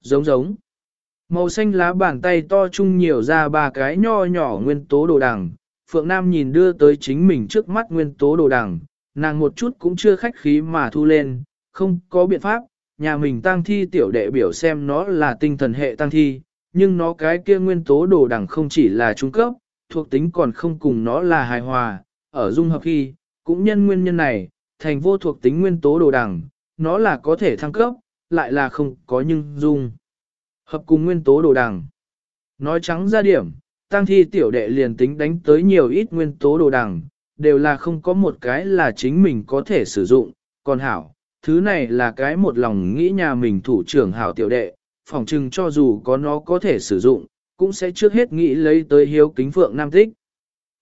Giống giống. Màu xanh lá bàn tay to chung nhiều ra ba cái nho nhỏ nguyên tố đồ đằng. Phượng Nam nhìn đưa tới chính mình trước mắt nguyên tố đồ đằng, nàng một chút cũng chưa khách khí mà thu lên, không có biện pháp, nhà mình tăng thi tiểu đệ biểu xem nó là tinh thần hệ tăng thi, nhưng nó cái kia nguyên tố đồ đằng không chỉ là trung cấp, thuộc tính còn không cùng nó là hài hòa, ở dung hợp khi, cũng nhân nguyên nhân này, thành vô thuộc tính nguyên tố đồ đằng, nó là có thể thăng cấp, lại là không có nhưng dung. Hợp cùng nguyên tố đồ đằng. Nói trắng ra điểm, tăng thi tiểu đệ liền tính đánh tới nhiều ít nguyên tố đồ đằng, đều là không có một cái là chính mình có thể sử dụng, còn hảo, thứ này là cái một lòng nghĩ nhà mình thủ trưởng hảo tiểu đệ, phỏng chừng cho dù có nó có thể sử dụng, cũng sẽ trước hết nghĩ lấy tới hiếu kính phượng nam thích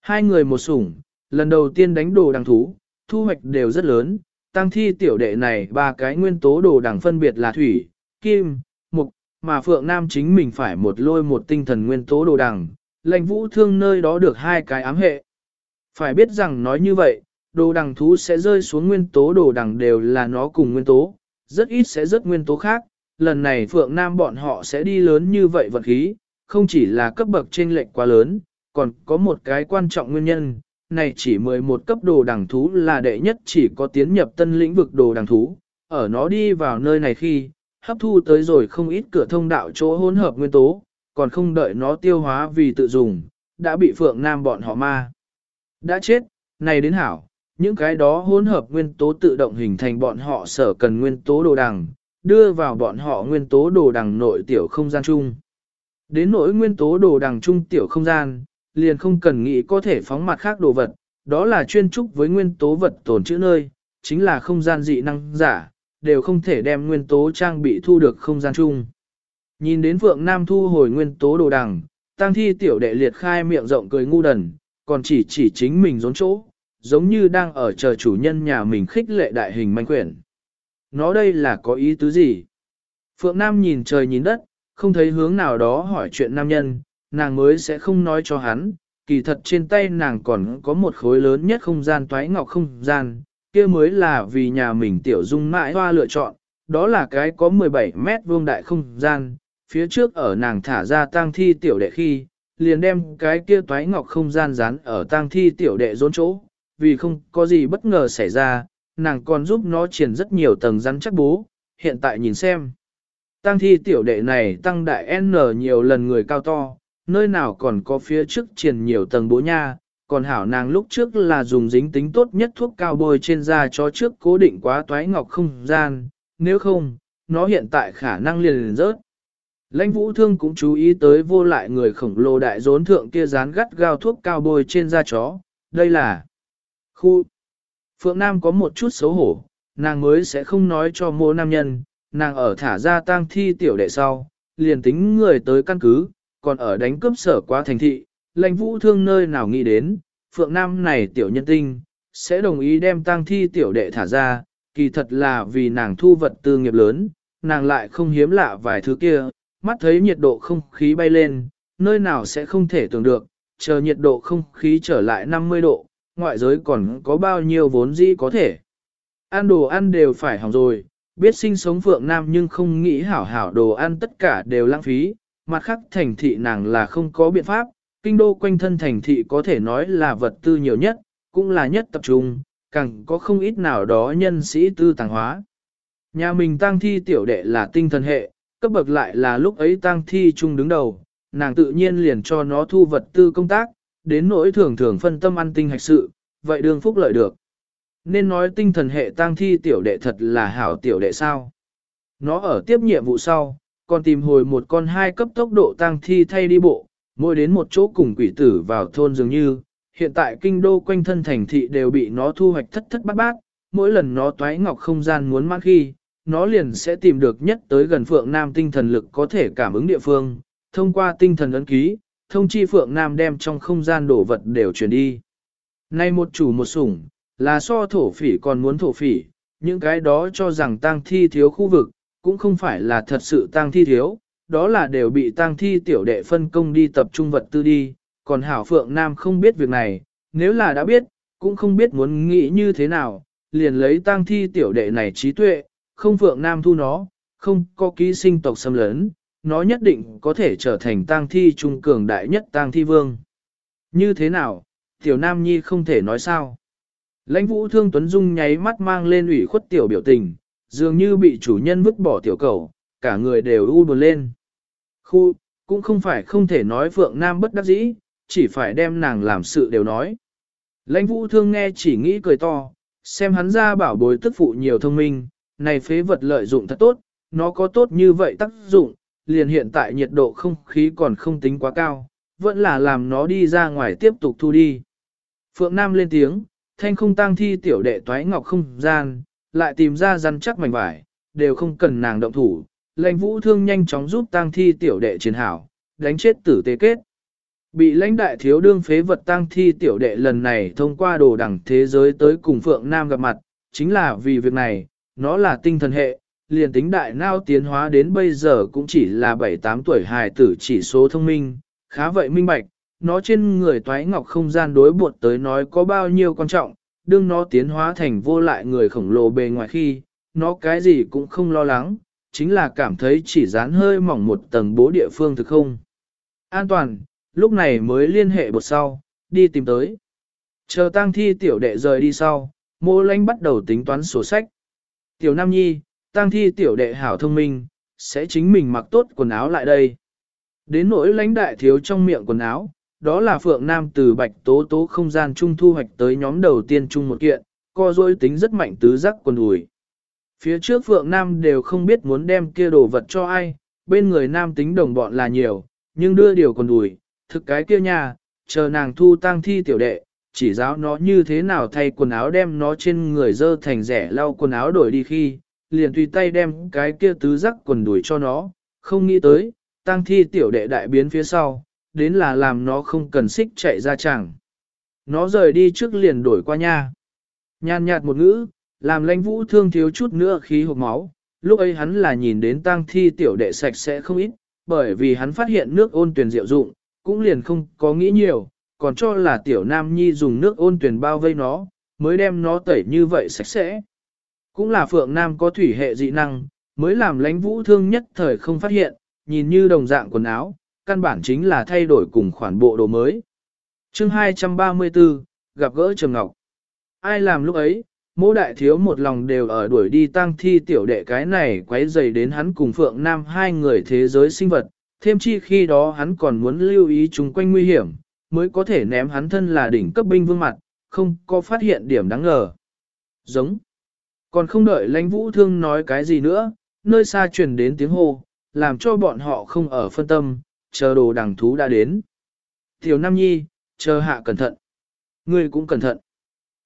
Hai người một sủng, lần đầu tiên đánh đồ đằng thú, thu hoạch đều rất lớn, tăng thi tiểu đệ này ba cái nguyên tố đồ đằng phân biệt là thủy, kim, mục, mà phượng nam chính mình phải một lôi một tinh thần nguyên tố đồ đằng, lãnh vũ thương nơi đó được hai cái ám hệ. Phải biết rằng nói như vậy, đồ đằng thú sẽ rơi xuống nguyên tố đồ đằng đều là nó cùng nguyên tố, rất ít sẽ rớt nguyên tố khác. Lần này Phượng Nam bọn họ sẽ đi lớn như vậy vật khí, không chỉ là cấp bậc trên lệch quá lớn, còn có một cái quan trọng nguyên nhân, này chỉ 11 cấp đồ đằng thú là đệ nhất chỉ có tiến nhập tân lĩnh vực đồ đằng thú, ở nó đi vào nơi này khi, hấp thu tới rồi không ít cửa thông đạo chỗ hỗn hợp nguyên tố, còn không đợi nó tiêu hóa vì tự dùng, đã bị Phượng Nam bọn họ ma. Đã chết, này đến hảo, những cái đó hỗn hợp nguyên tố tự động hình thành bọn họ sở cần nguyên tố đồ đằng, đưa vào bọn họ nguyên tố đồ đằng nội tiểu không gian chung. Đến nỗi nguyên tố đồ đằng chung tiểu không gian, liền không cần nghĩ có thể phóng mặt khác đồ vật, đó là chuyên trúc với nguyên tố vật tồn chữ nơi, chính là không gian dị năng giả, đều không thể đem nguyên tố trang bị thu được không gian chung. Nhìn đến Phượng Nam thu hồi nguyên tố đồ đằng, tăng thi tiểu đệ liệt khai miệng rộng cười ngu đần, còn chỉ chỉ chính mình rốn chỗ, giống như đang ở chờ chủ nhân nhà mình khích lệ đại hình manh quyển. Nó đây là có ý tứ gì? Phượng Nam nhìn trời nhìn đất, không thấy hướng nào đó hỏi chuyện nam nhân, nàng mới sẽ không nói cho hắn, kỳ thật trên tay nàng còn có một khối lớn nhất không gian toái ngọc không gian, kia mới là vì nhà mình tiểu dung mãi hoa lựa chọn, đó là cái có 17 mét vuông đại không gian, phía trước ở nàng thả ra tang thi tiểu đệ khi, liền đem cái kia toái ngọc không gian dán ở tang thi tiểu đệ rốn chỗ, vì không có gì bất ngờ xảy ra, nàng còn giúp nó triển rất nhiều tầng rắn chắc bố, hiện tại nhìn xem. Tăng thi tiểu đệ này tăng đại N nhiều lần người cao to, nơi nào còn có phía trước triển nhiều tầng bố nha, còn hảo nàng lúc trước là dùng dính tính tốt nhất thuốc cao bôi trên da cho trước cố định quá toái ngọc không gian, nếu không, nó hiện tại khả năng liền liền rớt. Lãnh vũ thương cũng chú ý tới vô lại người khổng lồ đại rốn thượng kia dán gắt gao thuốc cao bôi trên da chó, đây là khu. Phượng Nam có một chút xấu hổ, nàng mới sẽ không nói cho mô nam nhân, nàng ở thả ra tang thi tiểu đệ sau, liền tính người tới căn cứ, còn ở đánh cướp sở qua thành thị, lãnh vũ thương nơi nào nghĩ đến, Phượng Nam này tiểu nhân tinh, sẽ đồng ý đem tang thi tiểu đệ thả ra, kỳ thật là vì nàng thu vật tư nghiệp lớn, nàng lại không hiếm lạ vài thứ kia, mắt thấy nhiệt độ không khí bay lên, nơi nào sẽ không thể tưởng được, chờ nhiệt độ không khí trở lại 50 độ, ngoại giới còn có bao nhiêu vốn dĩ có thể. Ăn đồ ăn đều phải hỏng rồi, biết sinh sống Phượng Nam nhưng không nghĩ hảo hảo đồ ăn tất cả đều lãng phí, mặt khác thành thị nàng là không có biện pháp, kinh đô quanh thân thành thị có thể nói là vật tư nhiều nhất, cũng là nhất tập trung, càng có không ít nào đó nhân sĩ tư tàng hóa. Nhà mình tang thi tiểu đệ là tinh thần hệ, cấp bậc lại là lúc ấy tang thi chung đứng đầu, nàng tự nhiên liền cho nó thu vật tư công tác, đến nỗi thường thường phân tâm ăn tinh hạch sự, vậy đương phúc lợi được. Nên nói tinh thần hệ tang thi tiểu đệ thật là hảo tiểu đệ sao. Nó ở tiếp nhiệm vụ sau, còn tìm hồi một con hai cấp tốc độ tăng thi thay đi bộ, mỗi đến một chỗ cùng quỷ tử vào thôn dường như, hiện tại kinh đô quanh thân thành thị đều bị nó thu hoạch thất thất bát bát, mỗi lần nó toái ngọc không gian muốn mang khi, nó liền sẽ tìm được nhất tới gần Phượng Nam tinh thần lực có thể cảm ứng địa phương, thông qua tinh thần ấn ký, thông chi Phượng Nam đem trong không gian đổ vật đều chuyển đi. Nay một chủ một sủng, là so thổ phỉ còn muốn thổ phỉ, những cái đó cho rằng tang thi thiếu khu vực, cũng không phải là thật sự tang thi thiếu, đó là đều bị tang thi tiểu đệ phân công đi tập trung vật tư đi, còn Hảo Phượng Nam không biết việc này, nếu là đã biết, cũng không biết muốn nghĩ như thế nào, liền lấy tang thi tiểu đệ này trí tuệ, không Phượng Nam thu nó, không có ký sinh tộc xâm lấn, nó nhất định có thể trở thành tang thi trung cường đại nhất tang thi vương. Như thế nào, tiểu nam nhi không thể nói sao. Lãnh vũ thương Tuấn Dung nháy mắt mang lên ủy khuất tiểu biểu tình, dường như bị chủ nhân vứt bỏ tiểu cầu, cả người đều u buồn lên. Khu, cũng không phải không thể nói Phượng Nam bất đắc dĩ, chỉ phải đem nàng làm sự đều nói. Lãnh vũ thương nghe chỉ nghĩ cười to, xem hắn ra bảo bối tức phụ nhiều thông minh, này phế vật lợi dụng thật tốt, nó có tốt như vậy tác dụng, liền hiện tại nhiệt độ không khí còn không tính quá cao, vẫn là làm nó đi ra ngoài tiếp tục thu đi. Phượng Nam lên tiếng, thanh không tăng thi tiểu đệ toái ngọc không gian, lại tìm ra rắn chắc mảnh vải, đều không cần nàng động thủ. Lãnh vũ thương nhanh chóng giúp tang thi tiểu đệ chiến hảo, đánh chết tử tế kết. Bị lãnh đại thiếu đương phế vật tang thi tiểu đệ lần này thông qua đồ đẳng thế giới tới cùng Phượng Nam gặp mặt, chính là vì việc này, nó là tinh thần hệ, liền tính đại nao tiến hóa đến bây giờ cũng chỉ là 7-8 tuổi hài tử chỉ số thông minh, khá vậy minh bạch, nó trên người toái ngọc không gian đối buộc tới nói có bao nhiêu quan trọng, đương nó tiến hóa thành vô lại người khổng lồ bề ngoài khi, nó cái gì cũng không lo lắng, chính là cảm thấy chỉ dán hơi mỏng một tầng bố địa phương thực không. An toàn, lúc này mới liên hệ bột sau, đi tìm tới. Chờ tang thi tiểu đệ rời đi sau, mô lanh bắt đầu tính toán sổ sách. Tiểu Nam Nhi, tang thi tiểu đệ hảo thông minh, sẽ chính mình mặc tốt quần áo lại đây. Đến nỗi lãnh đại thiếu trong miệng quần áo, đó là Phượng Nam từ bạch tố tố không gian trung thu hoạch tới nhóm đầu tiên chung một kiện, co dối tính rất mạnh tứ giác quần ủi. Phía trước Phượng Nam đều không biết muốn đem kia đồ vật cho ai, bên người Nam tính đồng bọn là nhiều, nhưng đưa điều quần ủi, thực cái kia nhà, chờ nàng thu tang thi tiểu đệ, chỉ giáo nó như thế nào thay quần áo đem nó trên người dơ thành rẻ lau quần áo đổi đi khi, liền tùy tay đem cái kia tứ giác quần đuổi cho nó, không nghĩ tới, tang thi tiểu đệ đại biến phía sau, đến là làm nó không cần xích chạy ra chẳng. Nó rời đi trước liền đổi qua nha. Nhàn nhạt một ngữ, làm lãnh vũ thương thiếu chút nữa khí hộp máu, lúc ấy hắn là nhìn đến tang thi tiểu đệ sạch sẽ không ít, bởi vì hắn phát hiện nước ôn tuyển diệu dụng, cũng liền không có nghĩ nhiều, còn cho là tiểu nam nhi dùng nước ôn tuyển bao vây nó, mới đem nó tẩy như vậy sạch sẽ. Cũng là phượng nam có thủy hệ dị năng, mới làm lãnh vũ thương nhất thời không phát hiện, nhìn như đồng dạng quần áo, căn bản chính là thay đổi cùng khoản bộ đồ mới. chương 234, gặp gỡ Trầm Ngọc. Ai làm lúc ấy, mỗi đại thiếu một lòng đều ở đuổi đi tăng thi tiểu đệ cái này quấy dày đến hắn cùng Phượng Nam hai người thế giới sinh vật, thêm chi khi đó hắn còn muốn lưu ý chung quanh nguy hiểm, mới có thể ném hắn thân là đỉnh cấp binh vương mặt, không có phát hiện điểm đáng ngờ. Giống. Còn không đợi lãnh vũ thương nói cái gì nữa, nơi xa truyền đến tiếng hô, làm cho bọn họ không ở phân tâm, chờ đồ đằng thú đã đến. Tiểu Nam Nhi, chờ hạ cẩn thận. Ngươi cũng cẩn thận.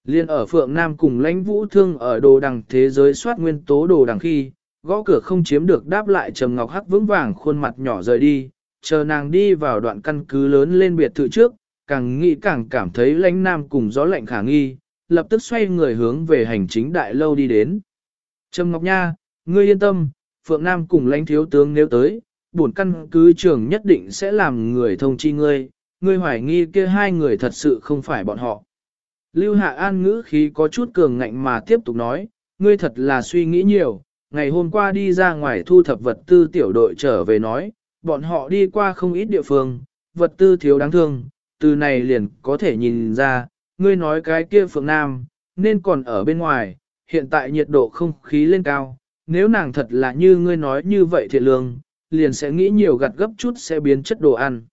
Liên ở Phượng Nam cùng lãnh vũ thương ở đồ đằng thế giới soát nguyên tố đồ đằng khi, gõ cửa không chiếm được đáp lại Trầm Ngọc Hắc vững vàng khuôn mặt nhỏ rời đi, chờ nàng đi vào đoạn căn cứ lớn lên biệt thự trước, càng nghĩ càng cảm thấy lãnh nam cùng gió lạnh khả nghi, lập tức xoay người hướng về hành chính đại lâu đi đến. Trầm Ngọc Nha, ngươi yên tâm, Phượng Nam cùng lãnh thiếu tướng nếu tới, bổn căn cứ trưởng nhất định sẽ làm người thông chi ngươi, ngươi hoài nghi kia hai người thật sự không phải bọn họ. Lưu Hạ An ngữ khí có chút cường ngạnh mà tiếp tục nói, ngươi thật là suy nghĩ nhiều, ngày hôm qua đi ra ngoài thu thập vật tư tiểu đội trở về nói, bọn họ đi qua không ít địa phương, vật tư thiếu đáng thương, từ này liền có thể nhìn ra, ngươi nói cái kia Phượng Nam, nên còn ở bên ngoài, hiện tại nhiệt độ không khí lên cao, nếu nàng thật là như ngươi nói như vậy thiệt lương, liền sẽ nghĩ nhiều gặt gấp chút sẽ biến chất đồ ăn.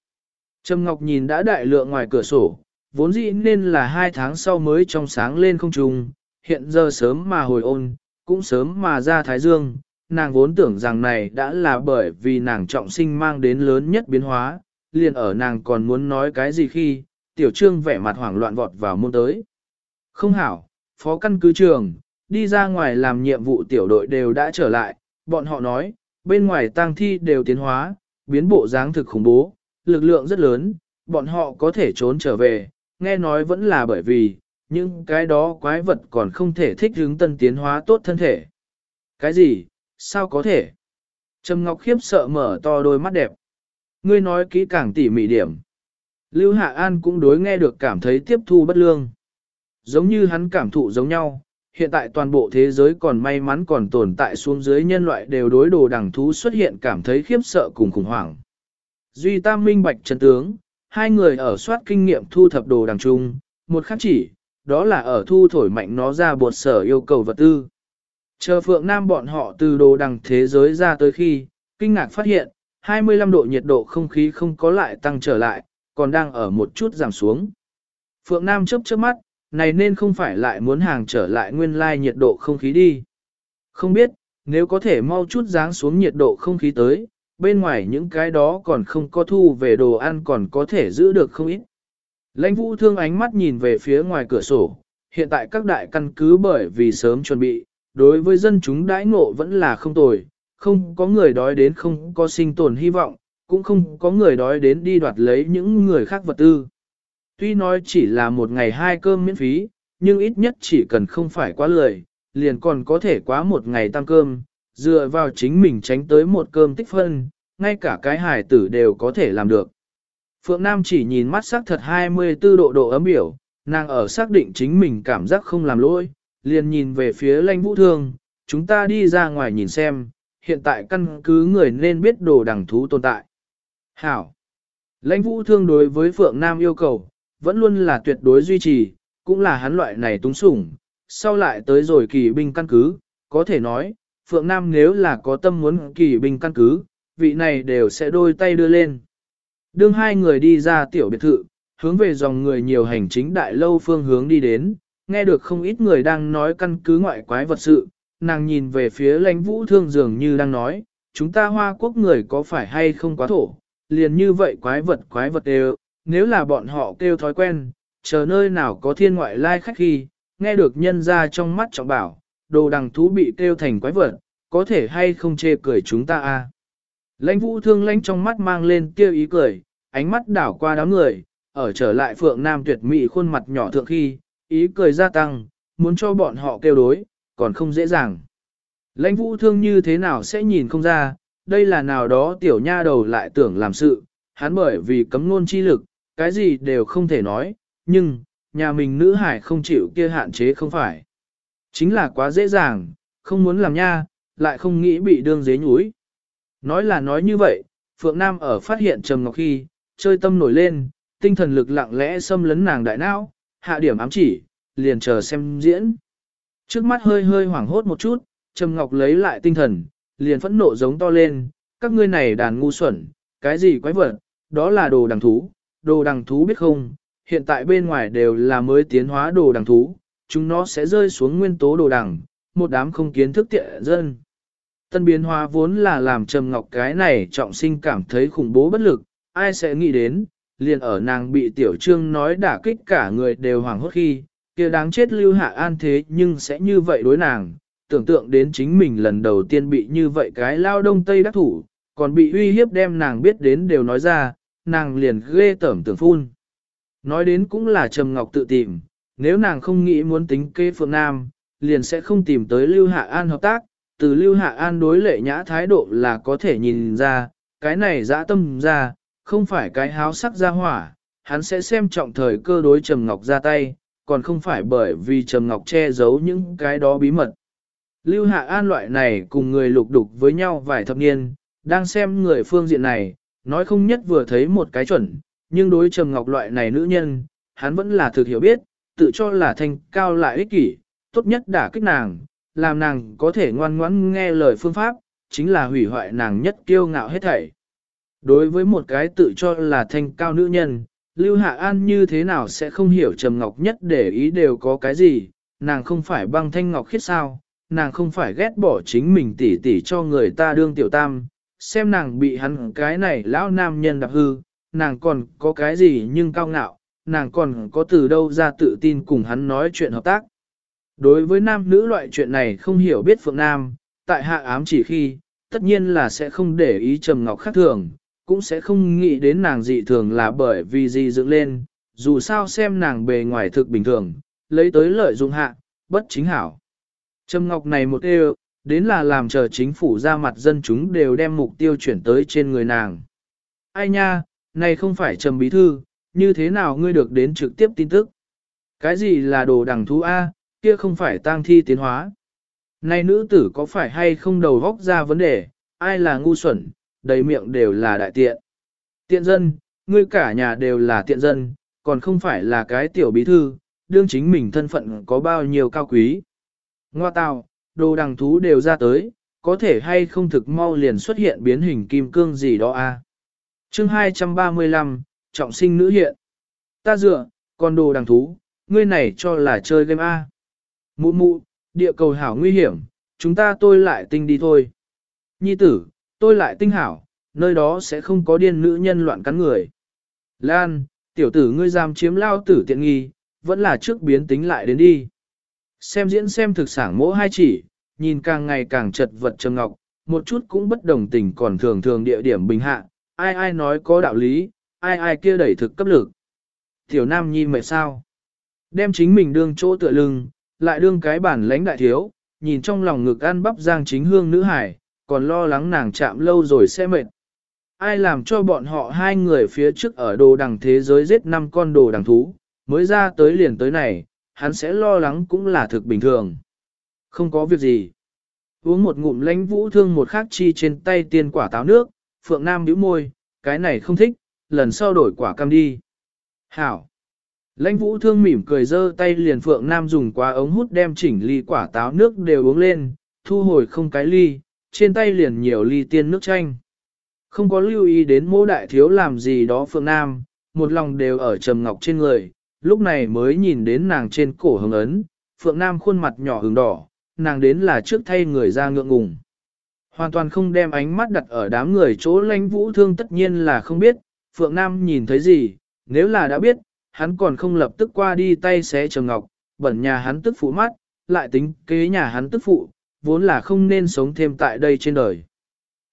Trầm Ngọc nhìn đã đại lượng ngoài cửa sổ, vốn dĩ nên là hai tháng sau mới trong sáng lên không trùng, hiện giờ sớm mà hồi ôn, cũng sớm mà ra Thái Dương, nàng vốn tưởng rằng này đã là bởi vì nàng trọng sinh mang đến lớn nhất biến hóa, liền ở nàng còn muốn nói cái gì khi, tiểu trương vẻ mặt hoảng loạn vọt vào môn tới. Không hảo, phó căn cứ trường, đi ra ngoài làm nhiệm vụ tiểu đội đều đã trở lại, bọn họ nói, bên ngoài tang thi đều tiến hóa, biến bộ dáng thực khủng bố, lực lượng rất lớn, bọn họ có thể trốn trở về, nghe nói vẫn là bởi vì, những cái đó quái vật còn không thể thích hướng tân tiến hóa tốt thân thể. Cái gì? Sao có thể? Trầm Ngọc khiếp sợ mở to đôi mắt đẹp. Ngươi nói kỹ càng tỉ mỉ điểm. Lưu Hạ An cũng đối nghe được cảm thấy tiếp thu bất lương. Giống như hắn cảm thụ giống nhau, hiện tại toàn bộ thế giới còn may mắn còn tồn tại xuống dưới nhân loại đều đối đồ đẳng thú xuất hiện cảm thấy khiếp sợ cùng khủng hoảng. Duy Tam minh bạch chân tướng, hai người ở soát kinh nghiệm thu thập đồ đằng chung, một khắc chỉ, đó là ở thu thổi mạnh nó ra bột sở yêu cầu vật tư. Chờ Phượng Nam bọn họ từ đồ đằng thế giới ra tới khi, kinh ngạc phát hiện, 25 độ nhiệt độ không khí không có lại tăng trở lại, còn đang ở một chút giảm xuống. Phượng Nam chớp chớp mắt, này nên không phải lại muốn hàng trở lại nguyên lai nhiệt độ không khí đi. Không biết, nếu có thể mau chút dáng xuống nhiệt độ không khí tới, bên ngoài những cái đó còn không có thu về đồ ăn còn có thể giữ được không ít. Lãnh vũ thương ánh mắt nhìn về phía ngoài cửa sổ, hiện tại các đại căn cứ bởi vì sớm chuẩn bị, đối với dân chúng đãi ngộ vẫn là không tồi, không có người đói đến không có sinh tồn hy vọng, cũng không có người đói đến đi đoạt lấy những người khác vật tư. Tuy nói chỉ là một ngày hai cơm miễn phí, nhưng ít nhất chỉ cần không phải quá lười, liền còn có thể quá một ngày tăng cơm, dựa vào chính mình tránh tới một cơm tích phân, ngay cả cái hải tử đều có thể làm được. Phượng Nam chỉ nhìn mắt sắc thật 24 độ độ ấm biểu, nàng ở xác định chính mình cảm giác không làm lỗi, liền nhìn về phía lãnh vũ thương, chúng ta đi ra ngoài nhìn xem, hiện tại căn cứ người nên biết đồ đằng thú tồn tại. Hảo! Lãnh vũ thương đối với Phượng Nam yêu cầu, vẫn luôn là tuyệt đối duy trì, cũng là hắn loại này túng sủng, sau lại tới rồi kỳ binh căn cứ, có thể nói, Phượng Nam nếu là có tâm muốn kỳ binh căn cứ, vị này đều sẽ đôi tay đưa lên. Đương hai người đi ra tiểu biệt thự, hướng về dòng người nhiều hành chính đại lâu phương hướng đi đến, nghe được không ít người đang nói căn cứ ngoại quái vật sự, nàng nhìn về phía lãnh vũ thương dường như đang nói, chúng ta hoa quốc người có phải hay không quá thổ, liền như vậy quái vật quái vật đều, nếu là bọn họ kêu thói quen, chờ nơi nào có thiên ngoại lai khách khi, nghe được nhân ra trong mắt trọng bảo, đồ đằng thú bị kêu thành quái vật, có thể hay không chê cười chúng ta a à? Lãnh vũ thương lãnh trong mắt mang lên tiêu ý cười, ánh mắt đảo qua đám người, ở trở lại phượng nam tuyệt mỹ khuôn mặt nhỏ thượng khi, ý cười gia tăng, muốn cho bọn họ kêu đối, còn không dễ dàng. Lãnh vũ thương như thế nào sẽ nhìn không ra, đây là nào đó tiểu nha đầu lại tưởng làm sự, hắn bởi vì cấm ngôn chi lực, cái gì đều không thể nói, nhưng, nhà mình nữ hải không chịu kia hạn chế không phải. Chính là quá dễ dàng, không muốn làm nha, lại không nghĩ bị đương dế nhúi. Nói là nói như vậy, Phượng Nam ở phát hiện Trầm Ngọc khi, chơi tâm nổi lên, tinh thần lực lặng lẽ xâm lấn nàng đại não, hạ điểm ám chỉ, liền chờ xem diễn. Trước mắt hơi hơi hoảng hốt một chút, Trầm Ngọc lấy lại tinh thần, liền phẫn nộ giống to lên, các ngươi này đàn ngu xuẩn, cái gì quái vật, đó là đồ đằng thú, đồ đằng thú biết không, hiện tại bên ngoài đều là mới tiến hóa đồ đằng thú, chúng nó sẽ rơi xuống nguyên tố đồ đằng, một đám không kiến thức tiện dân. Tân biến hóa vốn là làm Trầm Ngọc cái này trọng sinh cảm thấy khủng bố bất lực, ai sẽ nghĩ đến, liền ở nàng bị tiểu trương nói đả kích cả người đều hoảng hốt khi, kia đáng chết lưu hạ an thế nhưng sẽ như vậy đối nàng, tưởng tượng đến chính mình lần đầu tiên bị như vậy cái lao đông tây đắc thủ, còn bị uy hiếp đem nàng biết đến đều nói ra, nàng liền ghê tởm tưởng phun. Nói đến cũng là Trầm Ngọc tự tìm, nếu nàng không nghĩ muốn tính kê Phượng Nam, liền sẽ không tìm tới Lưu Hạ An hợp tác, từ Lưu Hạ An đối lệ nhã thái độ là có thể nhìn ra, cái này dã tâm ra, không phải cái háo sắc ra hỏa, hắn sẽ xem trọng thời cơ đối Trầm Ngọc ra tay, còn không phải bởi vì Trầm Ngọc che giấu những cái đó bí mật. Lưu Hạ An loại này cùng người lục đục với nhau vài thập niên, đang xem người phương diện này, nói không nhất vừa thấy một cái chuẩn, nhưng đối Trầm Ngọc loại này nữ nhân, hắn vẫn là thực hiểu biết, tự cho là thanh cao lại ích kỷ, tốt nhất đả kích nàng, làm nàng có thể ngoan ngoãn nghe lời phương pháp, chính là hủy hoại nàng nhất kiêu ngạo hết thảy. Đối với một cái tự cho là thanh cao nữ nhân, Lưu Hạ An như thế nào sẽ không hiểu Trầm Ngọc nhất để ý đều có cái gì, nàng không phải băng thanh ngọc khiết sao, nàng không phải ghét bỏ chính mình tỉ tỉ cho người ta đương tiểu tam, xem nàng bị hắn cái này lão nam nhân đạp hư, nàng còn có cái gì nhưng cao ngạo, nàng còn có từ đâu ra tự tin cùng hắn nói chuyện hợp tác. Đối với nam nữ loại chuyện này không hiểu biết Phượng Nam, tại hạ ám chỉ khi, tất nhiên là sẽ không để ý Trầm Ngọc khác thường, cũng sẽ không nghĩ đến nàng dị thường là bởi vì gì dựng lên, dù sao xem nàng bề ngoài thực bình thường, lấy tới lợi dụng hạ, bất chính hảo. Trầm Ngọc này một đều, đến là làm chờ chính phủ ra mặt dân chúng đều đem mục tiêu chuyển tới trên người nàng. Ai nha, này không phải Trầm Bí Thư, như thế nào ngươi được đến trực tiếp tin tức? Cái gì là đồ đằng thú A, kia không phải tang thi tiến hóa. Này nữ tử có phải hay không đầu góc ra vấn đề, ai là ngu xuẩn, đầy miệng đều là đại tiện. Tiện dân, ngươi cả nhà đều là tiện dân, còn không phải là cái tiểu bí thư, đương chính mình thân phận có bao nhiêu cao quý. Ngoa tào, đồ đằng thú đều ra tới, có thể hay không thực mau liền xuất hiện biến hình kim cương gì đó a à? Chương 235, trọng sinh nữ hiện. Ta dựa, con đồ đằng thú, ngươi này cho là chơi game A. Mụ mụ, địa cầu hảo nguy hiểm, chúng ta tôi lại tinh đi thôi. Nhi tử, tôi lại tinh hảo, nơi đó sẽ không có điên nữ nhân loạn cắn người. Lan, tiểu tử ngươi dám chiếm lao tử tiện nghi, vẫn là trước biến tính lại đến đi. Xem diễn xem thực sản mỗi hai chỉ, nhìn càng ngày càng chật vật trầm ngọc, một chút cũng bất đồng tình còn thường thường địa điểm bình hạ, ai ai nói có đạo lý, ai ai kia đẩy thực cấp lực. Tiểu Nam Nhi mệt sao? Đem chính mình đương chỗ tựa lưng, lại đương cái bản lãnh đại thiếu, nhìn trong lòng ngực ăn bắp giang chính hương nữ hải, còn lo lắng nàng chạm lâu rồi sẽ mệt. Ai làm cho bọn họ hai người phía trước ở đồ đằng thế giới giết năm con đồ đằng thú, mới ra tới liền tới này, hắn sẽ lo lắng cũng là thực bình thường. Không có việc gì. Uống một ngụm lãnh vũ thương một khắc chi trên tay tiên quả táo nước, Phượng Nam nhíu môi, cái này không thích, lần sau đổi quả cam đi. Hảo. Lãnh vũ thương mỉm cười giơ tay liền Phượng Nam dùng qua ống hút đem chỉnh ly quả táo nước đều uống lên, thu hồi không cái ly, trên tay liền nhiều ly tiên nước chanh. Không có lưu ý đến mô đại thiếu làm gì đó Phượng Nam, một lòng đều ở trầm ngọc trên người, lúc này mới nhìn đến nàng trên cổ hồng ấn, Phượng Nam khuôn mặt nhỏ hừng đỏ, nàng đến là trước thay người ra ngượng ngùng. Hoàn toàn không đem ánh mắt đặt ở đám người chỗ lãnh vũ thương tất nhiên là không biết, Phượng Nam nhìn thấy gì, nếu là đã biết, hắn còn không lập tức qua đi tay xé Trầm Ngọc, bẩn nhà hắn tức phụ mắt, lại tính kế nhà hắn tức phụ, vốn là không nên sống thêm tại đây trên đời.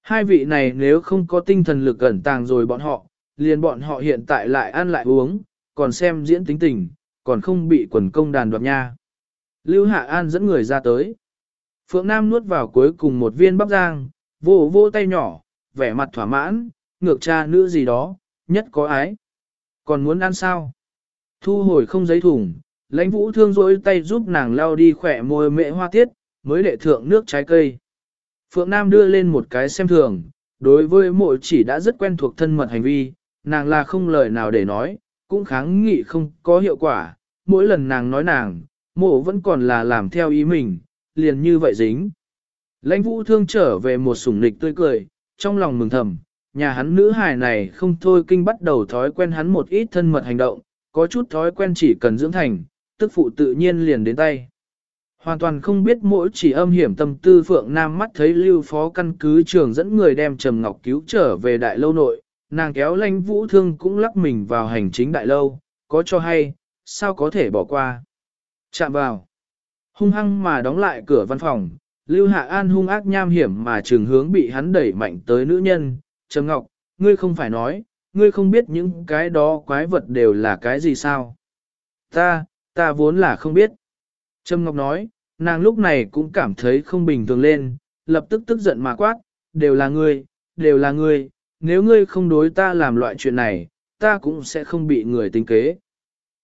Hai vị này nếu không có tinh thần lực ẩn tàng rồi bọn họ, liền bọn họ hiện tại lại ăn lại uống, còn xem diễn tính tình, còn không bị quần công đàn đoạt nha. Lưu Hạ An dẫn người ra tới. Phượng Nam nuốt vào cuối cùng một viên bắp giang, vô vô tay nhỏ, vẻ mặt thỏa mãn, ngược cha nữ gì đó, nhất có ái. Còn muốn ăn sao? Thu hồi không giấy thùng, lãnh vũ thương rỗi tay giúp nàng lau đi khỏe môi mẹ hoa tiết, mới đệ thượng nước trái cây. Phượng Nam đưa lên một cái xem thường, đối với mội chỉ đã rất quen thuộc thân mật hành vi, nàng là không lời nào để nói, cũng kháng nghị không có hiệu quả, mỗi lần nàng nói nàng, mộ vẫn còn là làm theo ý mình, liền như vậy dính. Lãnh vũ thương trở về một sủng nịch tươi cười, trong lòng mừng thầm, nhà hắn nữ hài này không thôi kinh bắt đầu thói quen hắn một ít thân mật hành động, có chút thói quen chỉ cần dưỡng thành, tức phụ tự nhiên liền đến tay. Hoàn toàn không biết mỗi chỉ âm hiểm tâm tư Phượng Nam mắt thấy lưu phó căn cứ trường dẫn người đem Trầm Ngọc cứu trở về đại lâu nội, nàng kéo lanh vũ thương cũng lắc mình vào hành chính đại lâu, có cho hay, sao có thể bỏ qua. Chạm vào, hung hăng mà đóng lại cửa văn phòng, Lưu Hạ An hung ác nham hiểm mà trường hướng bị hắn đẩy mạnh tới nữ nhân, Trầm Ngọc, ngươi không phải nói, ngươi không biết những cái đó quái vật đều là cái gì sao? Ta, ta vốn là không biết. Trầm Ngọc nói, nàng lúc này cũng cảm thấy không bình thường lên, lập tức tức giận mà quát, đều là ngươi, đều là ngươi, nếu ngươi không đối ta làm loại chuyện này, ta cũng sẽ không bị người tính kế.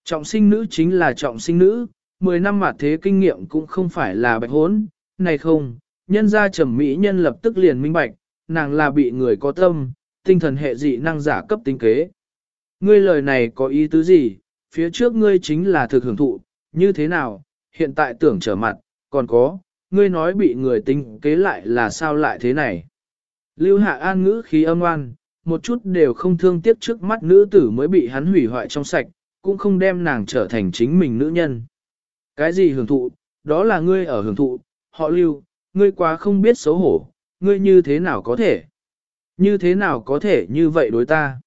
Trọng sinh nữ chính là trọng sinh nữ, 10 năm mà thế kinh nghiệm cũng không phải là bạch hốn, này không, nhân gia trầm mỹ nhân lập tức liền minh bạch, nàng là bị người có tâm, tinh thần hệ dị năng giả cấp tính kế. Ngươi lời này có ý tứ gì, phía trước ngươi chính là thực hưởng thụ, như thế nào, hiện tại tưởng trở mặt, còn có, ngươi nói bị người tính kế lại là sao lại thế này. Lưu Hạ An ngữ khí âm oan, một chút đều không thương tiếc trước mắt nữ tử mới bị hắn hủy hoại trong sạch, cũng không đem nàng trở thành chính mình nữ nhân. Cái gì hưởng thụ, đó là ngươi ở hưởng thụ, họ lưu, ngươi quá không biết xấu hổ, ngươi như thế nào có thể? Như thế nào có thể như vậy đối ta?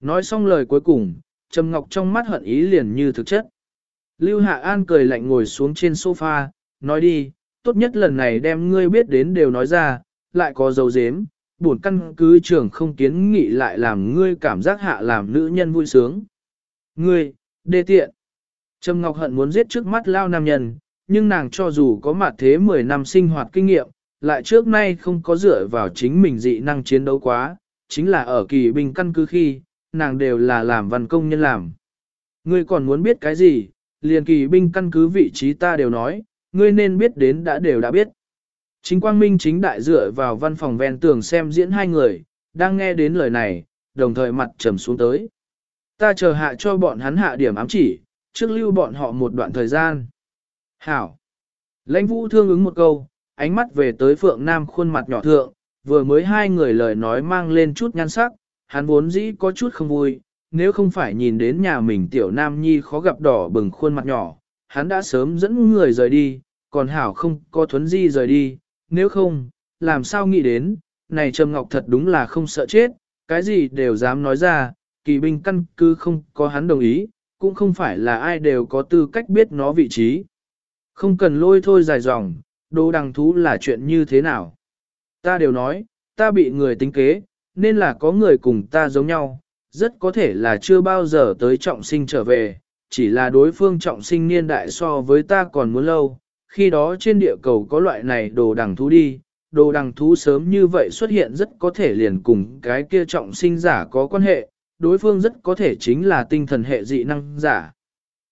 Nói xong lời cuối cùng, Trầm Ngọc trong mắt hận ý liền như thực chất. Lưu Hạ An cười lạnh ngồi xuống trên sofa, nói đi, tốt nhất lần này đem ngươi biết đến đều nói ra, lại có dấu dếm, buồn căn cứ trưởng không kiến nghị lại làm ngươi cảm giác hạ làm nữ nhân vui sướng. Ngươi, đê tiện. Trầm Ngọc Hận muốn giết trước mắt lao nam nhân, nhưng nàng cho dù có mặt thế 10 năm sinh hoạt kinh nghiệm, lại trước nay không có dựa vào chính mình dị năng chiến đấu quá, chính là ở kỳ binh căn cứ khi, nàng đều là làm văn công nhân làm. Ngươi còn muốn biết cái gì, liền kỳ binh căn cứ vị trí ta đều nói, ngươi nên biết đến đã đều đã biết. Chính quang minh chính đại dựa vào văn phòng ven tường xem diễn hai người, đang nghe đến lời này, đồng thời mặt trầm xuống tới. Ta chờ hạ cho bọn hắn hạ điểm ám chỉ, trước lưu bọn họ một đoạn thời gian. Hảo. Lãnh vũ thương ứng một câu, ánh mắt về tới Phượng Nam khuôn mặt nhỏ thượng, vừa mới hai người lời nói mang lên chút nhan sắc, hắn vốn dĩ có chút không vui, nếu không phải nhìn đến nhà mình tiểu nam nhi khó gặp đỏ bừng khuôn mặt nhỏ, hắn đã sớm dẫn người rời đi, còn hảo không có thuấn di rời đi, nếu không, làm sao nghĩ đến, này Trầm Ngọc thật đúng là không sợ chết, cái gì đều dám nói ra, kỳ binh căn cứ không có hắn đồng ý, cũng không phải là ai đều có tư cách biết nó vị trí. Không cần lôi thôi dài dòng, đồ đằng thú là chuyện như thế nào. Ta đều nói, ta bị người tính kế, nên là có người cùng ta giống nhau, rất có thể là chưa bao giờ tới trọng sinh trở về, chỉ là đối phương trọng sinh niên đại so với ta còn muốn lâu, khi đó trên địa cầu có loại này đồ đằng thú đi, đồ đằng thú sớm như vậy xuất hiện rất có thể liền cùng cái kia trọng sinh giả có quan hệ, đối phương rất có thể chính là tinh thần hệ dị năng giả.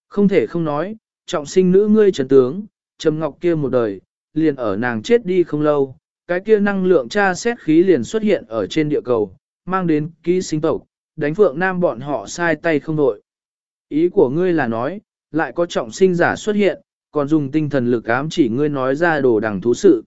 Không thể không nói, trọng sinh nữ ngươi trần tướng, Trầm Ngọc kia một đời, liền ở nàng chết đi không lâu, cái kia năng lượng tra xét khí liền xuất hiện ở trên địa cầu, mang đến ký sinh tộc, đánh phượng nam bọn họ sai tay không đội. Ý của ngươi là nói, lại có trọng sinh giả xuất hiện, còn dùng tinh thần lực ám chỉ ngươi nói ra đồ đằng thú sự.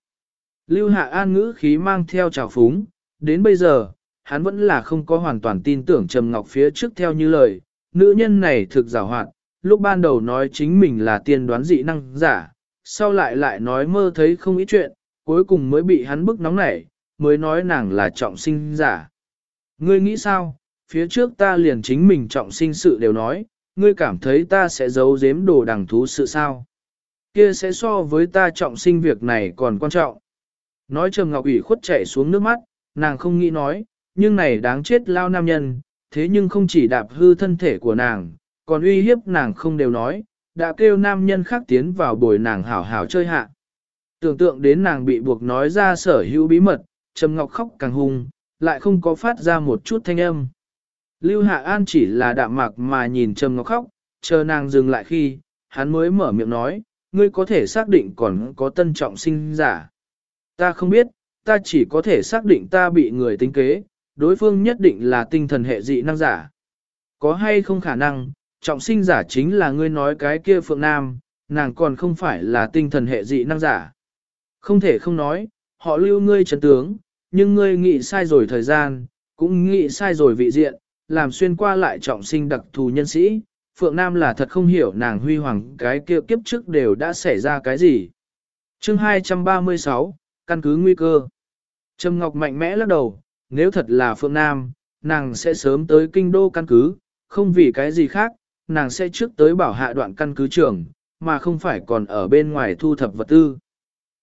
Lưu Hạ An ngữ khí mang theo trào phúng, đến bây giờ, hắn vẫn là không có hoàn toàn tin tưởng Trầm Ngọc phía trước theo như lời, nữ nhân này thực giả hoạt, lúc ban đầu nói chính mình là tiên đoán dị năng giả, sau lại lại nói mơ thấy không ý chuyện, cuối cùng mới bị hắn bức nóng nảy, mới nói nàng là trọng sinh giả. Ngươi nghĩ sao, phía trước ta liền chính mình trọng sinh sự đều nói, ngươi cảm thấy ta sẽ giấu giếm đồ đằng thú sự sao? Kia sẽ so với ta trọng sinh việc này còn quan trọng. Nói Trầm Ngọc ủy khuất chảy xuống nước mắt, nàng không nghĩ nói, nhưng này đáng chết lao nam nhân, thế nhưng không chỉ đạp hư thân thể của nàng, còn uy hiếp nàng không đều nói, đã kêu nam nhân khác tiến vào bồi nàng hảo hảo chơi hạ. Tưởng tượng đến nàng bị buộc nói ra sở hữu bí mật, Trầm Ngọc khóc càng hung, lại không có phát ra một chút thanh âm. Lưu Hạ An chỉ là đạm mạc mà nhìn Trầm Ngọc khóc, chờ nàng dừng lại khi, hắn mới mở miệng nói, ngươi có thể xác định còn có tân trọng sinh giả. Ta không biết, ta chỉ có thể xác định ta bị người tính kế, đối phương nhất định là tinh thần hệ dị năng giả. Có hay không khả năng, trọng sinh giả chính là ngươi nói cái kia Phượng Nam, nàng còn không phải là tinh thần hệ dị năng giả. Không thể không nói, họ lưu ngươi chấn tướng, nhưng ngươi nghĩ sai rồi thời gian, cũng nghĩ sai rồi vị diện, làm xuyên qua lại trọng sinh đặc thù nhân sĩ. Phượng Nam là thật không hiểu nàng huy hoàng cái kia kiếp trước đều đã xảy ra cái gì. chương 236, căn cứ nguy cơ. Trầm Ngọc mạnh mẽ lắc đầu, nếu thật là Phượng Nam, nàng sẽ sớm tới kinh đô căn cứ, không vì cái gì khác, nàng sẽ trước tới bảo hạ đoạn căn cứ trưởng, mà không phải còn ở bên ngoài thu thập vật tư.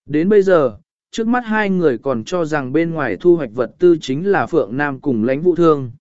Đến bây giờ, trước mắt hai người còn cho rằng bên ngoài thu hoạch vật tư chính là Phượng Nam cùng lãnh vũ thương.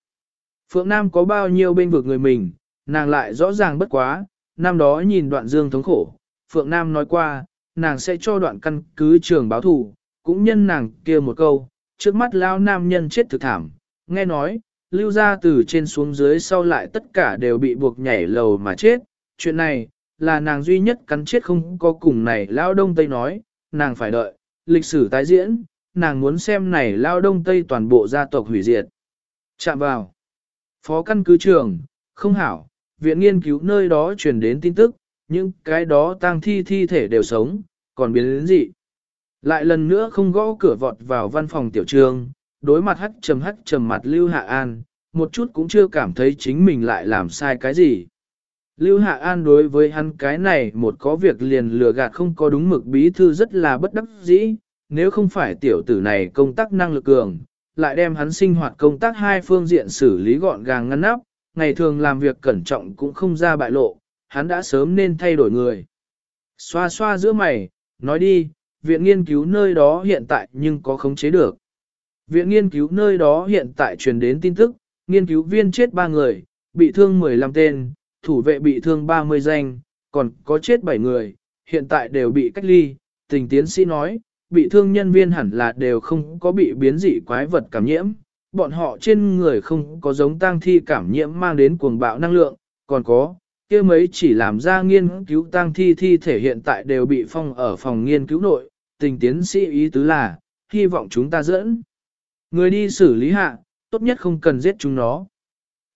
Phượng Nam có bao nhiêu bên vực người mình, nàng lại rõ ràng bất quá, năm đó nhìn đoạn dương thống khổ, Phượng Nam nói qua, nàng sẽ cho đoạn căn cứ trường báo thủ, cũng nhân nàng kia một câu, trước mắt lao nam nhân chết thực thảm, nghe nói, lưu ra từ trên xuống dưới sau lại tất cả đều bị buộc nhảy lầu mà chết, chuyện này, là nàng duy nhất cắn chết không có cùng này lao đông tây nói, nàng phải đợi, lịch sử tái diễn, nàng muốn xem này lao đông tây toàn bộ gia tộc hủy diệt. Chạm vào. Phó căn cứ trường, không hảo, viện nghiên cứu nơi đó truyền đến tin tức, những cái đó tang thi thi thể đều sống, còn biến đến gì. Lại lần nữa không gõ cửa vọt vào văn phòng tiểu trường, đối mặt hắc trầm hắc trầm mặt Lưu Hạ An, một chút cũng chưa cảm thấy chính mình lại làm sai cái gì. Lưu Hạ An đối với hắn cái này một có việc liền lừa gạt không có đúng mực bí thư rất là bất đắc dĩ, nếu không phải tiểu tử này công tác năng lực cường, lại đem hắn sinh hoạt công tác hai phương diện xử lý gọn gàng ngăn nắp, ngày thường làm việc cẩn trọng cũng không ra bại lộ, hắn đã sớm nên thay đổi người. Xoa xoa giữa mày, nói đi, viện nghiên cứu nơi đó hiện tại nhưng có khống chế được. Viện nghiên cứu nơi đó hiện tại truyền đến tin tức, nghiên cứu viên chết 3 người, bị thương 15 tên, thủ vệ bị thương 30 danh, còn có chết 7 người, hiện tại đều bị cách ly. Tình tiến sĩ nói, bị thương nhân viên hẳn là đều không có bị biến dị quái vật cảm nhiễm, bọn họ trên người không có giống tang thi cảm nhiễm mang đến cuồng bạo năng lượng, còn có, kia mấy chỉ làm ra nghiên cứu tang thi thi thể hiện tại đều bị phong ở phòng nghiên cứu nội, tình tiến sĩ ý tứ là, hy vọng chúng ta dẫn. Người đi xử lý hạ, tốt nhất không cần giết chúng nó.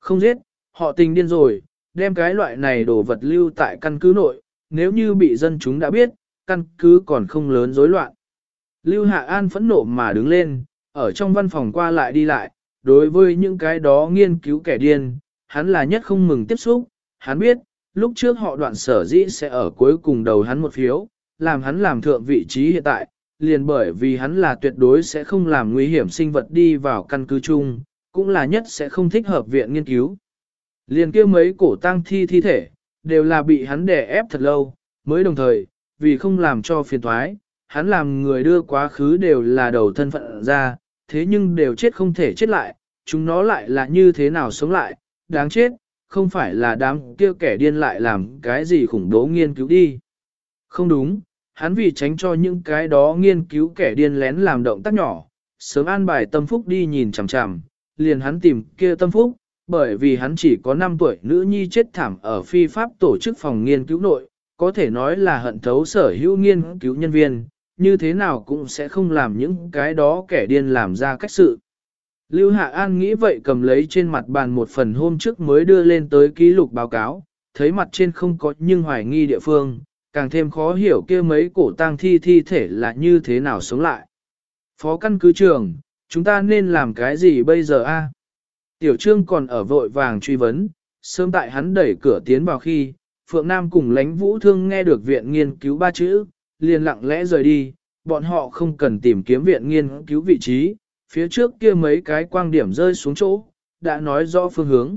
Không giết, họ tình điên rồi, đem cái loại này đổ vật lưu tại căn cứ nội, nếu như bị dân chúng đã biết, căn cứ còn không lớn rối loạn. Lưu Hạ An phẫn nộ mà đứng lên, ở trong văn phòng qua lại đi lại, đối với những cái đó nghiên cứu kẻ điên, hắn là nhất không mừng tiếp xúc, hắn biết, lúc trước họ đoạn sở dĩ sẽ ở cuối cùng đầu hắn một phiếu, làm hắn làm thượng vị trí hiện tại, liền bởi vì hắn là tuyệt đối sẽ không làm nguy hiểm sinh vật đi vào căn cứ chung, cũng là nhất sẽ không thích hợp viện nghiên cứu. Liền kia mấy cổ tang thi thi thể, đều là bị hắn đè ép thật lâu, mới đồng thời, vì không làm cho phiền thoái, hắn làm người đưa quá khứ đều là đầu thân phận ra, thế nhưng đều chết không thể chết lại, chúng nó lại là như thế nào sống lại, đáng chết, không phải là đám kia kẻ điên lại làm cái gì khủng bố nghiên cứu đi. Không đúng, hắn vì tránh cho những cái đó nghiên cứu kẻ điên lén làm động tác nhỏ, sớm an bài tâm phúc đi nhìn chằm chằm, liền hắn tìm kia tâm phúc, bởi vì hắn chỉ có 5 tuổi nữ nhi chết thảm ở phi pháp tổ chức phòng nghiên cứu nội, có thể nói là hận thấu sở hữu nghiên cứu nhân viên, như thế nào cũng sẽ không làm những cái đó kẻ điên làm ra cách sự. Lưu Hạ An nghĩ vậy cầm lấy trên mặt bàn một phần hôm trước mới đưa lên tới ký lục báo cáo, thấy mặt trên không có nhưng hoài nghi địa phương, càng thêm khó hiểu kia mấy cổ tang thi thi thể là như thế nào sống lại. Phó căn cứ trường, chúng ta nên làm cái gì bây giờ a? Tiểu trương còn ở vội vàng truy vấn, sớm tại hắn đẩy cửa tiến vào khi, Phượng Nam cùng lánh vũ thương nghe được viện nghiên cứu ba chữ, liền lặng lẽ rời đi, bọn họ không cần tìm kiếm viện nghiên cứu vị trí, phía trước kia mấy cái quang điểm rơi xuống chỗ, đã nói rõ phương hướng.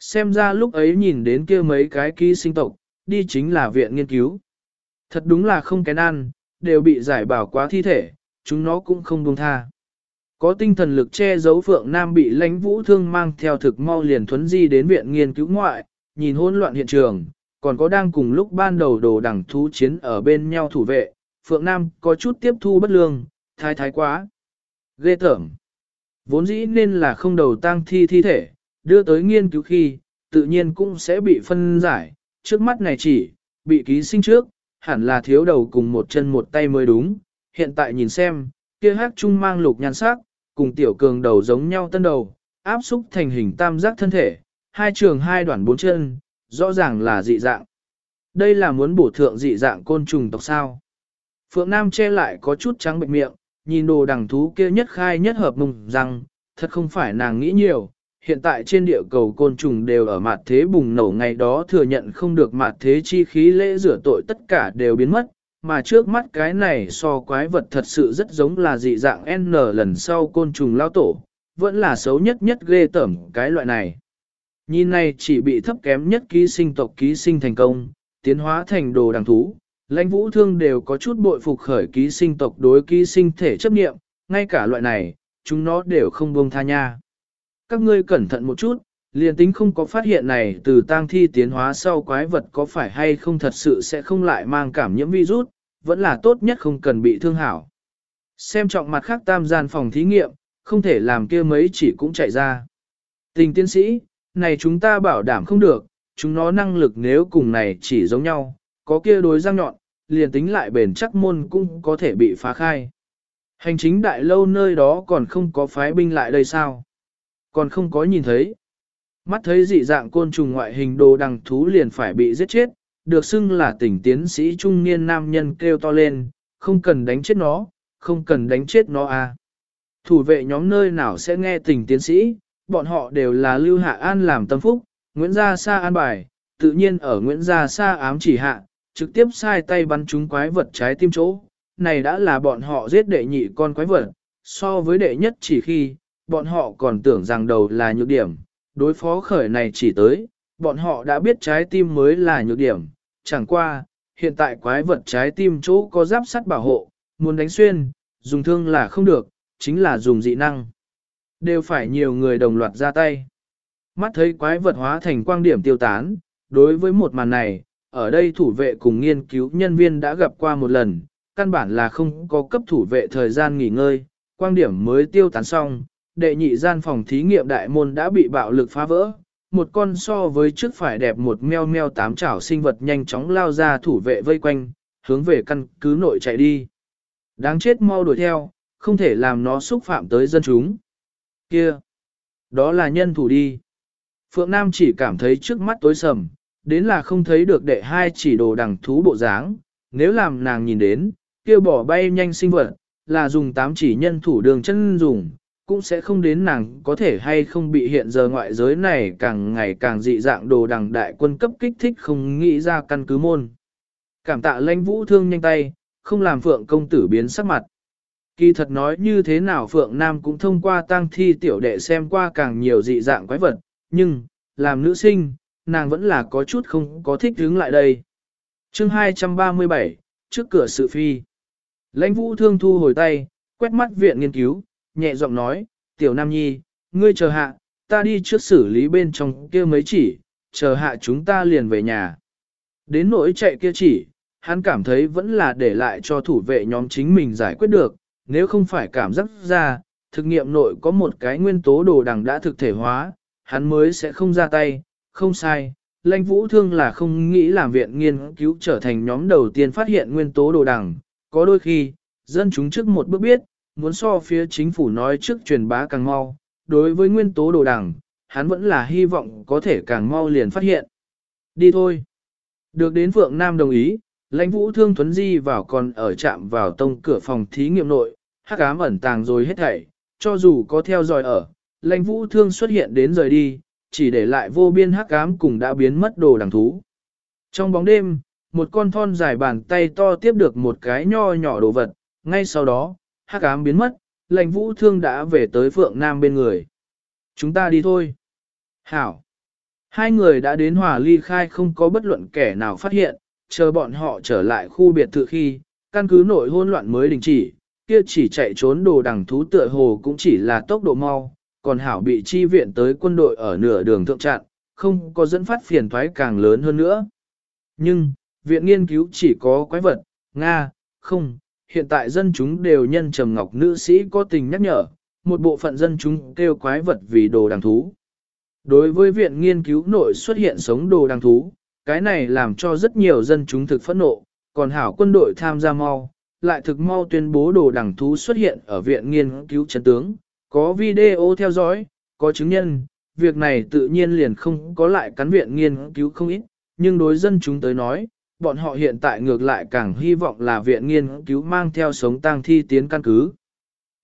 Xem ra lúc ấy nhìn đến kia mấy cái ký sinh tộc, đi chính là viện nghiên cứu. Thật đúng là không kén ăn, đều bị giải bảo quá thi thể, chúng nó cũng không buông tha. Có tinh thần lực che giấu Phượng Nam bị lãnh vũ thương mang theo thực mau liền thuấn di đến viện nghiên cứu ngoại, nhìn hỗn loạn hiện trường, còn có đang cùng lúc ban đầu đồ đẳng thú chiến ở bên nhau thủ vệ, Phượng Nam có chút tiếp thu bất lương, thái thái quá. Ghê tởm. Vốn dĩ nên là không đầu tang thi thi thể, đưa tới nghiên cứu khi, tự nhiên cũng sẽ bị phân giải, trước mắt này chỉ, bị ký sinh trước, hẳn là thiếu đầu cùng một chân một tay mới đúng, hiện tại nhìn xem, kia hát trung mang lục nhan sắc, cùng tiểu cường đầu giống nhau tân đầu, áp xúc thành hình tam giác thân thể, hai trường hai đoạn bốn chân, rõ ràng là dị dạng. Đây là muốn bổ thượng dị dạng côn trùng tộc sao. Phượng Nam che lại có chút trắng bệnh miệng, nhìn đồ đằng thú kia nhất khai nhất hợp mùng rằng, thật không phải nàng nghĩ nhiều, hiện tại trên địa cầu côn trùng đều ở mặt thế bùng nổ ngày đó thừa nhận không được mặt thế chi khí lễ rửa tội tất cả đều biến mất, mà trước mắt cái này so quái vật thật sự rất giống là dị dạng N lần sau côn trùng lao tổ, vẫn là xấu nhất nhất ghê tởm cái loại này. Nhìn này chỉ bị thấp kém nhất ký sinh tộc ký sinh thành công, tiến hóa thành đồ đằng thú, lãnh vũ thương đều có chút bội phục khởi ký sinh tộc đối ký sinh thể chấp nghiệm, ngay cả loại này, chúng nó đều không buông tha nha. Các ngươi cẩn thận một chút, liền tính không có phát hiện này từ tang thi tiến hóa sau quái vật có phải hay không thật sự sẽ không lại mang cảm nhiễm virus, vẫn là tốt nhất không cần bị thương hảo. Xem trọng mặt khác tam gian phòng thí nghiệm, không thể làm kia mấy chỉ cũng chạy ra. Tình tiến sĩ, này chúng ta bảo đảm không được, chúng nó năng lực nếu cùng này chỉ giống nhau, có kia đối răng nhọn, liền tính lại bền chắc môn cũng có thể bị phá khai. Hành chính đại lâu nơi đó còn không có phái binh lại đây sao? Còn không có nhìn thấy. Mắt thấy dị dạng côn trùng ngoại hình đồ đằng thú liền phải bị giết chết, được xưng là tỉnh tiến sĩ trung niên nam nhân kêu to lên, không cần đánh chết nó, không cần đánh chết nó à. Thủ vệ nhóm nơi nào sẽ nghe tỉnh tiến sĩ, bọn họ đều là Lưu Hạ An làm tâm phúc, Nguyễn Gia Sa an bài, tự nhiên ở Nguyễn Gia Sa ám chỉ hạ, trực tiếp sai tay bắn trúng quái vật trái tim chỗ. Này đã là bọn họ giết đệ nhị con quái vật, so với đệ nhất chỉ khi, bọn họ còn tưởng rằng đầu là nhược điểm, đối phó khởi này chỉ tới, bọn họ đã biết trái tim mới là nhược điểm, chẳng qua, hiện tại quái vật trái tim chỗ có giáp sắt bảo hộ, muốn đánh xuyên, dùng thương là không được, chính là dùng dị năng. Đều phải nhiều người đồng loạt ra tay. Mắt thấy quái vật hóa thành quang điểm tiêu tán, đối với một màn này, ở đây thủ vệ cùng nghiên cứu nhân viên đã gặp qua một lần, căn bản là không có cấp thủ vệ thời gian nghỉ ngơi, quang điểm mới tiêu tán xong, đệ nhị gian phòng thí nghiệm đại môn đã bị bạo lực phá vỡ, một con so với trước phải đẹp một meo meo tám chảo sinh vật nhanh chóng lao ra thủ vệ vây quanh, hướng về căn cứ nội chạy đi. Đáng chết mau đuổi theo, không thể làm nó xúc phạm tới dân chúng. Kia! Đó là nhân thủ đi. Phượng Nam chỉ cảm thấy trước mắt tối sầm, đến là không thấy được đệ hai chỉ đồ đằng thú bộ dáng, nếu làm nàng nhìn đến, kia bỏ bay nhanh sinh vật, là dùng tám chỉ nhân thủ đường chân dùng, cũng sẽ không đến nàng có thể hay không bị hiện giờ ngoại giới này càng ngày càng dị dạng đồ đằng đại quân cấp kích thích không nghĩ ra căn cứ môn. Cảm tạ lãnh vũ thương nhanh tay, không làm phượng công tử biến sắc mặt. Kỳ thật nói như thế nào Phượng Nam cũng thông qua tang thi tiểu đệ xem qua càng nhiều dị dạng quái vật, nhưng, làm nữ sinh, nàng vẫn là có chút không có thích hướng lại đây. chương 237, trước cửa sự phi. Lãnh vũ thương thu hồi tay, quét mắt viện nghiên cứu, nhẹ giọng nói, tiểu nam nhi, ngươi chờ hạ, ta đi trước xử lý bên trong kia mấy chỉ, chờ hạ chúng ta liền về nhà. Đến nỗi chạy kia chỉ, hắn cảm thấy vẫn là để lại cho thủ vệ nhóm chính mình giải quyết được, nếu không phải cảm giác ra, thực nghiệm nội có một cái nguyên tố đồ đằng đã thực thể hóa, hắn mới sẽ không ra tay, không sai. Lãnh vũ thương là không nghĩ làm viện nghiên cứu trở thành nhóm đầu tiên phát hiện nguyên tố đồ đằng, có đôi khi, dân chúng trước một bước biết, muốn so phía chính phủ nói trước truyền bá càng mau, đối với nguyên tố đồ đằng, hắn vẫn là hy vọng có thể càng mau liền phát hiện. Đi thôi. Được đến Phượng Nam đồng ý, lãnh vũ thương thuấn di vào còn ở chạm vào tông cửa phòng thí nghiệm nội, hắc ám ẩn tàng rồi hết thảy, cho dù có theo dõi ở, lãnh vũ thương xuất hiện đến rời đi, chỉ để lại vô biên hắc ám cùng đã biến mất đồ đằng thú. Trong bóng đêm, một con thon dài bàn tay to tiếp được một cái nho nhỏ đồ vật, ngay sau đó, hắc ám biến mất, lãnh vũ thương đã về tới Phượng Nam bên người. Chúng ta đi thôi. Hảo. Hai người đã đến hòa ly khai không có bất luận kẻ nào phát hiện, chờ bọn họ trở lại khu biệt thự khi, căn cứ nội hôn loạn mới đình chỉ, kia chỉ chạy trốn đồ đằng thú tựa hồ cũng chỉ là tốc độ mau, còn hảo bị chi viện tới quân đội ở nửa đường thượng trạng, không có dẫn phát phiền thoái càng lớn hơn nữa. Nhưng, viện nghiên cứu chỉ có quái vật, Nga, không, hiện tại dân chúng đều nhân trầm ngọc nữ sĩ có tình nhắc nhở, một bộ phận dân chúng kêu quái vật vì đồ đằng thú. Đối với viện nghiên cứu nội xuất hiện sống đồ đằng thú, cái này làm cho rất nhiều dân chúng thực phẫn nộ, còn hảo quân đội tham gia mau, lại thực mau tuyên bố đồ đẳng thú xuất hiện ở viện nghiên cứu chấn tướng, có video theo dõi, có chứng nhân, việc này tự nhiên liền không có lại cắn viện nghiên cứu không ít, nhưng đối dân chúng tới nói, bọn họ hiện tại ngược lại càng hy vọng là viện nghiên cứu mang theo sống tang thi tiến căn cứ.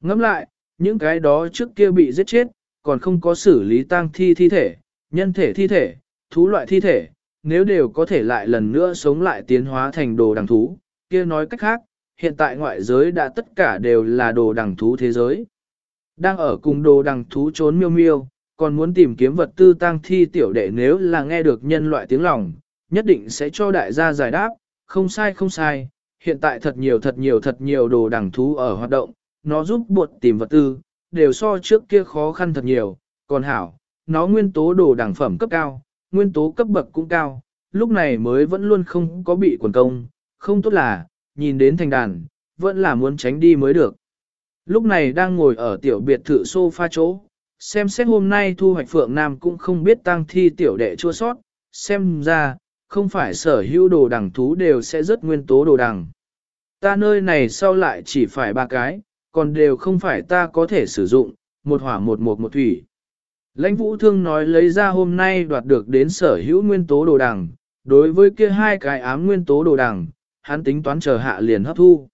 Ngẫm lại, những cái đó trước kia bị giết chết, còn không có xử lý tang thi thi thể, nhân thể thi thể, thú loại thi thể, nếu đều có thể lại lần nữa sống lại tiến hóa thành đồ đằng thú, kia nói cách khác, hiện tại ngoại giới đã tất cả đều là đồ đằng thú thế giới. Đang ở cùng đồ đằng thú trốn miêu miêu, còn muốn tìm kiếm vật tư tang thi tiểu đệ nếu là nghe được nhân loại tiếng lòng, nhất định sẽ cho đại gia giải đáp, không sai không sai, hiện tại thật nhiều thật nhiều thật nhiều đồ đằng thú ở hoạt động, nó giúp buộc tìm vật tư, đều so trước kia khó khăn thật nhiều, còn hảo, nó nguyên tố đồ đẳng phẩm cấp cao, nguyên tố cấp bậc cũng cao, lúc này mới vẫn luôn không có bị quần công, không tốt là, nhìn đến thành đàn, vẫn là muốn tránh đi mới được. Lúc này đang ngồi ở tiểu biệt thự sofa chỗ, xem xét hôm nay thu hoạch phượng nam cũng không biết tăng thi tiểu đệ chua sót, xem ra, không phải sở hữu đồ đằng thú đều sẽ rất nguyên tố đồ đằng. Ta nơi này sau lại chỉ phải ba cái, còn đều không phải ta có thể sử dụng, một hỏa một một một thủy. Lãnh vũ thương nói lấy ra hôm nay đoạt được đến sở hữu nguyên tố đồ đằng, đối với kia hai cái ám nguyên tố đồ đằng, hắn tính toán chờ hạ liền hấp thu.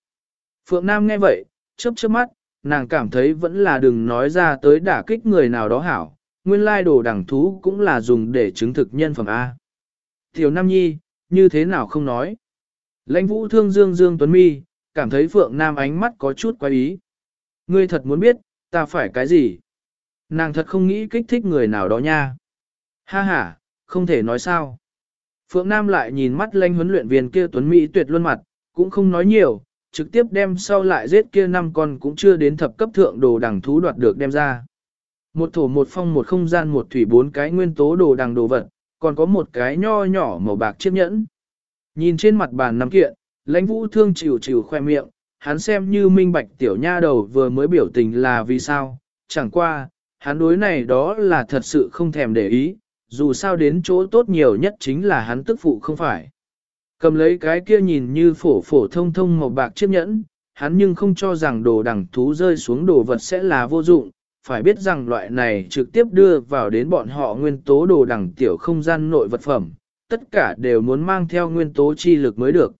Phượng Nam nghe vậy, chớp chớp mắt, nàng cảm thấy vẫn là đừng nói ra tới đả kích người nào đó hảo, nguyên lai đồ đẳng thú cũng là dùng để chứng thực nhân phẩm A. Tiểu Nam Nhi, như thế nào không nói. Lãnh vũ thương dương dương tuấn mi, cảm thấy Phượng Nam ánh mắt có chút quái ý. Ngươi thật muốn biết, ta phải cái gì? Nàng thật không nghĩ kích thích người nào đó nha. Ha ha, không thể nói sao. Phượng Nam lại nhìn mắt lanh huấn luyện viên kia tuấn Mỹ tuyệt luôn mặt, cũng không nói nhiều, trực tiếp đem sau lại giết kia năm con cũng chưa đến thập cấp thượng đồ đằng thú đoạt được đem ra. Một thổ một phong một không gian một thủy bốn cái nguyên tố đồ đằng đồ vật, còn có một cái nho nhỏ màu bạc chiếc nhẫn. Nhìn trên mặt bàn nằm kiện, lãnh vũ thương chịu chịu khoe miệng, hắn xem như minh bạch tiểu nha đầu vừa mới biểu tình là vì sao, chẳng qua, hắn đối này đó là thật sự không thèm để ý, dù sao đến chỗ tốt nhiều nhất chính là hắn tức phụ không phải. Cầm lấy cái kia nhìn như phổ phổ thông thông màu bạc chiếc nhẫn, hắn nhưng không cho rằng đồ đẳng thú rơi xuống đồ vật sẽ là vô dụng, phải biết rằng loại này trực tiếp đưa vào đến bọn họ nguyên tố đồ đẳng tiểu không gian nội vật phẩm, tất cả đều muốn mang theo nguyên tố chi lực mới được.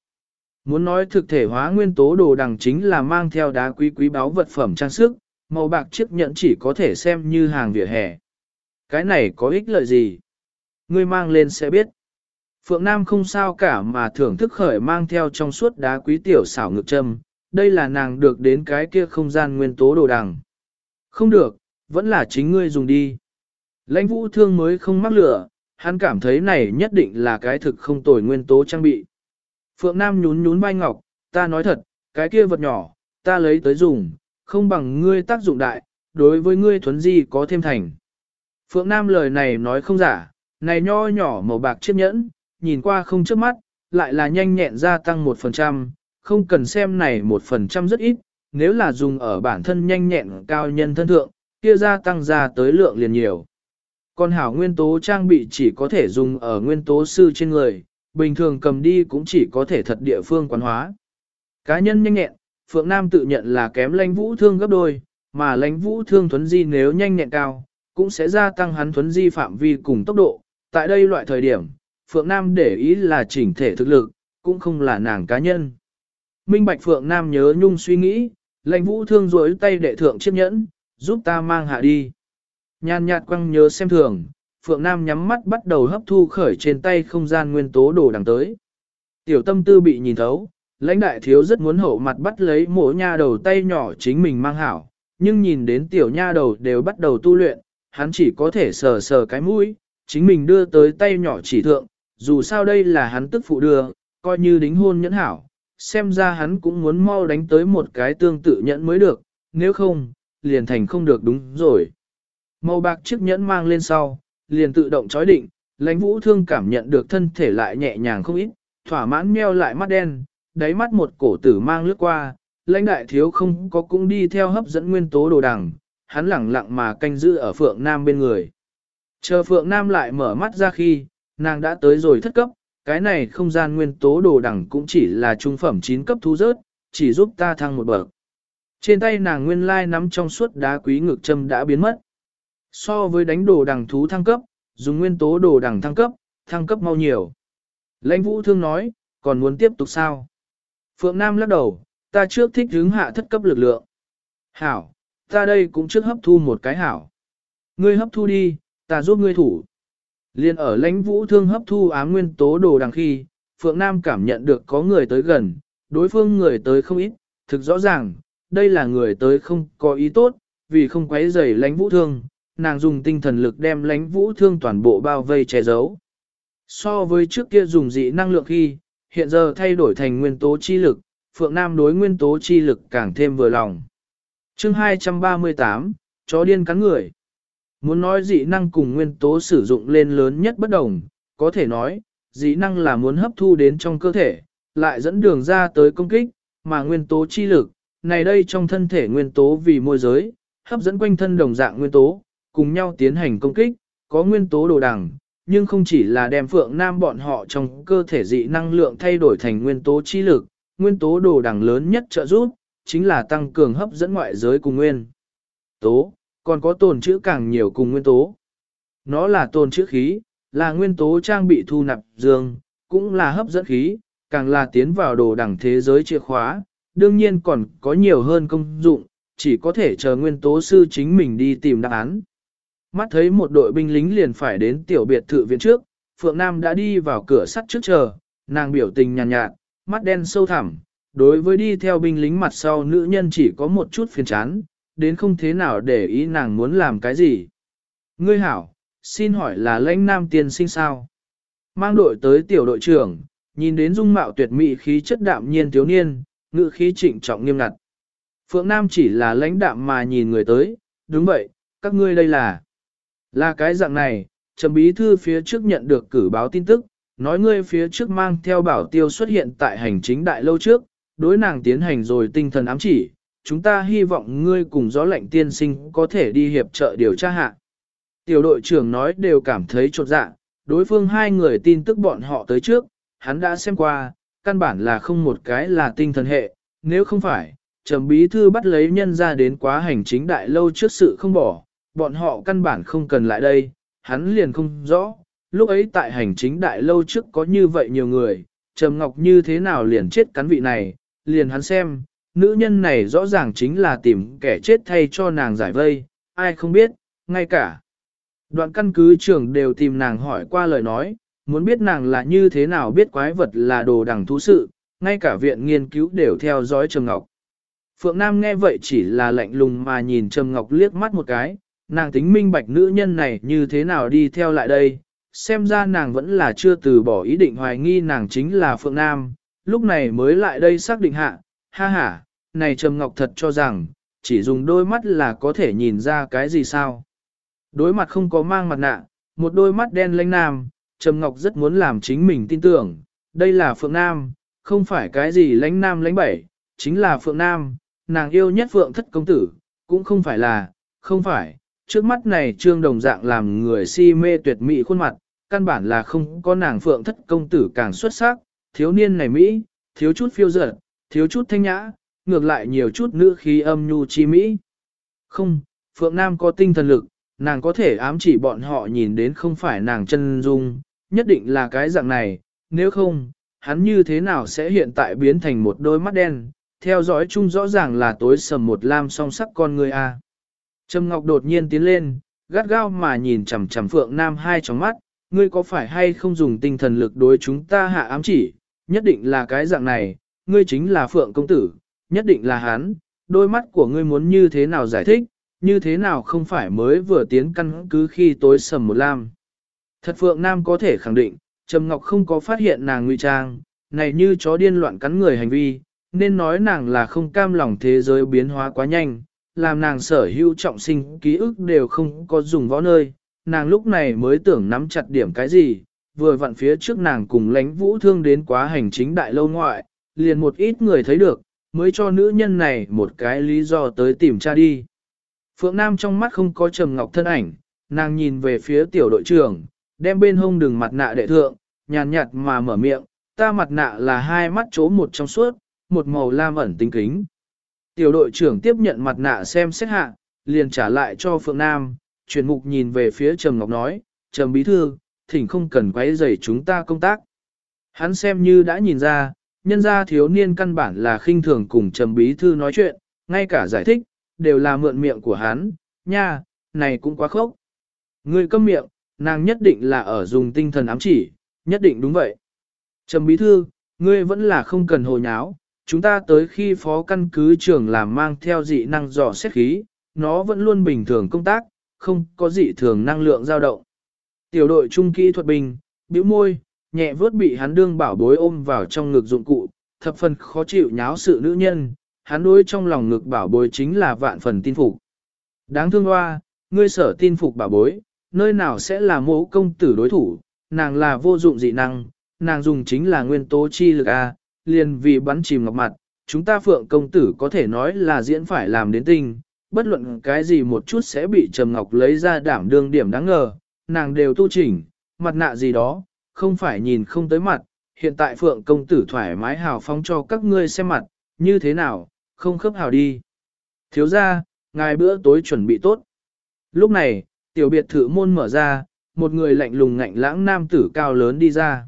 Muốn nói thực thể hóa nguyên tố đồ đằng chính là mang theo đá quý quý báu vật phẩm trang sức, màu bạc chiếc nhẫn chỉ có thể xem như hàng vỉa hè. Cái này có ích lợi gì? Ngươi mang lên sẽ biết. Phượng Nam không sao cả mà thưởng thức khởi mang theo trong suốt đá quý tiểu xảo ngực châm, đây là nàng được đến cái kia không gian nguyên tố đồ đằng. Không được, vẫn là chính ngươi dùng đi. Lãnh vũ thương mới không mắc lửa, hắn cảm thấy này nhất định là cái thực không tồi nguyên tố trang bị. Phượng Nam nhún nhún vai ngọc, ta nói thật, cái kia vật nhỏ, ta lấy tới dùng, không bằng ngươi tác dụng đại, đối với ngươi thuấn di có thêm thành. Phượng Nam lời này nói không giả, này nho nhỏ màu bạc chiếc nhẫn, nhìn qua không trước mắt, lại là nhanh nhẹn gia tăng 1%, không cần xem này 1% rất ít, nếu là dùng ở bản thân nhanh nhẹn cao nhân thân thượng, kia gia tăng ra tới lượng liền nhiều. Còn hảo nguyên tố trang bị chỉ có thể dùng ở nguyên tố sư trên người, bình thường cầm đi cũng chỉ có thể thật địa phương quán hóa. Cá nhân nhanh nhẹn, Phượng Nam tự nhận là kém lãnh vũ thương gấp đôi, mà lãnh vũ thương thuấn di nếu nhanh nhẹn cao, cũng sẽ gia tăng hắn thuấn di phạm vi cùng tốc độ. Tại đây loại thời điểm, Phượng Nam để ý là chỉnh thể thực lực, cũng không là nàng cá nhân. Minh Bạch Phượng Nam nhớ nhung suy nghĩ, lãnh vũ thương rối tay đệ thượng chiếc nhẫn, giúp ta mang hạ đi. Nhàn nhạt quăng nhớ xem thường, Phượng Nam nhắm mắt bắt đầu hấp thu khởi trên tay không gian nguyên tố đồ đằng tới. Tiểu tâm tư bị nhìn thấu, lãnh đại thiếu rất muốn hậu mặt bắt lấy mổ nha đầu tay nhỏ chính mình mang hảo, nhưng nhìn đến tiểu nha đầu đều bắt đầu tu luyện, hắn chỉ có thể sờ sờ cái mũi, chính mình đưa tới tay nhỏ chỉ thượng, dù sao đây là hắn tức phụ đưa, coi như đính hôn nhẫn hảo, xem ra hắn cũng muốn mau đánh tới một cái tương tự nhẫn mới được, nếu không, liền thành không được đúng rồi. Màu bạc chiếc nhẫn mang lên sau, liền tự động chói định, lãnh vũ thương cảm nhận được thân thể lại nhẹ nhàng không ít, thỏa mãn meo lại mắt đen, đáy mắt một cổ tử mang lướt qua, lãnh đại thiếu không có cũng đi theo hấp dẫn nguyên tố đồ đằng, hắn lẳng lặng mà canh giữ ở Phượng Nam bên người. Chờ Phượng Nam lại mở mắt ra khi, nàng đã tới rồi thất cấp, cái này không gian nguyên tố đồ đẳng cũng chỉ là trung phẩm 9 cấp thú rớt, chỉ giúp ta thăng một bậc. Trên tay nàng nguyên lai nắm trong suốt đá quý ngực châm đã biến mất. So với đánh đồ đẳng thú thăng cấp, dùng nguyên tố đồ đẳng thăng cấp, thăng cấp mau nhiều. Lãnh vũ thương nói, còn muốn tiếp tục sao? Phượng Nam lắc đầu, ta trước thích hướng hạ thất cấp lực lượng. Hảo, ta đây cũng trước hấp thu một cái hảo. Ngươi hấp thu đi, ta giúp ngươi thủ. Liên ở lãnh vũ thương hấp thu ám nguyên tố đồ đằng khi, Phượng Nam cảm nhận được có người tới gần, đối phương người tới không ít, thực rõ ràng, đây là người tới không có ý tốt, vì không quấy rầy lãnh vũ thương, nàng dùng tinh thần lực đem lãnh vũ thương toàn bộ bao vây che giấu. So với trước kia dùng dị năng lượng khi, hiện giờ thay đổi thành nguyên tố chi lực, Phượng Nam đối nguyên tố chi lực càng thêm vừa lòng chương 238, chó điên cắn người. Muốn nói dị năng cùng nguyên tố sử dụng lên lớn nhất bất đồng, có thể nói, dị năng là muốn hấp thu đến trong cơ thể, lại dẫn đường ra tới công kích, mà nguyên tố chi lực, này đây trong thân thể nguyên tố vì môi giới, hấp dẫn quanh thân đồng dạng nguyên tố, cùng nhau tiến hành công kích, có nguyên tố đồ đẳng, nhưng không chỉ là đem phượng nam bọn họ trong cơ thể dị năng lượng thay đổi thành nguyên tố chi lực, nguyên tố đồ đẳng lớn nhất trợ giúp, chính là tăng cường hấp dẫn ngoại giới cùng nguyên tố, còn có tồn chữ càng nhiều cùng nguyên tố. Nó là tồn chữ khí, là nguyên tố trang bị thu nạp dương, cũng là hấp dẫn khí, càng là tiến vào đồ đẳng thế giới chìa khóa, đương nhiên còn có nhiều hơn công dụng, chỉ có thể chờ nguyên tố sư chính mình đi tìm đáp án. Mắt thấy một đội binh lính liền phải đến tiểu biệt thự viện trước, Phượng Nam đã đi vào cửa sắt trước chờ, nàng biểu tình nhàn nhạt, nhạt, mắt đen sâu thẳm, đối với đi theo binh lính mặt sau nữ nhân chỉ có một chút phiền chán, đến không thế nào để ý nàng muốn làm cái gì. Ngươi hảo, xin hỏi là lãnh nam tiên sinh sao? Mang đội tới tiểu đội trưởng, nhìn đến dung mạo tuyệt mỹ khí chất đạm nhiên thiếu niên, ngự khí trịnh trọng nghiêm ngặt. Phượng Nam chỉ là lãnh đạm mà nhìn người tới, đúng vậy, các ngươi đây là. Là cái dạng này, trầm bí thư phía trước nhận được cử báo tin tức, nói ngươi phía trước mang theo bảo tiêu xuất hiện tại hành chính đại lâu trước, đối nàng tiến hành rồi tinh thần ám chỉ, chúng ta hy vọng ngươi cùng gió lạnh tiên sinh có thể đi hiệp trợ điều tra hạ. Tiểu đội trưởng nói đều cảm thấy trột dạ, đối phương hai người tin tức bọn họ tới trước, hắn đã xem qua, căn bản là không một cái là tinh thần hệ, nếu không phải, trầm bí thư bắt lấy nhân ra đến quá hành chính đại lâu trước sự không bỏ, bọn họ căn bản không cần lại đây, hắn liền không rõ, lúc ấy tại hành chính đại lâu trước có như vậy nhiều người, trầm ngọc như thế nào liền chết cắn vị này, liền hắn xem, nữ nhân này rõ ràng chính là tìm kẻ chết thay cho nàng giải vây, ai không biết, ngay cả. Đoạn căn cứ trưởng đều tìm nàng hỏi qua lời nói, muốn biết nàng là như thế nào biết quái vật là đồ đằng thú sự, ngay cả viện nghiên cứu đều theo dõi Trầm Ngọc. Phượng Nam nghe vậy chỉ là lạnh lùng mà nhìn Trầm Ngọc liếc mắt một cái, nàng tính minh bạch nữ nhân này như thế nào đi theo lại đây, xem ra nàng vẫn là chưa từ bỏ ý định hoài nghi nàng chính là Phượng Nam, lúc này mới lại đây xác định hạ, ha ha, này Trầm Ngọc thật cho rằng, chỉ dùng đôi mắt là có thể nhìn ra cái gì sao. Đối mặt không có mang mặt nạ, một đôi mắt đen lanh nam, Trầm Ngọc rất muốn làm chính mình tin tưởng, đây là Phượng Nam, không phải cái gì lãnh nam lãnh bảy, chính là Phượng Nam, nàng yêu nhất Phượng thất công tử, cũng không phải là, không phải, trước mắt này trương đồng dạng làm người si mê tuyệt mỹ khuôn mặt, căn bản là không có nàng Phượng thất công tử càng xuất sắc, thiếu niên này Mỹ, thiếu chút phiêu dở, thiếu chút thanh nhã, ngược lại nhiều chút nữ khí âm nhu chi Mỹ. Không, Phượng Nam có tinh thần lực, nàng có thể ám chỉ bọn họ nhìn đến không phải nàng chân dung, nhất định là cái dạng này, nếu không, hắn như thế nào sẽ hiện tại biến thành một đôi mắt đen, theo dõi chung rõ ràng là tối sầm một lam song sắc con người a. Trầm Ngọc đột nhiên tiến lên, gắt gao mà nhìn chằm chằm Phượng Nam hai tròng mắt, ngươi có phải hay không dùng tinh thần lực đối chúng ta hạ ám chỉ, nhất định là cái dạng này, ngươi chính là Phượng công tử, nhất định là hắn, đôi mắt của ngươi muốn như thế nào giải thích, như thế nào không phải mới vừa tiến căn cứ khi tối sầm một lam. Thật Phượng Nam có thể khẳng định, Trầm Ngọc không có phát hiện nàng ngụy trang, này như chó điên loạn cắn người hành vi, nên nói nàng là không cam lòng thế giới biến hóa quá nhanh, làm nàng sở hữu trọng sinh ký ức đều không có dùng võ nơi, nàng lúc này mới tưởng nắm chặt điểm cái gì, vừa vặn phía trước nàng cùng lánh vũ thương đến quá hành chính đại lâu ngoại, liền một ít người thấy được, mới cho nữ nhân này một cái lý do tới tìm cha đi. Phượng Nam trong mắt không có trầm ngọc thân ảnh, nàng nhìn về phía tiểu đội trưởng, đem bên hông đường mặt nạ đệ thượng, nhàn nhạt mà mở miệng, ta mặt nạ là hai mắt chố một trong suốt, một màu lam ẩn tinh kính. Tiểu đội trưởng tiếp nhận mặt nạ xem xét hạ, liền trả lại cho Phượng Nam, chuyển mục nhìn về phía Trầm Ngọc nói, Trầm Bí Thư, thỉnh không cần quấy rầy chúng ta công tác. Hắn xem như đã nhìn ra, nhân gia thiếu niên căn bản là khinh thường cùng Trầm Bí Thư nói chuyện, ngay cả giải thích, đều là mượn miệng của hắn, nha, này cũng quá khốc. Người câm miệng, nàng nhất định là ở dùng tinh thần ám chỉ, nhất định đúng vậy. Trầm Bí Thư, ngươi vẫn là không cần hồ nháo, chúng ta tới khi phó căn cứ trưởng làm mang theo dị năng dò xét khí, nó vẫn luôn bình thường công tác, không có dị thường năng lượng dao động. Tiểu đội trung kỹ thuật bình, bĩu môi, nhẹ vớt bị hắn đương bảo bối ôm vào trong ngực dụng cụ, thập phần khó chịu nháo sự nữ nhân, hắn đối trong lòng ngực bảo bối chính là vạn phần tin phục. Đáng thương hoa, ngươi sở tin phục bảo bối, nơi nào sẽ là mẫu công tử đối thủ, nàng là vô dụng dị năng, nàng dùng chính là nguyên tố chi lực A, liền vì bắn chìm ngọc mặt, chúng ta phượng công tử có thể nói là diễn phải làm đến tinh, bất luận cái gì một chút sẽ bị Trầm Ngọc lấy ra đảm đương điểm đáng ngờ, nàng đều tu chỉnh, mặt nạ gì đó, không phải nhìn không tới mặt, hiện tại phượng công tử thoải mái hào phóng cho các ngươi xem mặt, như thế nào, không khớp hào đi. Thiếu ra, ngài bữa tối chuẩn bị tốt. Lúc này, tiểu biệt thự môn mở ra, một người lạnh lùng ngạnh lãng nam tử cao lớn đi ra.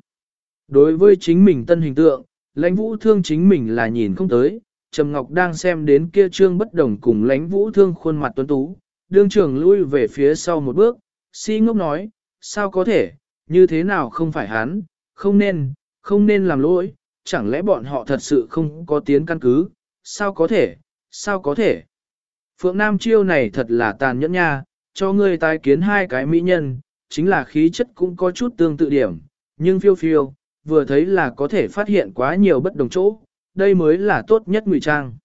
Đối với chính mình tân hình tượng, lãnh vũ thương chính mình là nhìn không tới, Trầm Ngọc đang xem đến kia trương bất đồng cùng lãnh vũ thương khuôn mặt tuấn tú, đương trưởng lui về phía sau một bước, si ngốc nói, sao có thể, như thế nào không phải hắn, không nên, không nên làm lỗi, chẳng lẽ bọn họ thật sự không có tiến căn cứ, sao có thể, sao có thể. Phượng Nam chiêu này thật là tàn nhẫn nha, cho ngươi tái kiến hai cái mỹ nhân, chính là khí chất cũng có chút tương tự điểm, nhưng phiêu phiêu, vừa thấy là có thể phát hiện quá nhiều bất đồng chỗ, đây mới là tốt nhất ngụy trang.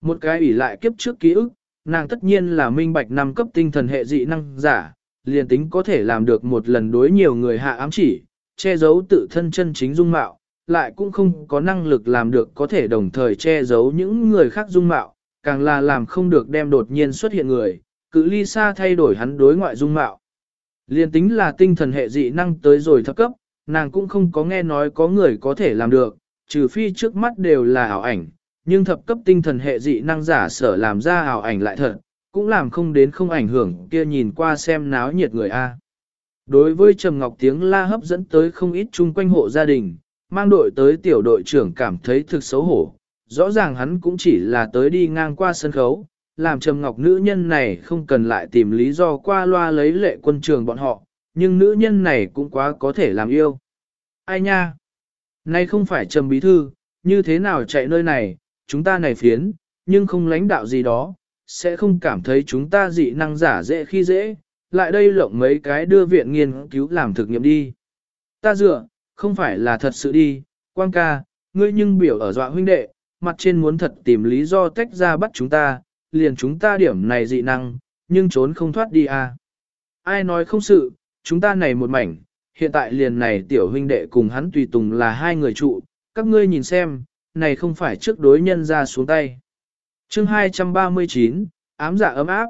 Một cái ủy lại kiếp trước ký ức, nàng tất nhiên là minh bạch năm cấp tinh thần hệ dị năng giả, liền tính có thể làm được một lần đối nhiều người hạ ám chỉ, che giấu tự thân chân chính dung mạo, lại cũng không có năng lực làm được có thể đồng thời che giấu những người khác dung mạo, càng là làm không được đem đột nhiên xuất hiện người, cự ly xa thay đổi hắn đối ngoại dung mạo. Liên tính là tinh thần hệ dị năng tới rồi thấp cấp, nàng cũng không có nghe nói có người có thể làm được, trừ phi trước mắt đều là ảo ảnh, nhưng thập cấp tinh thần hệ dị năng giả sở làm ra ảo ảnh lại thật, cũng làm không đến không ảnh hưởng kia nhìn qua xem náo nhiệt người A. Đối với Trầm Ngọc tiếng la hấp dẫn tới không ít chung quanh hộ gia đình, mang đội tới tiểu đội trưởng cảm thấy thực xấu hổ, rõ ràng hắn cũng chỉ là tới đi ngang qua sân khấu, làm Trầm Ngọc nữ nhân này không cần lại tìm lý do qua loa lấy lệ quân trường bọn họ, nhưng nữ nhân này cũng quá có thể làm yêu. Ai nha? Nay không phải Trầm Bí Thư, như thế nào chạy nơi này, chúng ta này phiến, nhưng không lãnh đạo gì đó, sẽ không cảm thấy chúng ta dị năng giả dễ khi dễ, lại đây lộng mấy cái đưa viện nghiên cứu làm thực nghiệm đi. Ta dựa, không phải là thật sự đi, quang ca, ngươi nhưng biểu ở dọa huynh đệ, mặt trên muốn thật tìm lý do tách ra bắt chúng ta, liền chúng ta điểm này dị năng, nhưng trốn không thoát đi à. Ai nói không sự, chúng ta này một mảnh, hiện tại liền này tiểu huynh đệ cùng hắn tùy tùng là hai người trụ, các ngươi nhìn xem, này không phải trước đối nhân ra xuống tay chương 239, ám dạ ấm áp.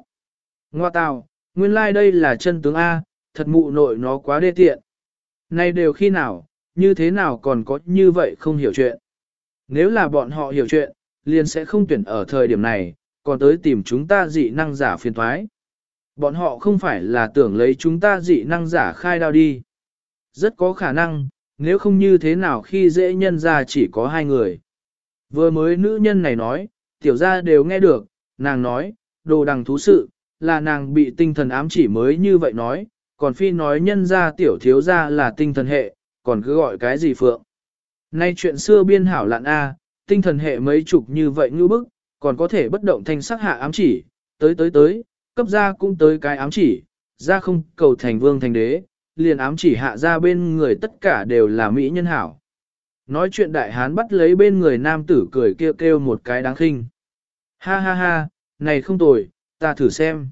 Ngoa tào, nguyên lai like đây là chân tướng A, thật mụ nội nó quá đê tiện. Này đều khi nào, như thế nào còn có như vậy không hiểu chuyện. Nếu là bọn họ hiểu chuyện, liền sẽ không tuyển ở thời điểm này, còn tới tìm chúng ta dị năng giả phiền thoái. Bọn họ không phải là tưởng lấy chúng ta dị năng giả khai đao đi. Rất có khả năng, nếu không như thế nào khi dễ nhân ra chỉ có hai người. Vừa mới nữ nhân này nói, tiểu gia đều nghe được, nàng nói, đồ đằng thú sự, là nàng bị tinh thần ám chỉ mới như vậy nói, còn phi nói nhân gia tiểu thiếu gia là tinh thần hệ, còn cứ gọi cái gì phượng. Nay chuyện xưa biên hảo lạn A, tinh thần hệ mấy chục như vậy ngư bức, còn có thể bất động thanh sắc hạ ám chỉ, tới tới tới, cấp ra cũng tới cái ám chỉ, ra không cầu thành vương thành đế, liền ám chỉ hạ ra bên người tất cả đều là mỹ nhân hảo. Nói chuyện đại hán bắt lấy bên người nam tử cười kêu kêu một cái đáng khinh. Ha ha ha, này không tồi, ta thử xem.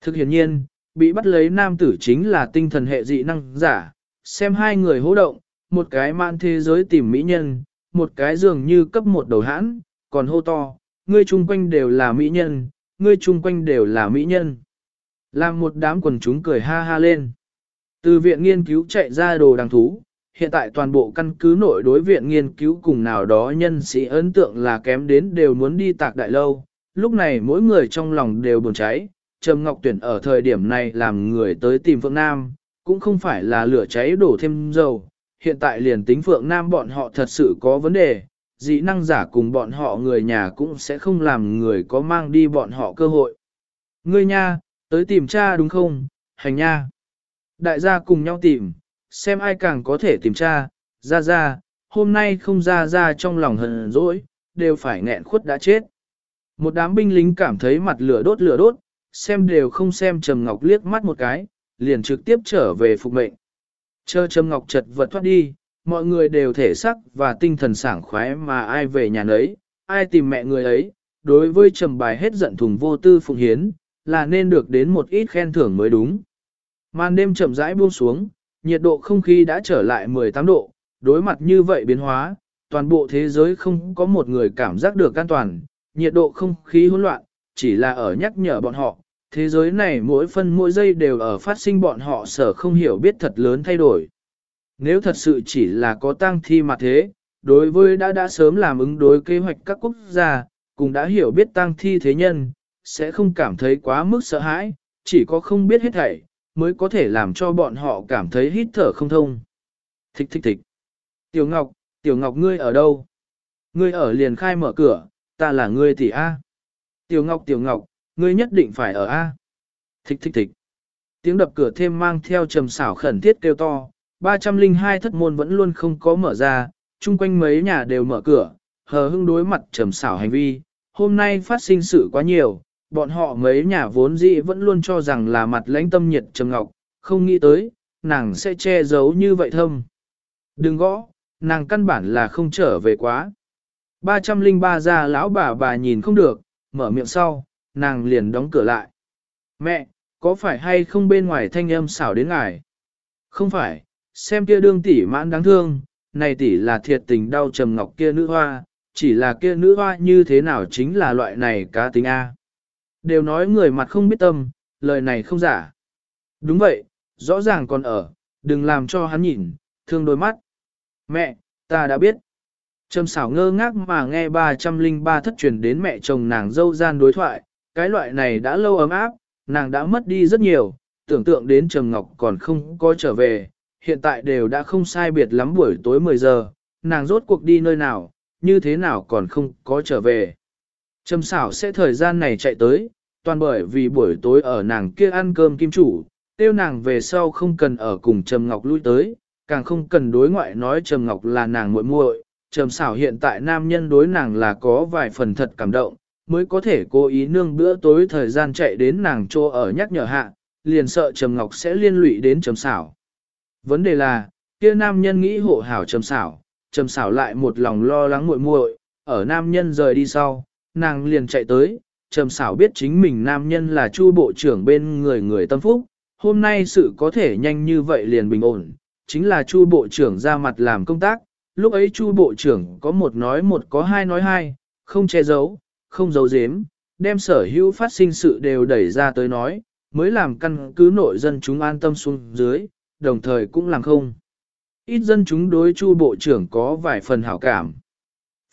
Thực hiện nhiên, bị bắt lấy nam tử chính là tinh thần hệ dị năng giả, xem hai người hỗ động, một cái man thế giới tìm mỹ nhân, một cái dường như cấp một đầu hãn, còn hô to, ngươi chung quanh đều là mỹ nhân, ngươi chung quanh đều là mỹ nhân. Làm một đám quần chúng cười ha ha lên. Từ viện nghiên cứu chạy ra đồ đằng thú, hiện tại toàn bộ căn cứ nội đối viện nghiên cứu cùng nào đó nhân sĩ ấn tượng là kém đến đều muốn đi tạc đại lâu. Lúc này mỗi người trong lòng đều buồn cháy, Trầm Ngọc Tuyển ở thời điểm này làm người tới tìm Phượng Nam, cũng không phải là lửa cháy đổ thêm dầu. Hiện tại liền tính Phượng Nam bọn họ thật sự có vấn đề, dĩ năng giả cùng bọn họ người nhà cũng sẽ không làm người có mang đi bọn họ cơ hội. Ngươi nha, tới tìm cha đúng không, hành nha. Đại gia cùng nhau tìm, xem ai càng có thể tìm cha, ra ra, hôm nay không ra ra trong lòng hờn dỗi, đều phải nghẹn khuất đã chết. Một đám binh lính cảm thấy mặt lửa đốt lửa đốt, xem đều không xem Trầm Ngọc liếc mắt một cái, liền trực tiếp trở về phục mệnh. Chờ Trầm Ngọc chật vật thoát đi, mọi người đều thể sắc và tinh thần sảng khoái mà ai về nhà nấy, ai tìm mẹ người ấy, đối với Trầm bài hết giận thùng vô tư phụng hiến, là nên được đến một ít khen thưởng mới đúng. Màn đêm chậm rãi buông xuống, nhiệt độ không khí đã trở lại 18 độ, đối mặt như vậy biến hóa, toàn bộ thế giới không có một người cảm giác được an toàn, nhiệt độ không khí hỗn loạn, chỉ là ở nhắc nhở bọn họ, thế giới này mỗi phân mỗi giây đều ở phát sinh bọn họ sở không hiểu biết thật lớn thay đổi. Nếu thật sự chỉ là có tăng thi mà thế, đối với đã đã sớm làm ứng đối kế hoạch các quốc gia, cũng đã hiểu biết tăng thi thế nhân, sẽ không cảm thấy quá mức sợ hãi, chỉ có không biết hết thảy, mới có thể làm cho bọn họ cảm thấy hít thở không thông. Thích thích thích. Tiểu Ngọc, Tiểu Ngọc ngươi ở đâu? Ngươi ở liền khai mở cửa, ta là ngươi tỷ A. Tiểu Ngọc Tiểu Ngọc, ngươi nhất định phải ở A. Thích thích thích. Tiếng đập cửa thêm mang theo trầm xảo khẩn thiết kêu to, 302 thất môn vẫn luôn không có mở ra, chung quanh mấy nhà đều mở cửa, hờ hưng đối mặt trầm xảo hành vi. Hôm nay phát sinh sự quá nhiều, bọn họ mấy nhà vốn dĩ vẫn luôn cho rằng là mặt lãnh tâm nhiệt trầm ngọc, không nghĩ tới, nàng sẽ che giấu như vậy thâm. Đừng gõ, nàng căn bản là không trở về quá. 303 gia lão bà bà nhìn không được, mở miệng sau, nàng liền đóng cửa lại. Mẹ, có phải hay không bên ngoài thanh âm xảo đến ngài? Không phải, xem kia đương tỷ mãn đáng thương, này tỷ là thiệt tình đau trầm ngọc kia nữ hoa, chỉ là kia nữ hoa như thế nào chính là loại này cá tính A. Đều nói người mặt không biết tâm, lời này không giả. Đúng vậy, rõ ràng còn ở, đừng làm cho hắn nhìn, thương đôi mắt. Mẹ, ta đã biết. Trầm xảo ngơ ngác mà nghe 303 thất truyền đến mẹ chồng nàng dâu gian đối thoại, cái loại này đã lâu ấm áp, nàng đã mất đi rất nhiều, tưởng tượng đến Trầm Ngọc còn không có trở về, hiện tại đều đã không sai biệt lắm buổi tối 10 giờ, nàng rốt cuộc đi nơi nào, như thế nào còn không có trở về. Trầm xảo sẽ thời gian này chạy tới, toàn bởi vì buổi tối ở nàng kia ăn cơm kim chủ, tiêu nàng về sau không cần ở cùng Trầm Ngọc lui tới, càng không cần đối ngoại nói Trầm Ngọc là nàng muội muội. Trầm xảo hiện tại nam nhân đối nàng là có vài phần thật cảm động, mới có thể cố ý nương bữa tối thời gian chạy đến nàng chỗ ở nhắc nhở hạ, liền sợ Trầm Ngọc sẽ liên lụy đến Trầm xảo. Vấn đề là, kia nam nhân nghĩ hộ hảo Trầm xảo, Trầm xảo lại một lòng lo lắng muội muội, ở nam nhân rời đi sau, nàng liền chạy tới, Trầm xảo biết chính mình nam nhân là chu bộ trưởng bên người người tâm phúc, hôm nay sự có thể nhanh như vậy liền bình ổn, chính là chu bộ trưởng ra mặt làm công tác, lúc ấy chu bộ trưởng có một nói một có hai nói hai, không che giấu, không giấu giếm, đem sở hữu phát sinh sự đều đẩy ra tới nói, mới làm căn cứ nội dân chúng an tâm xuống dưới, đồng thời cũng làm không. Ít dân chúng đối chu bộ trưởng có vài phần hảo cảm.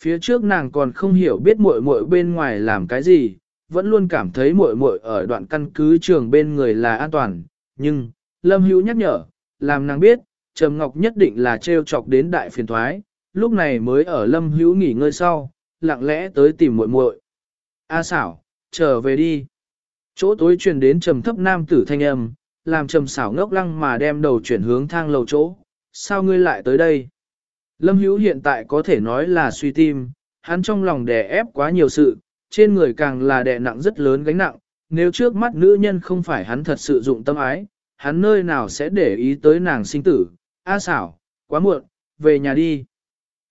Phía trước nàng còn không hiểu biết muội muội bên ngoài làm cái gì, vẫn luôn cảm thấy muội muội ở đoạn căn cứ trường bên người là an toàn, nhưng, Lâm Hữu nhắc nhở, làm nàng biết, Trầm Ngọc nhất định là trêu chọc đến đại phiền toái lúc này mới ở Lâm Hữu nghỉ ngơi sau, lặng lẽ tới tìm muội muội. A xảo, trở về đi. Chỗ tối truyền đến trầm thấp nam tử thanh âm, làm trầm xảo ngốc lăng mà đem đầu chuyển hướng thang lầu chỗ. Sao ngươi lại tới đây? Lâm Hữu hiện tại có thể nói là suy tim, hắn trong lòng đè ép quá nhiều sự, trên người càng là đè nặng rất lớn gánh nặng, nếu trước mắt nữ nhân không phải hắn thật sự dụng tâm ái, hắn nơi nào sẽ để ý tới nàng sinh tử, a xảo, quá muộn, về nhà đi.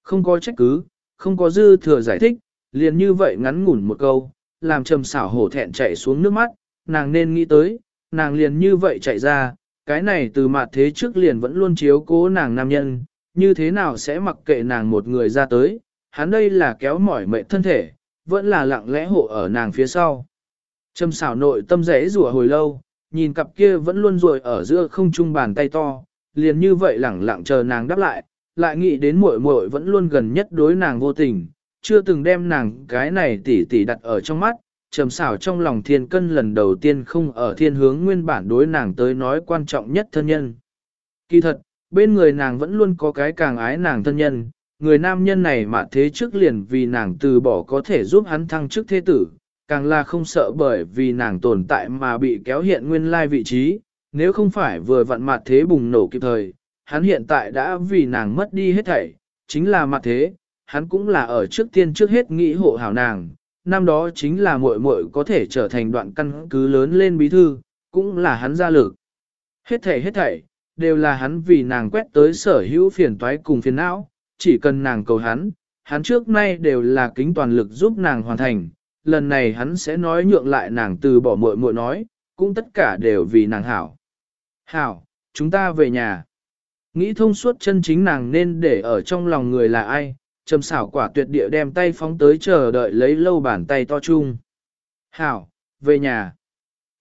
Không có trách cứ, không có dư thừa giải thích, liền như vậy ngắn ngủn một câu, làm trầm xảo hổ thẹn chạy xuống nước mắt, nàng nên nghĩ tới, nàng liền như vậy chạy ra, cái này từ mặt thế trước liền vẫn luôn chiếu cố nàng nam nhân, như thế nào sẽ mặc kệ nàng một người ra tới, hắn đây là kéo mỏi mệt thân thể, vẫn là lặng lẽ hộ ở nàng phía sau. Trầm xảo nội tâm rẽ rủa hồi lâu, nhìn cặp kia vẫn luôn ruồi ở giữa không trung bàn tay to, liền như vậy lẳng lặng chờ nàng đáp lại, lại nghĩ đến muội muội vẫn luôn gần nhất đối nàng vô tình, chưa từng đem nàng cái này tỉ tỉ đặt ở trong mắt, trầm xảo trong lòng thiên cân lần đầu tiên không ở thiên hướng nguyên bản đối nàng tới nói quan trọng nhất thân nhân. Kỳ thật, bên người nàng vẫn luôn có cái càng ái nàng thân nhân, người nam nhân này mà thế trước liền vì nàng từ bỏ có thể giúp hắn thăng chức thế tử, càng là không sợ bởi vì nàng tồn tại mà bị kéo hiện nguyên lai vị trí, nếu không phải vừa vặn mặt thế bùng nổ kịp thời, hắn hiện tại đã vì nàng mất đi hết thảy, chính là mặt thế, hắn cũng là ở trước tiên trước hết nghĩ hộ hảo nàng, năm đó chính là muội muội có thể trở thành đoạn căn cứ lớn lên bí thư, cũng là hắn ra lực. Hết thảy hết thảy, đều là hắn vì nàng quét tới sở hữu phiền toái cùng phiền não, chỉ cần nàng cầu hắn, hắn trước nay đều là kính toàn lực giúp nàng hoàn thành, lần này hắn sẽ nói nhượng lại nàng từ bỏ muội muội nói, cũng tất cả đều vì nàng hảo. Hảo, chúng ta về nhà. Nghĩ thông suốt chân chính nàng nên để ở trong lòng người là ai, trầm xảo quả tuyệt địa đem tay phóng tới chờ đợi lấy lâu bàn tay to chung. Hảo, về nhà.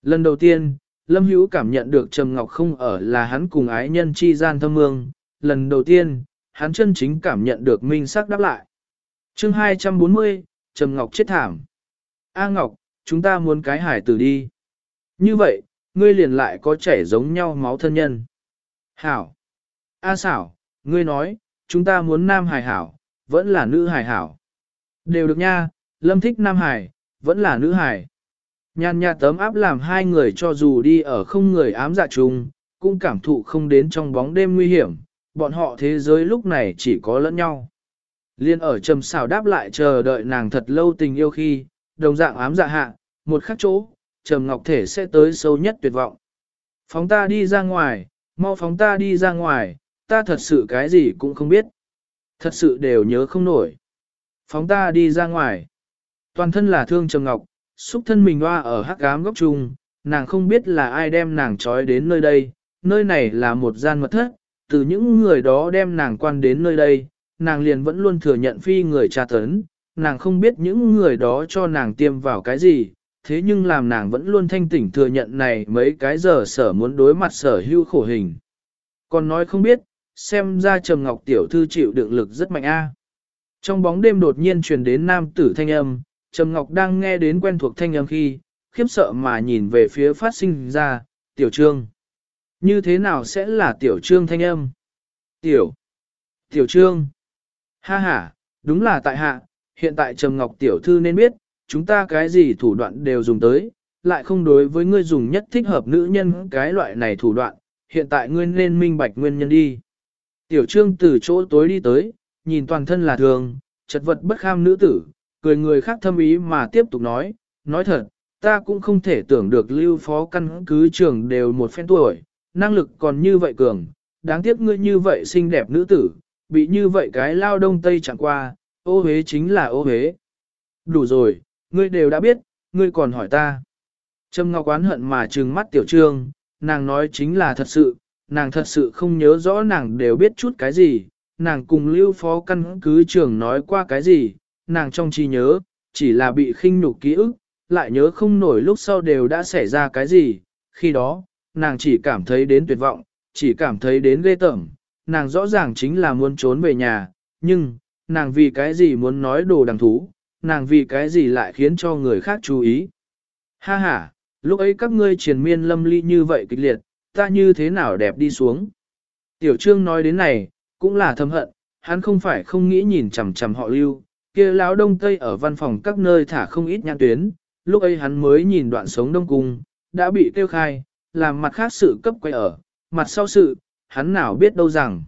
Lần đầu tiên, Lâm Hữu cảm nhận được Trầm Ngọc không ở là hắn cùng ái nhân chi gian thâm mương. Lần đầu tiên, hắn chân chính cảm nhận được minh sắc đáp lại. chương 240, Trầm Ngọc chết thảm. A Ngọc, chúng ta muốn cái hải tử đi. Như vậy, ngươi liền lại có chảy giống nhau máu thân nhân. Hảo. A xảo, ngươi nói, chúng ta muốn nam Hải hảo, vẫn là nữ Hải hảo. Đều được nha, lâm thích nam Hải vẫn là nữ Hải. Nhàn nhạt tấm áp làm hai người cho dù đi ở không người ám dạ chung, cũng cảm thụ không đến trong bóng đêm nguy hiểm, bọn họ thế giới lúc này chỉ có lẫn nhau. Liên ở trầm xảo đáp lại chờ đợi nàng thật lâu tình yêu khi, đồng dạng ám dạ hạ, một khắc chỗ, trầm ngọc thể sẽ tới sâu nhất tuyệt vọng. Phóng ta đi ra ngoài, mau phóng ta đi ra ngoài, ta thật sự cái gì cũng không biết thật sự đều nhớ không nổi. Phóng ta đi ra ngoài. Toàn thân là thương Trầm Ngọc, xúc thân mình hoa ở hắc ám góc trung, nàng không biết là ai đem nàng trói đến nơi đây, nơi này là một gian mật thất, từ những người đó đem nàng quan đến nơi đây, nàng liền vẫn luôn thừa nhận phi người tra tấn, nàng không biết những người đó cho nàng tiêm vào cái gì, thế nhưng làm nàng vẫn luôn thanh tỉnh thừa nhận này mấy cái giờ sở muốn đối mặt sở hưu khổ hình. Còn nói không biết, xem ra Trầm Ngọc tiểu thư chịu đựng lực rất mạnh a. Trong bóng đêm đột nhiên truyền đến nam tử thanh âm, Trầm Ngọc đang nghe đến quen thuộc thanh âm khi, khiếp sợ mà nhìn về phía phát sinh ra, tiểu trương. Như thế nào sẽ là tiểu trương thanh âm? Tiểu, tiểu trương. Ha ha, đúng là tại hạ, hiện tại Trầm Ngọc tiểu thư nên biết, chúng ta cái gì thủ đoạn đều dùng tới, lại không đối với ngươi dùng nhất thích hợp nữ nhân cái loại này thủ đoạn, hiện tại ngươi nên minh bạch nguyên nhân đi. Tiểu trương từ chỗ tối đi tới, nhìn toàn thân là thường, chật vật bất kham nữ tử, cười người khác thâm ý mà tiếp tục nói, nói thật, ta cũng không thể tưởng được lưu phó căn cứ trường đều một phen tuổi, năng lực còn như vậy cường, đáng tiếc ngươi như vậy xinh đẹp nữ tử, bị như vậy cái lao đông tây chẳng qua, ô hế chính là ô hế. Đủ rồi, ngươi đều đã biết, ngươi còn hỏi ta. Trâm Ngọc oán hận mà trừng mắt tiểu trương, nàng nói chính là thật sự, nàng thật sự không nhớ rõ nàng đều biết chút cái gì, nàng cùng lưu phó căn cứ trưởng nói qua cái gì, nàng trong trí nhớ, chỉ là bị khinh nhục ký ức, lại nhớ không nổi lúc sau đều đã xảy ra cái gì, khi đó, nàng chỉ cảm thấy đến tuyệt vọng, chỉ cảm thấy đến ghê tởm, nàng rõ ràng chính là muốn trốn về nhà, nhưng, nàng vì cái gì muốn nói đồ đằng thú, nàng vì cái gì lại khiến cho người khác chú ý. Ha ha, lúc ấy các ngươi triền miên lâm ly như vậy kịch liệt, ta như thế nào đẹp đi xuống. Tiểu trương nói đến này, cũng là thâm hận, hắn không phải không nghĩ nhìn chằm chằm họ lưu, kia lão đông tây ở văn phòng các nơi thả không ít nhãn tuyến, lúc ấy hắn mới nhìn đoạn sống đông cung, đã bị tiêu khai, làm mặt khác sự cấp quay ở, mặt sau sự, hắn nào biết đâu rằng.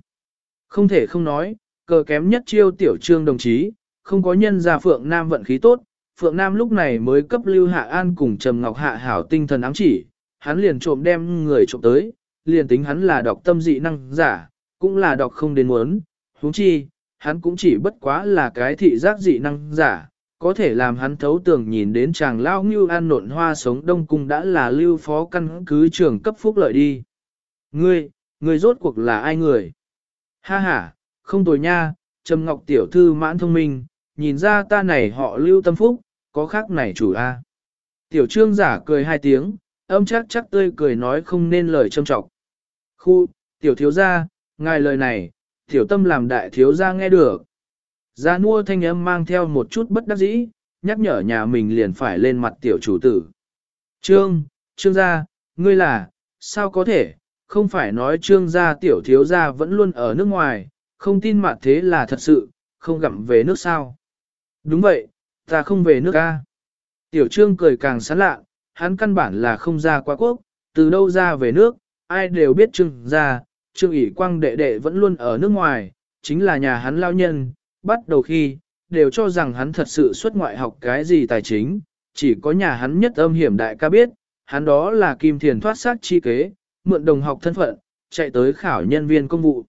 Không thể không nói, cờ kém nhất chiêu tiểu trương đồng chí, không có nhân gia Phượng Nam vận khí tốt, Phượng Nam lúc này mới cấp Lưu Hạ An cùng Trầm Ngọc Hạ hảo tinh thần ám chỉ, hắn liền trộm đem người trộm tới, liền tính hắn là đọc tâm dị năng giả, cũng là đọc không đến muốn, huống chi, hắn cũng chỉ bất quá là cái thị giác dị năng giả, có thể làm hắn thấu tường nhìn đến chàng lao ngưu an nộn hoa sống đông cung đã là lưu phó căn cứ trưởng cấp phúc lợi đi. Ngươi, ngươi rốt cuộc là ai người? Ha ha, không tồi nha, Trầm Ngọc tiểu thư mãn thông minh, nhìn ra ta này họ lưu tâm phúc, có khác này chủ a. Tiểu trương giả cười hai tiếng, âm chắc chắc tươi cười nói không nên lời châm trọng. Khu, tiểu thiếu gia, ngài lời này, tiểu tâm làm đại thiếu gia nghe được. Gia nua thanh âm mang theo một chút bất đắc dĩ, nhắc nhở nhà mình liền phải lên mặt tiểu chủ tử. Trương, trương gia, ngươi là, sao có thể, không phải nói trương gia tiểu thiếu gia vẫn luôn ở nước ngoài, không tin mặt thế là thật sự, không gặm về nước sao. Đúng vậy, ta không về nước ca. Tiểu trương cười càng sán lạ, hắn căn bản là không ra qua quốc, từ đâu ra về nước, ai đều biết trương gia, trương ỷ quang đệ đệ vẫn luôn ở nước ngoài, chính là nhà hắn lao nhân, bắt đầu khi, đều cho rằng hắn thật sự xuất ngoại học cái gì tài chính, chỉ có nhà hắn nhất âm hiểm đại ca biết, hắn đó là kim thiền thoát sát chi kế, mượn đồng học thân phận, chạy tới khảo nhân viên công vụ.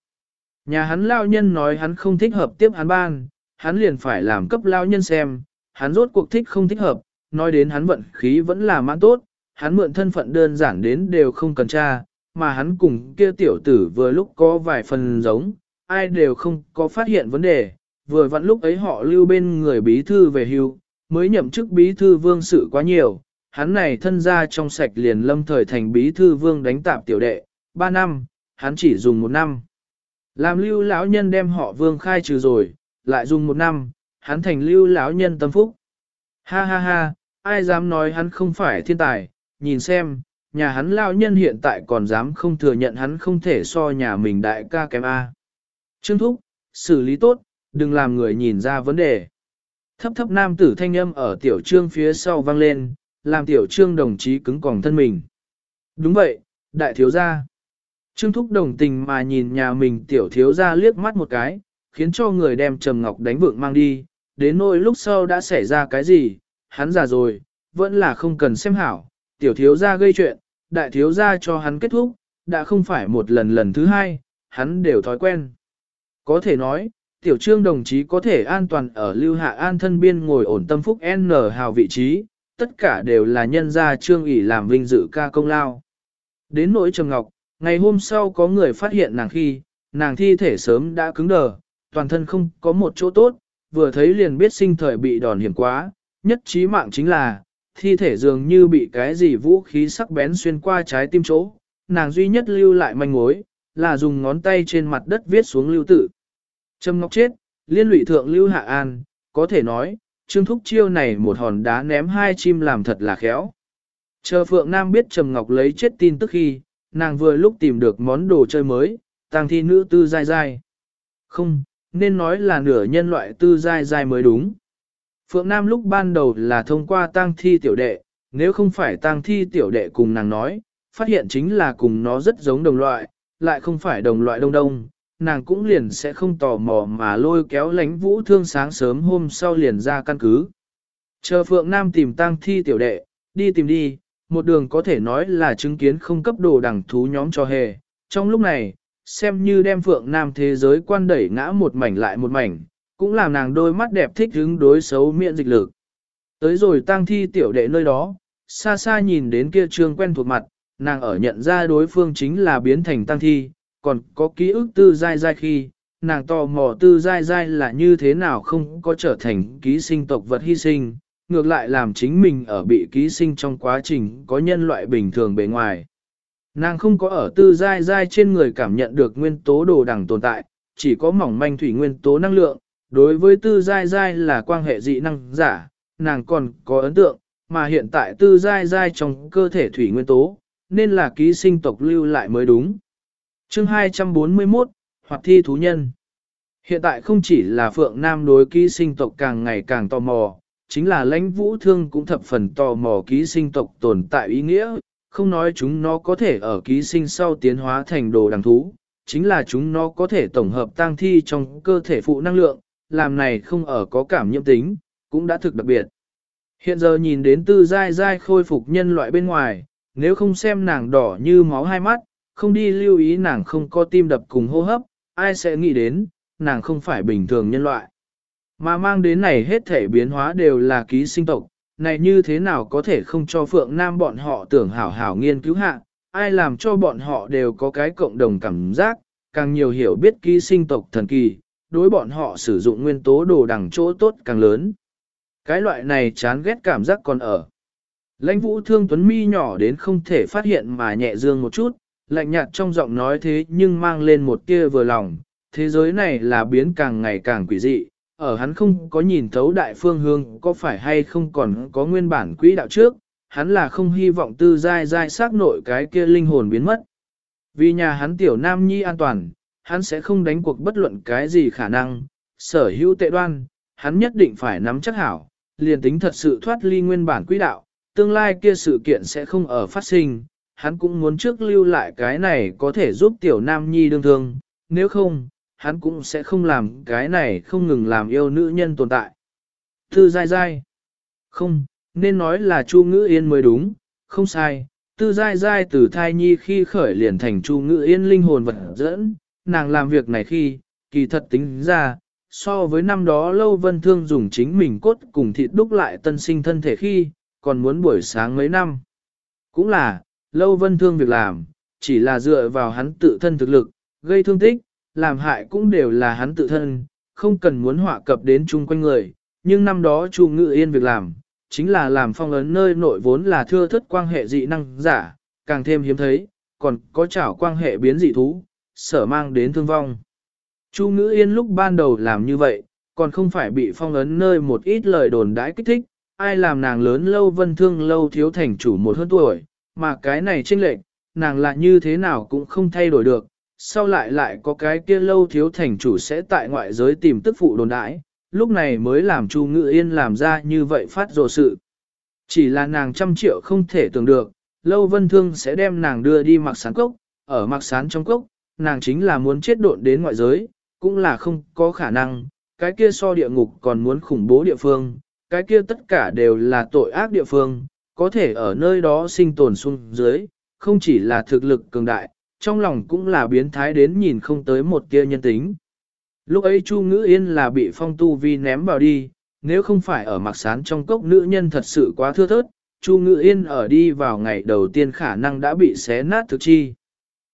Nhà hắn lao nhân nói hắn không thích hợp tiếp hắn ban, hắn liền phải làm cấp lao nhân xem, hắn rốt cuộc thích không thích hợp, nói đến hắn vận khí vẫn là mãn tốt, hắn mượn thân phận đơn giản đến đều không cần tra, mà hắn cùng kia tiểu tử vừa lúc có vài phần giống, ai đều không có phát hiện vấn đề, vừa vặn lúc ấy họ lưu bên người bí thư về hưu, mới nhậm chức bí thư vương sự quá nhiều, hắn này thân ra trong sạch liền lâm thời thành bí thư vương đánh tạp tiểu đệ, ba năm, hắn chỉ dùng một năm. Làm lưu lão nhân đem họ vương khai trừ rồi, lại dùng một năm, hắn thành lưu lão nhân tâm phúc. Ha ha ha, ai dám nói hắn không phải thiên tài, nhìn xem, nhà hắn lão nhân hiện tại còn dám không thừa nhận hắn không thể so nhà mình đại ca kém A. Trương Thúc, xử lý tốt, đừng làm người nhìn ra vấn đề. Thấp thấp nam tử thanh âm ở tiểu trương phía sau vang lên, làm tiểu trương đồng chí cứng còng thân mình. Đúng vậy, đại thiếu gia. Trương Thúc đồng tình mà nhìn nhà mình tiểu thiếu gia liếc mắt một cái, khiến cho người đem Trầm Ngọc đánh vượng mang đi, đến nỗi lúc sau đã xảy ra cái gì, hắn già rồi, vẫn là không cần xem hảo, tiểu thiếu gia gây chuyện, đại thiếu gia cho hắn kết thúc, đã không phải một lần lần thứ hai, hắn đều thói quen. Có thể nói, tiểu trương đồng chí có thể an toàn ở lưu hạ an thân biên ngồi ổn tâm phúc N hào vị trí, tất cả đều là nhân gia trương ỷ làm vinh dự ca công lao. Đến nỗi Trầm Ngọc, ngày hôm sau có người phát hiện nàng khi, nàng thi thể sớm đã cứng đờ, toàn thân không có một chỗ tốt, vừa thấy liền biết sinh thời bị đòn hiểm quá, nhất trí mạng chính là, thi thể dường như bị cái gì vũ khí sắc bén xuyên qua trái tim chỗ, nàng duy nhất lưu lại manh mối, là dùng ngón tay trên mặt đất viết xuống lưu tự. Trâm Ngọc chết, liên lụy thượng lưu hạ an, có thể nói, Trương Thúc chiêu này một hòn đá ném hai chim làm thật là khéo. Chờ Phượng Nam biết Trầm Ngọc lấy chết tin tức khi, nàng vừa lúc tìm được món đồ chơi mới, tang thi nữ tư dai dai. Không, nên nói là nửa nhân loại tư dai dai mới đúng. Phượng Nam lúc ban đầu là thông qua tang thi tiểu đệ, nếu không phải tang thi tiểu đệ cùng nàng nói, phát hiện chính là cùng nó rất giống đồng loại, lại không phải đồng loại đông đông, nàng cũng liền sẽ không tò mò mà lôi kéo lánh vũ thương sáng sớm hôm sau liền ra căn cứ. Chờ Phượng Nam tìm tang thi tiểu đệ, đi tìm đi, một đường có thể nói là chứng kiến không cấp đồ đẳng thú nhóm cho hề. Trong lúc này, xem như đem Phượng Nam thế giới quan đẩy ngã một mảnh lại một mảnh, cũng làm nàng đôi mắt đẹp thích hứng đối xấu miệng dịch lực. Tới rồi tang thi tiểu đệ nơi đó, xa xa nhìn đến kia trương quen thuộc mặt, nàng ở nhận ra đối phương chính là biến thành tang thi, còn có ký ức tư dai dai khi, nàng tò mò tư dai dai là như thế nào không có trở thành ký sinh tộc vật hy sinh, ngược lại làm chính mình ở bị ký sinh trong quá trình có nhân loại bình thường bề ngoài. Nàng không có ở tư dai dai trên người cảm nhận được nguyên tố đồ đẳng tồn tại, chỉ có mỏng manh thủy nguyên tố năng lượng, đối với tư dai dai là quan hệ dị năng giả, nàng còn có ấn tượng, mà hiện tại tư dai dai trong cơ thể thủy nguyên tố, nên là ký sinh tộc lưu lại mới đúng. Chương 241, Hoạt thi thú nhân Hiện tại không chỉ là Phượng Nam đối ký sinh tộc càng ngày càng tò mò, chính là lãnh vũ thương cũng thập phần tò mò ký sinh tộc tồn tại ý nghĩa, không nói chúng nó có thể ở ký sinh sau tiến hóa thành đồ đằng thú, chính là chúng nó có thể tổng hợp tăng thi trong cơ thể phụ năng lượng, làm này không ở có cảm nhiễm tính, cũng đã thực đặc biệt. Hiện giờ nhìn đến tư dai dai khôi phục nhân loại bên ngoài, nếu không xem nàng đỏ như máu hai mắt, không đi lưu ý nàng không có tim đập cùng hô hấp, ai sẽ nghĩ đến, nàng không phải bình thường nhân loại. Mà mang đến này hết thể biến hóa đều là ký sinh tộc, này như thế nào có thể không cho Phượng Nam bọn họ tưởng hảo hảo nghiên cứu hạ, ai làm cho bọn họ đều có cái cộng đồng cảm giác, càng nhiều hiểu biết ký sinh tộc thần kỳ, đối bọn họ sử dụng nguyên tố đồ đằng chỗ tốt càng lớn. Cái loại này chán ghét cảm giác còn ở. Lãnh vũ thương tuấn mi nhỏ đến không thể phát hiện mà nhẹ dương một chút, lạnh nhạt trong giọng nói thế nhưng mang lên một tia vừa lòng, thế giới này là biến càng ngày càng quỷ dị, ở hắn không có nhìn thấu đại phương hương có phải hay không còn có nguyên bản quỹ đạo trước, hắn là không hy vọng tư dai dai xác nội cái kia linh hồn biến mất. Vì nhà hắn tiểu nam nhi an toàn, hắn sẽ không đánh cuộc bất luận cái gì khả năng, sở hữu tệ đoan, hắn nhất định phải nắm chắc hảo, liền tính thật sự thoát ly nguyên bản quỹ đạo, tương lai kia sự kiện sẽ không ở phát sinh, hắn cũng muốn trước lưu lại cái này có thể giúp tiểu nam nhi đương thương, nếu không, hắn cũng sẽ không làm cái này không ngừng làm yêu nữ nhân tồn tại. Tư dai dai. Không, nên nói là Chu Ngữ Yên mới đúng, không sai. Tư dai dai từ thai nhi khi khởi liền thành Chu Ngữ Yên linh hồn vật dẫn, nàng làm việc này khi, kỳ thật tính ra, so với năm đó Lâu Vân Thương dùng chính mình cốt cùng thịt đúc lại tân sinh thân thể khi, còn muốn buổi sáng mấy năm. Cũng là, Lâu Vân Thương việc làm, chỉ là dựa vào hắn tự thân thực lực, gây thương tích, làm hại cũng đều là hắn tự thân, không cần muốn họa cập đến chung quanh người, nhưng năm đó Chu Ngự Yên việc làm, chính là làm phong ấn nơi nội vốn là thưa thất quan hệ dị năng giả, càng thêm hiếm thấy, còn có chảo quan hệ biến dị thú, sở mang đến thương vong. Chu Ngữ Yên lúc ban đầu làm như vậy, còn không phải bị phong ấn nơi một ít lời đồn đãi kích thích, ai làm nàng lớn lâu vân thương lâu thiếu thành chủ một hơn tuổi, mà cái này chênh lệch, nàng là như thế nào cũng không thay đổi được, sau lại lại có cái kia lâu thiếu thành chủ sẽ tại ngoại giới tìm tức phụ đồn đãi, lúc này mới làm Chu Ngự Yên làm ra như vậy phát rồ sự. Chỉ là nàng trăm triệu không thể tưởng được, lâu vân thương sẽ đem nàng đưa đi mặc sán cốc, ở mặc sán trong cốc, nàng chính là muốn chết độn đến ngoại giới, cũng là không có khả năng, cái kia so địa ngục còn muốn khủng bố địa phương, cái kia tất cả đều là tội ác địa phương, có thể ở nơi đó sinh tồn xuống dưới, không chỉ là thực lực cường đại, trong lòng cũng là biến thái đến nhìn không tới một tia nhân tính. Lúc ấy Chu Ngữ Yên là bị phong tu vi ném vào đi, nếu không phải ở mặc sán trong cốc nữ nhân thật sự quá thưa thớt, Chu Ngữ Yên ở đi vào ngày đầu tiên khả năng đã bị xé nát thực chi.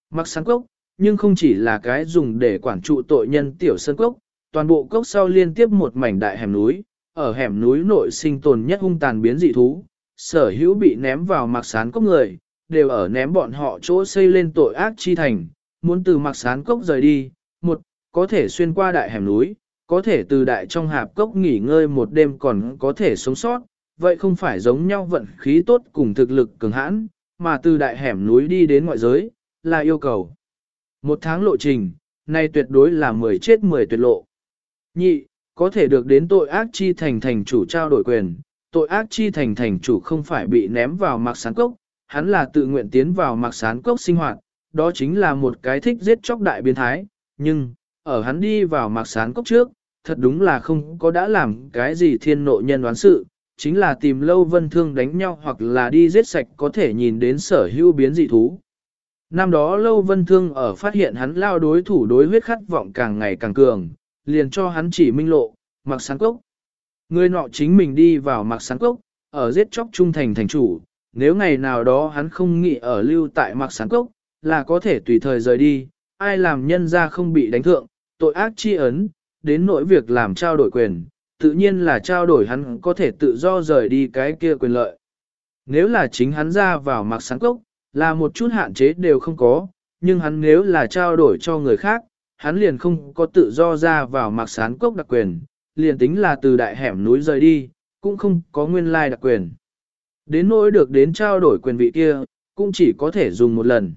Mặc sán cốc, nhưng không chỉ là cái dùng để quản trụ tội nhân tiểu sân cốc, toàn bộ cốc sau liên tiếp một mảnh đại hẻm núi, ở hẻm núi nội sinh tồn nhất hung tàn biến dị thú, sở hữu bị ném vào mặc sán cốc người, đều ở ném bọn họ chỗ xây lên tội ác chi thành, muốn từ mặc sán cốc rời đi, một, có thể xuyên qua đại hẻm núi, có thể từ đại trong hạp cốc nghỉ ngơi một đêm còn có thể sống sót, vậy không phải giống nhau vận khí tốt cùng thực lực cường hãn, mà từ đại hẻm núi đi đến ngoại giới, là yêu cầu. Một tháng lộ trình, nay tuyệt đối là 10 chết 10 tuyệt lộ. Nhị, có thể được đến tội ác chi thành thành chủ trao đổi quyền, tội ác chi thành thành chủ không phải bị ném vào mạc sán cốc, hắn là tự nguyện tiến vào mạc sán cốc sinh hoạt, đó chính là một cái thích giết chóc đại biến thái, nhưng, ở hắn đi vào mạc sán cốc trước, thật đúng là không có đã làm cái gì thiên nộ nhân đoán sự, chính là tìm lâu vân thương đánh nhau hoặc là đi giết sạch có thể nhìn đến sở hữu biến dị thú. Năm đó lâu vân thương ở phát hiện hắn lao đối thủ đối huyết khát vọng càng ngày càng cường, liền cho hắn chỉ minh lộ, mặc sáng cốc. Người nọ chính mình đi vào mặc sáng cốc, ở giết chóc trung thành thành chủ, nếu ngày nào đó hắn không nghĩ ở lưu tại mặc sáng cốc, là có thể tùy thời rời đi, ai làm nhân ra không bị đánh thượng, tội ác chi ấn, đến nỗi việc làm trao đổi quyền, tự nhiên là trao đổi hắn có thể tự do rời đi cái kia quyền lợi. Nếu là chính hắn ra vào mặc sáng cốc, là một chút hạn chế đều không có, nhưng hắn nếu là trao đổi cho người khác, hắn liền không có tự do ra vào mặc sán cốc đặc quyền, liền tính là từ đại hẻm núi rời đi, cũng không có nguyên lai đặc quyền. Đến nỗi được đến trao đổi quyền vị kia, cũng chỉ có thể dùng một lần.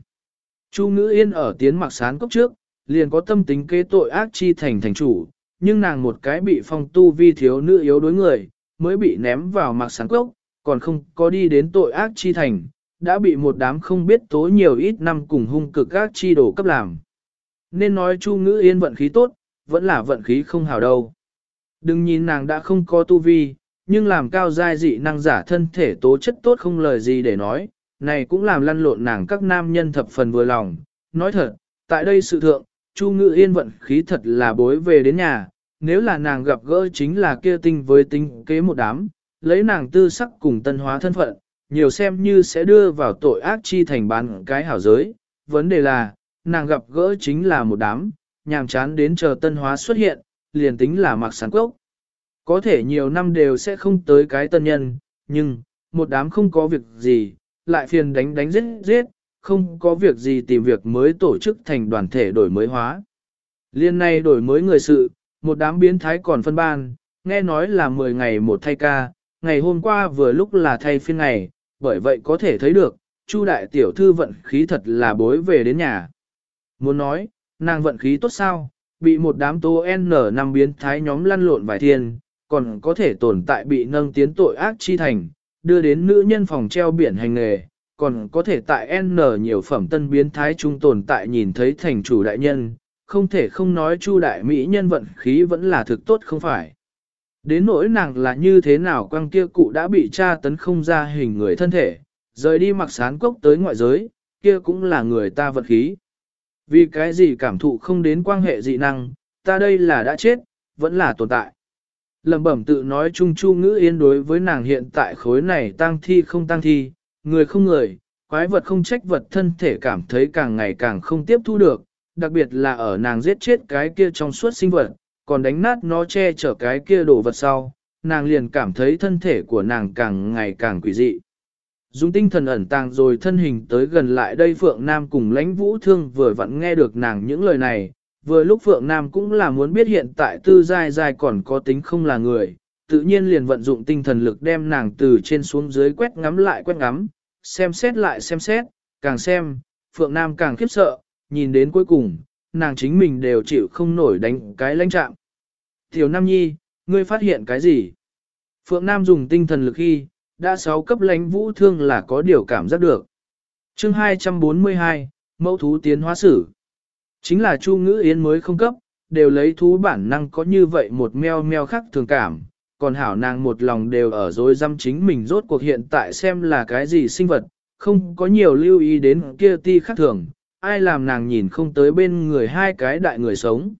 Chu ngữ yên ở tiến mặc sán cốc trước, liền có tâm tính kế tội ác chi thành thành chủ, nhưng nàng một cái bị phong tu vi thiếu nữ yếu đối người, mới bị ném vào mặc sán cốc, còn không có đi đến tội ác chi thành, đã bị một đám không biết tố nhiều ít năm cùng hung cực ác chi đổ cấp làm. Nên nói Chu Ngữ Yên vận khí tốt, vẫn là vận khí không hào đâu. Đừng nhìn nàng đã không có tu vi, nhưng làm cao giai dị năng giả thân thể tố chất tốt không lời gì để nói, này cũng làm lăn lộn nàng các nam nhân thập phần vừa lòng. Nói thật, tại đây sự thượng, Chu ngự Yên vận khí thật là bối về đến nhà, nếu là nàng gặp gỡ chính là kia tinh với tinh kế một đám, lấy nàng tư sắc cùng tân hóa thân phận, nhiều xem như sẽ đưa vào tội ác chi thành bán cái hảo giới. Vấn đề là, nàng gặp gỡ chính là một đám, nhàm chán đến chờ tân hóa xuất hiện, liền tính là mặc sản quốc. Có thể nhiều năm đều sẽ không tới cái tân nhân, nhưng, một đám không có việc gì, lại phiền đánh đánh giết giết, không có việc gì tìm việc mới tổ chức thành đoàn thể đổi mới hóa. Liên này đổi mới người sự, một đám biến thái còn phân ban, nghe nói là 10 ngày một thay ca, ngày hôm qua vừa lúc là thay phiên ngày, bởi vậy có thể thấy được, Chu đại tiểu thư vận khí thật là bối về đến nhà. Muốn nói, nàng vận khí tốt sao, bị một đám tố N năm biến thái nhóm lăn lộn vài thiên, còn có thể tồn tại bị nâng tiến tội ác chi thành, đưa đến nữ nhân phòng treo biển hành nghề, còn có thể tại N nhiều phẩm tân biến thái trung tồn tại nhìn thấy thành chủ đại nhân, không thể không nói chu đại mỹ nhân vận khí vẫn là thực tốt không phải. Đến nỗi nàng là như thế nào quang kia cụ đã bị tra tấn không ra hình người thân thể, rời đi mặc sán cốc tới ngoại giới, kia cũng là người ta vận khí. Vì cái gì cảm thụ không đến quan hệ dị năng, ta đây là đã chết, vẫn là tồn tại. Lầm bẩm tự nói chung chu ngữ yên đối với nàng hiện tại khối này tăng thi không tăng thi, người không người, quái vật không trách vật thân thể cảm thấy càng ngày càng không tiếp thu được, đặc biệt là ở nàng giết chết cái kia trong suốt sinh vật, còn đánh nát nó che chở cái kia đồ vật sau, nàng liền cảm thấy thân thể của nàng càng ngày càng quỷ dị. Dùng tinh thần ẩn tàng rồi thân hình tới gần lại đây Phượng Nam cùng lãnh vũ thương vừa vặn nghe được nàng những lời này, vừa lúc Phượng Nam cũng là muốn biết hiện tại tư dai dai còn có tính không là người, tự nhiên liền vận dụng tinh thần lực đem nàng từ trên xuống dưới quét ngắm lại quét ngắm, xem xét lại xem xét, càng xem, Phượng Nam càng khiếp sợ, nhìn đến cuối cùng, nàng chính mình đều chịu không nổi đánh cái lãnh trạng. Tiểu Nam Nhi, ngươi phát hiện cái gì? Phượng Nam dùng tinh thần lực khi, đã sáu cấp lãnh vũ thương là có điều cảm giác được. chương 242, mẫu thú tiến hóa sử. Chính là Chu Ngữ Yến mới không cấp, đều lấy thú bản năng có như vậy một meo meo khác thường cảm, còn hảo nàng một lòng đều ở dối dăm chính mình rốt cuộc hiện tại xem là cái gì sinh vật, không có nhiều lưu ý đến kia ti khác thường, ai làm nàng nhìn không tới bên người hai cái đại người sống.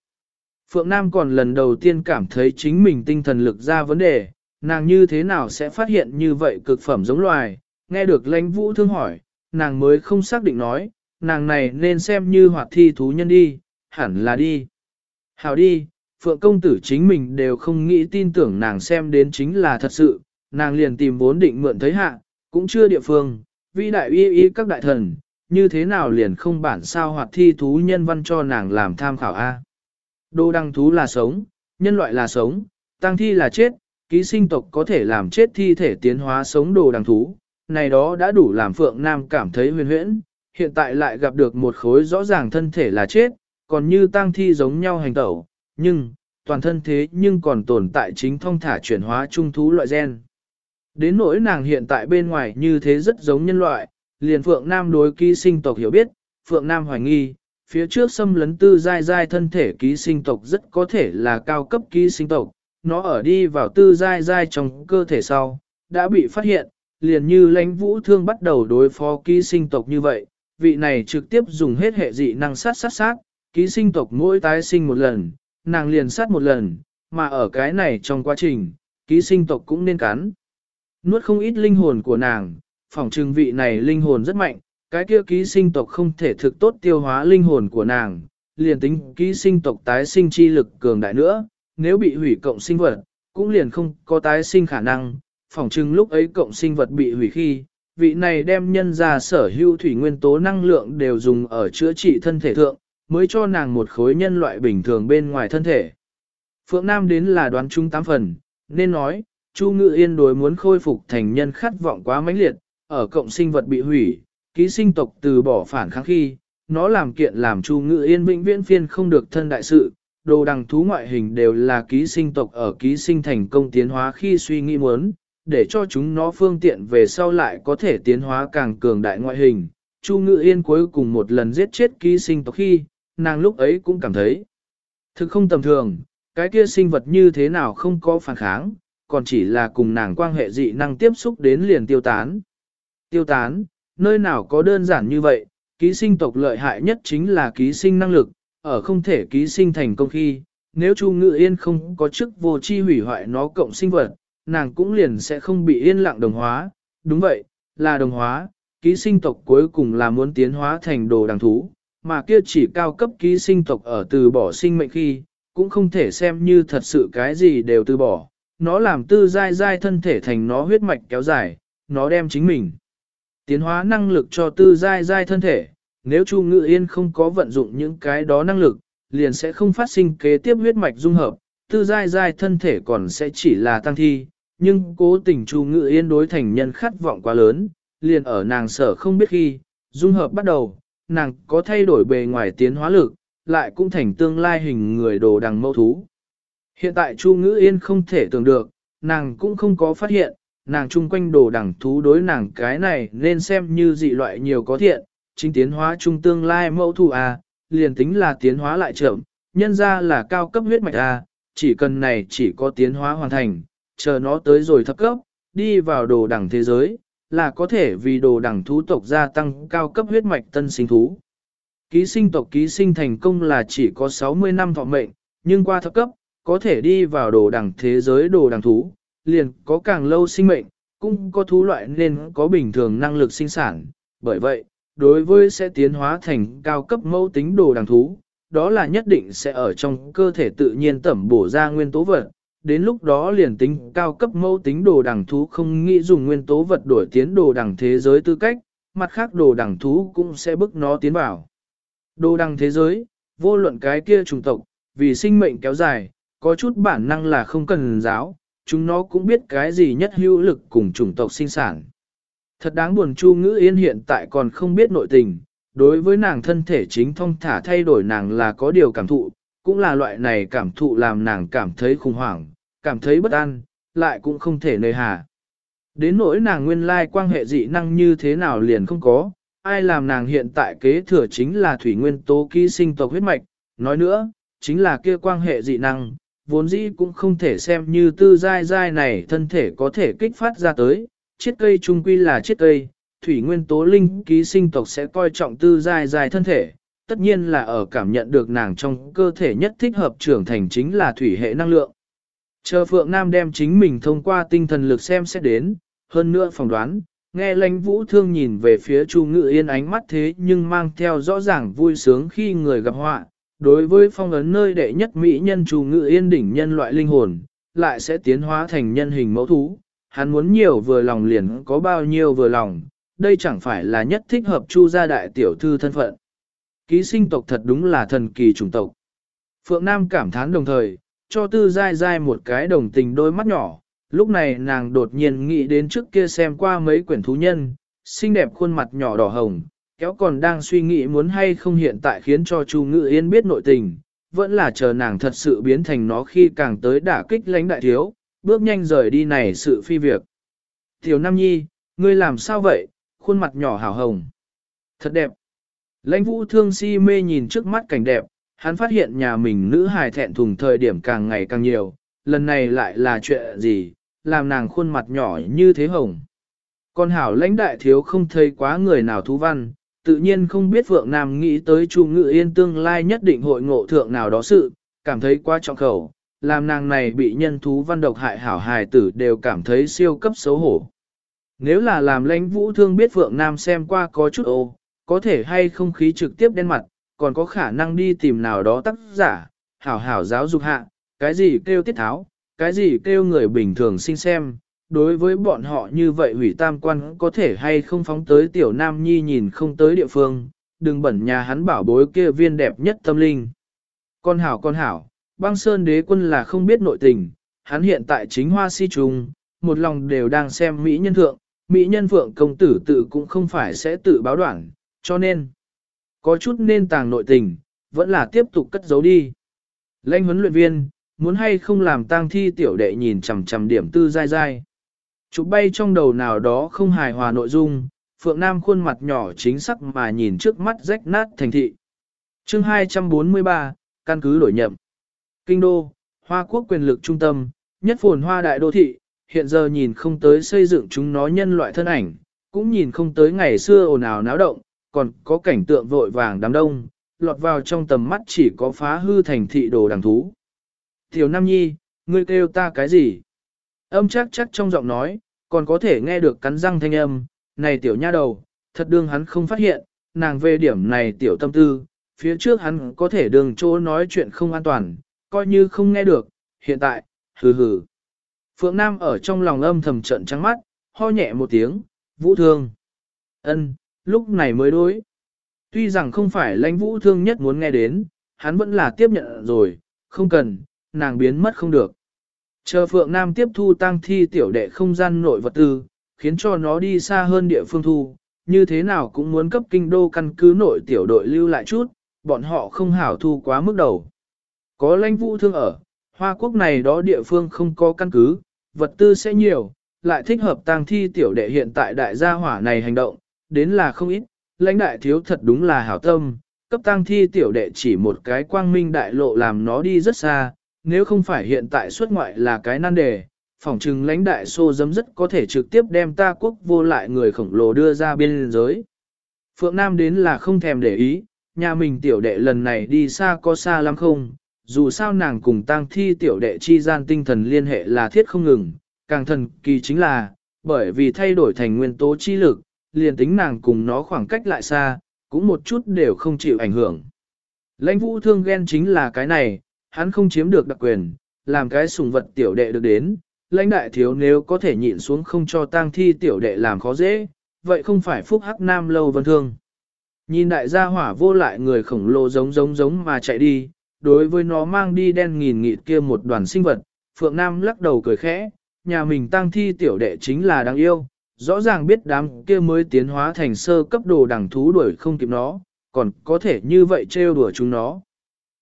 Phượng Nam còn lần đầu tiên cảm thấy chính mình tinh thần lực ra vấn đề, nàng như thế nào sẽ phát hiện như vậy cực phẩm giống loài, nghe được lãnh vũ thương hỏi, nàng mới không xác định nói, nàng này nên xem như hoạt thi thú nhân đi, hẳn là đi. Hảo đi, Phượng công tử chính mình đều không nghĩ tin tưởng nàng xem đến chính là thật sự, nàng liền tìm vốn định mượn thấy hạ, cũng chưa địa phương, vĩ đại y y các đại thần, như thế nào liền không bản sao hoạt thi thú nhân văn cho nàng làm tham khảo A. Đô đăng thú là sống, nhân loại là sống, tăng thi là chết, ký sinh tộc có thể làm chết thi thể tiến hóa sống đồ đằng thú, này đó đã đủ làm Phượng Nam cảm thấy huyền huyễn, hiện tại lại gặp được một khối rõ ràng thân thể là chết, còn như tang thi giống nhau hành tẩu, nhưng, toàn thân thế nhưng còn tồn tại chính thông thả chuyển hóa trung thú loại gen. Đến nỗi nàng hiện tại bên ngoài như thế rất giống nhân loại, liền Phượng Nam đối ký sinh tộc hiểu biết, Phượng Nam hoài nghi, phía trước xâm lấn tư dai dai thân thể ký sinh tộc rất có thể là cao cấp ký sinh tộc, nó ở đi vào tư dai dai trong cơ thể sau, đã bị phát hiện, liền như lãnh vũ thương bắt đầu đối phó ký sinh tộc như vậy, vị này trực tiếp dùng hết hệ dị năng sát sát sát, ký sinh tộc mỗi tái sinh một lần, nàng liền sát một lần, mà ở cái này trong quá trình, ký sinh tộc cũng nên cắn. Nuốt không ít linh hồn của nàng, phỏng trừng vị này linh hồn rất mạnh, cái kia ký sinh tộc không thể thực tốt tiêu hóa linh hồn của nàng, liền tính ký sinh tộc tái sinh chi lực cường đại nữa, nếu bị hủy cộng sinh vật, cũng liền không có tái sinh khả năng, phỏng chừng lúc ấy cộng sinh vật bị hủy khi, vị này đem nhân ra sở hữu thủy nguyên tố năng lượng đều dùng ở chữa trị thân thể thượng, mới cho nàng một khối nhân loại bình thường bên ngoài thân thể. Phượng Nam đến là đoán chung tám phần, nên nói, Chu Ngự Yên đối muốn khôi phục thành nhân khát vọng quá mãnh liệt, ở cộng sinh vật bị hủy, ký sinh tộc từ bỏ phản kháng khi, nó làm kiện làm Chu Ngự Yên vĩnh viễn phiên không được thân đại sự, đồ đằng thú ngoại hình đều là ký sinh tộc ở ký sinh thành công tiến hóa khi suy nghĩ muốn, để cho chúng nó phương tiện về sau lại có thể tiến hóa càng cường đại ngoại hình. Chu Ngự Yên cuối cùng một lần giết chết ký sinh tộc khi, nàng lúc ấy cũng cảm thấy thực không tầm thường, cái kia sinh vật như thế nào không có phản kháng, còn chỉ là cùng nàng quan hệ dị năng tiếp xúc đến liền tiêu tán. Tiêu tán, nơi nào có đơn giản như vậy, ký sinh tộc lợi hại nhất chính là ký sinh năng lực, ở không thể ký sinh thành công khi, nếu Chu Ngự Yên không có chức vô chi hủy hoại nó cộng sinh vật, nàng cũng liền sẽ không bị yên lặng đồng hóa. Đúng vậy, là đồng hóa, ký sinh tộc cuối cùng là muốn tiến hóa thành đồ đằng thú, mà kia chỉ cao cấp ký sinh tộc ở từ bỏ sinh mệnh khi, cũng không thể xem như thật sự cái gì đều từ bỏ. Nó làm tư dai dai thân thể thành nó huyết mạch kéo dài, nó đem chính mình. Tiến hóa năng lực cho tư dai dai thân thể, nếu Chu Ngự Yên không có vận dụng những cái đó năng lực, liền sẽ không phát sinh kế tiếp huyết mạch dung hợp, tư dai dai thân thể còn sẽ chỉ là tăng thi, nhưng cố tình Chu Ngự Yên đối thành nhân khát vọng quá lớn, liền ở nàng sở không biết khi, dung hợp bắt đầu, nàng có thay đổi bề ngoài tiến hóa lực, lại cũng thành tương lai hình người đồ đằng mâu thú. Hiện tại Chu Ngữ Yên không thể tưởng được, nàng cũng không có phát hiện, nàng chung quanh đồ đẳng thú đối nàng cái này nên xem như dị loại nhiều có thiện, chính tiến hóa trung tương lai mẫu thu à, liền tính là tiến hóa lại chậm, nhân ra là cao cấp huyết mạch à, chỉ cần này chỉ có tiến hóa hoàn thành, chờ nó tới rồi thấp cấp, đi vào đồ đẳng thế giới, là có thể vì đồ đẳng thú tộc gia tăng cao cấp huyết mạch tân sinh thú. Ký sinh tộc ký sinh thành công là chỉ có 60 năm thọ mệnh, nhưng qua thấp cấp, có thể đi vào đồ đẳng thế giới đồ đẳng thú, liền có càng lâu sinh mệnh, cũng có thú loại nên có bình thường năng lực sinh sản. Bởi vậy, đối với sẽ tiến hóa thành cao cấp mẫu tính đồ đẳng thú, đó là nhất định sẽ ở trong cơ thể tự nhiên tẩm bổ ra nguyên tố vật, đến lúc đó liền tính cao cấp mẫu tính đồ đẳng thú không nghĩ dùng nguyên tố vật đổi tiến đồ đẳng thế giới tư cách, mặt khác đồ đẳng thú cũng sẽ bức nó tiến vào. Đồ đẳng thế giới, vô luận cái kia chủng tộc, vì sinh mệnh kéo dài, có chút bản năng là không cần giáo, chúng nó cũng biết cái gì nhất hữu lực cùng chủng tộc sinh sản. Thật đáng buồn Chu Ngữ Yên hiện tại còn không biết nội tình, đối với nàng thân thể chính thông thả thay đổi nàng là có điều cảm thụ, cũng là loại này cảm thụ làm nàng cảm thấy khủng hoảng, cảm thấy bất an, lại cũng không thể nơi hà. Đến nỗi nàng nguyên lai quan hệ dị năng như thế nào liền không có, ai làm nàng hiện tại kế thừa chính là thủy nguyên tố ký sinh tộc huyết mạch, nói nữa, chính là kia quan hệ dị năng, vốn dĩ cũng không thể xem như tư dai dai này thân thể có thể kích phát ra tới, chiết cây trung quy là chiết cây, thủy nguyên tố linh ký sinh tộc sẽ coi trọng tư dài dài thân thể, tất nhiên là ở cảm nhận được nàng trong cơ thể nhất thích hợp trưởng thành chính là thủy hệ năng lượng. Chờ Phượng Nam đem chính mình thông qua tinh thần lực xem xét đến, hơn nữa phỏng đoán, nghe lãnh vũ thương nhìn về phía Chu Ngự Yên ánh mắt thế nhưng mang theo rõ ràng vui sướng khi người gặp họa. Đối với phong ấn nơi đệ nhất mỹ nhân Chu Ngự Yên đỉnh nhân loại linh hồn, lại sẽ tiến hóa thành nhân hình mẫu thú hắn muốn nhiều vừa lòng liền có bao nhiêu vừa lòng, đây chẳng phải là nhất thích hợp chu gia đại tiểu thư thân phận. Ký sinh tộc thật đúng là thần kỳ chủng tộc. Phượng Nam cảm thán đồng thời, cho tư dai dai một cái đồng tình đôi mắt nhỏ, lúc này nàng đột nhiên nghĩ đến trước kia xem qua mấy quyển thú nhân, xinh đẹp khuôn mặt nhỏ đỏ hồng, kéo còn đang suy nghĩ muốn hay không hiện tại khiến cho Chu Ngự Yên biết nội tình, vẫn là chờ nàng thật sự biến thành nó khi càng tới đả kích lãnh đại thiếu, bước nhanh rời đi này sự phi việc. Tiểu Nam Nhi, ngươi làm sao vậy, khuôn mặt nhỏ hào hồng. Thật đẹp. Lãnh vũ thương si mê nhìn trước mắt cảnh đẹp, hắn phát hiện nhà mình nữ hài thẹn thùng thời điểm càng ngày càng nhiều, lần này lại là chuyện gì, làm nàng khuôn mặt nhỏ như thế hồng. Con hảo lãnh đại thiếu không thấy quá người nào thú văn, tự nhiên không biết Phượng Nam nghĩ tới Chu Ngự Yên tương lai nhất định hội ngộ thượng nào đó sự, cảm thấy quá trọng khẩu, làm nàng này bị nhân thú văn độc hại hảo hài tử đều cảm thấy siêu cấp xấu hổ. Nếu là làm lãnh vũ thương biết Phượng Nam xem qua có chút ô, có thể hay không khí trực tiếp đen mặt, còn có khả năng đi tìm nào đó tác giả, hảo hảo giáo dục hạ, cái gì kêu tiết tháo, cái gì kêu người bình thường sinh xem. Đối với bọn họ như vậy hủy tam quan có thể hay không phóng tới tiểu nam nhi nhìn không tới địa phương, đừng bẩn nhà hắn bảo bối kia viên đẹp nhất tâm linh. Con hảo con hảo, băng sơn đế quân là không biết nội tình, hắn hiện tại chính hoa si trùng, một lòng đều đang xem Mỹ nhân thượng, Mỹ nhân phượng công tử tự cũng không phải sẽ tự báo đoạn, cho nên, có chút nên tàng nội tình, vẫn là tiếp tục cất giấu đi. Lãnh huấn luyện viên, muốn hay không làm tang thi tiểu đệ nhìn chằm chằm điểm tư dai dai. Chụp bay trong đầu nào đó không hài hòa nội dung, Phượng Nam khuôn mặt nhỏ chính sắc mà nhìn trước mắt rách nát thành thị. chương 243, căn cứ đổi nhậm. Kinh đô, Hoa quốc quyền lực trung tâm, nhất phồn hoa đại đô thị, hiện giờ nhìn không tới xây dựng chúng nó nhân loại thân ảnh, cũng nhìn không tới ngày xưa ồn ào náo động, còn có cảnh tượng vội vàng đám đông, lọt vào trong tầm mắt chỉ có phá hư thành thị đồ đằng thú. Tiểu Nam Nhi, ngươi kêu ta cái gì? Âm chắc chắc trong giọng nói, còn có thể nghe được cắn răng thanh âm, này tiểu nha đầu, thật đương hắn không phát hiện, nàng về điểm này tiểu tâm tư, phía trước hắn có thể đường chỗ nói chuyện không an toàn, coi như không nghe được, hiện tại, hừ hừ. Phượng Nam ở trong lòng âm thầm trận trắng mắt, ho nhẹ một tiếng, vũ thương. ân lúc này mới đối. Tuy rằng không phải lãnh vũ thương nhất muốn nghe đến, hắn vẫn là tiếp nhận rồi, không cần, nàng biến mất không được. Chờ Phượng Nam tiếp thu tăng thi tiểu đệ không gian nội vật tư, khiến cho nó đi xa hơn địa phương thu, như thế nào cũng muốn cấp kinh đô căn cứ nội tiểu đội lưu lại chút, bọn họ không hảo thu quá mức đầu. Có lãnh vũ thương ở, Hoa quốc này đó địa phương không có căn cứ, vật tư sẽ nhiều, lại thích hợp tang thi tiểu đệ hiện tại đại gia hỏa này hành động, đến là không ít, lãnh đại thiếu thật đúng là hảo tâm, cấp tang thi tiểu đệ chỉ một cái quang minh đại lộ làm nó đi rất xa, nếu không phải hiện tại xuất ngoại là cái nan đề, phỏng chừng lãnh đại xô dấm rất có thể trực tiếp đem ta quốc vô lại người khổng lồ đưa ra biên giới. Phượng Nam đến là không thèm để ý, nhà mình tiểu đệ lần này đi xa có xa lắm không, dù sao nàng cùng tang thi tiểu đệ chi gian tinh thần liên hệ là thiết không ngừng, càng thần kỳ chính là, bởi vì thay đổi thành nguyên tố chi lực, liền tính nàng cùng nó khoảng cách lại xa, cũng một chút đều không chịu ảnh hưởng. Lãnh vũ thương ghen chính là cái này, hắn không chiếm được đặc quyền, làm cái sùng vật tiểu đệ được đến, lãnh đại thiếu nếu có thể nhịn xuống không cho tang thi tiểu đệ làm khó dễ, vậy không phải phúc hắc nam lâu vân thương. Nhìn đại gia hỏa vô lại người khổng lồ giống giống giống mà chạy đi, đối với nó mang đi đen nghìn nghịt kia một đoàn sinh vật, Phượng Nam lắc đầu cười khẽ, nhà mình tăng thi tiểu đệ chính là đáng yêu, rõ ràng biết đám kia mới tiến hóa thành sơ cấp đồ đẳng thú đuổi không kịp nó, còn có thể như vậy trêu đùa chúng nó.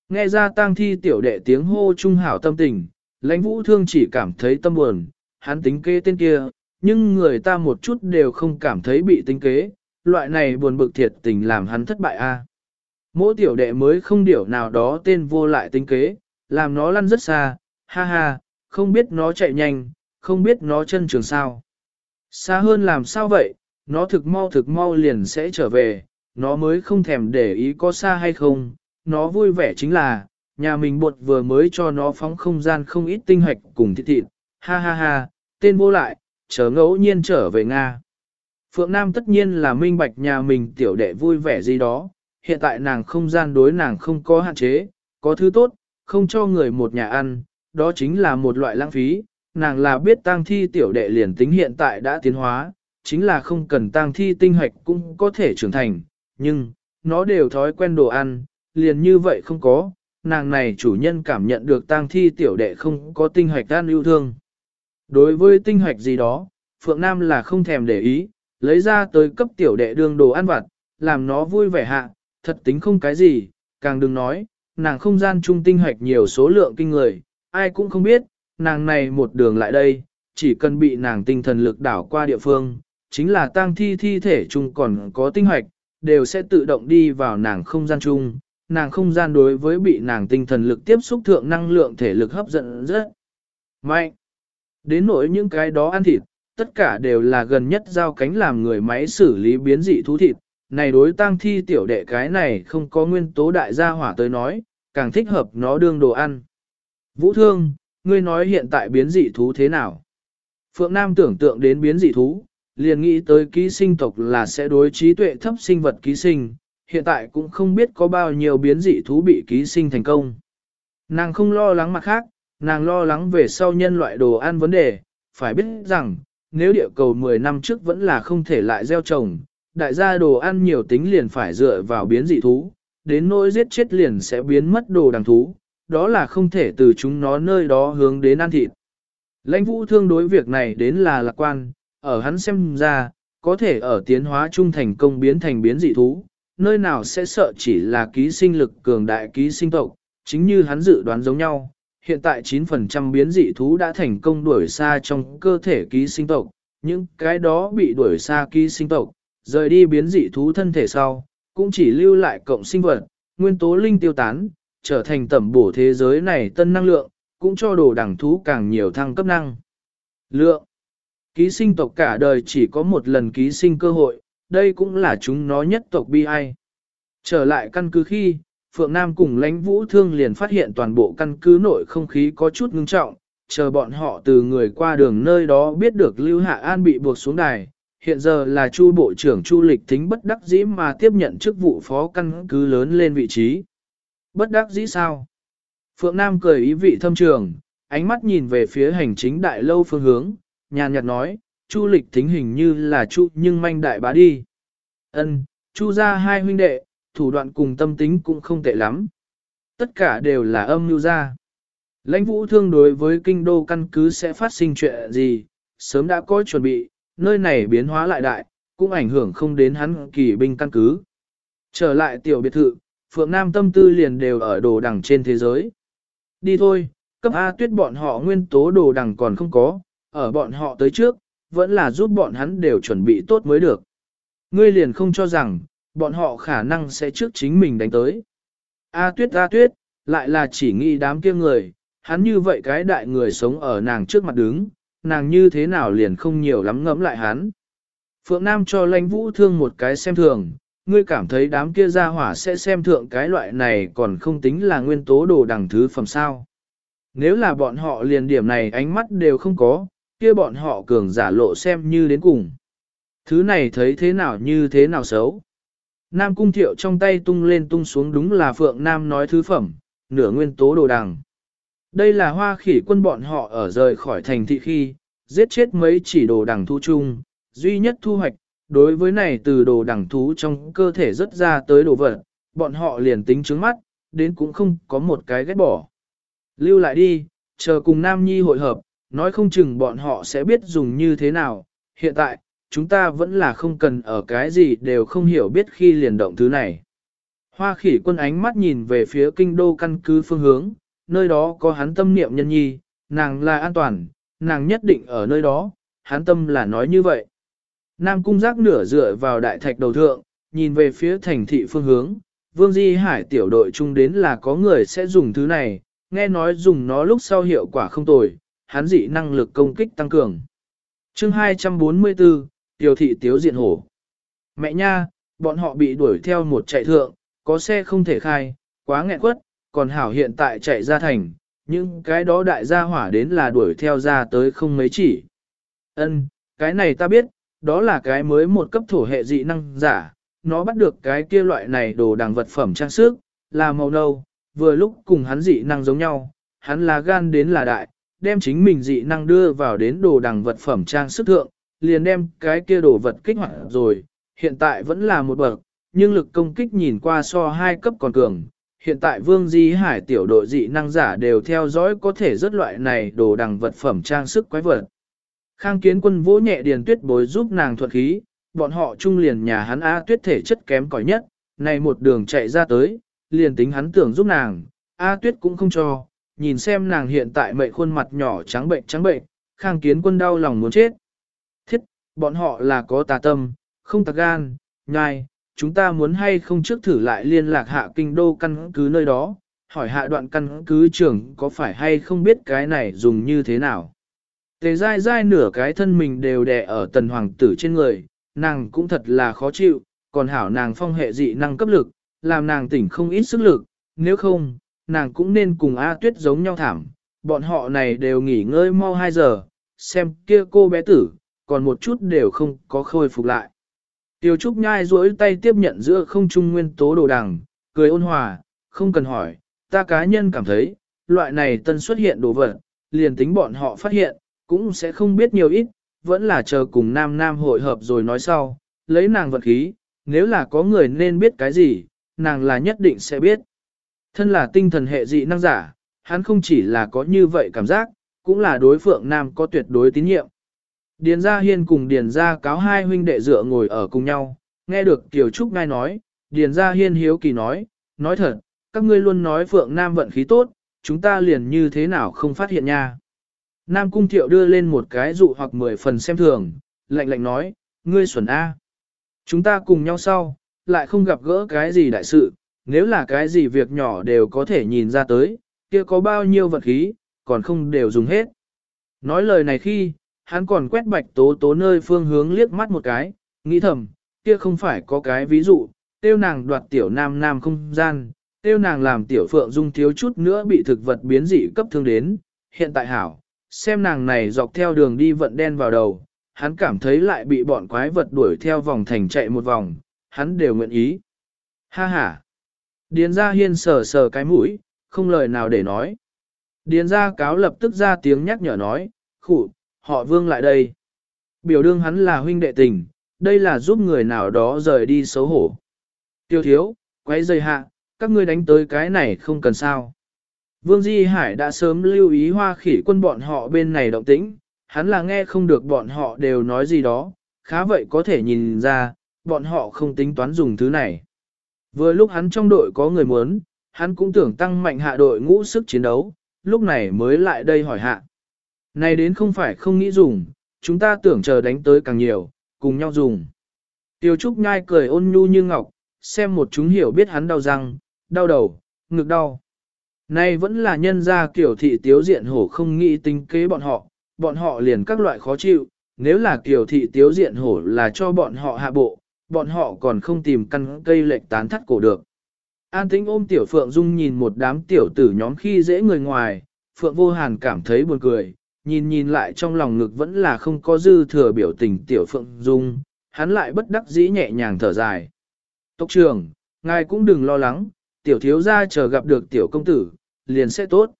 Nghe ra tăng thi tiểu đệ tiếng hô trung hảo tâm tình, lãnh vũ thương chỉ cảm thấy tâm buồn, hắn tính kế tên kia, nhưng người ta một chút đều không cảm thấy bị tính kế, loại này buồn bực thiệt tình làm hắn thất bại a. Mỗi tiểu đệ mới không điểu nào đó tên vô lại tính kế, làm nó lăn rất xa, ha ha, không biết nó chạy nhanh, không biết nó chân trường sao. Xa hơn làm sao vậy, nó thực mau thực mau liền sẽ trở về, nó mới không thèm để ý có xa hay không, nó vui vẻ chính là, nhà mình bột vừa mới cho nó phóng không gian không ít tinh hoạch cùng thịt thịt, ha ha ha, tên vô lại, chờ ngẫu nhiên trở về Nga. Phượng Nam tất nhiên là minh bạch nhà mình tiểu đệ vui vẻ gì đó, hiện tại nàng không gian đối nàng không có hạn chế, có thứ tốt, không cho người một nhà ăn, đó chính là một loại lãng phí, nàng là biết tang thi tiểu đệ liền tính hiện tại đã tiến hóa, chính là không cần tang thi tinh hoạch cũng có thể trưởng thành, nhưng, nó đều thói quen đồ ăn, liền như vậy không có, nàng này chủ nhân cảm nhận được tang thi tiểu đệ không có tinh hoạch ăn yêu thương. Đối với tinh hoạch gì đó, Phượng Nam là không thèm để ý, lấy ra tới cấp tiểu đệ đương đồ ăn vặt, làm nó vui vẻ hạ, thật tính không cái gì, càng đừng nói, nàng không gian trung tinh hoạch nhiều số lượng kinh người, ai cũng không biết, nàng này một đường lại đây, chỉ cần bị nàng tinh thần lực đảo qua địa phương, chính là tang thi thi thể chung còn có tinh hoạch, đều sẽ tự động đi vào nàng không gian chung. Nàng không gian đối với bị nàng tinh thần lực tiếp xúc thượng năng lượng thể lực hấp dẫn rất mạnh. Đến nỗi những cái đó ăn thịt, tất cả đều là gần nhất giao cánh làm người máy xử lý biến dị thú thịt. Này đối tang thi tiểu đệ cái này không có nguyên tố đại gia hỏa tới nói, càng thích hợp nó đương đồ ăn. Vũ thương, ngươi nói hiện tại biến dị thú thế nào? Phượng Nam tưởng tượng đến biến dị thú, liền nghĩ tới ký sinh tộc là sẽ đối trí tuệ thấp sinh vật ký sinh, hiện tại cũng không biết có bao nhiêu biến dị thú bị ký sinh thành công. Nàng không lo lắng mặt khác, nàng lo lắng về sau nhân loại đồ ăn vấn đề, phải biết rằng, nếu địa cầu 10 năm trước vẫn là không thể lại gieo trồng, đại gia đồ ăn nhiều tính liền phải dựa vào biến dị thú, đến nỗi giết chết liền sẽ biến mất đồ đằng thú, đó là không thể từ chúng nó nơi đó hướng đến ăn thịt. Lãnh vũ thương đối việc này đến là lạc quan, ở hắn xem ra, có thể ở tiến hóa trung thành công biến thành biến dị thú, nơi nào sẽ sợ chỉ là ký sinh lực cường đại ký sinh tộc, chính như hắn dự đoán giống nhau. Hiện tại 9% biến dị thú đã thành công đuổi xa trong cơ thể ký sinh tộc, những cái đó bị đuổi xa ký sinh tộc, rời đi biến dị thú thân thể sau, cũng chỉ lưu lại cộng sinh vật, nguyên tố linh tiêu tán, trở thành tẩm bổ thế giới này tân năng lượng, cũng cho đồ đẳng thú càng nhiều thăng cấp năng. Lượng Ký sinh tộc cả đời chỉ có một lần ký sinh cơ hội, đây cũng là chúng nó nhất tộc bi ai. Trở lại căn cứ khi, Phượng Nam cùng lãnh vũ thương liền phát hiện toàn bộ căn cứ nội không khí có chút ngưng trọng, chờ bọn họ từ người qua đường nơi đó biết được Lưu Hạ An bị buộc xuống đài. Hiện giờ là Chu Bộ trưởng Chu Lịch Thính bất đắc dĩ mà tiếp nhận chức vụ phó căn cứ lớn lên vị trí. Bất đắc dĩ sao? Phượng Nam cười ý vị thâm trường, ánh mắt nhìn về phía hành chính đại lâu phương hướng, nhàn nhạt nói, Chu lịch thính hình như là Chu nhưng manh đại bá đi. Ân, Chu gia hai huynh đệ, thủ đoạn cùng tâm tính cũng không tệ lắm. Tất cả đều là âm mưu ra. Lãnh vũ thương đối với kinh đô căn cứ sẽ phát sinh chuyện gì, sớm đã có chuẩn bị, nơi này biến hóa lại đại, cũng ảnh hưởng không đến hắn kỳ binh căn cứ. Trở lại tiểu biệt thự, Phượng Nam tâm tư liền đều ở đồ đằng trên thế giới. Đi thôi, cấp A tuyết bọn họ nguyên tố đồ đằng còn không có, ở bọn họ tới trước, vẫn là giúp bọn hắn đều chuẩn bị tốt mới được. Ngươi liền không cho rằng, bọn họ khả năng sẽ trước chính mình đánh tới. A tuyết A tuyết, lại là chỉ nghĩ đám kia người, hắn như vậy cái đại người sống ở nàng trước mặt đứng, nàng như thế nào liền không nhiều lắm ngẫm lại hắn. Phượng Nam cho lãnh vũ thương một cái xem thường, ngươi cảm thấy đám kia ra hỏa sẽ xem thượng cái loại này còn không tính là nguyên tố đồ đẳng thứ phẩm sao. Nếu là bọn họ liền điểm này ánh mắt đều không có, kia bọn họ cường giả lộ xem như đến cùng. Thứ này thấy thế nào như thế nào xấu. Nam cung thiệu trong tay tung lên tung xuống đúng là Phượng Nam nói thứ phẩm, nửa nguyên tố đồ đằng. Đây là hoa khỉ quân bọn họ ở rời khỏi thành thị khi, giết chết mấy chỉ đồ đằng thu chung, duy nhất thu hoạch, đối với này từ đồ đằng thú trong cơ thể rất ra tới đồ vật, bọn họ liền tính trứng mắt, đến cũng không có một cái ghét bỏ. Lưu lại đi, chờ cùng Nam Nhi hội hợp, nói không chừng bọn họ sẽ biết dùng như thế nào. Hiện tại, chúng ta vẫn là không cần ở cái gì đều không hiểu biết khi liền động thứ này. Hoa khỉ quân ánh mắt nhìn về phía kinh đô căn cứ phương hướng, nơi đó có hắn tâm niệm nhân nhi, nàng là an toàn, nàng nhất định ở nơi đó, hắn tâm là nói như vậy. Nam cung giác nửa dựa vào đại thạch đầu thượng, nhìn về phía thành thị phương hướng, vương di hải tiểu đội chung đến là có người sẽ dùng thứ này, nghe nói dùng nó lúc sau hiệu quả không tồi, hắn dị năng lực công kích tăng cường. chương 244, tiểu thị tiếu diện hổ. Mẹ nha, bọn họ bị đuổi theo một chạy thượng, có xe không thể khai, quá nghẹn quất, còn hảo hiện tại chạy ra thành, nhưng cái đó đại gia hỏa đến là đuổi theo ra tới không mấy chỉ. Ân, cái này ta biết, đó là cái mới một cấp thổ hệ dị năng giả, nó bắt được cái kia loại này đồ đằng vật phẩm trang sức, là màu nâu, vừa lúc cùng hắn dị năng giống nhau, hắn là gan đến là đại, đem chính mình dị năng đưa vào đến đồ đằng vật phẩm trang sức thượng, liền đem cái kia đồ vật kích hoạt rồi, hiện tại vẫn là một bậc, nhưng lực công kích nhìn qua so hai cấp còn cường. Hiện tại Vương Di Hải tiểu đội dị năng giả đều theo dõi có thể rất loại này đồ đằng vật phẩm trang sức quái vật. Khang kiến quân vỗ nhẹ điền tuyết bối giúp nàng thuật khí, bọn họ chung liền nhà hắn A tuyết thể chất kém cỏi nhất, này một đường chạy ra tới, liền tính hắn tưởng giúp nàng, A tuyết cũng không cho, nhìn xem nàng hiện tại mệ khuôn mặt nhỏ trắng bệnh trắng bệnh, khang kiến quân đau lòng muốn chết. Thiết, bọn họ là có tà tâm, không tạc gan, nhai, chúng ta muốn hay không trước thử lại liên lạc hạ kinh đô căn cứ nơi đó, hỏi hạ đoạn căn cứ trưởng có phải hay không biết cái này dùng như thế nào. Tề dai dai nửa cái thân mình đều đè ở tần hoàng tử trên người, nàng cũng thật là khó chịu, còn hảo nàng phong hệ dị năng cấp lực, làm nàng tỉnh không ít sức lực, nếu không, nàng cũng nên cùng A tuyết giống nhau thảm, bọn họ này đều nghỉ ngơi mau 2 giờ, xem kia cô bé tử, còn một chút đều không có khôi phục lại. Tiêu Trúc nhai duỗi tay tiếp nhận giữa không trung nguyên tố đồ đằng, cười ôn hòa, không cần hỏi, ta cá nhân cảm thấy, loại này tân xuất hiện đồ vật, liền tính bọn họ phát hiện, cũng sẽ không biết nhiều ít, vẫn là chờ cùng nam nam hội hợp rồi nói sau, lấy nàng vật khí, nếu là có người nên biết cái gì, nàng là nhất định sẽ biết. Thân là tinh thần hệ dị năng giả, hắn không chỉ là có như vậy cảm giác, cũng là đối phượng nam có tuyệt đối tín nhiệm. Điền Gia Hiên cùng Điền Gia cáo hai huynh đệ dựa ngồi ở cùng nhau, nghe được Kiều Trúc ngay nói, Điền Gia Hiên hiếu kỳ nói, nói thật, các ngươi luôn nói Phượng Nam vận khí tốt, chúng ta liền như thế nào không phát hiện nha. Nam Cung Thiệu đưa lên một cái dụ hoặc mười phần xem thường, lạnh lạnh nói, ngươi xuẩn A. Chúng ta cùng nhau sau, lại không gặp gỡ cái gì đại sự, nếu là cái gì việc nhỏ đều có thể nhìn ra tới, kia có bao nhiêu vật khí, còn không đều dùng hết. Nói lời này khi, hắn còn quét bạch tố tố nơi phương hướng liếc mắt một cái, nghĩ thầm, kia không phải có cái ví dụ, tiêu nàng đoạt tiểu nam nam không gian, tiêu nàng làm tiểu phượng dung thiếu chút nữa bị thực vật biến dị cấp thương đến, hiện tại hảo, xem nàng này dọc theo đường đi vận đen vào đầu, hắn cảm thấy lại bị bọn quái vật đuổi theo vòng thành chạy một vòng, hắn đều nguyện ý. Ha ha! Điền ra hiên sờ sờ cái mũi, không lời nào để nói. Điền ra cáo lập tức ra tiếng nhắc nhở nói, khủ, họ vương lại đây. Biểu đương hắn là huynh đệ tình, đây là giúp người nào đó rời đi xấu hổ. Tiêu thiếu, quấy dây hạ, các ngươi đánh tới cái này không cần sao. Vương Di Hải đã sớm lưu ý hoa khỉ quân bọn họ bên này động tĩnh, hắn là nghe không được bọn họ đều nói gì đó, khá vậy có thể nhìn ra, bọn họ không tính toán dùng thứ này. Vừa lúc hắn trong đội có người muốn, hắn cũng tưởng tăng mạnh hạ đội ngũ sức chiến đấu, lúc này mới lại đây hỏi hạ. Này đến không phải không nghĩ dùng, chúng ta tưởng chờ đánh tới càng nhiều, cùng nhau dùng. Tiêu Trúc nhai cười ôn nhu như ngọc, xem một chúng hiểu biết hắn đau răng, đau đầu, ngực đau. Này vẫn là nhân gia kiểu thị tiếu diện hổ không nghĩ tính kế bọn họ, bọn họ liền các loại khó chịu, nếu là kiểu thị tiếu diện hổ là cho bọn họ hạ bộ, bọn họ còn không tìm căn cây lệch tán thắt cổ được. An tính ôm tiểu Phượng Dung nhìn một đám tiểu tử nhóm khi dễ người ngoài, Phượng Vô Hàn cảm thấy buồn cười, nhìn nhìn lại trong lòng ngực vẫn là không có dư thừa biểu tình tiểu Phượng Dung, hắn lại bất đắc dĩ nhẹ nhàng thở dài. Tốc trưởng, ngài cũng đừng lo lắng, tiểu thiếu gia chờ gặp được tiểu công tử, liền sẽ tốt.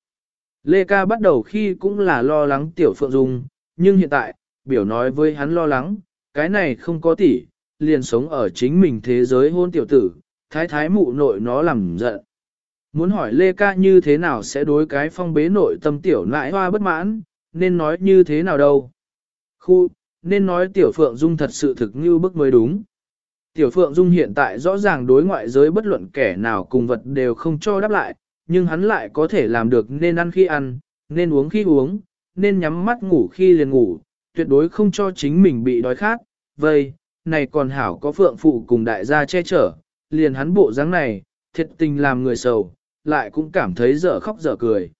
Lê Ca bắt đầu khi cũng là lo lắng tiểu Phượng Dung, nhưng hiện tại, biểu nói với hắn lo lắng, cái này không có tỷ, liền sống ở chính mình thế giới hôn tiểu tử, thái thái mụ nội nó làm giận. Muốn hỏi Lê Ca như thế nào sẽ đối cái phong bế nội tâm tiểu nãi hoa bất mãn, nên nói như thế nào đâu. Khu, nên nói tiểu Phượng Dung thật sự thực như bức mới đúng. Tiểu Phượng Dung hiện tại rõ ràng đối ngoại giới bất luận kẻ nào cùng vật đều không cho đáp lại, nhưng hắn lại có thể làm được nên ăn khi ăn, nên uống khi uống, nên nhắm mắt ngủ khi liền ngủ, tuyệt đối không cho chính mình bị đói khát. Vây, này còn hảo có Phượng Phụ cùng đại gia che chở, liền hắn bộ dáng này, thiệt tình làm người sầu, lại cũng cảm thấy dở khóc dở cười.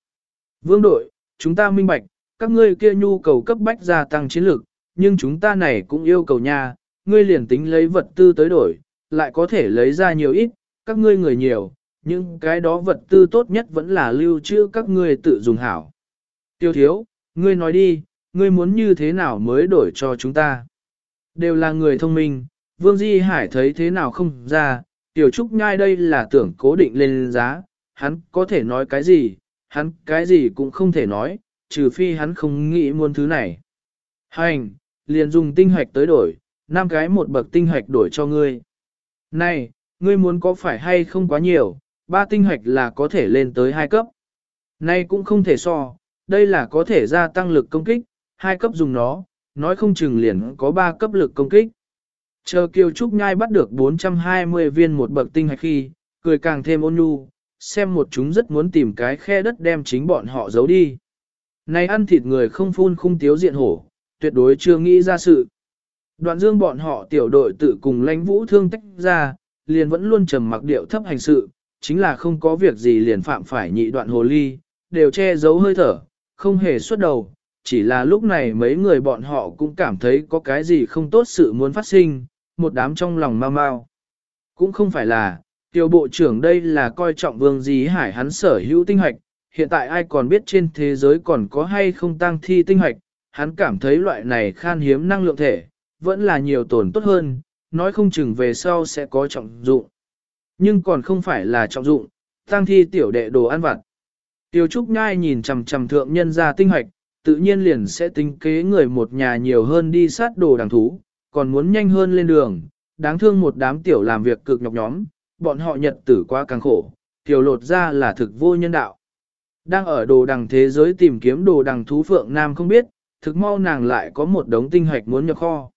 Vương đội, chúng ta minh bạch, các ngươi kia nhu cầu cấp bách gia tăng chiến lược, nhưng chúng ta này cũng yêu cầu nha, ngươi liền tính lấy vật tư tới đổi, lại có thể lấy ra nhiều ít, các ngươi người nhiều, nhưng cái đó vật tư tốt nhất vẫn là lưu trữ các ngươi tự dùng hảo. Tiêu thiếu, ngươi nói đi, ngươi muốn như thế nào mới đổi cho chúng ta? Đều là người thông minh, Vương Di Hải thấy thế nào không ra, Tiểu Trúc Nhai đây là tưởng cố định lên giá, hắn có thể nói cái gì, hắn cái gì cũng không thể nói, trừ phi hắn không nghĩ muốn thứ này. Hành, liền dùng tinh hoạch tới đổi, năm cái một bậc tinh hoạch đổi cho ngươi. Này, ngươi muốn có phải hay không quá nhiều, ba tinh hoạch là có thể lên tới hai cấp. Này cũng không thể so, đây là có thể gia tăng lực công kích, hai cấp dùng nó, nói không chừng liền có ba cấp lực công kích. Chờ Kiều Trúc Nhai bắt được 420 viên một bậc tinh hạch khi, cười càng thêm ôn nhu, xem một chúng rất muốn tìm cái khe đất đem chính bọn họ giấu đi. Này ăn thịt người không phun khung tiếu diện hổ, tuyệt đối chưa nghĩ ra sự. Đoạn dương bọn họ tiểu đội tự cùng lãnh vũ thương tách ra, liền vẫn luôn trầm mặc điệu thấp hành sự, chính là không có việc gì liền phạm phải nhị đoạn hồ ly, đều che giấu hơi thở, không hề xuất đầu, chỉ là lúc này mấy người bọn họ cũng cảm thấy có cái gì không tốt sự muốn phát sinh, một đám trong lòng mau mau. Cũng không phải là, tiểu bộ trưởng đây là coi trọng vương gì hải hắn sở hữu tinh hoạch, hiện tại ai còn biết trên thế giới còn có hay không tăng thi tinh hoạch, hắn cảm thấy loại này khan hiếm năng lượng thể, vẫn là nhiều tổn tốt hơn, nói không chừng về sau sẽ có trọng dụng. Nhưng còn không phải là trọng dụng, tăng thi tiểu đệ đồ ăn vặt. Tiêu Trúc Nhai nhìn chằm chằm thượng nhân ra tinh hoạch, tự nhiên liền sẽ tính kế người một nhà nhiều hơn đi sát đồ đằng thú, còn muốn nhanh hơn lên đường, đáng thương một đám tiểu làm việc cực nhọc nhóm, bọn họ nhật tử quá càng khổ, tiểu lột ra là thực vô nhân đạo. Đang ở đồ đằng thế giới tìm kiếm đồ đằng thú Phượng Nam không biết, thực mau nàng lại có một đống tinh hoạch muốn nhập kho.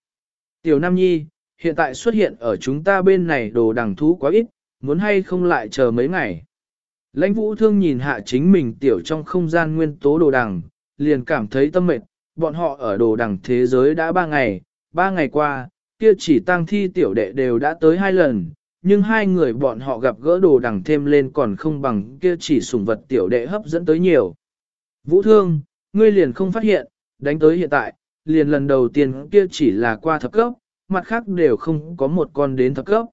Tiểu Nam Nhi, hiện tại xuất hiện ở chúng ta bên này đồ đằng thú quá ít, muốn hay không lại chờ mấy ngày. Lãnh vũ thương nhìn hạ chính mình tiểu trong không gian nguyên tố đồ đằng, liền cảm thấy tâm mệt, bọn họ ở đồ đằng thế giới đã ba ngày, ba ngày qua, kia chỉ tăng thi tiểu đệ đều đã tới hai lần, nhưng hai người bọn họ gặp gỡ đồ đằng thêm lên còn không bằng kia chỉ sủng vật tiểu đệ hấp dẫn tới nhiều. Vũ thương, ngươi liền không phát hiện, đánh tới hiện tại, liền lần đầu tiên kia chỉ là qua thập cấp, mặt khác đều không có một con đến thập cấp.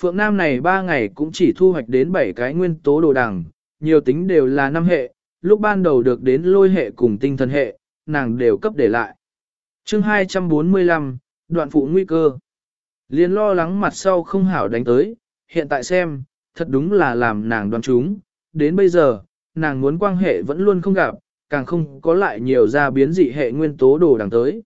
Phượng Nam này ba ngày cũng chỉ thu hoạch đến 7 cái nguyên tố đồ đằng, nhiều tính đều là năm hệ, lúc ban đầu được đến lôi hệ cùng tinh thần hệ, nàng đều cấp để lại. chương 245, đoạn phụ nguy cơ. Liên lo lắng mặt sau không hảo đánh tới, hiện tại xem, thật đúng là làm nàng đoán chúng, đến bây giờ, nàng muốn quan hệ vẫn luôn không gặp, càng không có lại nhiều ra biến dị hệ nguyên tố đồ đằng tới.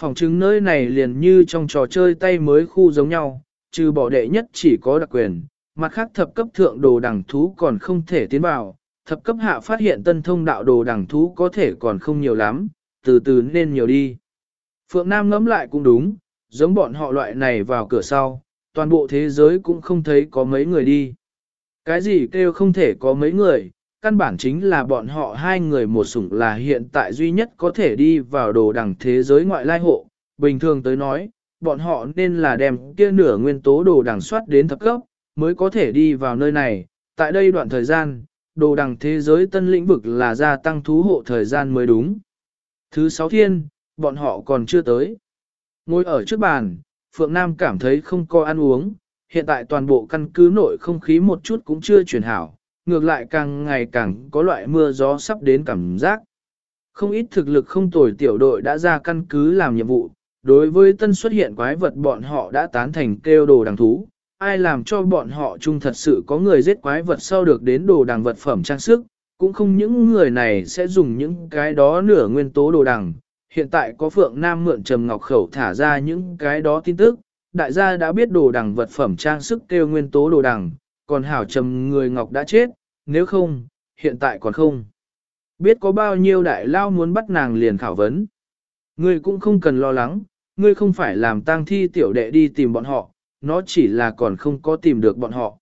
Phòng chứng nơi này liền như trong trò chơi tay mới khu giống nhau, trừ bỏ đệ nhất chỉ có đặc quyền, mặt khác thập cấp thượng đồ đằng thú còn không thể tiến vào, thập cấp hạ phát hiện tân thông đạo đồ đằng thú có thể còn không nhiều lắm, từ từ nên nhiều đi. Phượng Nam ngẫm lại cũng đúng, giống bọn họ loại này vào cửa sau, toàn bộ thế giới cũng không thấy có mấy người đi. Cái gì kêu không thể có mấy người, căn bản chính là bọn họ hai người một sủng là hiện tại duy nhất có thể đi vào đồ đằng thế giới ngoại lai hộ. Bình thường tới nói, bọn họ nên là đem kia nửa nguyên tố đồ đằng soát đến thập cấp, mới có thể đi vào nơi này. Tại đây đoạn thời gian, đồ đằng thế giới tân lĩnh vực là gia tăng thú hộ thời gian mới đúng. Thứ sáu thiên, bọn họ còn chưa tới. Ngồi ở trước bàn, Phượng Nam cảm thấy không có ăn uống, hiện tại toàn bộ căn cứ nội không khí một chút cũng chưa chuyển hảo, ngược lại càng ngày càng có loại mưa gió sắp đến cảm giác. Không ít thực lực không tồi tiểu đội đã ra căn cứ làm nhiệm vụ, đối với tân xuất hiện quái vật bọn họ đã tán thành kêu đồ đằng thú, ai làm cho bọn họ chung thật sự có người giết quái vật sau được đến đồ đằng vật phẩm trang sức, cũng không những người này sẽ dùng những cái đó nửa nguyên tố đồ đằng. Hiện tại có Phượng Nam mượn Trầm Ngọc Khẩu thả ra những cái đó tin tức, đại gia đã biết đồ đằng vật phẩm trang sức kêu nguyên tố đồ đằng, còn hảo Trầm người Ngọc đã chết, nếu không, hiện tại còn không. Biết có bao nhiêu đại lao muốn bắt nàng liền khảo vấn. Ngươi cũng không cần lo lắng, ngươi không phải làm tang thi tiểu đệ đi tìm bọn họ, nó chỉ là còn không có tìm được bọn họ.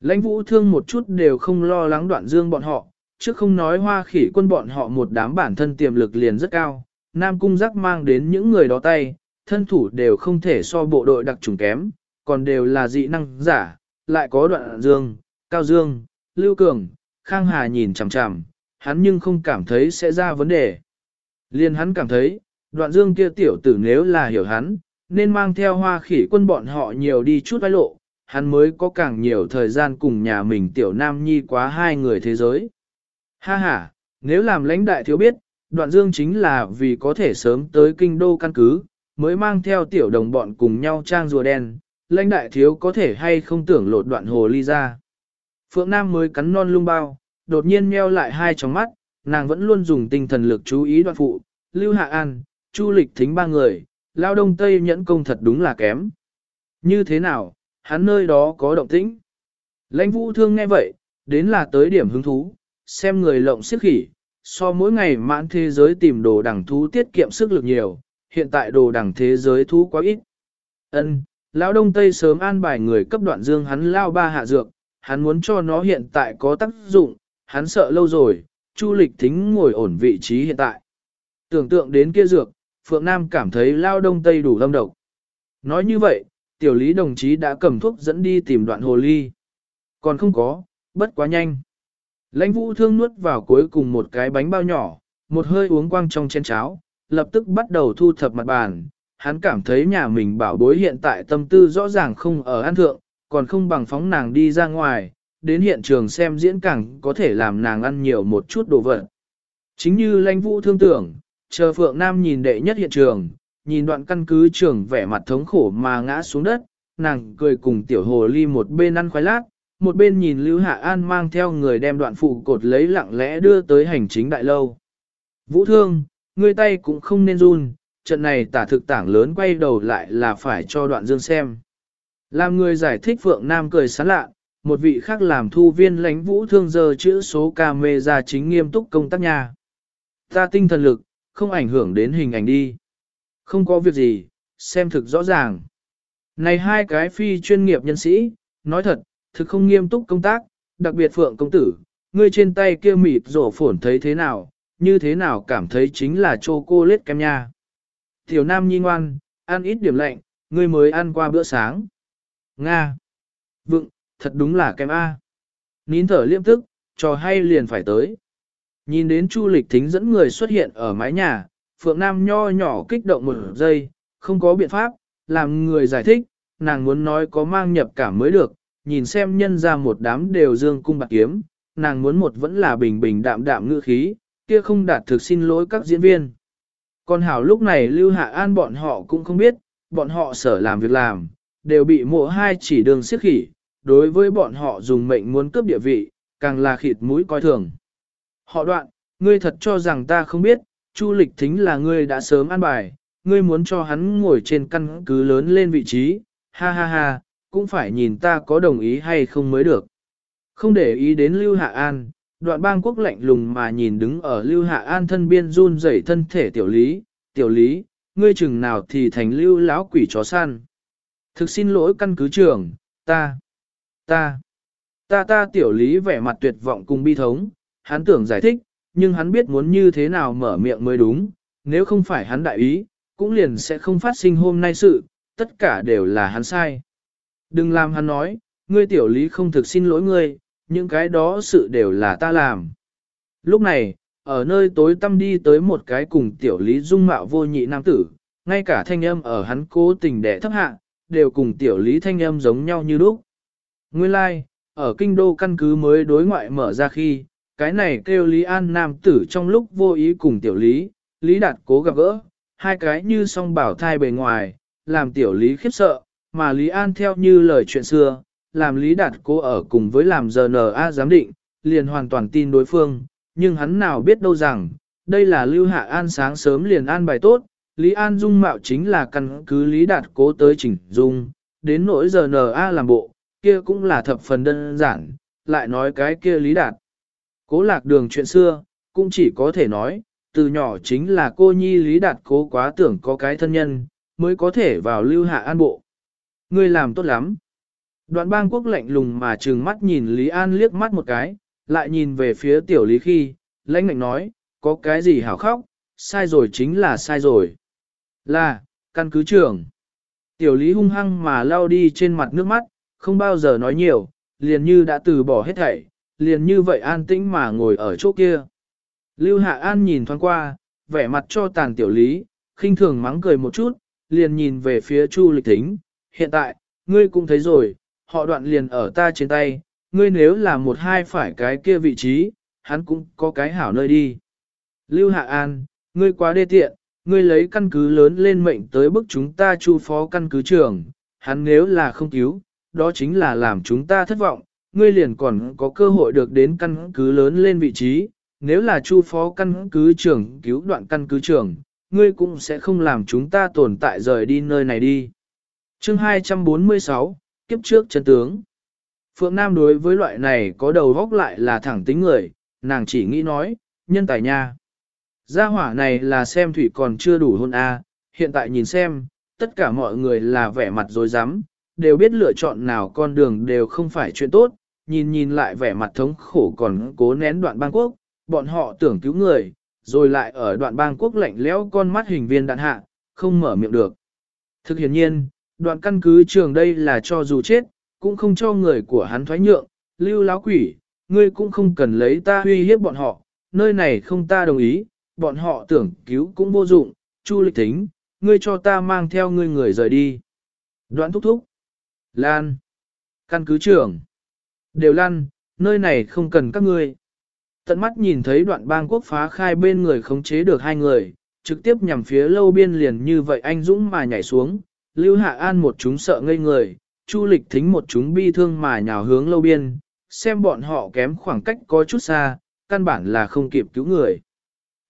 Lãnh vũ thương một chút đều không lo lắng đoạn dương bọn họ, chứ không nói hoa khỉ quân bọn họ một đám bản thân tiềm lực liền rất cao, Nam Cung giác mang đến những người đó tay, thân thủ đều không thể so bộ đội đặc trùng kém, còn đều là dị năng giả, lại có đoạn dương, cao dương, lưu cường, khang hà nhìn chằm chằm, hắn nhưng không cảm thấy sẽ ra vấn đề. Liên hắn cảm thấy, đoạn dương kia tiểu tử nếu là hiểu hắn, nên mang theo hoa khỉ quân bọn họ nhiều đi chút vai lộ, hắn mới có càng nhiều thời gian cùng nhà mình tiểu nam nhi quá hai người thế giới. Ha ha, nếu làm lãnh đại thiếu biết, đoạn dương chính là vì có thể sớm tới kinh đô căn cứ, mới mang theo tiểu đồng bọn cùng nhau trang rùa đen, lãnh đại thiếu có thể hay không tưởng lột đoạn hồ ly ra. Phượng Nam mới cắn non lung bao, đột nhiên meo lại hai tròng mắt, nàng vẫn luôn dùng tinh thần lực chú ý đoạn phụ, Lưu Hạ An, Chu Lịch Thính ba người, lao đông tây nhẫn công thật đúng là kém. Như thế nào, hắn nơi đó có động tĩnh. Lãnh vũ thương nghe vậy, đến là tới điểm hứng thú, xem người lộng siết khỉ, so mỗi ngày mãn thế giới tìm đồ đẳng thú tiết kiệm sức lực nhiều, hiện tại đồ đẳng thế giới thú quá ít. Ân, lão đông tây sớm an bài người cấp đoạn dương hắn lao ba hạ dược, hắn muốn cho nó hiện tại có tác dụng, hắn sợ lâu rồi, Chu Lịch Thính ngồi ổn vị trí hiện tại. Tưởng tượng đến kia dược, Phượng Nam cảm thấy lao đông tây đủ lâm độc. Nói như vậy, tiểu lý đồng chí đã cầm thuốc dẫn đi tìm đoạn hồ ly. Còn không có, bất quá nhanh. Lãnh vũ thương nuốt vào cuối cùng một cái bánh bao nhỏ, một hơi uống quang trong chén cháo, lập tức bắt đầu thu thập mặt bàn. Hắn cảm thấy nhà mình bảo bối hiện tại tâm tư rõ ràng không ở an thượng, còn không bằng phóng nàng đi ra ngoài, đến hiện trường xem diễn càng có thể làm nàng ăn nhiều một chút đồ vật. Chính như lãnh vũ thương tưởng, chờ Phượng Nam nhìn đệ nhất hiện trường, nhìn đoạn căn cứ trường vẻ mặt thống khổ mà ngã xuống đất, nàng cười cùng tiểu hồ ly một bên ăn khoái lát, một bên nhìn Lưu Hạ An mang theo người đem đoạn phụ cột lấy lặng lẽ đưa tới hành chính đại lâu. Vũ thương, ngươi tay cũng không nên run, trận này tả thực tảng lớn quay đầu lại là phải cho đoạn dương xem. Làm người giải thích Phượng Nam cười sán lạ, một vị khác làm thu viên lãnh vũ thương giờ chữ số ca mê ra chính nghiêm túc công tác nhà. Ta tinh thần lực, không ảnh hưởng đến hình ảnh đi. Không có việc gì, xem thực rõ ràng. Này hai cái phi chuyên nghiệp nhân sĩ, nói thật, thực không nghiêm túc công tác, đặc biệt Phượng công tử, ngươi trên tay kia mịt rổ phổn thấy thế nào, như thế nào cảm thấy chính là chocolate kem nha. Tiểu Nam nhi ngoan, ăn ít điểm lạnh, ngươi mới ăn qua bữa sáng. Nga. Vựng, thật đúng là kem A. Nín thở liêm tức, trò hay liền phải tới. Nhìn đến Chu Lịch Thính dẫn người xuất hiện ở mái nhà, Phượng Nam nho nhỏ kích động một giây, không có biện pháp, làm người giải thích, nàng muốn nói có mang nhập cảm mới được, nhìn xem nhân ra một đám đều dương cung bạc kiếm, nàng muốn một vẫn là bình bình đạm đạm ngữ khí, kia không đạt thực xin lỗi các diễn viên. Còn hảo lúc này Lưu Hạ An bọn họ cũng không biết, bọn họ sở làm việc làm, đều bị mộ hai chỉ đường siết khỉ, đối với bọn họ dùng mệnh muốn cướp địa vị, càng là khịt mũi coi thường. Họ đoạn, ngươi thật cho rằng ta không biết, Chu lịch thính là ngươi đã sớm an bài, ngươi muốn cho hắn ngồi trên căn cứ lớn lên vị trí, ha ha ha, cũng phải nhìn ta có đồng ý hay không mới được. Không để ý đến Lưu Hạ An, đoạn bang quốc lạnh lùng mà nhìn đứng ở Lưu Hạ An thân biên run rẩy thân thể tiểu lý, tiểu lý, ngươi chừng nào thì thành lưu lão quỷ chó săn. Thực xin lỗi căn cứ trưởng, ta, ta, ta ta tiểu lý vẻ mặt tuyệt vọng cùng bi thống, hắn tưởng giải thích, nhưng hắn biết muốn như thế nào mở miệng mới đúng, nếu không phải hắn đại ý, cũng liền sẽ không phát sinh hôm nay sự, tất cả đều là hắn sai. Đừng làm hắn nói, ngươi tiểu lý không thực xin lỗi ngươi, những cái đó sự đều là ta làm. Lúc này, ở nơi tối tăm đi tới một cái cùng tiểu lý dung mạo vô nhị nam tử, ngay cả thanh âm ở hắn cố tình đẻ thấp hạ, đều cùng tiểu lý thanh âm giống nhau như lúc. Nguyên lai, like, ở kinh đô căn cứ mới đối ngoại mở ra khi, cái này kêu Lý An nam tử trong lúc vô ý cùng tiểu Lý, Lý Đạt cố gặp gỡ, hai cái như song bảo thai bề ngoài, làm tiểu Lý khiếp sợ, mà Lý An theo như lời chuyện xưa, làm Lý Đạt cố ở cùng với làm giờ GNA giám định, liền hoàn toàn tin đối phương, nhưng hắn nào biết đâu rằng, đây là Lưu Hạ An sáng sớm liền an bài tốt, Lý An dung mạo chính là căn cứ Lý Đạt cố tới chỉnh dung, đến nỗi giờ GNA làm bộ, kia cũng là thập phần đơn giản, lại nói cái kia Lý Đạt. Cố lạc đường chuyện xưa, cũng chỉ có thể nói, từ nhỏ chính là cô nhi Lý Đạt cố quá tưởng có cái thân nhân, mới có thể vào lưu hạ an bộ. Ngươi làm tốt lắm. Đoạn bang quốc lạnh lùng mà trừng mắt nhìn Lý An liếc mắt một cái, lại nhìn về phía tiểu Lý khi, lãnh ngạnh nói, có cái gì hảo khóc, sai rồi chính là sai rồi. Là, căn cứ trưởng. Tiểu Lý hung hăng mà lao đi trên mặt nước mắt, không bao giờ nói nhiều, liền như đã từ bỏ hết thảy, liền như vậy an tĩnh mà ngồi ở chỗ kia. Lưu Hạ An nhìn thoáng qua, vẻ mặt cho tàn tiểu lý, khinh thường mắng cười một chút, liền nhìn về phía Chu Lịch Thính, hiện tại, ngươi cũng thấy rồi, họ đoạn liền ở ta trên tay, ngươi nếu là một hai phải cái kia vị trí, hắn cũng có cái hảo nơi đi. Lưu Hạ An, ngươi quá đê tiện, ngươi lấy căn cứ lớn lên mệnh tới bức chúng ta chu phó căn cứ trưởng, hắn nếu là không cứu, đó chính là làm chúng ta thất vọng, ngươi liền còn có cơ hội được đến căn cứ lớn lên vị trí, nếu là chu phó căn cứ trưởng cứu đoạn căn cứ trưởng, ngươi cũng sẽ không làm chúng ta tồn tại rời đi nơi này đi. Chương 246, kiếp trước chân tướng. Phượng Nam đối với loại này có đầu góc lại là thẳng tính người, nàng chỉ nghĩ nói, nhân tài nha. Gia hỏa này là xem thủy còn chưa đủ hôn a, hiện tại nhìn xem, tất cả mọi người là vẻ mặt dối rắm đều biết lựa chọn nào con đường đều không phải chuyện tốt, nhìn nhìn lại vẻ mặt thống khổ còn cố nén đoạn bang quốc, bọn họ tưởng cứu người, rồi lại ở đoạn bang quốc lạnh lẽo con mắt hình viên đạn hạ, không mở miệng được. Thực hiện nhiên, đoạn căn cứ trường đây là cho dù chết, cũng không cho người của hắn thoái nhượng, lưu láo quỷ, ngươi cũng không cần lấy ta uy hiếp bọn họ, nơi này không ta đồng ý, bọn họ tưởng cứu cũng vô dụng, chu lịch thính, ngươi cho ta mang theo ngươi người rời đi. Đoạn thúc thúc. Lan. Căn cứ trưởng. Đều lan, nơi này không cần các ngươi. Tận mắt nhìn thấy đoạn bang quốc phá khai bên người khống chế được hai người, trực tiếp nhằm phía lâu biên liền như vậy anh Dũng mà nhảy xuống, Lưu Hạ An một chúng sợ ngây người, Chu Lịch Thính một chúng bi thương mà nhào hướng lâu biên, xem bọn họ kém khoảng cách có chút xa, căn bản là không kịp cứu người.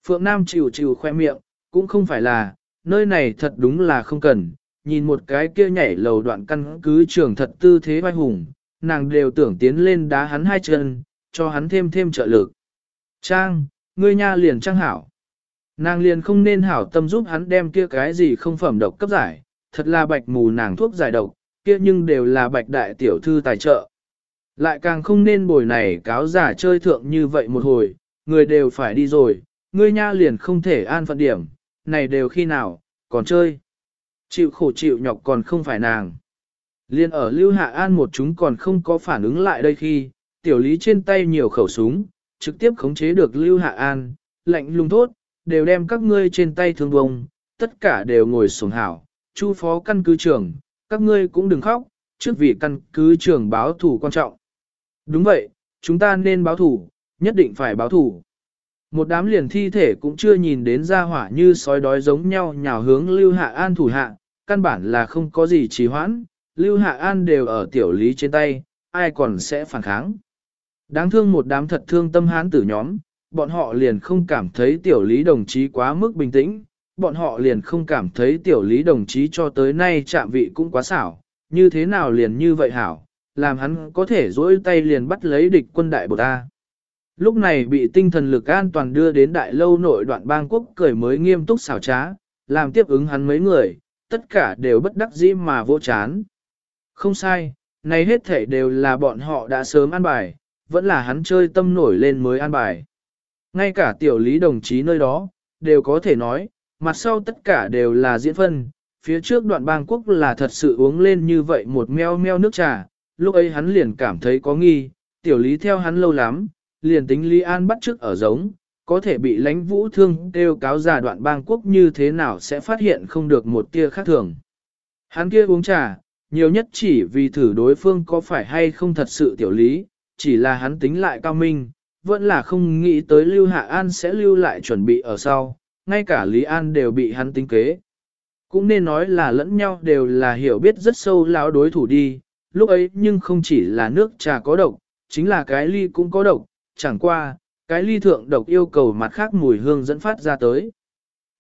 Phượng Nam chịu chịu khoe miệng, cũng không phải là, nơi này thật đúng là không cần, nhìn một cái kia nhảy lầu đoạn căn cứ trường thật tư thế vai hùng, nàng đều tưởng tiến lên đá hắn hai chân, cho hắn thêm thêm trợ lực. Trang, ngươi nha liền trang hảo. Nàng liền không nên hảo tâm giúp hắn đem kia cái gì không phẩm độc cấp giải, thật là bạch mù nàng thuốc giải độc, kia nhưng đều là bạch đại tiểu thư tài trợ. Lại càng không nên bồi này cáo giả chơi thượng như vậy một hồi, người đều phải đi rồi, ngươi nha liền không thể an phận điểm, này đều khi nào, còn chơi. Chịu khổ chịu nhọc còn không phải nàng. Liên ở Lưu Hạ An một chúng còn không có phản ứng lại đây khi, tiểu lý trên tay nhiều khẩu súng, trực tiếp khống chế được Lưu Hạ An, lạnh lùng thốt, đều đem các ngươi trên tay thương bông, tất cả đều ngồi xuống hảo, chu phó căn cứ trưởng, các ngươi cũng đừng khóc, trước vì căn cứ trưởng báo thủ quan trọng. Đúng vậy, chúng ta nên báo thủ, nhất định phải báo thủ. Một đám liền thi thể cũng chưa nhìn đến ra hỏa như sói đói giống nhau nhào hướng Lưu Hạ An thủ hạ, căn bản là không có gì trì hoãn, Lưu Hạ An đều ở tiểu lý trên tay, ai còn sẽ phản kháng. Đáng thương một đám thật thương tâm hán tử nhóm, bọn họ liền không cảm thấy tiểu lý đồng chí quá mức bình tĩnh, bọn họ liền không cảm thấy tiểu lý đồng chí cho tới nay chạm vị cũng quá xảo, như thế nào liền như vậy hảo, làm hắn có thể dỗi tay liền bắt lấy địch quân đại bột ta. Lúc này bị tinh thần lực an toàn đưa đến đại lâu nội đoạn bang quốc cười mới nghiêm túc xảo trá, làm tiếp ứng hắn mấy người, tất cả đều bất đắc dĩ mà vô chán. Không sai, này hết thể đều là bọn họ đã sớm an bài, vẫn là hắn chơi tâm nổi lên mới an bài. Ngay cả tiểu lý đồng chí nơi đó, đều có thể nói, mặt sau tất cả đều là diễn phân, phía trước đoạn bang quốc là thật sự uống lên như vậy một meo meo nước trà, lúc ấy hắn liền cảm thấy có nghi, tiểu lý theo hắn lâu lắm, liền tính Lý An bắt trước ở giống, có thể bị lãnh vũ thương kêu cáo giả đoạn bang quốc như thế nào sẽ phát hiện không được một tia khác thường. Hắn kia uống trà, nhiều nhất chỉ vì thử đối phương có phải hay không thật sự tiểu lý, chỉ là hắn tính lại cao minh, vẫn là không nghĩ tới Lưu Hạ An sẽ lưu lại chuẩn bị ở sau, ngay cả Lý An đều bị hắn tính kế. Cũng nên nói là lẫn nhau đều là hiểu biết rất sâu lão đối thủ đi, lúc ấy nhưng không chỉ là nước trà có độc, chính là cái ly cũng có độc, chẳng qua, cái ly thượng độc yêu cầu mặt khác mùi hương dẫn phát ra tới.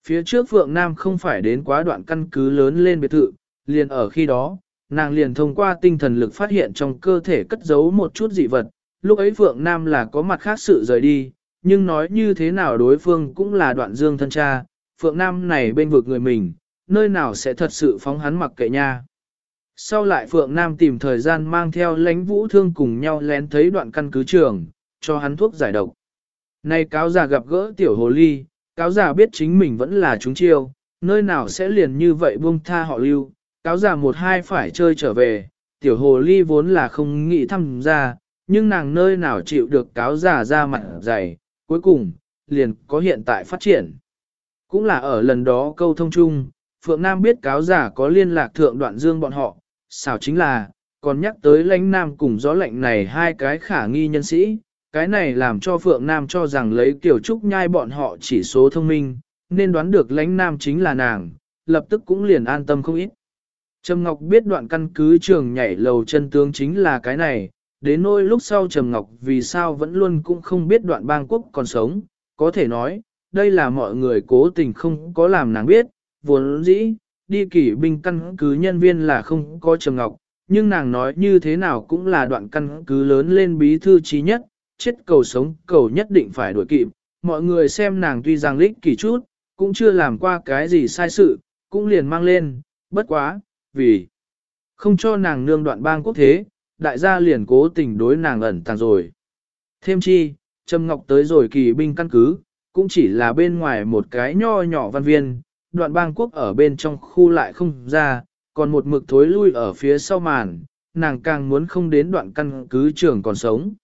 Phía trước Phượng Nam không phải đến quá đoạn căn cứ lớn lên biệt thự, liền ở khi đó, nàng liền thông qua tinh thần lực phát hiện trong cơ thể cất giấu một chút dị vật, lúc ấy Phượng Nam là có mặt khác sự rời đi, nhưng nói như thế nào đối phương cũng là đoạn dương thân cha, Phượng Nam này bên vực người mình, nơi nào sẽ thật sự phóng hắn mặc kệ nha. Sau lại Phượng Nam tìm thời gian mang theo lãnh vũ thương cùng nhau lén thấy đoạn căn cứ trường, cho hắn thuốc giải độc. Nay cáo già gặp gỡ tiểu hồ ly, cáo già biết chính mình vẫn là chúng chiêu, nơi nào sẽ liền như vậy buông tha họ lưu, cáo già một hai phải chơi trở về, tiểu hồ ly vốn là không nghĩ thăm ra, nhưng nàng nơi nào chịu được cáo già ra mặt dày, cuối cùng, liền có hiện tại phát triển. Cũng là ở lần đó câu thông chung, Phượng Nam biết cáo giả có liên lạc thượng đoạn dương bọn họ, sao chính là, còn nhắc tới lãnh nam cùng gió lạnh này hai cái khả nghi nhân sĩ, cái này làm cho Phượng Nam cho rằng lấy kiểu trúc nhai bọn họ chỉ số thông minh, nên đoán được lãnh nam chính là nàng, lập tức cũng liền an tâm không ít. Trâm Ngọc biết đoạn căn cứ trường nhảy lầu chân tướng chính là cái này, đến nỗi lúc sau Trầm Ngọc vì sao vẫn luôn cũng không biết đoạn bang quốc còn sống, có thể nói, đây là mọi người cố tình không có làm nàng biết, vốn dĩ, đi kỷ binh căn cứ nhân viên là không có Trầm Ngọc, nhưng nàng nói như thế nào cũng là đoạn căn cứ lớn lên bí thư trí nhất, chết cầu sống cầu nhất định phải đuổi kịp, mọi người xem nàng tuy rằng lích kỳ chút, cũng chưa làm qua cái gì sai sự, cũng liền mang lên, bất quá, vì không cho nàng nương đoạn bang quốc thế, đại gia liền cố tình đối nàng ẩn tàng rồi. Thêm chi, Trâm Ngọc tới rồi kỳ binh căn cứ, cũng chỉ là bên ngoài một cái nho nhỏ văn viên, đoạn bang quốc ở bên trong khu lại không ra, còn một mực thối lui ở phía sau màn, nàng càng muốn không đến đoạn căn cứ trường còn sống.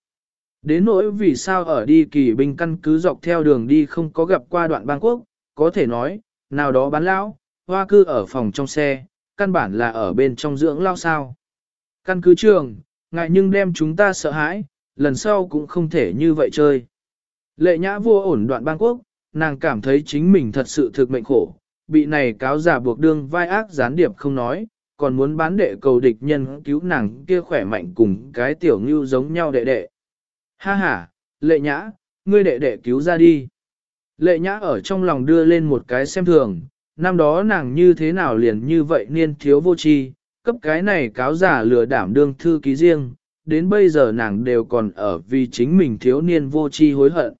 Đến nỗi vì sao ở đi kỳ binh căn cứ dọc theo đường đi không có gặp qua đoạn bang quốc, có thể nói, nào đó bán lão, hoa cư ở phòng trong xe, căn bản là ở bên trong dưỡng lao sao. Căn cứ trường, ngại nhưng đem chúng ta sợ hãi, lần sau cũng không thể như vậy chơi. Lệ nhã vua ổn đoạn bang quốc, nàng cảm thấy chính mình thật sự thực mệnh khổ, bị này cáo giả buộc đương vai ác gián điệp không nói, còn muốn bán đệ cầu địch nhân cứu nàng kia khỏe mạnh cùng cái tiểu ngưu giống nhau đệ đệ. Ha ha, lệ nhã, ngươi đệ đệ cứu ra đi. Lệ nhã ở trong lòng đưa lên một cái xem thường, năm đó nàng như thế nào liền như vậy niên thiếu vô tri, cấp cái này cáo giả lừa đảm đương thư ký riêng, đến bây giờ nàng đều còn ở vì chính mình thiếu niên vô tri hối hận.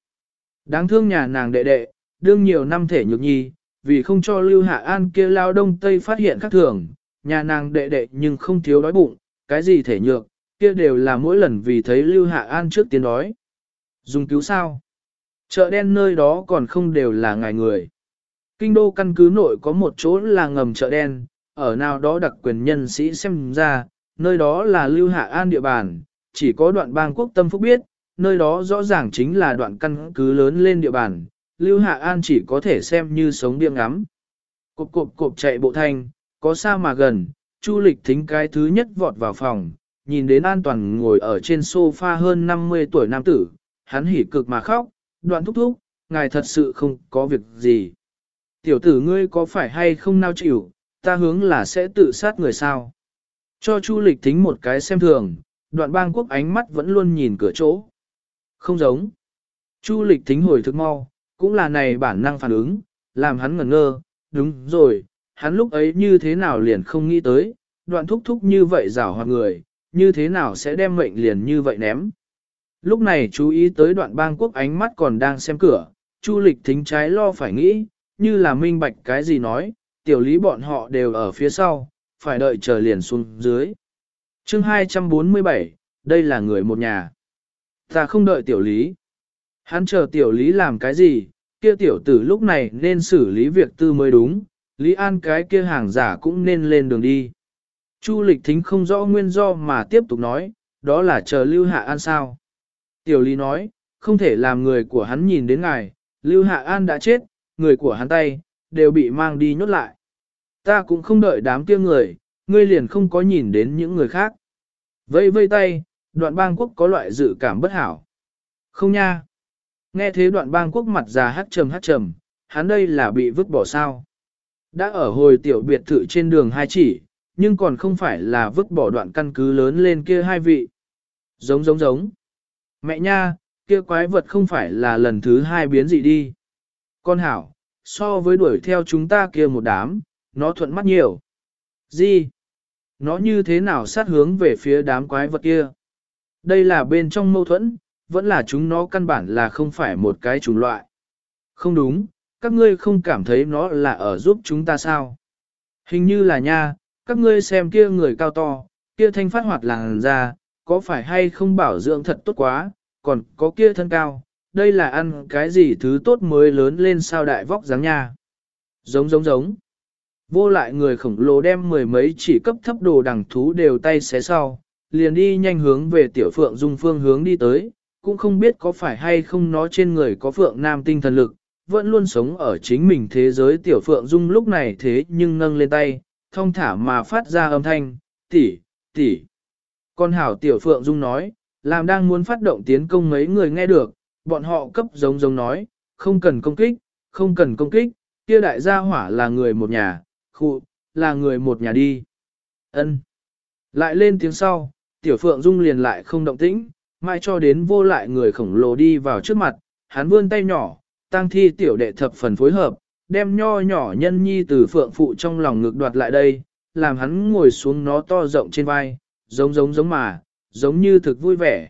Đáng thương nhà nàng đệ đệ, đương nhiều năm thể nhược nhi, vì không cho Lưu Hạ An kia lao đông tây phát hiện các thường, nhà nàng đệ đệ nhưng không thiếu đói bụng, cái gì thể nhược, kia đều là mỗi lần vì thấy Lưu Hạ An trước tiên đói. Dùng cứu sao? Chợ đen nơi đó còn không đều là ngài người. Kinh đô căn cứ nội có một chỗ là ngầm chợ đen, ở nào đó đặc quyền nhân sĩ xem ra, nơi đó là Lưu Hạ An địa bàn, chỉ có đoạn bang quốc tâm phúc biết, nơi đó rõ ràng chính là đoạn căn cứ lớn lên địa bàn, Lưu Hạ An chỉ có thể xem như sống điên ngắm. Cộp cộp cộp chạy bộ thanh, có xa mà gần, Chu lịch thính cái thứ nhất vọt vào phòng, nhìn đến an toàn ngồi ở trên sofa hơn 50 tuổi nam tử, hắn hỉ cực mà khóc, đoạn thúc thúc, ngài thật sự không có việc gì. Tiểu tử ngươi có phải hay không nao chịu, ta hướng là sẽ tự sát người sao. Cho Chu lịch thính một cái xem thường, đoạn bang quốc ánh mắt vẫn luôn nhìn cửa chỗ. Không giống. Chu lịch thính hồi thức mau, cũng là này bản năng phản ứng, làm hắn ngẩn ngơ, đúng rồi, hắn lúc ấy như thế nào liền không nghĩ tới, đoạn thúc thúc như vậy rảo hoạt người, như thế nào sẽ đem mệnh liền như vậy ném. Lúc này chú ý tới đoạn bang quốc ánh mắt còn đang xem cửa, chu lịch thính trái lo phải nghĩ, như là minh bạch cái gì nói, tiểu lý bọn họ đều ở phía sau, phải đợi chờ liền xuống dưới. chương 247, đây là người một nhà. Ta không đợi tiểu lý. Hắn chờ tiểu lý làm cái gì, kia tiểu tử lúc này nên xử lý việc tư mới đúng, Lý An cái kia hàng giả cũng nên lên đường đi. Chu lịch thính không rõ nguyên do mà tiếp tục nói, đó là chờ Lưu Hạ An sao. Tiểu Lý nói, không thể làm người của hắn nhìn đến ngài, Lưu Hạ An đã chết, người của hắn tay, đều bị mang đi nhốt lại. Ta cũng không đợi đám kia người, ngươi liền không có nhìn đến những người khác. Vây vây tay, đoạn bang quốc có loại dự cảm bất hảo. Không nha. Nghe thế đoạn bang quốc mặt già hát trầm hát trầm, hắn đây là bị vứt bỏ sao. Đã ở hồi tiểu biệt thự trên đường hai chỉ, nhưng còn không phải là vứt bỏ đoạn căn cứ lớn lên kia hai vị. Giống giống giống. Mẹ nha, kia quái vật không phải là lần thứ hai biến dị đi. Con hảo, so với đuổi theo chúng ta kia một đám, nó thuận mắt nhiều. Gì? Nó như thế nào sát hướng về phía đám quái vật kia? Đây là bên trong mâu thuẫn, vẫn là chúng nó căn bản là không phải một cái chủng loại. Không đúng, các ngươi không cảm thấy nó là ở giúp chúng ta sao? Hình như là nha, các ngươi xem kia người cao to, kia thanh phát hoạt làng ra, có phải hay không bảo dưỡng thật tốt quá, còn có kia thân cao, đây là ăn cái gì thứ tốt mới lớn lên sao đại vóc dáng nha. Giống giống giống. Vô lại người khổng lồ đem mười mấy chỉ cấp thấp đồ đằng thú đều tay xé sau, liền đi nhanh hướng về tiểu phượng dung phương hướng đi tới, cũng không biết có phải hay không nó trên người có phượng nam tinh thần lực, vẫn luôn sống ở chính mình thế giới tiểu phượng dung lúc này thế nhưng nâng lên tay, thông thả mà phát ra âm thanh, tỷ, tỷ. Con hảo tiểu phượng dung nói, làm đang muốn phát động tiến công mấy người nghe được, bọn họ cấp giống giống nói, không cần công kích, không cần công kích, kia đại gia hỏa là người một nhà, khu, là người một nhà đi. ân Lại lên tiếng sau, tiểu phượng dung liền lại không động tĩnh, mãi cho đến vô lại người khổng lồ đi vào trước mặt, hắn vươn tay nhỏ, tăng thi tiểu đệ thập phần phối hợp, đem nho nhỏ nhân nhi từ phượng phụ trong lòng ngực đoạt lại đây, làm hắn ngồi xuống nó to rộng trên vai, giống giống giống mà, giống như thực vui vẻ.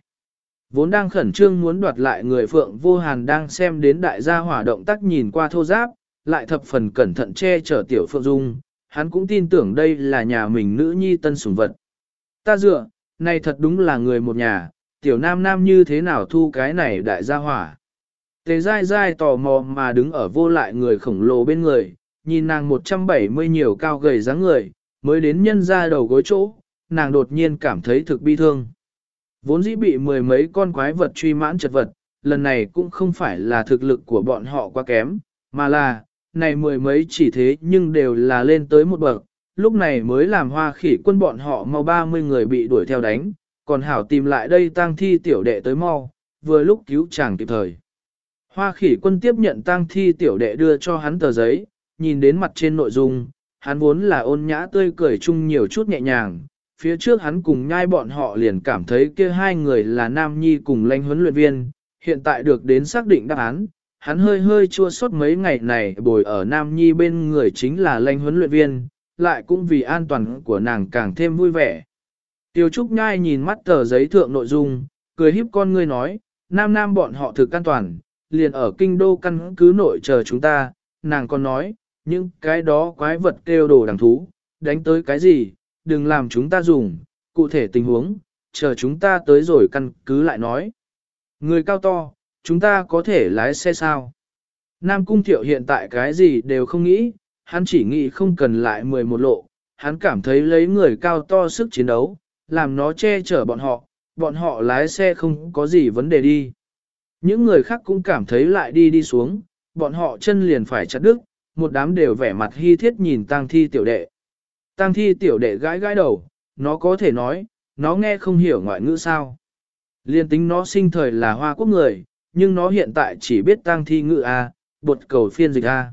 Vốn đang khẩn trương muốn đoạt lại người phượng vô hàn đang xem đến đại gia hỏa động tác nhìn qua thô giáp, lại thập phần cẩn thận che chở tiểu phượng dung, hắn cũng tin tưởng đây là nhà mình nữ nhi tân sủng vật. Ta dựa, này thật đúng là người một nhà, tiểu nam nam như thế nào thu cái này đại gia hỏa. Tề dai dai tò mò mà đứng ở vô lại người khổng lồ bên người, nhìn nàng 170 nhiều cao gầy dáng người, mới đến nhân ra đầu gối chỗ, nàng đột nhiên cảm thấy thực bi thương. Vốn dĩ bị mười mấy con quái vật truy mãn chật vật, lần này cũng không phải là thực lực của bọn họ quá kém, mà là, này mười mấy chỉ thế nhưng đều là lên tới một bậc, lúc này mới làm hoa khỉ quân bọn họ mau 30 người bị đuổi theo đánh, còn hảo tìm lại đây tang thi tiểu đệ tới mau, vừa lúc cứu chàng kịp thời. Hoa khỉ quân tiếp nhận tang thi tiểu đệ đưa cho hắn tờ giấy, nhìn đến mặt trên nội dung, hắn vốn là ôn nhã tươi cười chung nhiều chút nhẹ nhàng, phía trước hắn cùng nhai bọn họ liền cảm thấy kia hai người là nam nhi cùng lãnh huấn luyện viên, hiện tại được đến xác định đáp án, hắn hơi hơi chua xót mấy ngày này bồi ở nam nhi bên người chính là lãnh huấn luyện viên, lại cũng vì an toàn của nàng càng thêm vui vẻ. Tiêu Trúc Nhai nhìn mắt tờ giấy thượng nội dung, cười híp con ngươi nói, nam nam bọn họ thực an toàn, liền ở kinh đô căn cứ nội chờ chúng ta, nàng còn nói, những cái đó quái vật kêu đồ đằng thú, đánh tới cái gì, đừng làm chúng ta dùng, cụ thể tình huống, chờ chúng ta tới rồi căn cứ lại nói. Người cao to, chúng ta có thể lái xe sao? Nam Cung Thiệu hiện tại cái gì đều không nghĩ, hắn chỉ nghĩ không cần lại 11 lộ, hắn cảm thấy lấy người cao to sức chiến đấu, làm nó che chở bọn họ, bọn họ lái xe không có gì vấn đề đi. Những người khác cũng cảm thấy lại đi đi xuống, bọn họ chân liền phải chặt đứt, một đám đều vẻ mặt hy thiết nhìn tang thi tiểu đệ. Tang thi tiểu đệ gãi gãi đầu, nó có thể nói, nó nghe không hiểu ngoại ngữ sao. Liên tính nó sinh thời là hoa quốc người, nhưng nó hiện tại chỉ biết tang thi ngữ A, bột cầu phiên dịch A.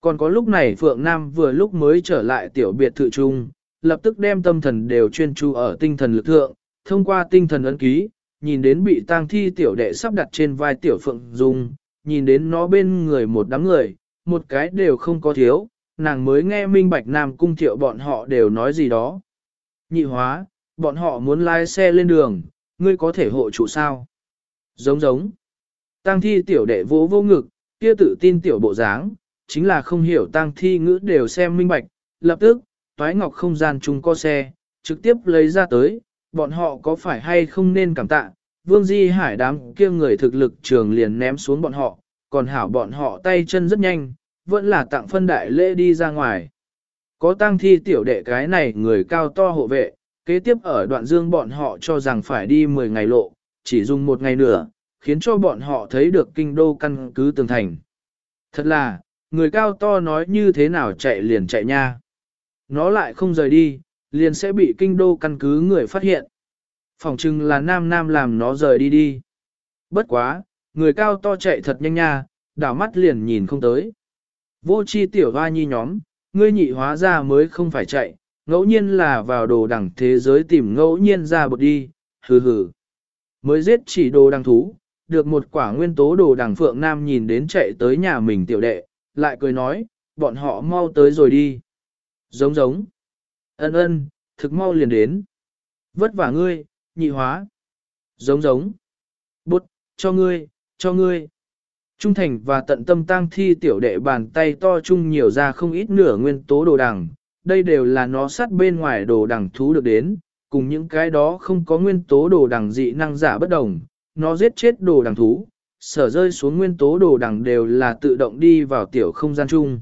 Còn có lúc này Phượng Nam vừa lúc mới trở lại tiểu biệt thự trung, lập tức đem tâm thần đều chuyên chú ở tinh thần lực thượng, thông qua tinh thần ấn ký, nhìn đến bị tang thi tiểu đệ sắp đặt trên vai tiểu Phượng Dung, nhìn đến nó bên người một đám người, một cái đều không có thiếu, nàng mới nghe minh bạch Nam cung thiệu bọn họ đều nói gì đó. Nhị hóa, bọn họ muốn lái xe lên đường, ngươi có thể hộ trụ sao? Giống giống. Tăng thi tiểu đệ vỗ vô ngực, kia tự tin tiểu bộ dáng, chính là không hiểu tăng thi ngữ đều xem minh bạch, lập tức, toái ngọc không gian chung co xe, trực tiếp lấy ra tới, bọn họ có phải hay không nên cảm tạ, vương di hải đám kia người thực lực trường liền ném xuống bọn họ, còn hảo bọn họ tay chân rất nhanh, vẫn là tặng phân đại lễ đi ra ngoài. Có tăng thi tiểu đệ cái này người cao to hộ vệ, kế tiếp ở đoạn dương bọn họ cho rằng phải đi 10 ngày lộ, chỉ dùng một ngày nữa, khiến cho bọn họ thấy được kinh đô căn cứ tường thành. Thật là, người cao to nói như thế nào chạy liền chạy nha. Nó lại không rời đi, liền sẽ bị kinh đô căn cứ người phát hiện. Phòng chừng là nam nam làm nó rời đi đi. Bất quá, người cao to chạy thật nhanh nha, đảo mắt liền nhìn không tới. Vô chi tiểu hoa nhi nhóm, ngươi nhị hóa ra mới không phải chạy, ngẫu nhiên là vào đồ đẳng thế giới tìm ngẫu nhiên ra bột đi, hừ hừ. Mới giết chỉ đồ đằng thú, được một quả nguyên tố đồ đằng phượng nam nhìn đến chạy tới nhà mình tiểu đệ, lại cười nói, bọn họ mau tới rồi đi. Giống giống. Ân ân, thực mau liền đến. Vất vả ngươi, nhị hóa. Giống giống. Bút, cho ngươi, cho ngươi. Trung thành và tận tâm tang thi tiểu đệ bàn tay to chung nhiều ra không ít nửa nguyên tố đồ đằng, đây đều là nó sát bên ngoài đồ đằng thú được đến, cùng những cái đó không có nguyên tố đồ đằng dị năng giả bất đồng, nó giết chết đồ đằng thú, sở rơi xuống nguyên tố đồ đằng đều là tự động đi vào tiểu không gian chung.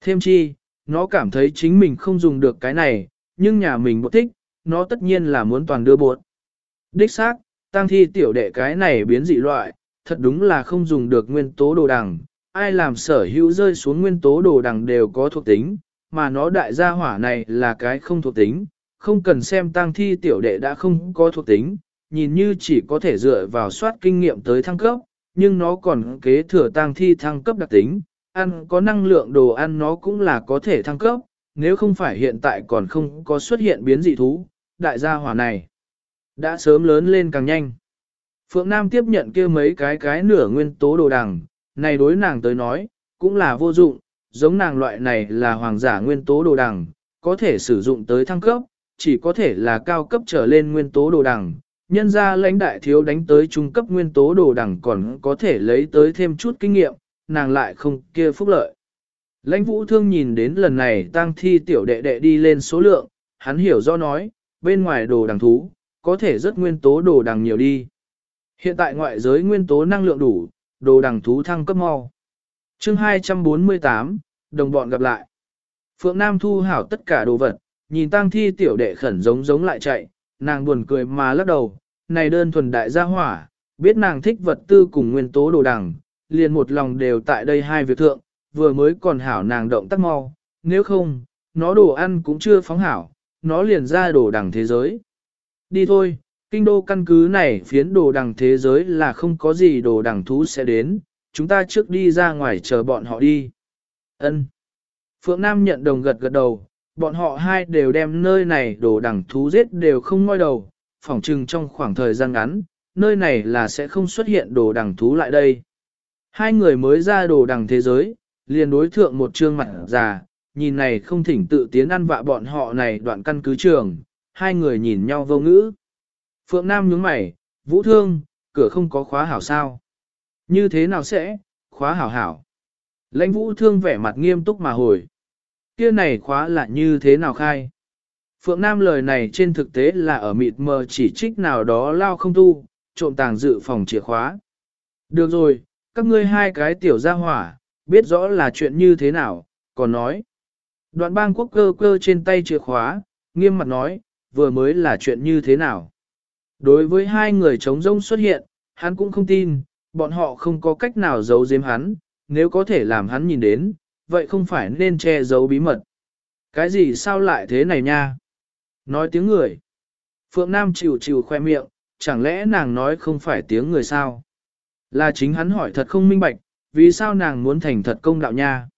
Thêm chi, nó cảm thấy chính mình không dùng được cái này, nhưng nhà mình bột thích, nó tất nhiên là muốn toàn đưa bột. Đích xác, tăng thi tiểu đệ cái này biến dị loại, thật đúng là không dùng được nguyên tố đồ đằng, ai làm sở hữu rơi xuống nguyên tố đồ đằng đều có thuộc tính, mà nó đại gia hỏa này là cái không thuộc tính, không cần xem tăng thi tiểu đệ đã không có thuộc tính, nhìn như chỉ có thể dựa vào soát kinh nghiệm tới thăng cấp, nhưng nó còn kế thừa tăng thi thăng cấp đặc tính, ăn có năng lượng đồ ăn nó cũng là có thể thăng cấp, nếu không phải hiện tại còn không có xuất hiện biến dị thú, đại gia hỏa này. Đã sớm lớn lên càng nhanh. Phượng Nam tiếp nhận kia mấy cái cái nửa nguyên tố đồ đằng, này đối nàng tới nói, cũng là vô dụng, giống nàng loại này là hoàng giả nguyên tố đồ đằng, có thể sử dụng tới thăng cấp, chỉ có thể là cao cấp trở lên nguyên tố đồ đằng. Nhân ra lãnh đại thiếu đánh tới trung cấp nguyên tố đồ đằng còn có thể lấy tới thêm chút kinh nghiệm, nàng lại không kia phúc lợi. Lãnh vũ thương nhìn đến lần này tăng thi tiểu đệ đệ đi lên số lượng, hắn hiểu do nói, bên ngoài đồ đằng thú, có thể rất nguyên tố đồ đằng nhiều đi. Hiện tại ngoại giới nguyên tố năng lượng đủ, đồ đằng thú thăng cấp mau. chương 248, đồng bọn gặp lại. Phượng Nam thu hảo tất cả đồ vật, nhìn tang thi tiểu đệ khẩn giống giống lại chạy, nàng buồn cười mà lắc đầu, này đơn thuần đại gia hỏa, biết nàng thích vật tư cùng nguyên tố đồ đằng, liền một lòng đều tại đây hai việc thượng, vừa mới còn hảo nàng động tác mau, nếu không, nó đồ ăn cũng chưa phóng hảo, nó liền ra đồ đằng thế giới. Đi thôi, kinh đô căn cứ này phiến đồ đằng thế giới là không có gì đồ đằng thú sẽ đến, chúng ta trước đi ra ngoài chờ bọn họ đi. Ân. Phượng Nam nhận đồng gật gật đầu, bọn họ hai đều đem nơi này đồ đằng thú giết đều không ngoi đầu, phỏng chừng trong khoảng thời gian ngắn, nơi này là sẽ không xuất hiện đồ đằng thú lại đây. Hai người mới ra đồ đằng thế giới, liền đối thượng một trương mặt già, nhìn này không thỉnh tự tiến ăn vạ bọn họ này đoạn căn cứ trường, hai người nhìn nhau vô ngữ. Phượng Nam nhướng mày, vũ thương, cửa không có khóa hảo sao. Như thế nào sẽ, khóa hảo hảo. Lãnh vũ thương vẻ mặt nghiêm túc mà hồi. Kia này khóa là như thế nào khai? Phượng Nam lời này trên thực tế là ở mịt mờ chỉ trích nào đó lao không tu, trộm tàng dự phòng chìa khóa. Được rồi, các ngươi hai cái tiểu gia hỏa, biết rõ là chuyện như thế nào, còn nói. Đoạn bang quốc cơ cơ trên tay chìa khóa, nghiêm mặt nói, vừa mới là chuyện như thế nào. Đối với hai người chống rông xuất hiện, hắn cũng không tin, bọn họ không có cách nào giấu giếm hắn, nếu có thể làm hắn nhìn đến, vậy không phải nên che giấu bí mật. Cái gì sao lại thế này nha? Nói tiếng người. Phượng Nam chịu chịu khoe miệng, chẳng lẽ nàng nói không phải tiếng người sao? Là chính hắn hỏi thật không minh bạch, vì sao nàng muốn thành thật công đạo nha?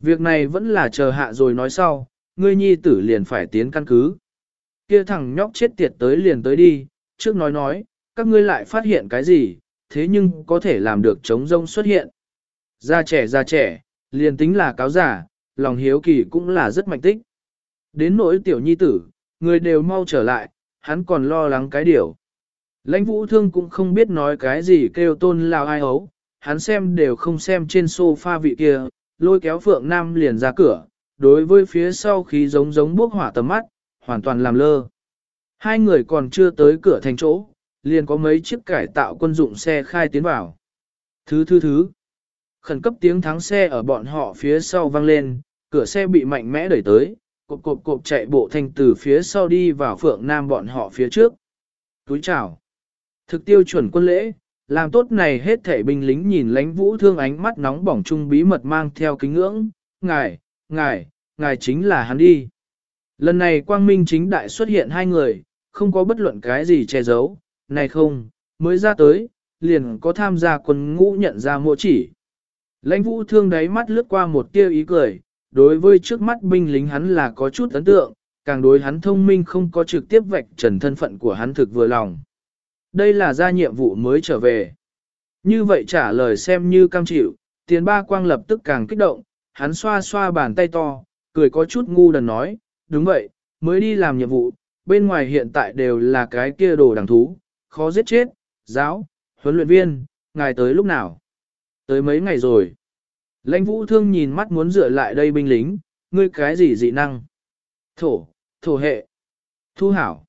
Việc này vẫn là chờ hạ rồi nói sau, ngươi nhi tử liền phải tiến căn cứ. Kia thằng nhóc chết tiệt tới liền tới đi, trước nói nói, các ngươi lại phát hiện cái gì, thế nhưng có thể làm được chống rông xuất hiện. Ra trẻ ra trẻ, liền tính là cáo giả, lòng hiếu kỳ cũng là rất mạnh tích. Đến nỗi tiểu nhi tử, người đều mau trở lại, hắn còn lo lắng cái điều. Lãnh vũ thương cũng không biết nói cái gì kêu tôn lao ai ấu, hắn xem đều không xem trên sofa vị kia, lôi kéo Phượng Nam liền ra cửa, đối với phía sau khí giống giống bước hỏa tầm mắt, hoàn toàn làm lơ. Hai người còn chưa tới cửa thành chỗ, liền có mấy chiếc cải tạo quân dụng xe khai tiến vào. Thứ thứ thứ. Khẩn cấp tiếng thắng xe ở bọn họ phía sau vang lên, cửa xe bị mạnh mẽ đẩy tới, cộp cộp cộp chạy bộ thành từ phía sau đi vào phượng nam bọn họ phía trước. Túi chào. Thực tiêu chuẩn quân lễ, làm tốt này hết thể binh lính nhìn lánh vũ thương ánh mắt nóng bỏng chung bí mật mang theo kính ngưỡng, ngài, ngài, ngài chính là hắn đi. Lần này quang minh chính đại xuất hiện hai người, không có bất luận cái gì che giấu, này không, mới ra tới, liền có tham gia quân ngũ nhận ra mộ chỉ. Lãnh vũ thương đáy mắt lướt qua một tia ý cười, đối với trước mắt binh lính hắn là có chút ấn tượng, càng đối hắn thông minh không có trực tiếp vạch trần thân phận của hắn thực vừa lòng. Đây là ra nhiệm vụ mới trở về. Như vậy trả lời xem như cam chịu, tiền ba quang lập tức càng kích động, hắn xoa xoa bàn tay to, cười có chút ngu đần nói, đúng vậy, mới đi làm nhiệm vụ, bên ngoài hiện tại đều là cái kia đồ đằng thú, khó giết chết, giáo, huấn luyện viên, ngài tới lúc nào? Tới mấy ngày rồi. Lãnh vũ thương nhìn mắt muốn dựa lại đây binh lính, ngươi cái gì dị năng? Thổ, thổ hệ. Thu hảo.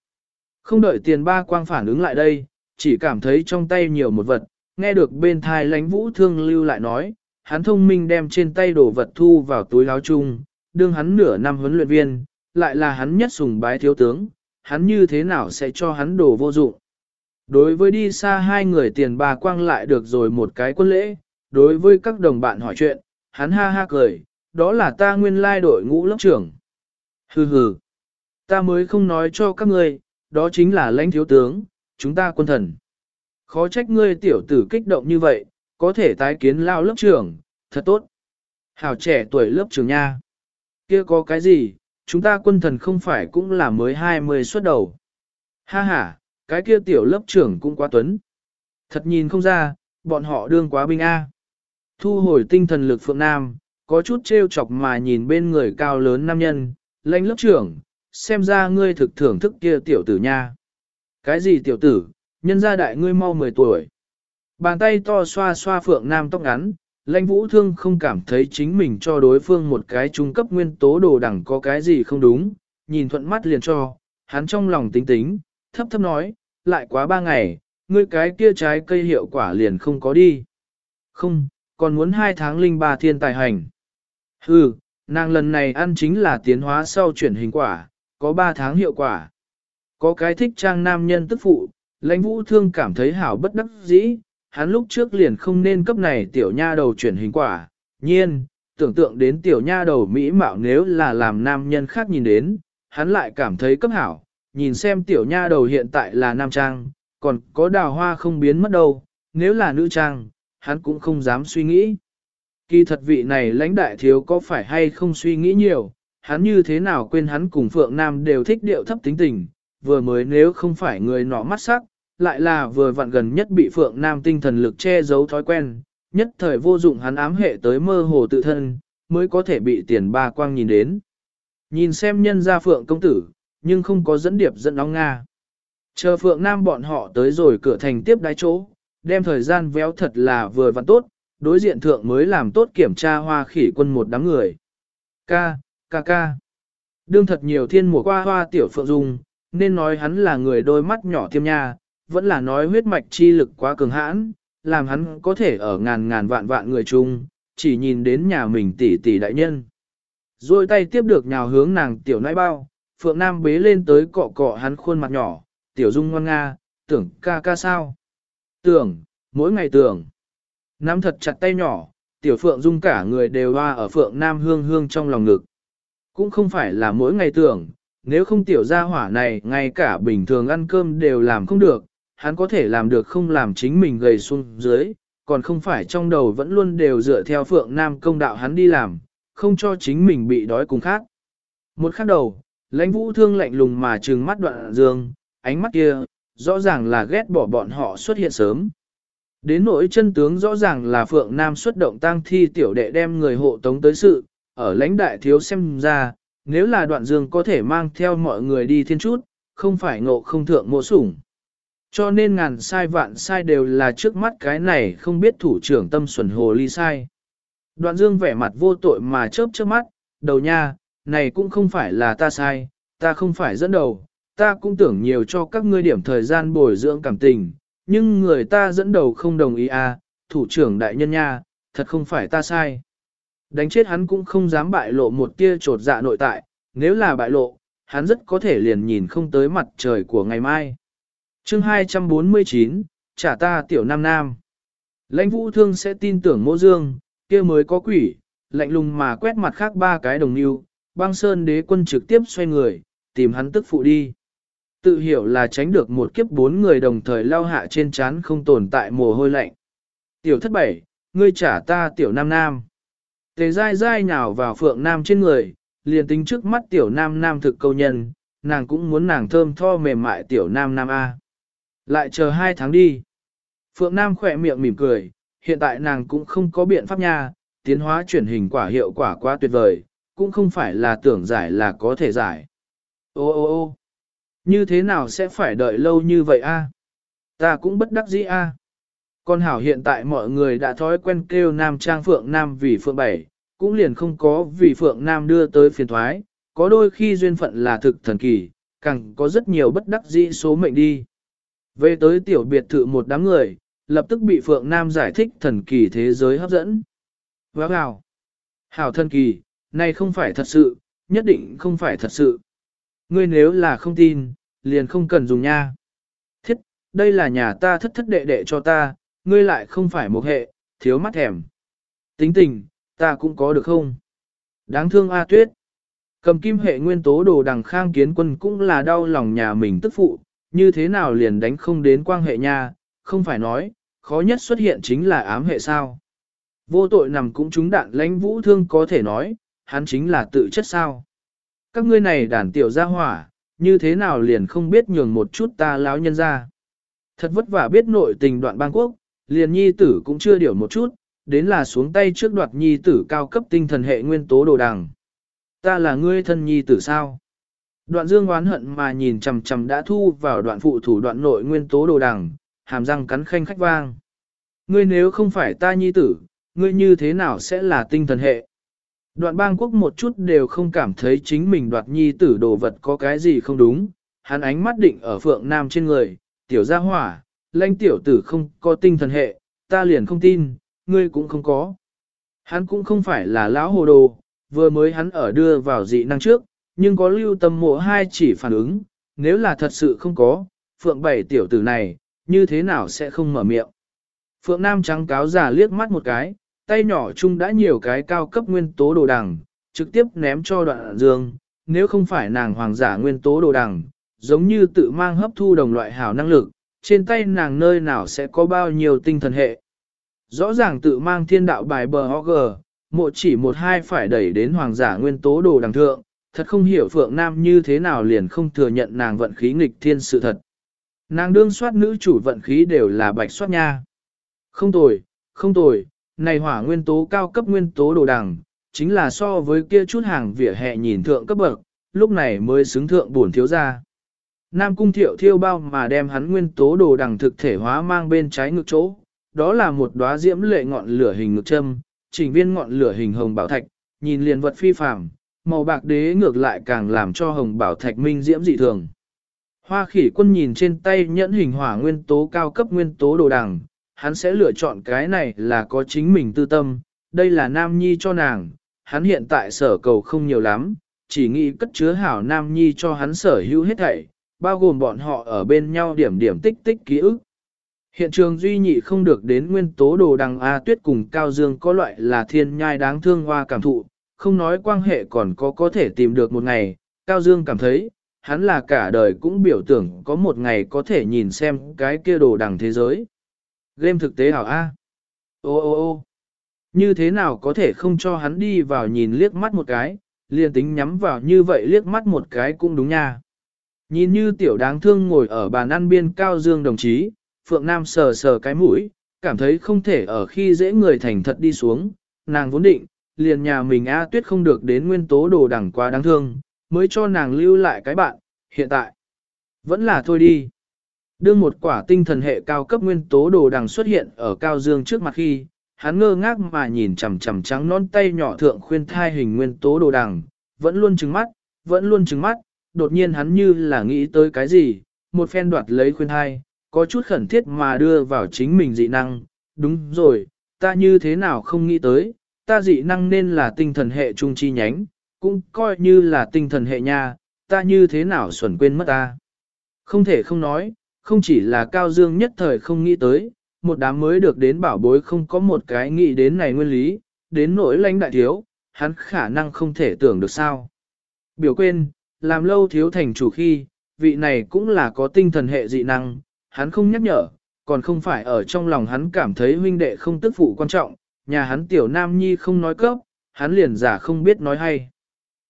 Không đợi tiền ba quang phản ứng lại đây, chỉ cảm thấy trong tay nhiều một vật, nghe được bên thai lãnh vũ thương lưu lại nói, hắn thông minh đem trên tay đồ vật thu vào túi láo chung, đương hắn nửa năm huấn luyện viên, lại là hắn nhất sùng bái thiếu tướng, hắn như thế nào sẽ cho hắn đồ vô dụng. Đối với đi xa hai người tiền bà quang lại được rồi một cái quân lễ, đối với các đồng bạn hỏi chuyện, hắn ha ha cười, đó là ta nguyên lai đội ngũ lớp trưởng. Hừ hừ, ta mới không nói cho các ngươi, đó chính là lãnh thiếu tướng, chúng ta quân thần. Khó trách ngươi tiểu tử kích động như vậy, có thể tái kiến lao lớp trưởng, thật tốt. Hảo trẻ tuổi lớp trưởng nha. Kia có cái gì, chúng ta quân thần không phải cũng là mới 20 xuất đầu. Ha ha, cái kia tiểu lớp trưởng cũng quá tuấn. Thật nhìn không ra, bọn họ đương quá binh A. Thu hồi tinh thần lực Phượng Nam, có chút trêu chọc mà nhìn bên người cao lớn nam nhân, lãnh lớp trưởng, xem ra ngươi thực thưởng thức kia tiểu tử nha. Cái gì tiểu tử, nhân gia đại ngươi mau 10 tuổi. Bàn tay to xoa xoa Phượng Nam tóc ngắn, lãnh vũ thương không cảm thấy chính mình cho đối phương một cái trung cấp nguyên tố đồ đẳng có cái gì không đúng, nhìn thuận mắt liền cho, hắn trong lòng tính tính, thấp thấp nói, lại quá ba ngày, ngươi cái kia trái cây hiệu quả liền không có đi. Không, còn muốn hai tháng linh ba thiên tài hành. Hừ, nàng lần này ăn chính là tiến hóa sau chuyển hình quả, có ba tháng hiệu quả. Có cái thích trang nam nhân tức phụ, lãnh vũ thương cảm thấy hảo bất đắc dĩ, hắn lúc trước liền không nên cấp này tiểu nha đầu chuyển hình quả. Nhiên, tưởng tượng đến tiểu nha đầu mỹ mạo nếu là làm nam nhân khác nhìn đến, hắn lại cảm thấy cấp hảo, nhìn xem tiểu nha đầu hiện tại là nam trang, còn có đào hoa không biến mất đâu, nếu là nữ trang, hắn cũng không dám suy nghĩ. Kỳ thật vị này lãnh đại thiếu có phải hay không suy nghĩ nhiều, hắn như thế nào quên hắn cùng Phượng Nam đều thích điệu thấp tính tình, vừa mới nếu không phải người nọ mắt sắc, lại là vừa vặn gần nhất bị Phượng Nam tinh thần lực che giấu thói quen, nhất thời vô dụng hắn ám hệ tới mơ hồ tự thân, mới có thể bị tiền ba quang nhìn đến. Nhìn xem nhân gia Phượng công tử, nhưng không có dẫn điệp dẫn óng Nga. Chờ Phượng Nam bọn họ tới rồi cửa thành tiếp đái chỗ, đem thời gian véo thật là vừa vặn tốt, đối diện thượng mới làm tốt kiểm tra hoa khỉ quân một đám người. Ca, ca ca. Đương thật nhiều thiên mùa qua hoa tiểu Phượng Dung, nên nói hắn là người đôi mắt nhỏ thiêm nha, vẫn là nói huyết mạch chi lực quá cường hãn, làm hắn có thể ở ngàn ngàn vạn vạn người chung, chỉ nhìn đến nhà mình tỷ tỷ đại nhân. Rồi tay tiếp được nhào hướng nàng tiểu nãi bao, Phượng Nam bế lên tới cọ cọ hắn khuôn mặt nhỏ, tiểu dung ngoan nga, tưởng ca ca sao. Tưởng, mỗi ngày tưởng. Nắm thật chặt tay nhỏ, tiểu Phượng dung cả người đều hoa ở Phượng Nam hương hương trong lòng ngực. Cũng không phải là mỗi ngày tưởng, nếu không tiểu gia hỏa này ngay cả bình thường ăn cơm đều làm không được, hắn có thể làm được không làm chính mình gầy xuống dưới, còn không phải trong đầu vẫn luôn đều dựa theo Phượng Nam công đạo hắn đi làm, không cho chính mình bị đói cùng khác. Một khắc đầu, lãnh vũ thương lạnh lùng mà trừng mắt đoạn dương, ánh mắt kia, rõ ràng là ghét bỏ bọn họ xuất hiện sớm. Đến nỗi chân tướng rõ ràng là Phượng Nam xuất động tang thi tiểu đệ đem người hộ tống tới sự, ở lãnh đại thiếu xem ra, nếu là đoạn dương có thể mang theo mọi người đi thiên chút, không phải ngộ không thượng mộ sủng. Cho nên ngàn sai vạn sai đều là trước mắt cái này không biết thủ trưởng tâm xuẩn hồ ly sai. Đoạn dương vẻ mặt vô tội mà chớp chớp mắt, đầu nha, này cũng không phải là ta sai, ta không phải dẫn đầu, ta cũng tưởng nhiều cho các ngươi điểm thời gian bồi dưỡng cảm tình, nhưng người ta dẫn đầu không đồng ý à, thủ trưởng đại nhân nha, thật không phải ta sai. Đánh chết hắn cũng không dám bại lộ một tia trột dạ nội tại, nếu là bại lộ, hắn rất có thể liền nhìn không tới mặt trời của ngày mai chương 249, trả ta tiểu nam nam. Lãnh vũ thương sẽ tin tưởng mô dương, kia mới có quỷ, lạnh lùng mà quét mặt khác ba cái đồng yêu, băng sơn đế quân trực tiếp xoay người, tìm hắn tức phụ đi. Tự hiểu là tránh được một kiếp bốn người đồng thời lao hạ trên chán không tồn tại mồ hôi lạnh. Tiểu thất bảy, ngươi trả ta tiểu nam nam. Tề dai dai nhào vào phượng nam trên người, liền tính trước mắt tiểu nam nam thực câu nhân, nàng cũng muốn nàng thơm tho mềm mại tiểu nam nam A. Lại chờ hai tháng đi. Phượng nam khỏe miệng mỉm cười, hiện tại nàng cũng không có biện pháp nha, tiến hóa chuyển hình quả hiệu quả quá tuyệt vời, cũng không phải là tưởng giải là có thể giải. Ô ô ô như thế nào sẽ phải đợi lâu như vậy a? Ta cũng bất đắc dĩ a. Con hảo hiện tại mọi người đã thói quen kêu nam trang phượng nam vì phượng bảy, cũng liền không có vì phượng nam đưa tới phiền thoái, có đôi khi duyên phận là thực thần kỳ, càng có rất nhiều bất đắc dĩ số mệnh đi. Về tới tiểu biệt thự một đám người, lập tức bị phượng nam giải thích thần kỳ thế giới hấp dẫn. Wow, gào Hảo thần kỳ, này không phải thật sự, nhất định không phải thật sự. Ngươi nếu là không tin, liền không cần dùng nha. Thiết, đây là nhà ta thất thất đệ đệ cho ta, ngươi lại không phải một hệ, thiếu mắt thèm. Tính tình, ta cũng có được không? Đáng thương A Tuyết. Cầm kim hệ nguyên tố đồ đằng khang kiến quân cũng là đau lòng nhà mình tức phụ, như thế nào liền đánh không đến quang hệ nha, không phải nói, khó nhất xuất hiện chính là ám hệ sao. Vô tội nằm cũng trúng đạn lãnh vũ thương có thể nói, hắn chính là tự chất sao. Các ngươi này đàn tiểu gia hỏa, như thế nào liền không biết nhường một chút ta lão nhân ra. Thật vất vả biết nội tình đoạn bang quốc, liền nhi tử cũng chưa điều một chút, đến là xuống tay trước đoạt nhi tử cao cấp tinh thần hệ nguyên tố đồ đằng. Ta là ngươi thân nhi tử sao? Đoạn dương oán hận mà nhìn chằm chằm đã thu vào đoạn phụ thủ đoạn nội nguyên tố đồ đằng, hàm răng cắn khanh khách vang. Ngươi nếu không phải ta nhi tử, ngươi như thế nào sẽ là tinh thần hệ? Đoạn bang quốc một chút đều không cảm thấy chính mình đoạt nhi tử đồ vật có cái gì không đúng, hắn ánh mắt định ở phượng nam trên người, tiểu gia hỏa, lãnh tiểu tử không có tinh thần hệ, ta liền không tin, ngươi cũng không có. Hắn cũng không phải là lão hồ đồ, vừa mới hắn ở đưa vào dị năng trước, nhưng có lưu tâm mộ hai chỉ phản ứng, nếu là thật sự không có, phượng bảy tiểu tử này, như thế nào sẽ không mở miệng. Phượng Nam trắng cáo giả liếc mắt một cái, tay nhỏ chung đã nhiều cái cao cấp nguyên tố đồ đằng, trực tiếp ném cho đoạn dương, nếu không phải nàng hoàng giả nguyên tố đồ đằng, giống như tự mang hấp thu đồng loại hảo năng lực, trên tay nàng nơi nào sẽ có bao nhiêu tinh thần hệ. Rõ ràng tự mang thiên đạo bài bờ HG, mộ chỉ một hai phải đẩy đến hoàng giả nguyên tố đồ đằng thượng, thật không hiểu Phượng Nam như thế nào liền không thừa nhận nàng vận khí nghịch thiên sự thật. Nàng đương soát nữ chủ vận khí đều là bạch soát nha. Không tồi, không tồi, này hỏa nguyên tố cao cấp nguyên tố đồ đằng, chính là so với kia chút hàng vỉa hè nhìn thượng cấp bậc, lúc này mới xứng thượng bổn thiếu ra. Nam cung thiệu thiêu bao mà đem hắn nguyên tố đồ đằng thực thể hóa mang bên trái ngực chỗ, đó là một đóa diễm lệ ngọn lửa hình ngực châm, chỉnh viên ngọn lửa hình hồng bảo thạch, nhìn liền vật phi phàm, màu bạc đế ngược lại càng làm cho hồng bảo thạch minh diễm dị thường. Hoa khỉ quân nhìn trên tay nhẫn hình hỏa nguyên tố cao cấp nguyên tố đồ đằng, hắn sẽ lựa chọn cái này là có chính mình tư tâm, đây là nam nhi cho nàng, hắn hiện tại sở cầu không nhiều lắm, chỉ nghĩ cất chứa hảo nam nhi cho hắn sở hữu hết thảy, bao gồm bọn họ ở bên nhau điểm điểm tích tích ký ức. Hiện trường duy nhị không được đến nguyên tố đồ đằng A tuyết cùng Cao Dương có loại là thiên nhai đáng thương hoa cảm thụ, không nói quan hệ còn có có thể tìm được một ngày, Cao Dương cảm thấy, hắn là cả đời cũng biểu tưởng có một ngày có thể nhìn xem cái kia đồ đằng thế giới. Game thực tế hảo A. Ô ô ô như thế nào có thể không cho hắn đi vào nhìn liếc mắt một cái, liền tính nhắm vào như vậy liếc mắt một cái cũng đúng nha. Nhìn như tiểu đáng thương ngồi ở bàn ăn biên cao dương đồng chí, Phượng Nam sờ sờ cái mũi, cảm thấy không thể ở khi dễ người thành thật đi xuống, nàng vốn định, liền nhà mình A tuyết không được đến nguyên tố đồ đẳng quá đáng thương, mới cho nàng lưu lại cái bạn, hiện tại. Vẫn là thôi đi. Đương một quả tinh thần hệ cao cấp nguyên tố đồ đằng xuất hiện ở cao dương trước mặt khi, hắn ngơ ngác mà nhìn chằm chằm trắng non tay nhỏ thượng khuyên thai hình nguyên tố đồ đằng, vẫn luôn trừng mắt, vẫn luôn trừng mắt, đột nhiên hắn như là nghĩ tới cái gì, một phen đoạt lấy khuyên thai, có chút khẩn thiết mà đưa vào chính mình dị năng, đúng rồi, ta như thế nào không nghĩ tới, ta dị năng nên là tinh thần hệ trung chi nhánh, cũng coi như là tinh thần hệ nha, ta như thế nào xuẩn quên mất ta. Không thể không nói, không chỉ là Cao Dương nhất thời không nghĩ tới, một đám mới được đến bảo bối không có một cái nghĩ đến này nguyên lý, đến nỗi lãnh đại thiếu, hắn khả năng không thể tưởng được sao. Biểu quên, làm lâu thiếu thành chủ khi, vị này cũng là có tinh thần hệ dị năng, hắn không nhắc nhở, còn không phải ở trong lòng hắn cảm thấy huynh đệ không tức phụ quan trọng, nhà hắn tiểu nam nhi không nói cấp, hắn liền giả không biết nói hay.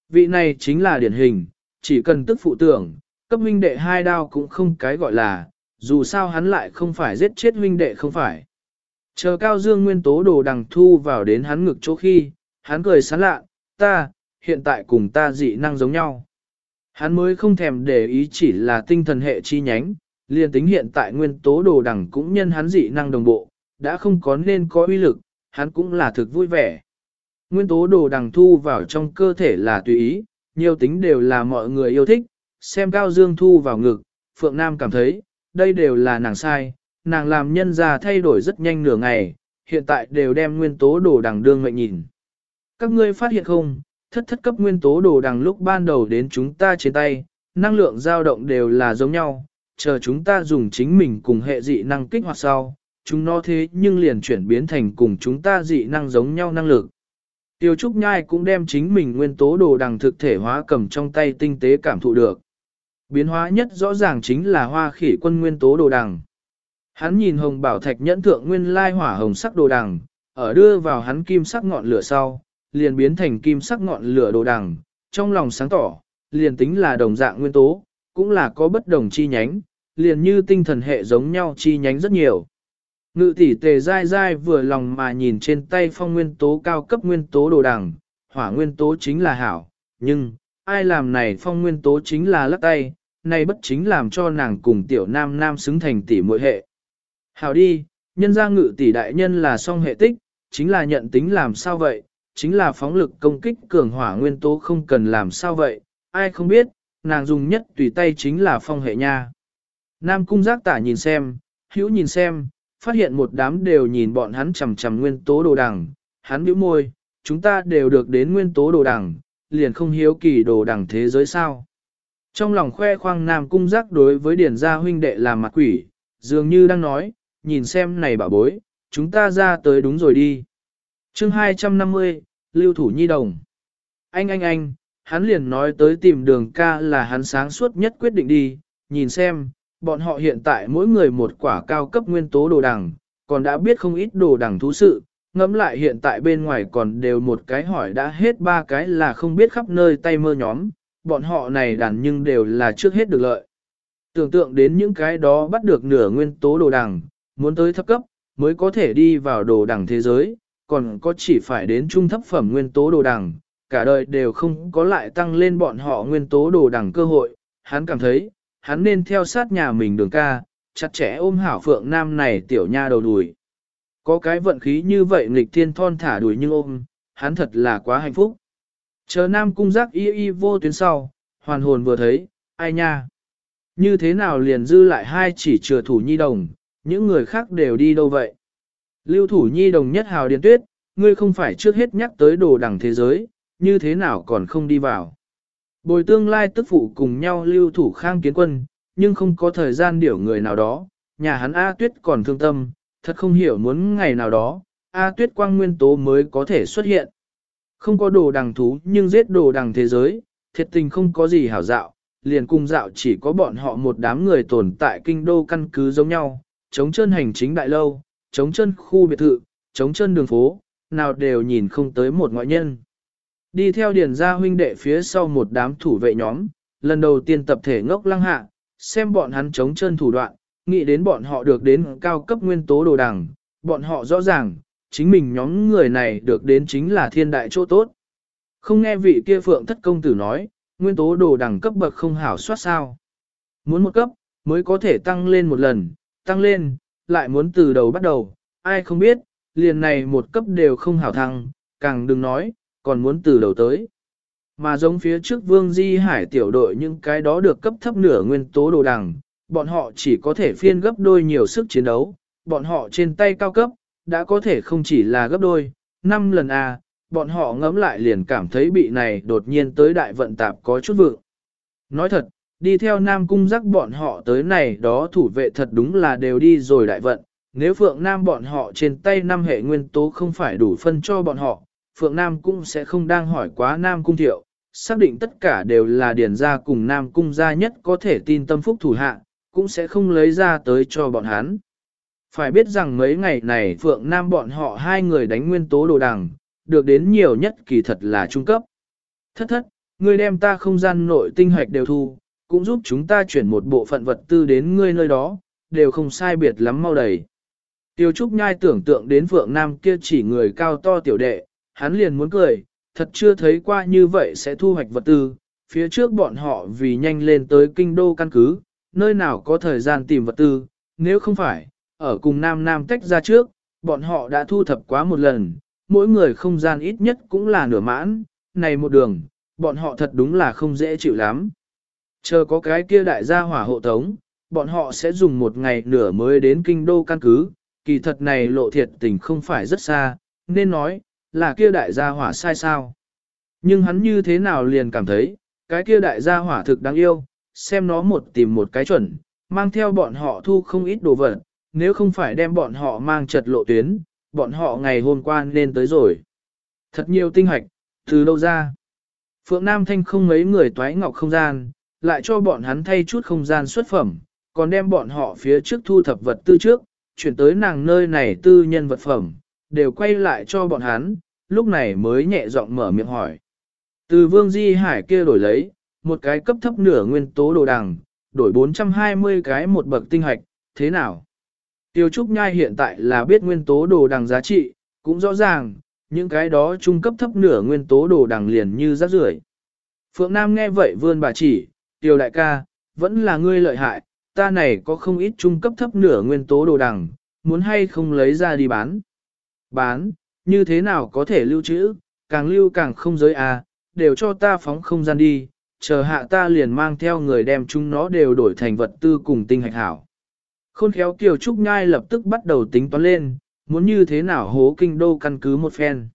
Vị này chính là điển hình, chỉ cần tức phụ tưởng, cấp huynh đệ hai đao cũng không cái gọi là, dù sao hắn lại không phải giết chết huynh đệ không phải. Chờ cao dương nguyên tố đồ đằng thu vào đến hắn ngực chỗ khi, hắn cười sán lạ, ta, hiện tại cùng ta dị năng giống nhau. Hắn mới không thèm để ý chỉ là tinh thần hệ chi nhánh, liền tính hiện tại nguyên tố đồ đằng cũng nhân hắn dị năng đồng bộ, đã không có nên có uy lực, hắn cũng là thực vui vẻ. Nguyên tố đồ đằng thu vào trong cơ thể là tùy ý, nhiều tính đều là mọi người yêu thích, xem Cao Dương thu vào ngực, Phượng Nam cảm thấy, đây đều là nàng sai, nàng làm nhân ra thay đổi rất nhanh nửa ngày, hiện tại đều đem nguyên tố đồ đằng đương mệnh nhìn. Các ngươi phát hiện không, thất thất cấp nguyên tố đồ đằng lúc ban đầu đến chúng ta trên tay, năng lượng dao động đều là giống nhau, chờ chúng ta dùng chính mình cùng hệ dị năng kích hoạt sau, chúng nó thế nhưng liền chuyển biến thành cùng chúng ta dị năng giống nhau năng lực. Tiêu Trúc Nhai cũng đem chính mình nguyên tố đồ đằng thực thể hóa cầm trong tay tinh tế cảm thụ được. Biến hóa nhất rõ ràng chính là hoa khỉ quân nguyên tố đồ đằng. Hắn nhìn hồng bảo thạch nhẫn thượng nguyên lai hỏa hồng sắc đồ đằng, ở đưa vào hắn kim sắc ngọn lửa sau, liền biến thành kim sắc ngọn lửa đồ đằng, trong lòng sáng tỏ, liền tính là đồng dạng nguyên tố, cũng là có bất đồng chi nhánh, liền như tinh thần hệ giống nhau chi nhánh rất nhiều. Ngự tỷ tề dai dai vừa lòng mà nhìn trên tay phong nguyên tố cao cấp nguyên tố đồ đằng, hỏa nguyên tố chính là hảo, nhưng, ai làm này phong nguyên tố chính là lắc tay, này bất chính làm cho nàng cùng tiểu nam nam xứng thành tỷ muội hệ. Hảo đi, nhân ra ngự tỷ đại nhân là song hệ tích, chính là nhận tính làm sao vậy, chính là phóng lực công kích cường hỏa nguyên tố không cần làm sao vậy, ai không biết, nàng dùng nhất tùy tay chính là phong hệ nha. Nam cung giác tả nhìn xem, hữu nhìn xem, phát hiện một đám đều nhìn bọn hắn chầm chầm nguyên tố đồ đằng, hắn bĩu môi, chúng ta đều được đến nguyên tố đồ đằng, liền không hiếu kỳ đồ đằng thế giới sao. Trong lòng khoe khoang Nam cung giác đối với điển gia huynh đệ làm mặt quỷ, dường như đang nói, nhìn xem này bảo bối, chúng ta ra tới đúng rồi đi. chương 250, Lưu Thủ Nhi Đồng Anh anh anh, hắn liền nói tới tìm đường ca là hắn sáng suốt nhất quyết định đi, nhìn xem, bọn họ hiện tại mỗi người một quả cao cấp nguyên tố đồ đằng, còn đã biết không ít đồ đằng thú sự, ngẫm lại hiện tại bên ngoài còn đều một cái hỏi đã hết ba cái là không biết khắp nơi tay mơ nhóm, bọn họ này đàn nhưng đều là trước hết được lợi. Tưởng tượng đến những cái đó bắt được nửa nguyên tố đồ đằng, muốn tới thấp cấp, mới có thể đi vào đồ đằng thế giới, còn có chỉ phải đến trung thấp phẩm nguyên tố đồ đằng, cả đời đều không có lại tăng lên bọn họ nguyên tố đồ đằng cơ hội, hắn cảm thấy, hắn nên theo sát nhà mình đường ca, chặt chẽ ôm hảo phượng nam này tiểu nha đầu đùi. Có cái vận khí như vậy nghịch thiên thon thả đùi nhưng ôm, hắn thật là quá hạnh phúc. Chờ nam cung giác y y vô tuyến sau, hoàn hồn vừa thấy, ai nha. Như thế nào liền dư lại hai chỉ chừa thủ nhi đồng, những người khác đều đi đâu vậy? Lưu thủ nhi đồng nhất hào điền tuyết, ngươi không phải trước hết nhắc tới đồ đẳng thế giới, như thế nào còn không đi vào? Bồi tương lai tức phụ cùng nhau lưu thủ khang kiến quân, nhưng không có thời gian điểu người nào đó, nhà hắn A tuyết còn thương tâm, thật không hiểu muốn ngày nào đó, A tuyết quang nguyên tố mới có thể xuất hiện. Không có đồ đằng thú nhưng giết đồ đằng thế giới, thiệt tình không có gì hảo dạo, liền cùng dạo chỉ có bọn họ một đám người tồn tại kinh đô căn cứ giống nhau, chống chân hành chính đại lâu, chống chân khu biệt thự, chống chân đường phố, nào đều nhìn không tới một ngoại nhân. Đi theo điển gia huynh đệ phía sau một đám thủ vệ nhóm, lần đầu tiên tập thể ngốc lăng hạ, xem bọn hắn chống chân thủ đoạn, nghĩ đến bọn họ được đến cao cấp nguyên tố đồ đằng, bọn họ rõ ràng, chính mình nhóm người này được đến chính là thiên đại chỗ tốt. Không nghe vị kia phượng thất công tử nói, nguyên tố đồ đằng cấp bậc không hảo soát sao. Muốn một cấp, mới có thể tăng lên một lần, tăng lên, lại muốn từ đầu bắt đầu, ai không biết, liền này một cấp đều không hảo thăng, càng đừng nói, còn muốn từ đầu tới. Mà giống phía trước Vương Di Hải tiểu đội những cái đó được cấp thấp nửa nguyên tố đồ đằng, bọn họ chỉ có thể phiên gấp đôi nhiều sức chiến đấu, bọn họ trên tay cao cấp, đã có thể không chỉ là gấp đôi, 5 lần a à, bọn họ ngẫm lại liền cảm thấy bị này đột nhiên tới đại vận tạp có chút vượng. Nói thật, đi theo Nam Cung giác bọn họ tới này đó thủ vệ thật đúng là đều đi rồi đại vận, nếu Phượng Nam bọn họ trên tay năm hệ nguyên tố không phải đủ phân cho bọn họ, Phượng Nam cũng sẽ không đang hỏi quá Nam Cung Thiệu, xác định tất cả đều là điển gia cùng Nam Cung gia nhất có thể tin tâm phúc thủ hạ, cũng sẽ không lấy ra tới cho bọn hắn. Phải biết rằng mấy ngày này Phượng Nam bọn họ hai người đánh nguyên tố đồ đằng, được đến nhiều nhất kỳ thật là trung cấp. Thất thất, ngươi đem ta không gian nội tinh hoạch đều thu, cũng giúp chúng ta chuyển một bộ phận vật tư đến ngươi nơi đó, đều không sai biệt lắm mau đầy. Tiêu Trúc Nhai tưởng tượng đến Phượng Nam kia chỉ người cao to tiểu đệ, hắn liền muốn cười, thật chưa thấy qua như vậy sẽ thu hoạch vật tư, phía trước bọn họ vì nhanh lên tới kinh đô căn cứ, nơi nào có thời gian tìm vật tư, nếu không phải, ở cùng Nam Nam tách ra trước, bọn họ đã thu thập quá một lần, mỗi người không gian ít nhất cũng là nửa mãn, này một đường, bọn họ thật đúng là không dễ chịu lắm. Chờ có cái kia đại gia hỏa hộ tống, bọn họ sẽ dùng một ngày nửa mới đến kinh đô căn cứ, kỳ thật này lộ thiệt tình không phải rất xa, nên nói, là kia đại gia hỏa sai sao. Nhưng hắn như thế nào liền cảm thấy, cái kia đại gia hỏa thực đáng yêu, xem nó một tìm một cái chuẩn, mang theo bọn họ thu không ít đồ vật, nếu không phải đem bọn họ mang chật lộ tuyến, bọn họ ngày hôm qua nên tới rồi. Thật nhiều tinh hoạch, từ đâu ra? Phượng Nam Thanh không mấy người toái ngọc không gian, lại cho bọn hắn thay chút không gian xuất phẩm, còn đem bọn họ phía trước thu thập vật tư trước, chuyển tới nàng nơi này tư nhân vật phẩm, đều quay lại cho bọn hắn, lúc này mới nhẹ giọng mở miệng hỏi. Từ vương di hải kia đổi lấy, một cái cấp thấp nửa nguyên tố đồ đằng, đổi 420 cái một bậc tinh hạch thế nào? Tiêu Trúc Nhai hiện tại là biết nguyên tố đồ đằng giá trị, cũng rõ ràng, những cái đó trung cấp thấp nửa nguyên tố đồ đằng liền như rác rưởi. Phượng Nam nghe vậy vươn bà chỉ, Tiêu đại ca, vẫn là ngươi lợi hại, ta này có không ít trung cấp thấp nửa nguyên tố đồ đằng, muốn hay không lấy ra đi bán. Bán, như thế nào có thể lưu trữ, càng lưu càng không giới à, đều cho ta phóng không gian đi, chờ hạ ta liền mang theo người đem chúng nó đều đổi thành vật tư cùng tinh hạch hảo. Khôn khéo Kiều Trúc Nhai lập tức bắt đầu tính toán lên, muốn như thế nào hố kinh đô căn cứ một phen.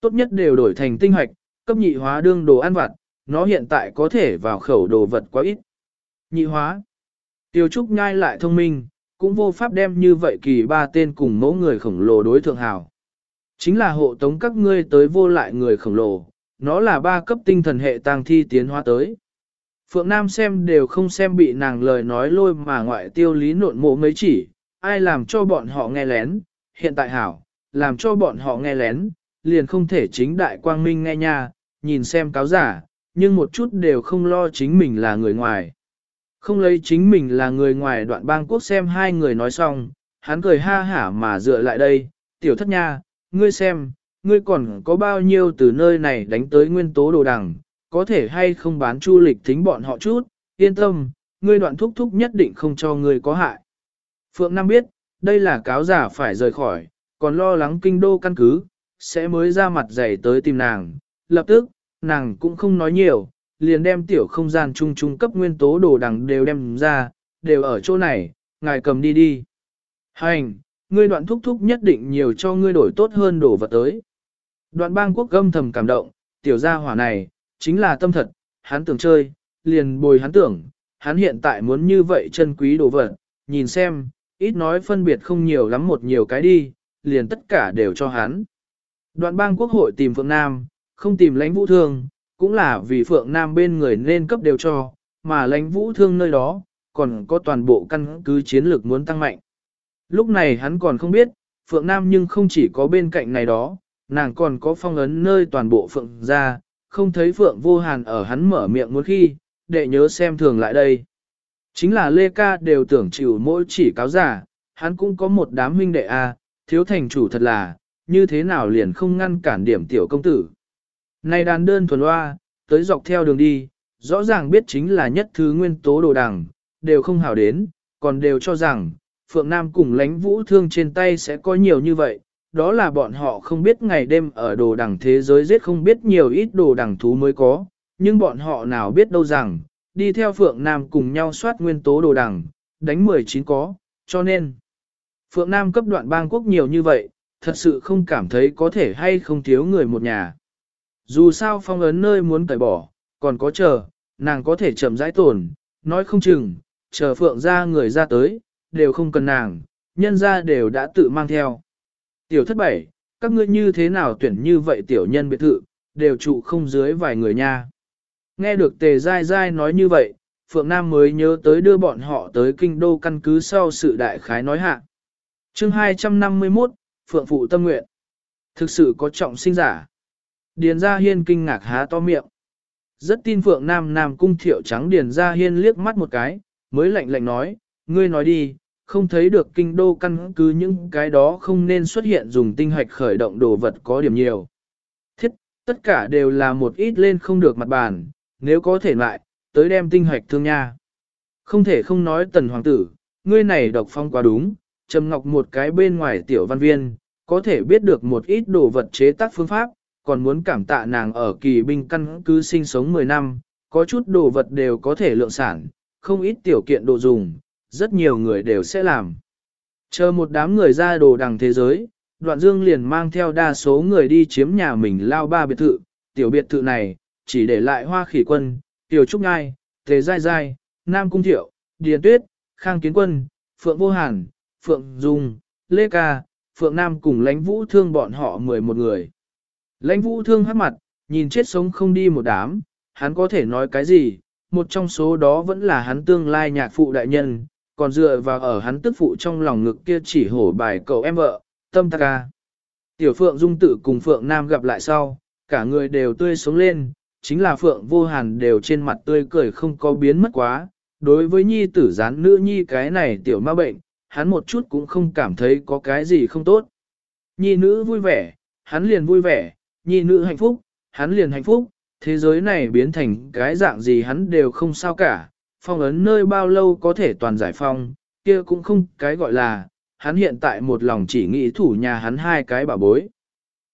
Tốt nhất đều đổi thành tinh hạch, cấp nhị hóa đương đồ ăn vặt, nó hiện tại có thể vào khẩu đồ vật quá ít. Nhị hóa. Tiêu Trúc Nhai lại thông minh, cũng vô pháp đem như vậy kỳ ba tên cùng mẫu người khổng lồ đối thượng hảo. Chính là hộ tống các ngươi tới vô lại người khổng lồ, nó là ba cấp tinh thần hệ tang thi tiến hóa tới. Phượng Nam xem đều không xem bị nàng lời nói lôi mà ngoại tiêu lý nộn mộ mấy chỉ, ai làm cho bọn họ nghe lén, hiện tại hảo, làm cho bọn họ nghe lén, liền không thể chính đại quang minh nghe nha, nhìn xem cáo giả, nhưng một chút đều không lo chính mình là người ngoài. Không lấy chính mình là người ngoài đoạn bang quốc xem hai người nói xong, hắn cười ha hả mà dựa lại đây, tiểu thất nha, ngươi xem, ngươi còn có bao nhiêu từ nơi này đánh tới nguyên tố đồ đằng, có thể hay không bán chu lịch thính bọn họ chút, yên tâm, ngươi đoạn thúc thúc nhất định không cho ngươi có hại. Phượng Nam biết, đây là cáo giả phải rời khỏi, còn lo lắng kinh đô căn cứ, sẽ mới ra mặt dày tới tìm nàng. Lập tức, nàng cũng không nói nhiều, liền đem tiểu không gian trung trung cấp nguyên tố đồ đằng đều đem ra, đều ở chỗ này, ngài cầm đi đi. Hành, ngươi đoạn thúc thúc nhất định nhiều cho ngươi đổi tốt hơn đồ vật tới. Đoạn bang quốc gâm thầm cảm động, tiểu gia hỏa này, chính là tâm thật, hắn tưởng chơi, liền bồi hắn tưởng, hắn hiện tại muốn như vậy chân quý đồ vật, nhìn xem, ít nói phân biệt không nhiều lắm một nhiều cái đi, liền tất cả đều cho hắn. Đoạn bang quốc hội tìm Phượng Nam, không tìm lãnh vũ thương, cũng là vì Phượng Nam bên người nên cấp đều cho, mà lãnh vũ thương nơi đó, còn có toàn bộ căn cứ chiến lược muốn tăng mạnh. Lúc này hắn còn không biết, Phượng Nam nhưng không chỉ có bên cạnh này đó, nàng còn có phong ấn nơi toàn bộ Phượng ra, không thấy Phượng vô hàn ở hắn mở miệng muốn khi, để nhớ xem thường lại đây. Chính là Lê Ca đều tưởng chịu mỗi chỉ cáo giả, hắn cũng có một đám huynh đệ A, thiếu thành chủ thật là, như thế nào liền không ngăn cản điểm tiểu công tử. Này đàn đơn thuần loa, tới dọc theo đường đi, rõ ràng biết chính là nhất thứ nguyên tố đồ đằng, đều không hảo đến, còn đều cho rằng, Phượng Nam cùng lánh vũ thương trên tay sẽ có nhiều như vậy, đó là bọn họ không biết ngày đêm ở đồ đằng thế giới giết không biết nhiều ít đồ đằng thú mới có, nhưng bọn họ nào biết đâu rằng, đi theo Phượng Nam cùng nhau soát nguyên tố đồ đằng, đánh 19 có, cho nên, Phượng Nam cấp đoạn bang quốc nhiều như vậy, thật sự không cảm thấy có thể hay không thiếu người một nhà. Dù sao phong ấn nơi muốn tẩy bỏ, còn có chờ, nàng có thể chậm rãi tổn, nói không chừng, chờ Phượng ra người ra tới, đều không cần nàng, nhân ra đều đã tự mang theo. Tiểu thất bảy, các ngươi như thế nào tuyển như vậy tiểu nhân biệt thự, đều trụ không dưới vài người nha. Nghe được tề dai dai nói như vậy, Phượng Nam mới nhớ tới đưa bọn họ tới kinh đô căn cứ sau sự đại khái nói hạ. chương 251, Phượng Phụ Tâm Nguyện. Thực sự có trọng sinh giả. Điền Gia Hiên kinh ngạc há to miệng. Rất tin Phượng Nam Nam cung thiệu trắng Điền Gia Hiên liếc mắt một cái, mới lạnh lạnh nói, ngươi nói đi, không thấy được kinh đô căn cứ những cái đó không nên xuất hiện dùng tinh hoạch khởi động đồ vật có điểm nhiều. Thiết, tất cả đều là một ít lên không được mặt bàn, nếu có thể lại, tới đem tinh hoạch thương nha. Không thể không nói tần hoàng tử, ngươi này độc phong quá đúng, Trầm Ngọc một cái bên ngoài tiểu văn viên, có thể biết được một ít đồ vật chế tác phương pháp, còn muốn cảm tạ nàng ở kỳ binh căn cứ sinh sống 10 năm, có chút đồ vật đều có thể lượng sản, không ít tiểu kiện đồ dùng, rất nhiều người đều sẽ làm. Chờ một đám người ra đồ đằng thế giới, đoạn dương liền mang theo đa số người đi chiếm nhà mình lao ba biệt thự, tiểu biệt thự này, chỉ để lại hoa khỉ quân, tiểu trúc ngai, tề dai dai, nam cung thiệu, điền tuyết, khang kiến quân, phượng vô hàn, phượng dung, lê ca, phượng nam cùng lãnh vũ thương bọn họ 11 người. Lãnh vũ thương hát mặt, nhìn chết sống không đi một đám, hắn có thể nói cái gì, một trong số đó vẫn là hắn tương lai nhạc phụ đại nhân, còn dựa vào ở hắn tức phụ trong lòng ngực kia chỉ hổ bài cậu em vợ, tâm ta ca. Tiểu Phượng Dung tự cùng Phượng Nam gặp lại sau, cả người đều tươi sống lên, chính là Phượng Vô Hàn đều trên mặt tươi cười không có biến mất quá, đối với nhi tử gián nữ nhi cái này tiểu ma bệnh, hắn một chút cũng không cảm thấy có cái gì không tốt. Nhi nữ vui vẻ, hắn liền vui vẻ, nhi nữ hạnh phúc, hắn liền hạnh phúc, thế giới này biến thành cái dạng gì hắn đều không sao cả, phong ấn nơi bao lâu có thể toàn giải phong, kia cũng không cái gọi là, hắn hiện tại một lòng chỉ nghĩ thủ nhà hắn hai cái bảo bối.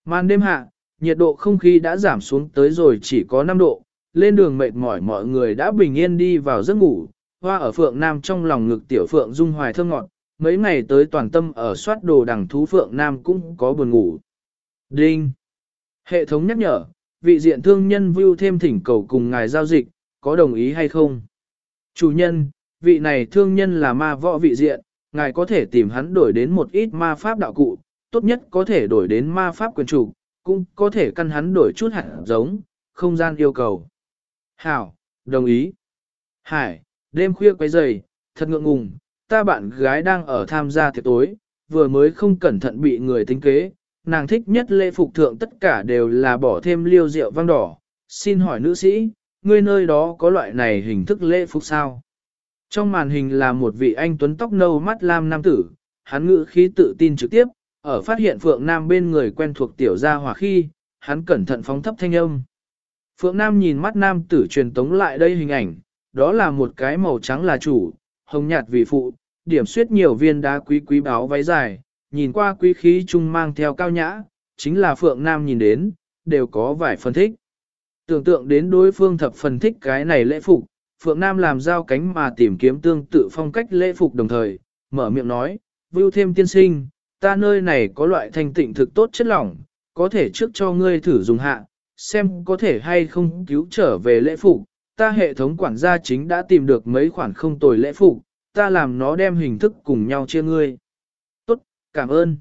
Màn đêm hạ, nhiệt độ không khí đã giảm xuống tới rồi chỉ có 5 độ, lên đường mệt mỏi mọi người đã bình yên đi vào giấc ngủ, hoa ở phượng nam trong lòng ngực tiểu phượng dung hoài thơm ngọt, mấy ngày tới toàn tâm ở soát đồ đằng thú phượng nam cũng có buồn ngủ. Đinh! Hệ thống nhắc nhở, vị diện thương nhân view thêm thỉnh cầu cùng ngài giao dịch, có đồng ý hay không? Chủ nhân, vị này thương nhân là ma võ vị diện, ngài có thể tìm hắn đổi đến một ít ma pháp đạo cụ, tốt nhất có thể đổi đến ma pháp quyền chủ, cũng có thể căn hắn đổi chút hạt giống, không gian yêu cầu. Hảo, đồng ý. Hải, đêm khuya quay giày, thật ngượng ngùng, ta bạn gái đang ở tham gia tiệc tối, vừa mới không cẩn thận bị người tính kế, nàng thích nhất lễ phục thượng tất cả đều là bỏ thêm liêu rượu vang đỏ. Xin hỏi nữ sĩ, ngươi nơi đó có loại này hình thức lễ phục sao? Trong màn hình là một vị anh tuấn tóc nâu mắt lam nam tử, hắn ngữ khí tự tin trực tiếp, ở phát hiện Phượng Nam bên người quen thuộc tiểu gia hỏa khi, hắn cẩn thận phóng thấp thanh âm. Phượng Nam nhìn mắt nam tử truyền tống lại đây hình ảnh, đó là một cái màu trắng là chủ, hồng nhạt vì phụ, điểm suyết nhiều viên đá quý quý báo váy dài, nhìn qua quý khí trung mang theo cao nhã, chính là Phượng Nam nhìn đến, đều có vài phân thích. Tưởng tượng đến đối phương thập phần thích cái này lễ phục, Phượng Nam làm giao cánh mà tìm kiếm tương tự phong cách lễ phục đồng thời, mở miệng nói, vưu thêm tiên sinh, ta nơi này có loại thanh tịnh thực tốt chất lỏng, có thể trước cho ngươi thử dùng hạ, xem có thể hay không cứu trở về lễ phục. Ta hệ thống quản gia chính đã tìm được mấy khoản không tồi lễ phục, ta làm nó đem hình thức cùng nhau chia ngươi. Cảm ơn.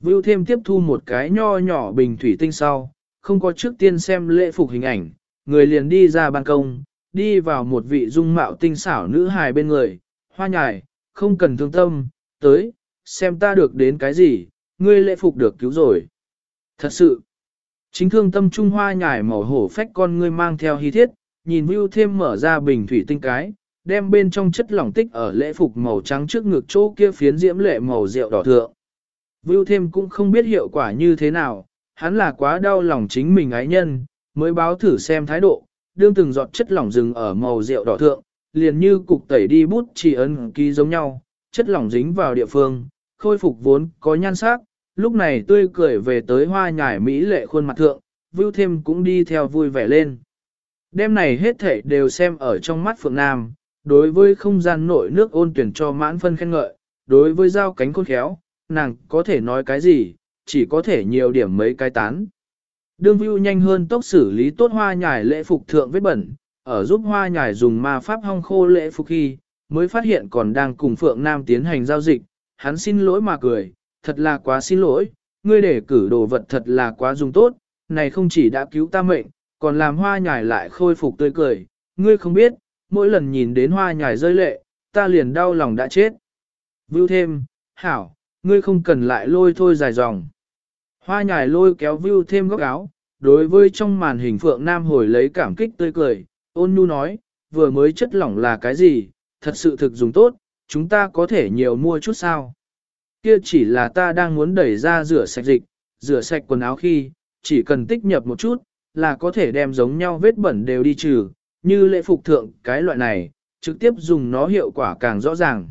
Vưu thêm tiếp thu một cái nho nhỏ bình thủy tinh sau, không có trước tiên xem lễ phục hình ảnh, người liền đi ra ban công, đi vào một vị dung mạo tinh xảo nữ hài bên người, hoa nhài, không cần thương tâm, tới, xem ta được đến cái gì, ngươi lễ phục được cứu rồi. Thật sự, chính thương tâm trung hoa nhài màu hổ phách con ngươi mang theo hy thiết, nhìn Vưu thêm mở ra bình thủy tinh cái, đem bên trong chất lỏng tích ở lễ phục màu trắng trước ngực chỗ kia phiến diễm lệ màu rượu đỏ thượng. Vưu thêm cũng không biết hiệu quả như thế nào, hắn là quá đau lòng chính mình ái nhân, mới báo thử xem thái độ, đương từng giọt chất lỏng rừng ở màu rượu đỏ thượng, liền như cục tẩy đi bút chỉ ấn ký giống nhau, chất lỏng dính vào địa phương, khôi phục vốn có nhan sắc, lúc này tươi cười về tới hoa nhải mỹ lệ khuôn mặt thượng, vưu thêm cũng đi theo vui vẻ lên. Đêm này hết thảy đều xem ở trong mắt Phượng Nam, đối với không gian nội nước ôn tuyển cho mãn phân khen ngợi, đối với giao cánh khôn khéo, nàng có thể nói cái gì, chỉ có thể nhiều điểm mấy cái tán. Đương view nhanh hơn tốc xử lý tốt hoa nhài lễ phục thượng vết bẩn, ở giúp hoa nhài dùng ma pháp hong khô lễ phục khi, mới phát hiện còn đang cùng Phượng Nam tiến hành giao dịch, hắn xin lỗi mà cười, thật là quá xin lỗi, ngươi để cử đồ vật thật là quá dùng tốt, này không chỉ đã cứu ta mệnh, còn làm hoa nhài lại khôi phục tươi cười, ngươi không biết, mỗi lần nhìn đến hoa nhài rơi lệ, ta liền đau lòng đã chết. Vưu thêm, hảo, ngươi không cần lại lôi thôi dài dòng. Hoa nhài lôi kéo Vưu thêm góc áo, đối với trong màn hình Phượng Nam hồi lấy cảm kích tươi cười, ôn nhu nói, vừa mới chất lỏng là cái gì, thật sự thực dùng tốt, chúng ta có thể nhiều mua chút sao. Kia chỉ là ta đang muốn đẩy ra rửa sạch dịch, rửa sạch quần áo khi, chỉ cần tích nhập một chút, là có thể đem giống nhau vết bẩn đều đi trừ, như lễ phục thượng cái loại này, trực tiếp dùng nó hiệu quả càng rõ ràng.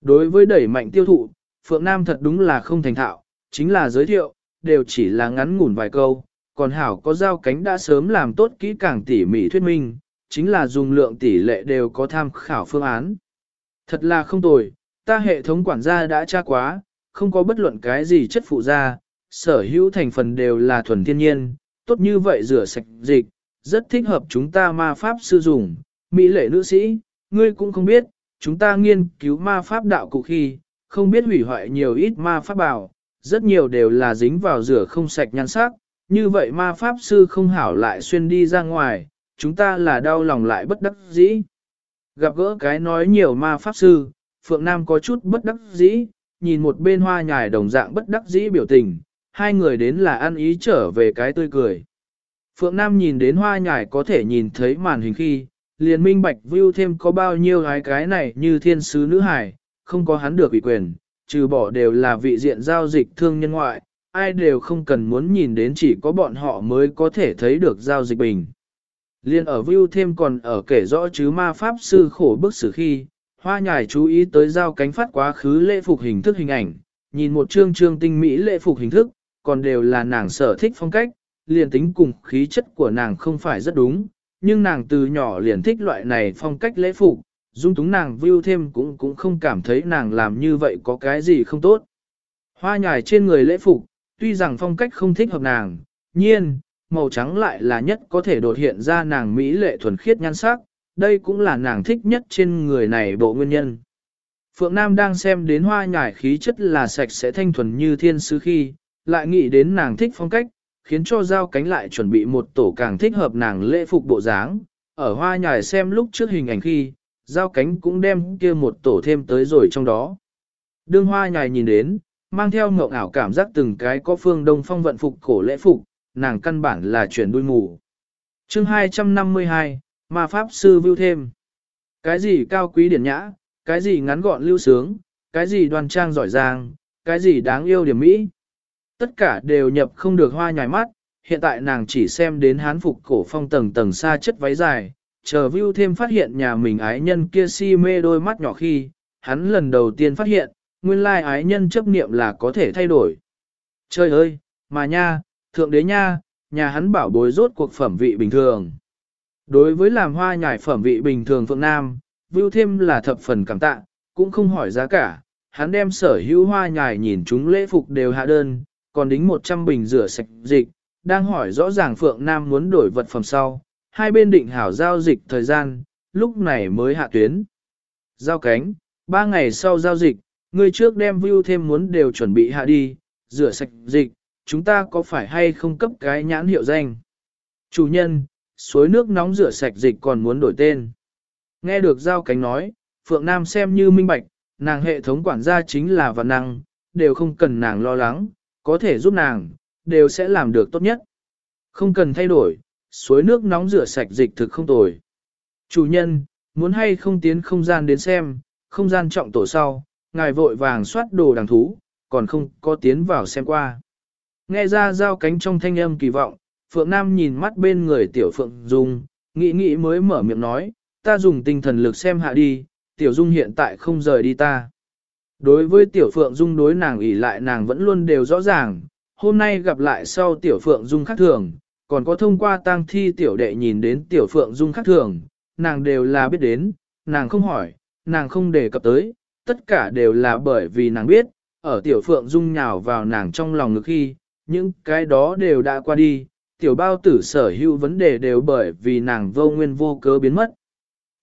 Đối với đẩy mạnh tiêu thụ, Phượng Nam thật đúng là không thành thạo, chính là giới thiệu, đều chỉ là ngắn ngủn vài câu, còn hảo có giao cánh đã sớm làm tốt kỹ càng tỉ mỉ thuyết minh, chính là dùng lượng tỷ lệ đều có tham khảo phương án. Thật là không tồi, ta hệ thống quản gia đã tra quá, không có bất luận cái gì chất phụ gia, sở hữu thành phần đều là thuần thiên nhiên, tốt như vậy rửa sạch dịch, rất thích hợp chúng ta ma pháp sử dụng. Mỹ lệ nữ sĩ, ngươi cũng không biết, chúng ta nghiên cứu ma pháp đạo cụ khi, không biết hủy hoại nhiều ít ma pháp bảo, rất nhiều đều là dính vào rửa không sạch nhan sắc, như vậy ma pháp sư không hảo lại xuyên đi ra ngoài, chúng ta là đau lòng lại bất đắc dĩ. Gặp gỡ cái nói nhiều ma pháp sư, Phượng Nam có chút bất đắc dĩ, nhìn một bên hoa nhài đồng dạng bất đắc dĩ biểu tình, hai người đến là ăn ý trở về cái tươi cười. Phượng Nam nhìn đến hoa nhài có thể nhìn thấy màn hình khi, liền minh bạch view thêm có bao nhiêu gái cái này như thiên sứ nữ hải, không có hắn được ủy quyền, trừ bỏ đều là vị diện giao dịch thương nhân ngoại, ai đều không cần muốn nhìn đến chỉ có bọn họ mới có thể thấy được giao dịch bình. Liên ở view thêm còn ở kể rõ chứ ma pháp sư khổ bức xử khi, hoa nhài chú ý tới giao cánh phát quá khứ lễ phục hình thức hình ảnh, nhìn một chương chương tinh mỹ lễ phục hình thức, còn đều là nàng sở thích phong cách, liền tính cùng khí chất của nàng không phải rất đúng, nhưng nàng từ nhỏ liền thích loại này phong cách lễ phục, dung túng nàng view thêm cũng cũng không cảm thấy nàng làm như vậy có cái gì không tốt. Hoa nhài trên người lễ phục, tuy rằng phong cách không thích hợp nàng, nhiên, màu trắng lại là nhất có thể đột hiện ra nàng mỹ lệ thuần khiết nhan sắc, đây cũng là nàng thích nhất trên người này bộ nguyên nhân. Phượng Nam đang xem đến hoa nhài khí chất là sạch sẽ thanh thuần như thiên sứ khi, lại nghĩ đến nàng thích phong cách, khiến cho giao cánh lại chuẩn bị một tổ càng thích hợp nàng lễ phục bộ dáng. Ở hoa nhài xem lúc trước hình ảnh khi, giao cánh cũng đem kia một tổ thêm tới rồi trong đó. Đương hoa nhài nhìn đến, mang theo mộng ảo cảm giác từng cái có phương đông phong vận phục cổ lễ phục, nàng căn bản là chuyển đuôi mù. chương 252, Ma Pháp Sư Vưu Thêm. Cái gì cao quý điển nhã, cái gì ngắn gọn lưu sướng, cái gì đoan trang giỏi giang, cái gì đáng yêu điểm mỹ. Tất cả đều nhập không được hoa nhài mắt, hiện tại nàng chỉ xem đến hán phục cổ phong tầng tầng xa chất váy dài, chờ view thêm phát hiện nhà mình ái nhân kia si mê đôi mắt nhỏ khi, hắn lần đầu tiên phát hiện, nguyên lai ái nhân chấp niệm là có thể thay đổi. Trời ơi, mà nha, thượng đế nha, nhà hắn bảo bối rốt cuộc phẩm vị bình thường. Đối với làm hoa nhài phẩm vị bình thường Phượng Nam, view thêm là thập phần cảm tạ, cũng không hỏi giá cả, hắn đem sở hữu hoa nhài nhìn chúng lễ phục đều hạ đơn, còn đính 100 bình rửa sạch dịch, đang hỏi rõ ràng Phượng Nam muốn đổi vật phẩm sau, hai bên định hảo giao dịch thời gian, lúc này mới hạ tuyến. Giao cánh, ba ngày sau giao dịch, người trước đem view thêm muốn đều chuẩn bị hạ đi, rửa sạch dịch, chúng ta có phải hay không cấp cái nhãn hiệu danh? Chủ nhân, suối nước nóng rửa sạch dịch còn muốn đổi tên. Nghe được giao cánh nói, Phượng Nam xem như minh bạch, nàng hệ thống quản gia chính là vạn năng, đều không cần nàng lo lắng, có thể giúp nàng, đều sẽ làm được tốt nhất. Không cần thay đổi, suối nước nóng rửa sạch dịch thực không tồi. Chủ nhân, muốn hay không tiến không gian đến xem, không gian trọng tổ sau, ngài vội vàng soát đồ đằng thú, còn không có tiến vào xem qua. Nghe ra giao cánh trong thanh âm kỳ vọng, Phượng Nam nhìn mắt bên người tiểu Phượng Dung, nghĩ nghĩ mới mở miệng nói, ta dùng tinh thần lực xem hạ đi, tiểu Dung hiện tại không rời đi ta. Đối với tiểu Phượng Dung đối nàng ủy lại nàng vẫn luôn đều rõ ràng, hôm nay gặp lại sau tiểu Phượng Dung khác thường, còn có thông qua tang thi tiểu đệ nhìn đến tiểu Phượng Dung khác thường, nàng đều là biết đến, nàng không hỏi, nàng không đề cập tới, tất cả đều là bởi vì nàng biết, ở tiểu Phượng Dung nhào vào nàng trong lòng ngực khi, những cái đó đều đã qua đi, tiểu bao tử sở hữu vấn đề đều bởi vì nàng vô nguyên vô cớ biến mất.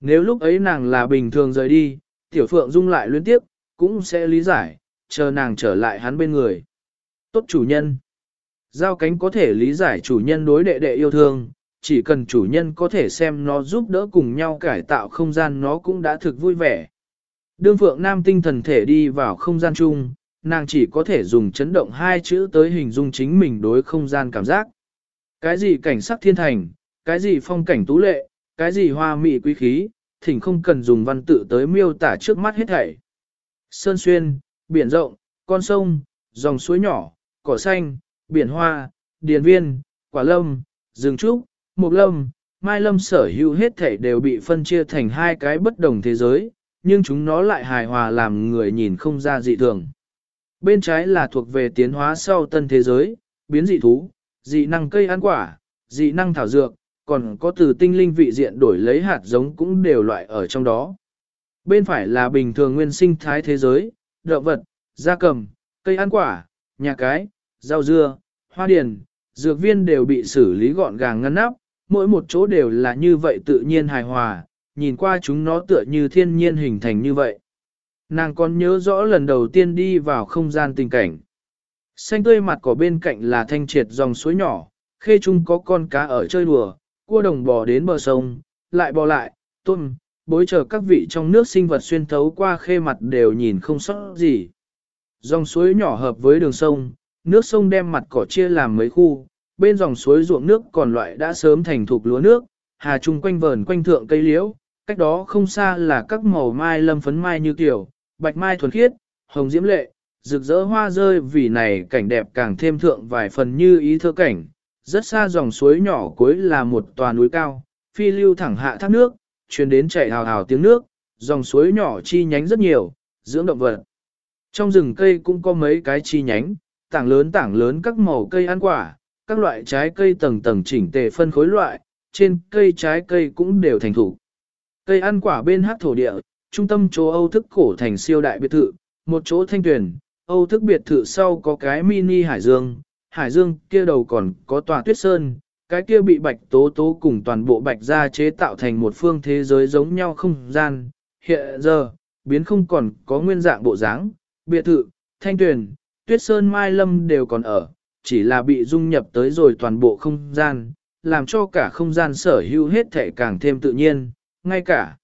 Nếu lúc ấy nàng là bình thường rời đi, tiểu Phượng Dung lại liên tiếp, cũng sẽ lý giải, chờ nàng trở lại hắn bên người. Tốt chủ nhân. Giao cánh có thể lý giải chủ nhân đối đệ đệ yêu thương, chỉ cần chủ nhân có thể xem nó giúp đỡ cùng nhau cải tạo không gian nó cũng đã thực vui vẻ. Đương Phượng Nam tinh thần thể đi vào không gian chung, nàng chỉ có thể dùng chấn động hai chữ tới hình dung chính mình đối không gian cảm giác. Cái gì cảnh sắc thiên thành, cái gì phong cảnh tú lệ, cái gì hoa mị quý khí, thỉnh không cần dùng văn tự tới miêu tả trước mắt hết thảy. Sơn xuyên, biển rộng, con sông, dòng suối nhỏ, cỏ xanh, biển hoa, điền viên, quả lâm, rừng trúc, mục lâm, mai lâm sở hữu hết thảy đều bị phân chia thành hai cái bất đồng thế giới, nhưng chúng nó lại hài hòa làm người nhìn không ra dị thường. Bên trái là thuộc về tiến hóa sau tân thế giới, biến dị thú, dị năng cây ăn quả, dị năng thảo dược, còn có từ tinh linh vị diện đổi lấy hạt giống cũng đều loại ở trong đó. Bên phải là bình thường nguyên sinh thái thế giới, động vật, gia cầm, cây ăn quả, nhà cái, rau dưa, hoa điền, dược viên đều bị xử lý gọn gàng ngăn nắp, mỗi một chỗ đều là như vậy tự nhiên hài hòa, nhìn qua chúng nó tựa như thiên nhiên hình thành như vậy. Nàng còn nhớ rõ lần đầu tiên đi vào không gian tình cảnh. Xanh tươi mặt cỏ bên cạnh là thanh triệt dòng suối nhỏ, khê chung có con cá ở chơi đùa, cua đồng bò đến bờ sông, lại bò lại, tôm, bối chờ các vị trong nước sinh vật xuyên thấu qua khê mặt đều nhìn không sót gì. Dòng suối nhỏ hợp với đường sông, nước sông đem mặt cỏ chia làm mấy khu, bên dòng suối ruộng nước còn loại đã sớm thành thục lúa nước, hà trung quanh vờn quanh thượng cây liễu, cách đó không xa là các màu mai lâm phấn mai như tiểu, bạch mai thuần khiết, hồng diễm lệ, rực rỡ hoa rơi vì này cảnh đẹp càng thêm thượng vài phần như ý thơ cảnh. Rất xa dòng suối nhỏ cuối là một tòa núi cao, phi lưu thẳng hạ thác nước, truyền đến chảy hào hào tiếng nước, dòng suối nhỏ chi nhánh rất nhiều, dưỡng động vật. Trong rừng cây cũng có mấy cái chi nhánh, tảng lớn tảng lớn các màu cây ăn quả, các loại trái cây tầng tầng chỉnh tề phân khối loại, trên cây trái cây cũng đều thành thủ. Cây ăn quả bên hát thổ địa, trung tâm chỗ Âu thức cổ thành siêu đại biệt thự, một chỗ thanh tuyển, Âu thức biệt thự sau có cái mini hải dương, hải dương kia đầu còn có tòa tuyết sơn, cái kia bị bạch tố tố cùng toàn bộ bạch gia chế tạo thành một phương thế giới giống nhau không gian. Hiện giờ, biến không còn có nguyên dạng bộ dáng, biệt thự, thanh tuyển, tuyết sơn mai lâm đều còn ở, chỉ là bị dung nhập tới rồi toàn bộ không gian, làm cho cả không gian sở hữu hết thể càng thêm tự nhiên, ngay cả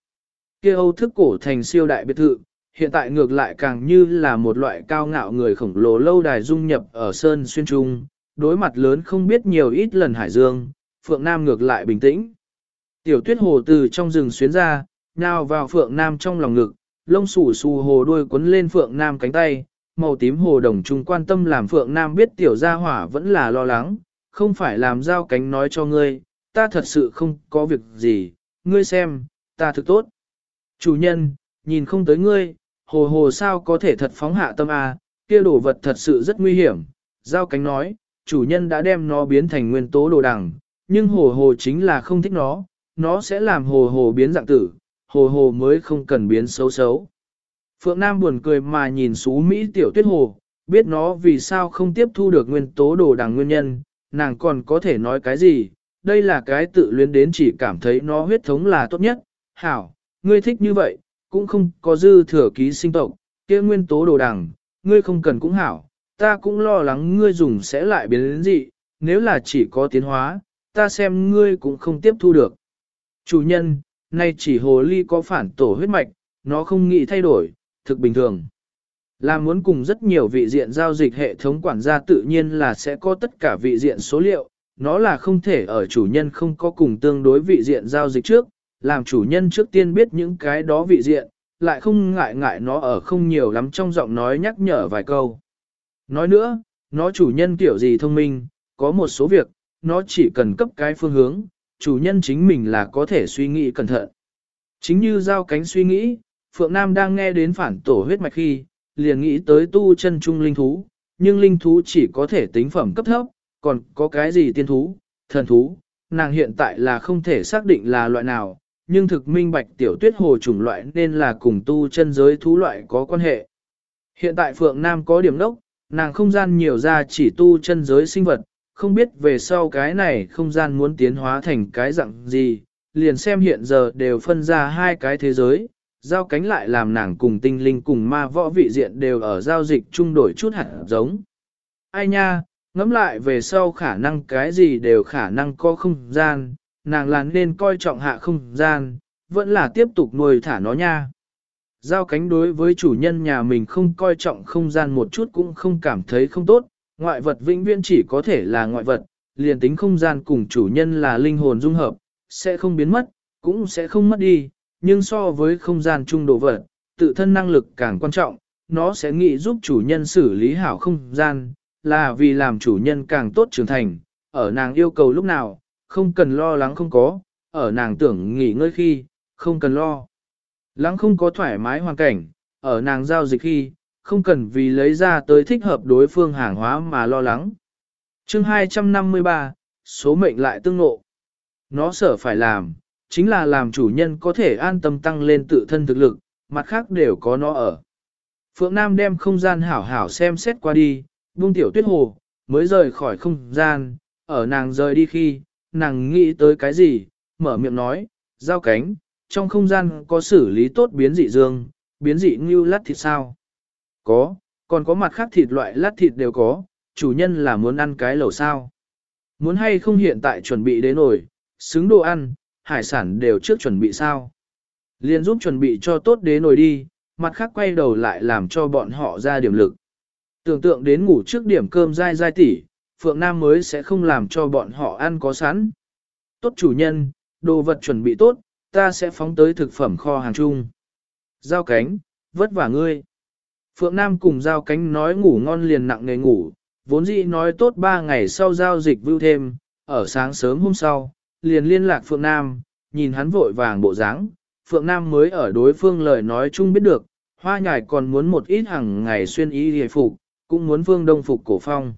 kia Âu thức cổ thành siêu đại biệt thự, hiện tại ngược lại càng như là một loại cao ngạo người khổng lồ lâu đài dung nhập ở sơn xuyên trung, đối mặt lớn không biết nhiều ít lần hải dương, Phượng Nam ngược lại bình tĩnh. Tiểu tuyết hồ từ trong rừng xuyến ra, nhào vào Phượng Nam trong lòng ngực, lông xù xù hồ đuôi quấn lên Phượng Nam cánh tay, màu tím hồ đồng trung quan tâm làm Phượng Nam biết tiểu gia hỏa vẫn là lo lắng, không phải làm giao cánh nói cho ngươi, ta thật sự không có việc gì, ngươi xem, ta thực tốt. Chủ nhân, nhìn không tới ngươi, hồ hồ sao có thể thật phóng hạ tâm à, kia đồ vật thật sự rất nguy hiểm. Giao cánh nói, chủ nhân đã đem nó biến thành nguyên tố đồ đằng, nhưng hồ hồ chính là không thích nó, nó sẽ làm hồ hồ biến dạng tử, hồ hồ mới không cần biến xấu xấu. Phượng Nam buồn cười mà nhìn xú Mỹ tiểu tuyết hồ, biết nó vì sao không tiếp thu được nguyên tố đồ đằng nguyên nhân, nàng còn có thể nói cái gì, đây là cái tự luyến đến chỉ cảm thấy nó huyết thống là tốt nhất, hảo, ngươi thích như vậy, cũng không có dư thừa ký sinh tộc, kia nguyên tố đồ đằng, ngươi không cần cũng hảo, ta cũng lo lắng ngươi dùng sẽ lại biến đến gì, nếu là chỉ có tiến hóa, ta xem ngươi cũng không tiếp thu được. Chủ nhân, nay chỉ hồ ly có phản tổ huyết mạch, nó không nghĩ thay đổi, thực bình thường. Là muốn cùng rất nhiều vị diện giao dịch hệ thống quản gia tự nhiên là sẽ có tất cả vị diện số liệu, nó là không thể ở chủ nhân không có cùng tương đối vị diện giao dịch trước, làm chủ nhân trước tiên biết những cái đó vị diện, lại không ngại ngại nó ở không nhiều lắm trong giọng nói nhắc nhở vài câu. Nói nữa, nó chủ nhân kiểu gì thông minh, có một số việc, nó chỉ cần cấp cái phương hướng, chủ nhân chính mình là có thể suy nghĩ cẩn thận. Chính như giao cánh suy nghĩ, Phượng Nam đang nghe đến phản tổ huyết mạch khi, liền nghĩ tới tu chân trung linh thú, nhưng linh thú chỉ có thể tính phẩm cấp thấp, còn có cái gì tiên thú, thần thú, nàng hiện tại là không thể xác định là loại nào, nhưng thực minh bạch tiểu tuyết hồ chủng loại nên là cùng tu chân giới thú loại có quan hệ. Hiện tại Phượng Nam có điểm đốc, nàng không gian nhiều ra chỉ tu chân giới sinh vật, không biết về sau cái này không gian muốn tiến hóa thành cái dạng gì, liền xem hiện giờ đều phân ra hai cái thế giới, giao cánh lại làm nàng cùng tinh linh cùng ma võ vị diện đều ở giao dịch chung đổi chút hạt giống. Ai nha, ngẫm lại về sau khả năng cái gì đều khả năng có không gian, nàng là nên coi trọng hạ không gian, vẫn là tiếp tục nuôi thả nó nha. Giao cánh đối với chủ nhân nhà mình không coi trọng không gian một chút cũng không cảm thấy không tốt, ngoại vật vĩnh viễn chỉ có thể là ngoại vật, liền tính không gian cùng chủ nhân là linh hồn dung hợp, sẽ không biến mất, cũng sẽ không mất đi, nhưng so với không gian chung đồ vật, tự thân năng lực càng quan trọng, nó sẽ nghĩ giúp chủ nhân xử lý hảo không gian, là vì làm chủ nhân càng tốt trưởng thành, ở nàng yêu cầu lúc nào, không cần lo lắng không có, ở nàng tưởng nghỉ ngơi khi, không cần lo. Lắng không có thoải mái hoàn cảnh, ở nàng giao dịch khi, không cần vì lấy ra tới thích hợp đối phương hàng hóa mà lo lắng. chương 253, số mệnh lại tương ngộ. Nó sở phải làm, chính là làm chủ nhân có thể an tâm tăng lên tự thân thực lực, mặt khác đều có nó ở. Phượng Nam đem không gian hảo hảo xem xét qua đi, buông tiểu tuyết hồ, mới rời khỏi không gian, ở nàng rời đi khi, nàng nghĩ tới cái gì, mở miệng nói, giao cánh, trong không gian có xử lý tốt biến dị dương, biến dị ngưu lát thịt sao? Có, còn có mặt khác thịt loại lát thịt đều có, chủ nhân là muốn ăn cái lẩu sao? Muốn hay không hiện tại chuẩn bị đến nổi, xứng đồ ăn, hải sản đều trước chuẩn bị sao? Liên giúp chuẩn bị cho tốt đến nổi đi, mặt khác quay đầu lại làm cho bọn họ ra điểm lực. Tưởng tượng đến ngủ trước điểm cơm dai dai tỉ, Phượng Nam mới sẽ không làm cho bọn họ ăn có sẵn. Tốt chủ nhân, đồ vật chuẩn bị tốt, ta sẽ phóng tới thực phẩm kho hàng chung. Giao cánh, vất vả ngươi. Phượng Nam cùng giao cánh nói ngủ ngon liền nặng nề ngủ, vốn dĩ nói tốt ba ngày sau giao dịch vưu thêm, ở sáng sớm hôm sau, liền liên lạc Phượng Nam, nhìn hắn vội vàng bộ dáng, Phượng Nam mới ở đối phương lời nói chung biết được, hoa nhài còn muốn một ít hàng ngày xuyên y hề phục, cũng muốn phương đông phục cổ phong.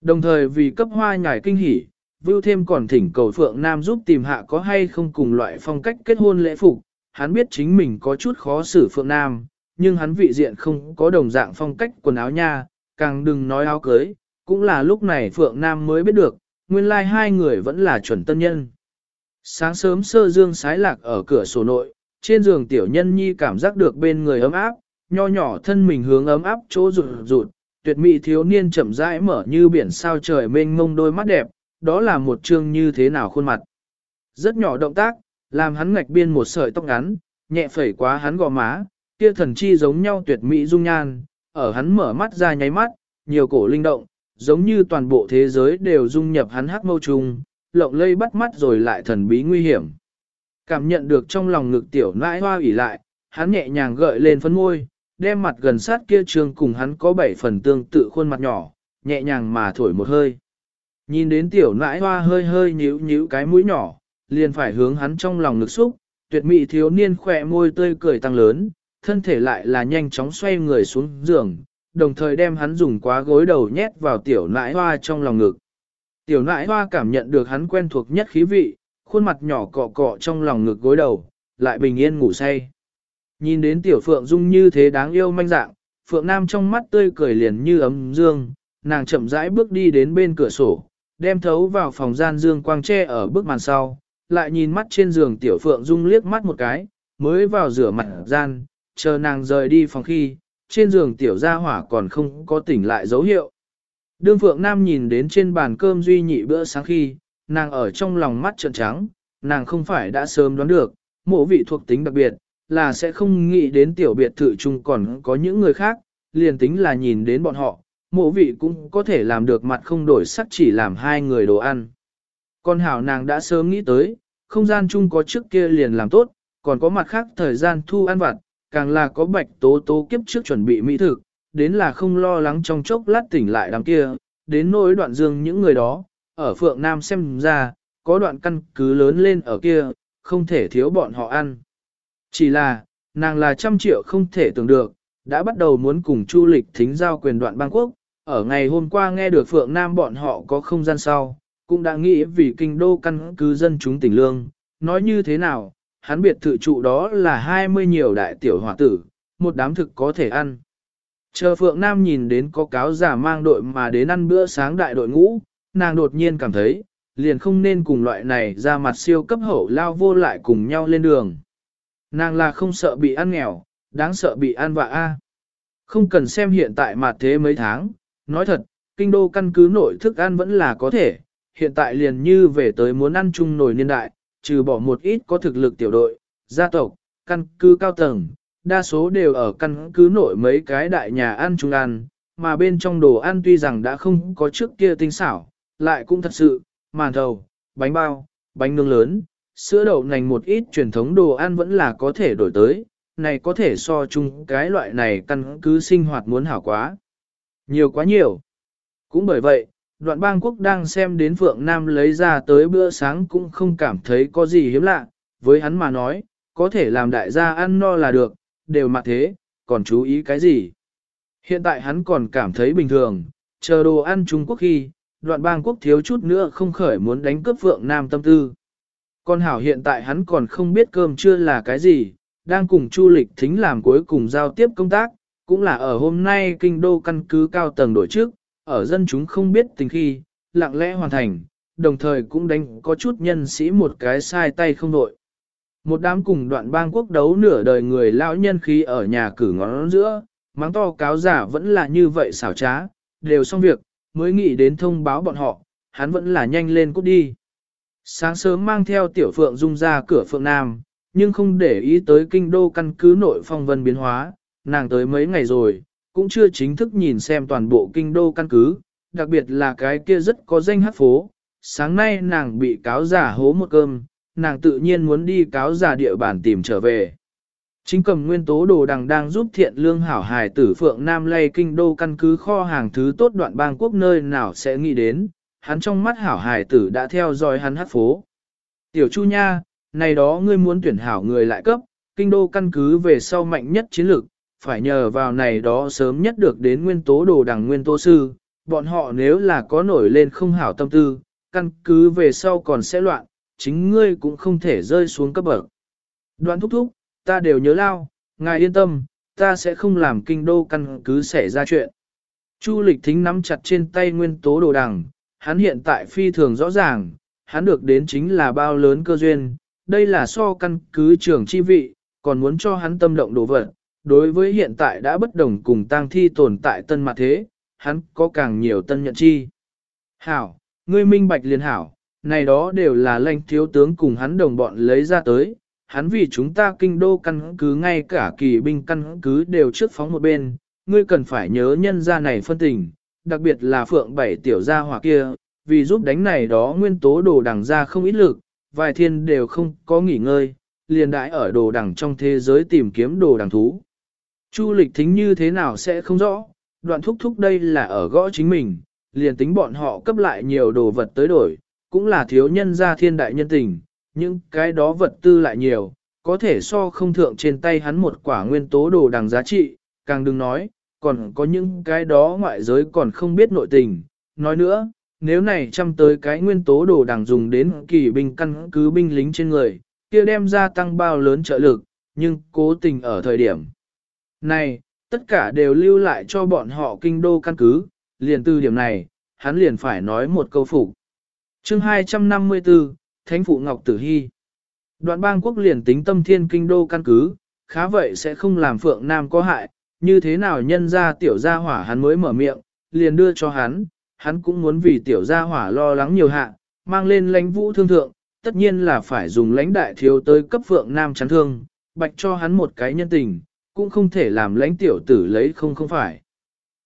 Đồng thời vì cấp hoa nhài kinh hỉ, Vưu thêm còn thỉnh cầu Phượng Nam giúp tìm hạ có hay không cùng loại phong cách kết hôn lễ phục, hắn biết chính mình có chút khó xử Phượng Nam, nhưng hắn vị diện không có đồng dạng phong cách quần áo nha, càng đừng nói áo cưới, cũng là lúc này Phượng Nam mới biết được, nguyên lai like hai người vẫn là chuẩn tân nhân. Sáng sớm sơ dương sái lạc ở cửa sổ nội, trên giường tiểu nhân nhi cảm giác được bên người ấm áp, nho nhỏ thân mình hướng ấm áp chỗ rụt rụt, tuyệt mỹ thiếu niên chậm rãi mở như biển sao trời mênh mông đôi mắt đẹp, đó là một chương như thế nào khuôn mặt. Rất nhỏ động tác, làm hắn ngạch biên một sợi tóc ngắn, nhẹ phẩy quá hắn gò má, kia thần chi giống nhau tuyệt mỹ dung nhan, ở hắn mở mắt ra nháy mắt, nhiều cổ linh động, giống như toàn bộ thế giới đều dung nhập hắn hắc mâu trùng, lộng lây bắt mắt rồi lại thần bí nguy hiểm. Cảm nhận được trong lòng ngực tiểu nãi hoa ủy lại, hắn nhẹ nhàng gợi lên phấn môi, đem mặt gần sát kia trường cùng hắn có bảy phần tương tự khuôn mặt nhỏ, nhẹ nhàng mà thổi một hơi. Nhìn đến tiểu nãi hoa hơi hơi nhíu nhíu cái mũi nhỏ, liền phải hướng hắn trong lòng ngực xúc, tuyệt mỹ thiếu niên khỏe môi tươi cười tăng lớn, thân thể lại là nhanh chóng xoay người xuống giường, đồng thời đem hắn dùng quá gối đầu nhét vào tiểu nãi hoa trong lòng ngực. Tiểu nãi hoa cảm nhận được hắn quen thuộc nhất khí vị, khuôn mặt nhỏ cọ cọ trong lòng ngực gối đầu, lại bình yên ngủ say. Nhìn đến tiểu phượng dung như thế đáng yêu manh dạng, phượng nam trong mắt tươi cười liền như ấm dương, nàng chậm rãi bước đi đến bên cửa sổ, đem thấu vào phòng gian dương quang tre ở bức màn sau, lại nhìn mắt trên giường tiểu phượng dung liếc mắt một cái, mới vào rửa mặt gian, chờ nàng rời đi phòng khi, trên giường tiểu gia hỏa còn không có tỉnh lại dấu hiệu. Đương Phượng Nam nhìn đến trên bàn cơm duy nhị bữa sáng khi, nàng ở trong lòng mắt trợn trắng, nàng không phải đã sớm đoán được, mộ vị thuộc tính đặc biệt, là sẽ không nghĩ đến tiểu biệt thự chung còn có những người khác, liền tính là nhìn đến bọn họ, mộ vị cũng có thể làm được mặt không đổi sắc chỉ làm hai người đồ ăn. Con hảo nàng đã sớm nghĩ tới, không gian chung có trước kia liền làm tốt, còn có mặt khác thời gian thu ăn vặt, càng là có bạch tố tố kiếp trước chuẩn bị mỹ thực, đến là không lo lắng trong chốc lát tỉnh lại đám kia, đến nỗi đoạn dương những người đó, ở Phượng Nam xem ra, có đoạn căn cứ lớn lên ở kia, không thể thiếu bọn họ ăn. Chỉ là, nàng là trăm triệu không thể tưởng được, đã bắt đầu muốn cùng Chu Lịch thính giao quyền đoạn bang quốc, ở ngày hôm qua nghe được Phượng Nam bọn họ có không gian sau, cũng đã nghĩ vì kinh đô căn cứ dân chúng tỉnh lương, nói như thế nào, hắn biệt thự trụ đó là 20 nhiều đại tiểu hỏa tử, một đám thực có thể ăn. Chờ Phượng Nam nhìn đến có cáo giả mang đội mà đến ăn bữa sáng đại đội ngũ, nàng đột nhiên cảm thấy, liền không nên cùng loại này ra mặt siêu cấp hậu lao vô lại cùng nhau lên đường. Nàng là không sợ bị ăn nghèo, đáng sợ bị an vạ a. Không cần xem hiện tại mà thế mấy tháng, nói thật, kinh đô căn cứ nội thức ăn vẫn là có thể, hiện tại liền như về tới muốn ăn chung nổi niên đại, trừ bỏ một ít có thực lực tiểu đội, gia tộc, căn cứ cao tầng, đa số đều ở căn cứ nội mấy cái đại nhà ăn chung ăn, mà bên trong đồ ăn tuy rằng đã không có trước kia tinh xảo, lại cũng thật sự, màn thầu, bánh bao, bánh nướng lớn, sữa đậu nành một ít truyền thống đồ ăn vẫn là có thể đổi tới, này có thể so chung cái loại này căn cứ sinh hoạt muốn hảo quá. Nhiều quá nhiều. Cũng bởi vậy, đoạn bang quốc đang xem đến Phượng Nam lấy ra tới bữa sáng cũng không cảm thấy có gì hiếm lạ, với hắn mà nói, có thể làm đại gia ăn no là được, đều mặc thế, còn chú ý cái gì. Hiện tại hắn còn cảm thấy bình thường, chờ đồ ăn Trung Quốc khi, đoạn bang quốc thiếu chút nữa không khởi muốn đánh cướp Phượng Nam tâm tư. Con hảo hiện tại hắn còn không biết cơm chưa là cái gì, đang cùng Chu Lịch Thính làm cuối cùng giao tiếp công tác, cũng là ở hôm nay kinh đô căn cứ cao tầng đổi trước, ở dân chúng không biết tình khi, lặng lẽ hoàn thành, đồng thời cũng đánh có chút nhân sĩ một cái sai tay không đội. Một đám cùng đoạn bang quốc đấu nửa đời người lão nhân khí ở nhà cử ngón giữa, mắng to cáo giả vẫn là như vậy xảo trá, đều xong việc, mới nghĩ đến thông báo bọn họ, hắn vẫn là nhanh lên cút đi. Sáng sớm mang theo tiểu phượng dung ra cửa phượng nam, nhưng không để ý tới kinh đô căn cứ nội phong vân biến hóa, nàng tới mấy ngày rồi, cũng chưa chính thức nhìn xem toàn bộ kinh đô căn cứ, đặc biệt là cái kia rất có danh hát phố. Sáng nay nàng bị cáo giả hố một cơm, nàng tự nhiên muốn đi cáo giả địa bản tìm trở về. Chính cầm nguyên tố đồ đằng đang giúp thiện lương hảo hài tử Phượng Nam lay kinh đô căn cứ kho hàng thứ tốt đoạn bang quốc nơi nào sẽ nghĩ đến, hắn trong mắt hảo hài tử đã theo dõi hắn hát phố. Tiểu Chu Nha, này đó ngươi muốn tuyển hảo người lại cấp, kinh đô căn cứ về sau mạnh nhất chiến lược, phải nhờ vào này đó sớm nhất được đến nguyên tố đồ đằng nguyên tố sư, bọn họ nếu là có nổi lên không hảo tâm tư, căn cứ về sau còn sẽ loạn, chính ngươi cũng không thể rơi xuống cấp bậc. Đoạn thúc thúc, ta đều nhớ lao, ngài yên tâm, ta sẽ không làm kinh đô căn cứ xảy ra chuyện. Chu lịch thính nắm chặt trên tay nguyên tố đồ đằng, hắn hiện tại phi thường rõ ràng, hắn được đến chính là bao lớn cơ duyên, đây là so căn cứ trưởng chi vị, còn muốn cho hắn tâm động đồ vật. Đối với hiện tại đã bất đồng cùng tang thi tồn tại tân mặt thế, hắn có càng nhiều tân nhận chi. Hảo, ngươi minh bạch liền hảo, này đó đều là lãnh thiếu tướng cùng hắn đồng bọn lấy ra tới, hắn vì chúng ta kinh đô căn cứ ngay cả kỳ binh căn cứ đều trước phóng một bên, ngươi cần phải nhớ nhân ra này phân tình, đặc biệt là phượng bảy tiểu gia hỏa kia, vì giúp đánh này đó nguyên tố đồ đằng ra không ít lực, vài thiên đều không có nghỉ ngơi, liền đãi ở đồ đằng trong thế giới tìm kiếm đồ đằng thú. Chu lịch thính như thế nào sẽ không rõ, đoạn thúc thúc đây là ở gõ chính mình, liền tính bọn họ cấp lại nhiều đồ vật tới đổi, cũng là thiếu nhân gia thiên đại nhân tình, Nhưng cái đó vật tư lại nhiều, có thể so không thượng trên tay hắn một quả nguyên tố đồ đằng giá trị, càng đừng nói, còn có những cái đó ngoại giới còn không biết nội tình. Nói nữa, nếu này chăm tới cái nguyên tố đồ đằng dùng đến kỳ binh căn cứ binh lính trên người, kia đem ra tăng bao lớn trợ lực, nhưng cố tình ở thời điểm này, tất cả đều lưu lại cho bọn họ kinh đô căn cứ, liền từ điểm này, hắn liền phải nói một câu phục. Chương 254, Thánh Phụ Ngọc Tử Hy Đoạn bang quốc liền tính tâm thiên kinh đô căn cứ, khá vậy sẽ không làm Phượng Nam có hại, như thế nào nhân ra tiểu gia hỏa hắn mới mở miệng, liền đưa cho hắn, hắn cũng muốn vì tiểu gia hỏa lo lắng nhiều hạ, mang lên lãnh vũ thương thượng, tất nhiên là phải dùng lãnh đại thiếu tới cấp Phượng Nam chắn thương, bạch cho hắn một cái nhân tình, cũng không thể làm lãnh tiểu tử lấy không không phải.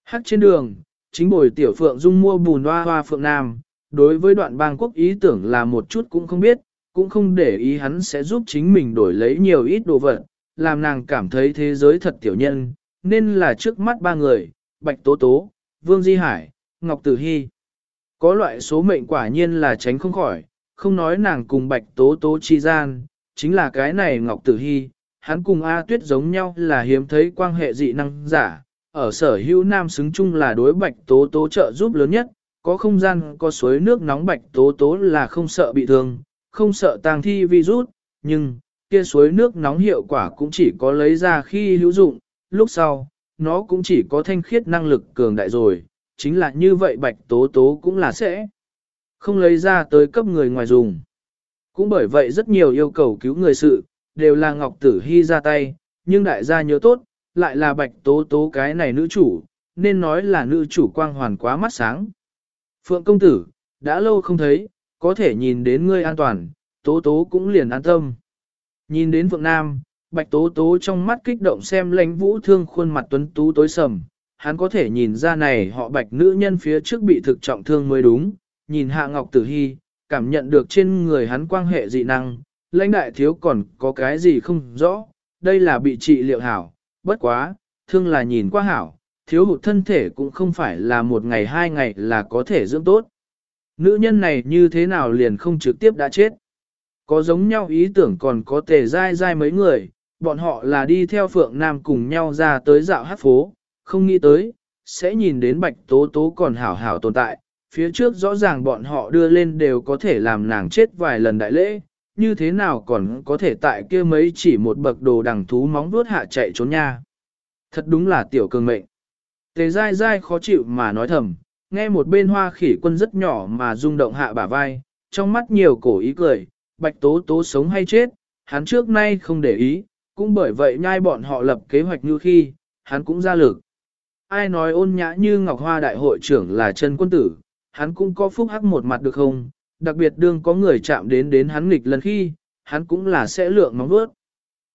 Hát trên đường, chính bồi tiểu Phượng Dung mua bùn hoa hoa Phượng Nam, đối với đoạn bang quốc ý tưởng là một chút cũng không biết, cũng không để ý hắn sẽ giúp chính mình đổi lấy nhiều ít đồ vật, làm nàng cảm thấy thế giới thật tiểu nhân, nên là trước mắt ba người, Bạch Tố Tố, Vương Di Hải, Ngọc Tử Hy. Có loại số mệnh quả nhiên là tránh không khỏi, không nói nàng cùng Bạch Tố Tố chi gian, chính là cái này Ngọc Tử Hy, hắn cùng A Tuyết giống nhau là hiếm thấy quan hệ dị năng giả, ở sở hữu nam xứng chung là đối Bạch Tố Tố trợ giúp lớn nhất, có không gian có suối nước nóng Bạch Tố Tố là không sợ bị thương, không sợ tang thi virus, nhưng, kia suối nước nóng hiệu quả cũng chỉ có lấy ra khi hữu dụng, lúc sau, nó cũng chỉ có thanh khiết năng lực cường đại rồi, chính là như vậy bạch tố tố cũng là sẽ không lấy ra tới cấp người ngoài dùng. Cũng bởi vậy rất nhiều yêu cầu cứu người sự, đều là Ngọc Tử Hy ra tay, nhưng đại gia nhớ tốt, lại là bạch tố tố cái này nữ chủ, nên nói là nữ chủ quang hoàn quá mắt sáng. Phượng công tử, đã lâu không thấy, có thể nhìn đến ngươi an toàn, tố tố cũng liền an tâm. Nhìn đến Phượng Nam, Bạch Tố Tố trong mắt kích động xem lãnh vũ thương khuôn mặt tuấn tú tối sầm, hắn có thể nhìn ra này họ bạch nữ nhân phía trước bị thực trọng thương mới đúng, nhìn Hạ Ngọc Tử Hy, cảm nhận được trên người hắn quan hệ dị năng, lãnh đại thiếu còn có cái gì không rõ, đây là bị trị liệu hảo, bất quá, thương là nhìn qua hảo, thiếu hụt thân thể cũng không phải là một ngày hai ngày là có thể dưỡng tốt. Nữ nhân này như thế nào liền không trực tiếp đã chết. Có giống nhau ý tưởng còn có tề dai dai mấy người, bọn họ là đi theo Phượng Nam cùng nhau ra tới dạo hát phố, không nghĩ tới, sẽ nhìn đến Bạch Tố Tố còn hảo hảo tồn tại. Phía trước rõ ràng bọn họ đưa lên đều có thể làm nàng chết vài lần đại lễ, như thế nào còn có thể tại kia mấy chỉ một bậc đồ đằng thú móng vuốt hạ chạy trốn nha. Thật đúng là tiểu cường mệnh. Tề dai dai khó chịu mà nói thầm, nghe một bên hoa khỉ quân rất nhỏ mà rung động hạ bả vai, trong mắt nhiều cổ ý cười, bạch tố tố sống hay chết, hắn trước nay không để ý, cũng bởi vậy nhai bọn họ lập kế hoạch như khi, hắn cũng ra lực. Ai nói ôn nhã như Ngọc Hoa đại hội trưởng là chân quân tử, hắn cũng có phúc hắc một mặt được không, đặc biệt đương có người chạm đến đến hắn nghịch lần khi, hắn cũng là sẽ lượng móng vuốt.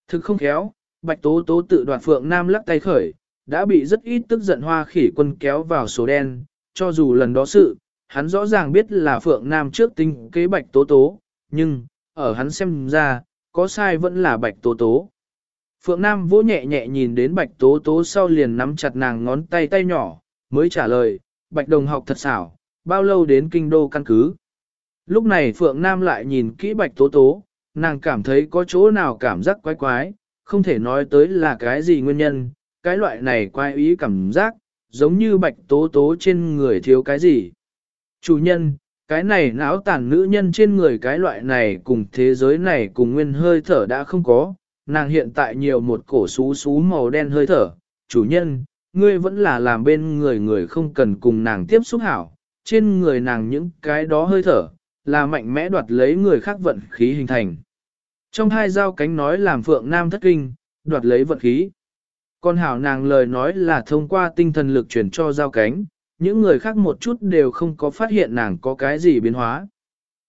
Thực không khéo, bạch tố tố tự đoạt phượng nam lắc tay khởi, đã bị rất ít tức giận hoa khỉ quân kéo vào số đen, cho dù lần đó sự, hắn rõ ràng biết là phượng nam trước tinh kế bạch tố tố, nhưng, ở hắn xem ra, có sai vẫn là bạch tố tố. Phượng Nam vỗ nhẹ nhẹ nhìn đến bạch tố tố sau liền nắm chặt nàng ngón tay tay nhỏ, mới trả lời, bạch đồng học thật xảo, bao lâu đến kinh đô căn cứ. Lúc này Phượng Nam lại nhìn kỹ bạch tố tố, nàng cảm thấy có chỗ nào cảm giác quái quái, không thể nói tới là cái gì nguyên nhân, cái loại này quái ý cảm giác, giống như bạch tố tố trên người thiếu cái gì. Chủ nhân, cái này não tàn nữ nhân trên người cái loại này cùng thế giới này cùng nguyên hơi thở đã không có, nàng hiện tại nhiều một cổ xú xú màu đen hơi thở, chủ nhân, ngươi vẫn là làm bên người người không cần cùng nàng tiếp xúc hảo, trên người nàng những cái đó hơi thở, là mạnh mẽ đoạt lấy người khác vận khí hình thành. Trong hai giao cánh nói làm phượng nam thất kinh, đoạt lấy vận khí. Con hảo nàng lời nói là thông qua tinh thần lực chuyển cho giao cánh, những người khác một chút đều không có phát hiện nàng có cái gì biến hóa.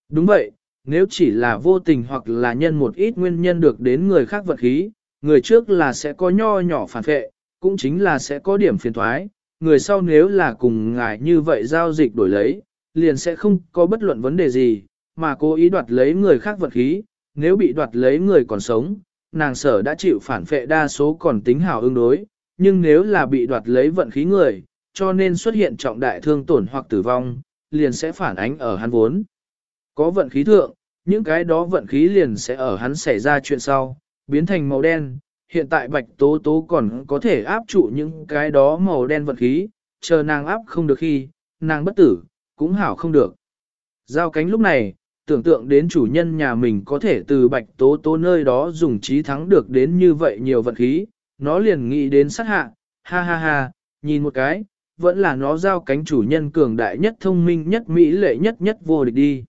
Đúng vậy, nếu chỉ là vô tình hoặc là nhân một ít nguyên nhân được đến người khác vật khí, người trước là sẽ có nho nhỏ phản vệ, cũng chính là sẽ có điểm phiền thoái, người sau nếu là cùng ngài như vậy giao dịch đổi lấy, liền sẽ không có bất luận vấn đề gì, mà cố ý đoạt lấy người khác vật khí, nếu bị đoạt lấy người còn sống, nàng sở đã chịu phản phệ đa số còn tính hảo ứng đối, nhưng nếu là bị đoạt lấy vận khí người, cho nên xuất hiện trọng đại thương tổn hoặc tử vong, liền sẽ phản ánh ở hắn vốn. Có vận khí thượng, những cái đó vận khí liền sẽ ở hắn xảy ra chuyện sau, biến thành màu đen. Hiện tại bạch tố tố còn có thể áp trụ những cái đó màu đen vận khí, chờ nàng áp không được khi, nàng bất tử, cũng hảo không được. Giao cánh lúc này, tưởng tượng đến chủ nhân nhà mình có thể từ bạch tố tố nơi đó dùng trí thắng được đến như vậy nhiều vận khí, nó liền nghĩ đến sát hạ, ha ha ha, nhìn một cái, vẫn là nó giao cánh chủ nhân cường đại nhất thông minh nhất mỹ lệ nhất nhất vô địch đi.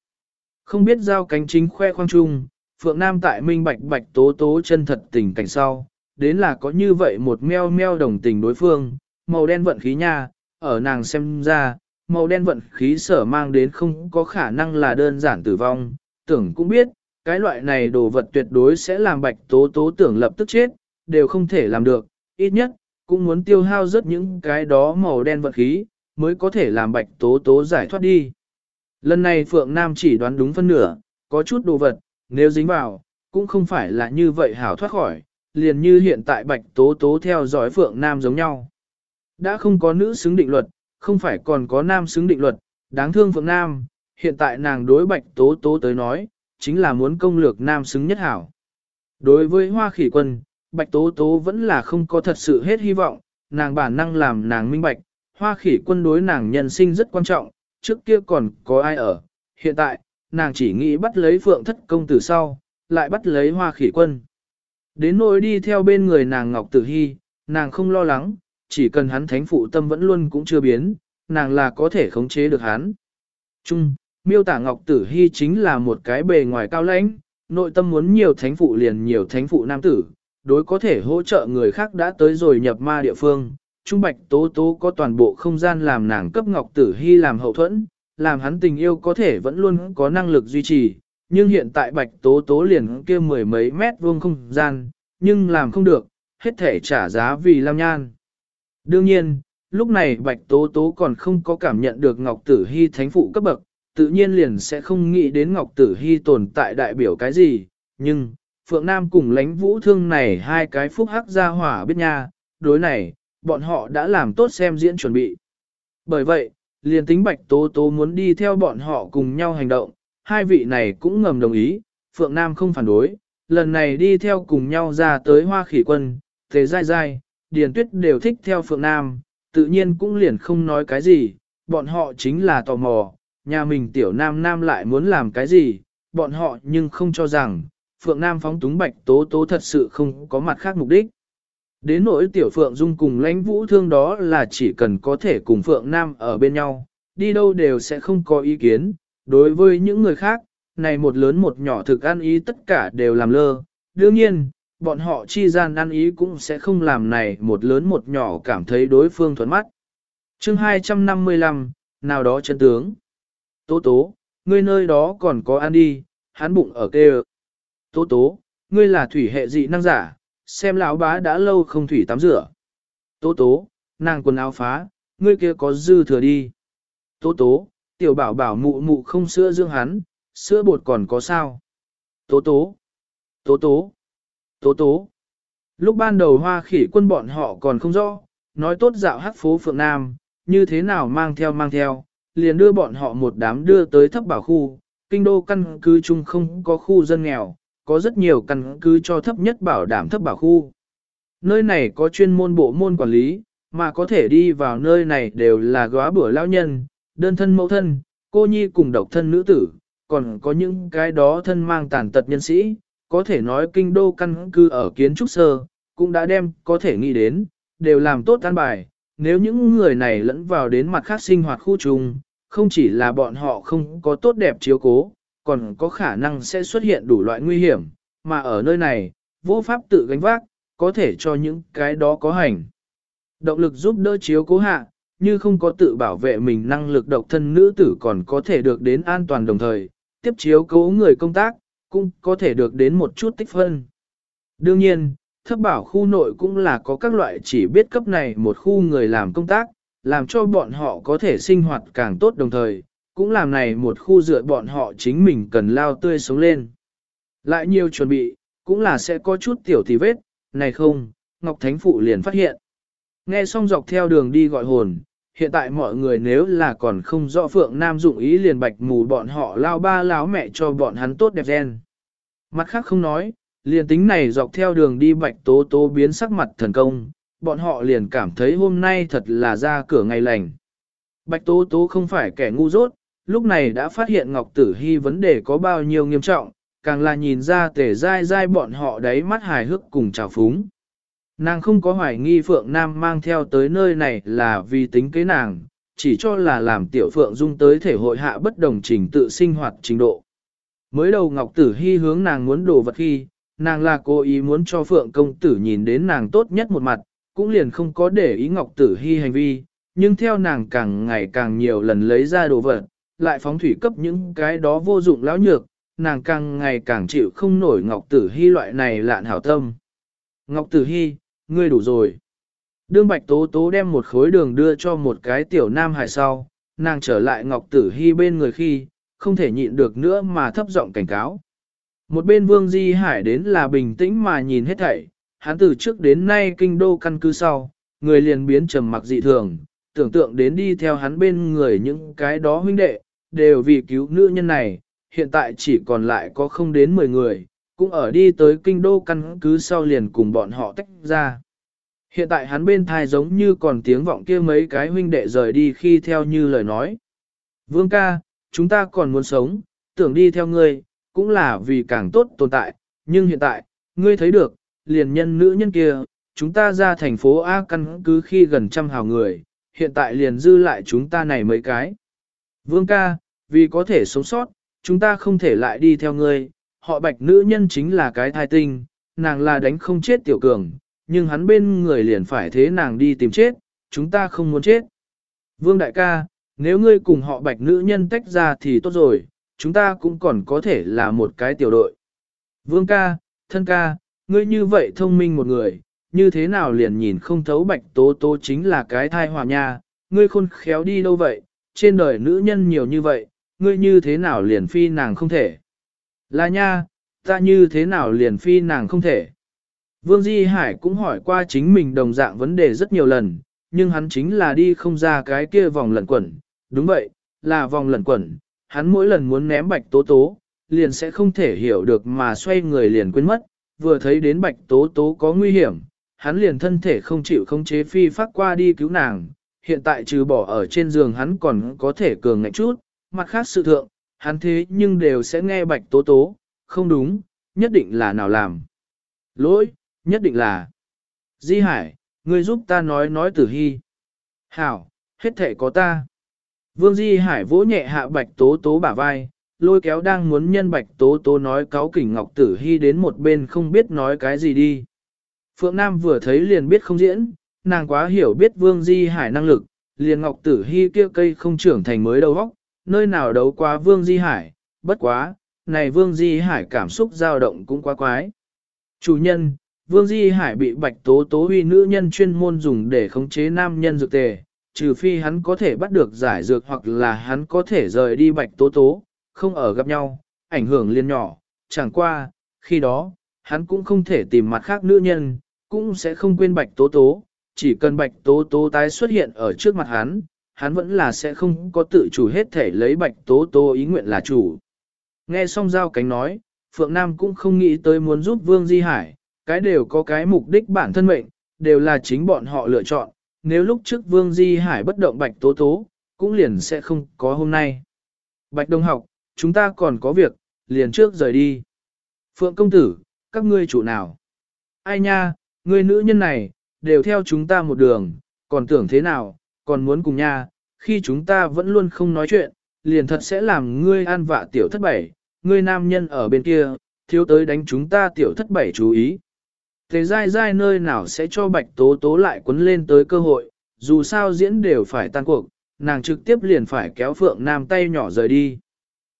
Không biết giao cánh chính khoe khoang chung, Phượng Nam tại minh bạch bạch tố tố chân thật tình cảnh sau, đến là có như vậy một meo meo đồng tình đối phương, màu đen vận khí nha, ở nàng xem ra, màu đen vận khí sở mang đến không có khả năng là đơn giản tử vong, tưởng cũng biết, cái loại này đồ vật tuyệt đối sẽ làm bạch tố tố tưởng lập tức chết, đều không thể làm được, ít nhất, cũng muốn tiêu hao rất những cái đó màu đen vận khí, mới có thể làm bạch tố tố giải thoát đi. Lần này Phượng Nam chỉ đoán đúng phân nửa, có chút đồ vật, nếu dính vào, cũng không phải là như vậy hảo thoát khỏi, liền như hiện tại bạch tố tố theo dõi Phượng Nam giống nhau. Đã không có nữ xứng định luật, không phải còn có nam xứng định luật, đáng thương Phượng Nam, hiện tại nàng đối bạch tố tố tới nói, chính là muốn công lược nam xứng nhất hảo. Đối với hoa khỉ quân, bạch tố tố vẫn là không có thật sự hết hy vọng, nàng bản năng làm nàng minh bạch, hoa khỉ quân đối nàng nhân sinh rất quan trọng, trước kia còn có ai ở, hiện tại, nàng chỉ nghĩ bắt lấy phượng thất công tử sau, lại bắt lấy hoa khỉ quân. Đến nỗi đi theo bên người nàng Ngọc Tử Hy, nàng không lo lắng, chỉ cần hắn thánh phụ tâm vẫn luôn cũng chưa biến, nàng là có thể khống chế được hắn. Trung, miêu tả Ngọc Tử Hy chính là một cái bề ngoài cao lãnh, nội tâm muốn nhiều thánh phụ liền nhiều thánh phụ nam tử, đối có thể hỗ trợ người khác đã tới rồi nhập ma địa phương. Trung Bạch Tố Tố có toàn bộ không gian làm nàng cấp Ngọc Tử Hy làm hậu thuẫn, làm hắn tình yêu có thể vẫn luôn có năng lực duy trì, nhưng hiện tại Bạch Tố Tố liền kia mười mấy mét vuông không gian, nhưng làm không được, hết thể trả giá vì Lam Nhan. Đương nhiên, lúc này Bạch Tố Tố còn không có cảm nhận được Ngọc Tử Hy thánh phụ cấp bậc, tự nhiên liền sẽ không nghĩ đến Ngọc Tử Hy tồn tại đại biểu cái gì, nhưng, Phượng Nam cùng Lãnh vũ thương này hai cái phúc hắc ra hỏa biết nha, đối này, bọn họ đã làm tốt xem diễn chuẩn bị. Bởi vậy, liền tính Bạch Tố Tố muốn đi theo bọn họ cùng nhau hành động, hai vị này cũng ngầm đồng ý, Phượng Nam không phản đối, lần này đi theo cùng nhau ra tới hoa khỉ quân, thế giai giai, Điền Tuyết đều thích theo Phượng Nam, tự nhiên cũng liền không nói cái gì, bọn họ chính là tò mò, nhà mình tiểu nam nam lại muốn làm cái gì, bọn họ nhưng không cho rằng, Phượng Nam phóng túng bạch tố tố thật sự không có mặt khác mục đích. Đến nỗi tiểu Phượng Dung cùng lãnh vũ thương đó là chỉ cần có thể cùng Phượng Nam ở bên nhau, đi đâu đều sẽ không có ý kiến. Đối với những người khác, này một lớn một nhỏ thực ăn ý tất cả đều làm lơ. Đương nhiên, bọn họ chi gian ăn ý cũng sẽ không làm này một lớn một nhỏ cảm thấy đối phương thuận mắt. chương 255, nào đó chân tướng. Tố tố, ngươi nơi đó còn có ăn đi, hắn bụng ở kê Tố tố, ngươi là thủy hệ dị năng giả, xem lão bá đã lâu không thủy tắm rửa. Tố tố, nàng quần áo phá, ngươi kia có dư thừa đi. Tố tố, tiểu bảo bảo mụ mụ không sữa dưỡng hắn, sữa bột còn có sao. Tố tố, tố tố, tố tố. Lúc ban đầu hoa khỉ quân bọn họ còn không rõ, nói tốt dạo hát phố Phượng Nam, như thế nào mang theo mang theo, liền đưa bọn họ một đám đưa tới thấp bảo khu, kinh đô căn cứ chung không có khu dân nghèo, có rất nhiều căn cứ cho thấp nhất bảo đảm thấp bảo khu. Nơi này có chuyên môn bộ môn quản lý, mà có thể đi vào nơi này đều là góa bữa lao nhân, đơn thân mẫu thân, cô nhi cùng độc thân nữ tử, còn có những cái đó thân mang tàn tật nhân sĩ, có thể nói kinh đô căn cứ ở kiến trúc sơ, cũng đã đem có thể nghĩ đến, đều làm tốt an bài. Nếu những người này lẫn vào đến mặt khác sinh hoạt khu trùng, không chỉ là bọn họ không có tốt đẹp chiếu cố, còn có khả năng sẽ xuất hiện đủ loại nguy hiểm, mà ở nơi này, vô pháp tự gánh vác, có thể cho những cái đó có hành. Động lực giúp đỡ chiếu cố hạ, như không có tự bảo vệ mình năng lực độc thân nữ tử còn có thể được đến an toàn đồng thời, tiếp chiếu cố người công tác, cũng có thể được đến một chút tích phân. Đương nhiên, thấp bảo khu nội cũng là có các loại chỉ biết cấp này một khu người làm công tác, làm cho bọn họ có thể sinh hoạt càng tốt đồng thời, cũng làm này một khu dựa bọn họ chính mình cần lao tươi sống lên. Lại nhiều chuẩn bị, cũng là sẽ có chút tiểu tì vết, này không, Ngọc Thánh Phụ liền phát hiện. Nghe xong dọc theo đường đi gọi hồn, hiện tại mọi người nếu là còn không rõ Phượng Nam dụng ý liền bạch mù bọn họ lao ba láo mẹ cho bọn hắn tốt đẹp gen. Mặt khác không nói, liền tính này dọc theo đường đi bạch tố tố biến sắc mặt thần công, bọn họ liền cảm thấy hôm nay thật là ra cửa ngày lành. Bạch tố tố không phải kẻ ngu dốt, lúc này đã phát hiện Ngọc Tử Hy vấn đề có bao nhiêu nghiêm trọng, càng là nhìn ra tể dai dai bọn họ đấy mắt hài hước cùng trào phúng. Nàng không có hoài nghi Phượng Nam mang theo tới nơi này là vì tính kế nàng, chỉ cho là làm tiểu Phượng Dung tới thể hội hạ bất đồng trình tự sinh hoạt trình độ. Mới đầu Ngọc Tử Hy hướng nàng muốn đồ vật khi, nàng là cố ý muốn cho Phượng Công Tử nhìn đến nàng tốt nhất một mặt, cũng liền không có để ý Ngọc Tử Hy hành vi, nhưng theo nàng càng ngày càng nhiều lần lấy ra đồ vật, lại phóng thủy cấp những cái đó vô dụng lão nhược, nàng càng ngày càng chịu không nổi Ngọc Tử Hy loại này lạn hảo tâm. Ngọc Tử Hy, ngươi đủ rồi. Đương Bạch Tố Tố đem một khối đường đưa cho một cái tiểu nam hài sau, nàng trở lại Ngọc Tử Hy bên người khi, không thể nhịn được nữa mà thấp giọng cảnh cáo. Một bên Vương Di Hải đến là bình tĩnh mà nhìn hết thảy, hắn từ trước đến nay kinh đô căn cứ sau, người liền biến trầm mặc dị thường, tưởng tượng đến đi theo hắn bên người những cái đó huynh đệ, đều vì cứu nữ nhân này, hiện tại chỉ còn lại có không đến 10 người, cũng ở đi tới kinh đô căn cứ sau liền cùng bọn họ tách ra. Hiện tại hắn bên thai giống như còn tiếng vọng kia mấy cái huynh đệ rời đi khi theo như lời nói. Vương ca, chúng ta còn muốn sống, tưởng đi theo ngươi, cũng là vì càng tốt tồn tại, nhưng hiện tại, ngươi thấy được, liền nhân nữ nhân kia, chúng ta ra thành phố A căn cứ khi gần trăm hào người, hiện tại liền dư lại chúng ta này mấy cái. Vương ca, vì có thể sống sót, chúng ta không thể lại đi theo ngươi, họ bạch nữ nhân chính là cái thai tinh, nàng là đánh không chết tiểu cường, nhưng hắn bên người liền phải thế nàng đi tìm chết, chúng ta không muốn chết. Vương đại ca, nếu ngươi cùng họ bạch nữ nhân tách ra thì tốt rồi, chúng ta cũng còn có thể là một cái tiểu đội. Vương ca, thân ca, ngươi như vậy thông minh một người, như thế nào liền nhìn không thấu bạch tố tố chính là cái thai hòa nha, ngươi khôn khéo đi đâu vậy, trên đời nữ nhân nhiều như vậy, ngươi như thế nào liền phi nàng không thể. Là nha, ta như thế nào liền phi nàng không thể. Vương Di Hải cũng hỏi qua chính mình đồng dạng vấn đề rất nhiều lần, nhưng hắn chính là đi không ra cái kia vòng lẩn quẩn. Đúng vậy, là vòng lẩn quẩn, hắn mỗi lần muốn ném bạch tố tố, liền sẽ không thể hiểu được mà xoay người liền quên mất, vừa thấy đến bạch tố tố có nguy hiểm, hắn liền thân thể không chịu không chế phi phát qua đi cứu nàng, hiện tại trừ bỏ ở trên giường hắn còn có thể cường ngạnh chút, mặt khác sự thượng, hắn thế nhưng đều sẽ nghe bạch tố tố, không đúng, nhất định là nào làm. Lỗi, nhất định là. Di Hải, ngươi giúp ta nói nói tử hy. Hảo, hết thể có ta. Vương Di Hải vỗ nhẹ hạ bạch tố tố bả vai, lôi kéo đang muốn nhân bạch tố tố nói cáo kỉnh ngọc tử hy đến một bên không biết nói cái gì đi. Phượng Nam vừa thấy liền biết không diễn, nàng quá hiểu biết Vương Di Hải năng lực, liền ngọc tử hy kia cây không trưởng thành mới đầu óc, nơi nào đấu qua Vương Di Hải, bất quá, này Vương Di Hải cảm xúc dao động cũng quá quái. Chủ nhân, Vương Di Hải bị bạch tố tố huy nữ nhân chuyên môn dùng để khống chế nam nhân dược tề, trừ phi hắn có thể bắt được giải dược hoặc là hắn có thể rời đi bạch tố tố, không ở gặp nhau, ảnh hưởng liên nhỏ, chẳng qua, khi đó, hắn cũng không thể tìm mặt khác nữ nhân, cũng sẽ không quên bạch tố tố, chỉ cần bạch tố tố tái xuất hiện ở trước mặt hắn, hắn vẫn là sẽ không có tự chủ hết thể lấy bạch tố tố ý nguyện là chủ. Nghe xong giao cánh nói, Phượng Nam cũng không nghĩ tới muốn giúp Vương Di Hải, cái đều có cái mục đích bản thân mệnh, đều là chính bọn họ lựa chọn, nếu lúc trước Vương Di Hải bất động bạch tố tố, cũng liền sẽ không có hôm nay. Bạch Đông học, chúng ta còn có việc, liền trước rời đi. Phượng công tử, các ngươi chủ nào? Ai nha, người nữ nhân này, đều theo chúng ta một đường, còn tưởng thế nào, còn muốn cùng nha, khi chúng ta vẫn luôn không nói chuyện, liền thật sẽ làm ngươi an vạ tiểu thất bảy, ngươi nam nhân ở bên kia, thiếu tới đánh chúng ta tiểu thất bảy chú ý. Thế dai dai nơi nào sẽ cho bạch tố tố lại quấn lên tới cơ hội, dù sao diễn đều phải tan cuộc, nàng trực tiếp liền phải kéo phượng nam tay nhỏ rời đi.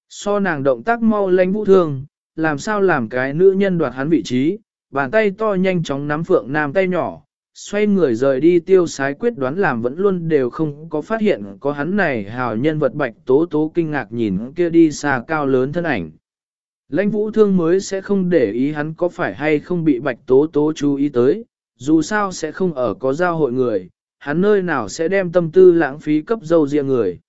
So nàng động tác mau lanh vũ thương, làm sao làm cái nữ nhân đoạt hắn vị trí, bàn tay to nhanh chóng nắm phượng nam tay nhỏ, xoay người rời đi tiêu sái quyết đoán làm vẫn luôn đều không có phát hiện có hắn này hào nhân vật bạch tố tố kinh ngạc nhìn kia đi xa cao lớn thân ảnh. Lãnh vũ thương mới sẽ không để ý hắn có phải hay không bị bạch tố tố chú ý tới, dù sao sẽ không ở có giao hội người, hắn nơi nào sẽ đem tâm tư lãng phí cấp dâu riêng người.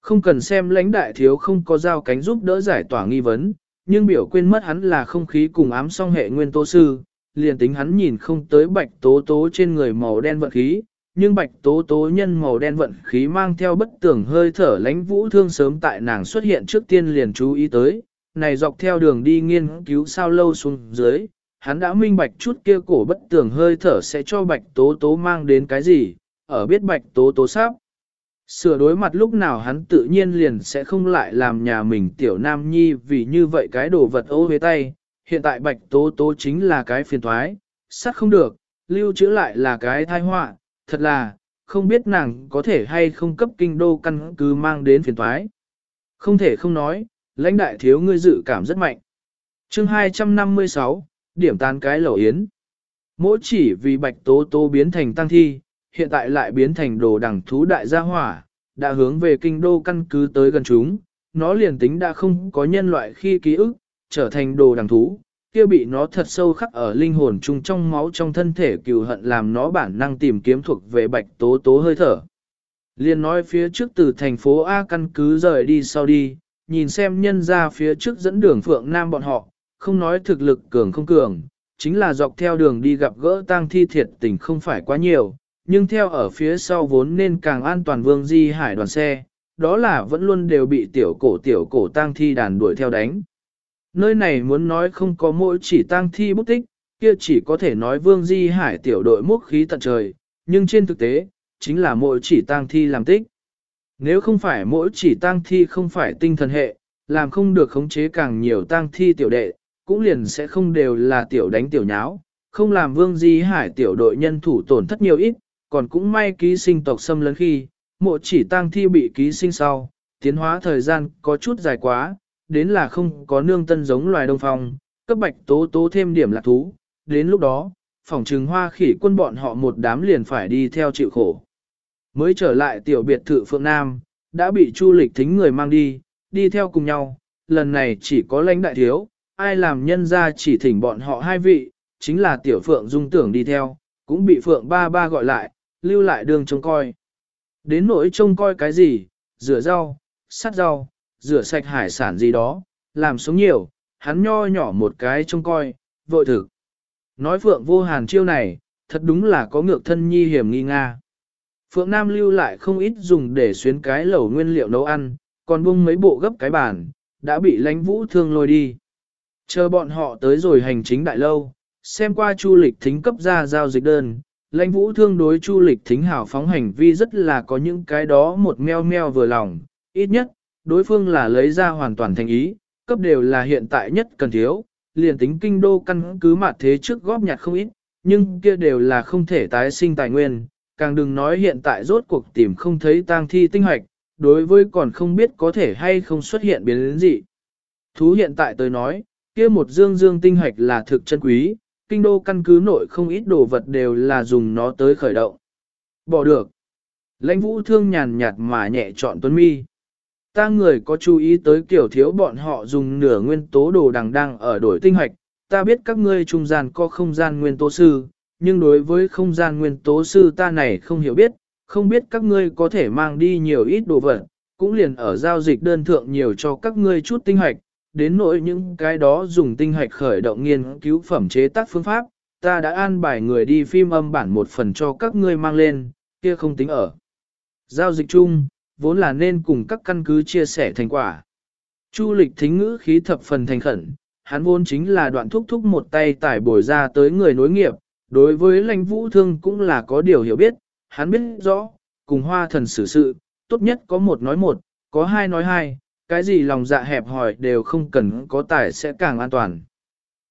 Không cần xem lãnh đại thiếu không có giao cánh giúp đỡ giải tỏa nghi vấn, nhưng biểu quên mất hắn là không khí cùng ám song hệ nguyên tố sư, liền tính hắn nhìn không tới bạch tố tố trên người màu đen vận khí, nhưng bạch tố tố nhân màu đen vận khí mang theo bất tưởng hơi thở lãnh vũ thương sớm tại nàng xuất hiện trước tiên liền chú ý tới, này dọc theo đường đi nghiên cứu sao lâu xuống dưới, hắn đã minh bạch chút kia cổ bất tưởng hơi thở sẽ cho bạch tố tố mang đến cái gì, ở biết bạch tố tố sắp. Sửa đối mặt lúc nào hắn tự nhiên liền sẽ không lại làm nhà mình tiểu nam nhi vì như vậy cái đồ vật ô với tay, hiện tại bạch tố tố chính là cái phiền thoái, sắt không được, lưu trữ lại là cái thai họa, thật là, không biết nàng có thể hay không cấp kinh đô căn cứ mang đến phiền thoái. Không thể không nói, lãnh đại thiếu ngươi dự cảm rất mạnh. chương 256, điểm tán cái lẩu yến. Mỗi chỉ vì bạch tố tố biến thành tăng thi, hiện tại lại biến thành đồ đẳng thú đại gia hỏa, đã hướng về kinh đô căn cứ tới gần chúng, nó liền tính đã không có nhân loại khi ký ức, trở thành đồ đằng thú, kia bị nó thật sâu khắc ở linh hồn chung trong máu trong thân thể cừu hận làm nó bản năng tìm kiếm thuộc về bạch tố tố hơi thở. Liên nói phía trước từ thành phố A căn cứ rời đi sau đi, nhìn xem nhân ra phía trước dẫn đường Phượng Nam bọn họ, không nói thực lực cường không cường, chính là dọc theo đường đi gặp gỡ tang thi thiệt tình không phải quá nhiều, nhưng theo ở phía sau vốn nên càng an toàn vương di hải đoàn xe, đó là vẫn luôn đều bị tiểu cổ tiểu cổ tang thi đàn đuổi theo đánh. Nơi này muốn nói không có mỗi chỉ tang thi bút tích, kia chỉ có thể nói vương di hải tiểu đội múc khí tận trời, nhưng trên thực tế, chính là mỗi chỉ tang thi làm tích. Nếu không phải mỗi chỉ tang thi không phải tinh thần hệ, làm không được khống chế càng nhiều tang thi tiểu đệ, cũng liền sẽ không đều là tiểu đánh tiểu nháo, không làm vương di hải tiểu đội nhân thủ tổn thất nhiều ít, còn cũng may ký sinh tộc xâm lấn khi, mỗi chỉ tang thi bị ký sinh sau, tiến hóa thời gian có chút dài quá, đến là không có nương tân giống loài đông phong, cấp bạch tố tố thêm điểm lạc thú, đến lúc đó, phòng trừng hoa khỉ quân bọn họ một đám liền phải đi theo chịu khổ. Mới trở lại tiểu biệt thự Phượng Nam, đã bị Chu Lịch thính người mang đi, đi theo cùng nhau, lần này chỉ có lãnh đại thiếu, ai làm nhân ra chỉ thỉnh bọn họ hai vị, chính là tiểu Phượng dung tưởng đi theo, cũng bị Phượng ba ba gọi lại, lưu lại đường trông coi. Đến nỗi trông coi cái gì, rửa rau, sắt rau, rửa sạch hải sản gì đó, làm sống nhiều, hắn nho nhỏ một cái trông coi, vội thực. Nói Phượng vô hàn chiêu này, thật đúng là có ngược thân nhi hiểm nghi nga. Phượng Nam lưu lại không ít dùng để xuyến cái lẩu nguyên liệu nấu ăn, còn bung mấy bộ gấp cái bàn, đã bị lánh vũ thương lôi đi. Chờ bọn họ tới rồi hành chính đại lâu, xem qua chu lịch thính cấp ra giao dịch đơn, lãnh vũ thương đối chu lịch thính hảo phóng hành vi rất là có những cái đó một meo meo vừa lòng, ít nhất, đối phương là lấy ra hoàn toàn thành ý, cấp đều là hiện tại nhất cần thiếu, liền tính kinh đô căn cứ mặt thế trước góp nhặt không ít, nhưng kia đều là không thể tái sinh tài nguyên, càng đừng nói hiện tại rốt cuộc tìm không thấy tang thi tinh hoạch, đối với còn không biết có thể hay không xuất hiện biến đến gì. Thú hiện tại tới nói, kia một dương dương tinh hoạch là thực chân quý, kinh đô căn cứ nội không ít đồ vật đều là dùng nó tới khởi động. Bỏ được. Lãnh vũ thương nhàn nhạt mà nhẹ chọn tuấn mi. Ta người có chú ý tới kiểu thiếu bọn họ dùng nửa nguyên tố đồ đằng đang ở đổi tinh hoạch, ta biết các ngươi trung gian có không gian nguyên tố sư, nhưng đối với không gian nguyên tố sư ta này không hiểu biết, không biết các ngươi có thể mang đi nhiều ít đồ vật, cũng liền ở giao dịch đơn thượng nhiều cho các ngươi chút tinh hoạch, đến nỗi những cái đó dùng tinh hoạch khởi động nghiên cứu phẩm chế tác phương pháp, ta đã an bài người đi phim âm bản một phần cho các ngươi mang lên, kia không tính ở. Giao dịch chung, vốn là nên cùng các căn cứ chia sẻ thành quả. Chu lịch thính ngữ khí thập phần thành khẩn, hắn vốn chính là đoạn thúc thúc một tay tải bồi ra tới người nối nghiệp, đối với lãnh vũ thương cũng là có điều hiểu biết, hắn biết rõ, cùng hoa thần xử sự, tốt nhất có một nói một, có hai nói hai, cái gì lòng dạ hẹp hòi đều không cần có tài sẽ càng an toàn.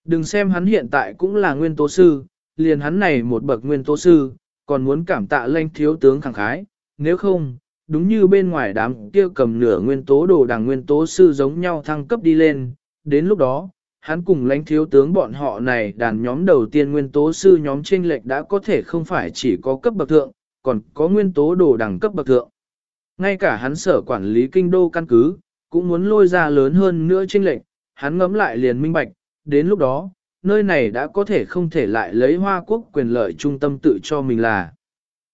Đừng xem hắn hiện tại cũng là nguyên tố sư, liền hắn này một bậc nguyên tố sư, còn muốn cảm tạ lãnh thiếu tướng khẳng khái, nếu không, đúng như bên ngoài đám kia cầm nửa nguyên tố đồ đằng nguyên tố sư giống nhau thăng cấp đi lên, đến lúc đó, hắn cùng lãnh thiếu tướng bọn họ này đàn nhóm đầu tiên nguyên tố sư nhóm trên lệch đã có thể không phải chỉ có cấp bậc thượng, còn có nguyên tố đồ đằng cấp bậc thượng. Ngay cả hắn sở quản lý kinh đô căn cứ, cũng muốn lôi ra lớn hơn nữa trên lệch, hắn ngấm lại liền minh bạch, đến lúc đó, nơi này đã có thể không thể lại lấy hoa quốc quyền lợi trung tâm tự cho mình là.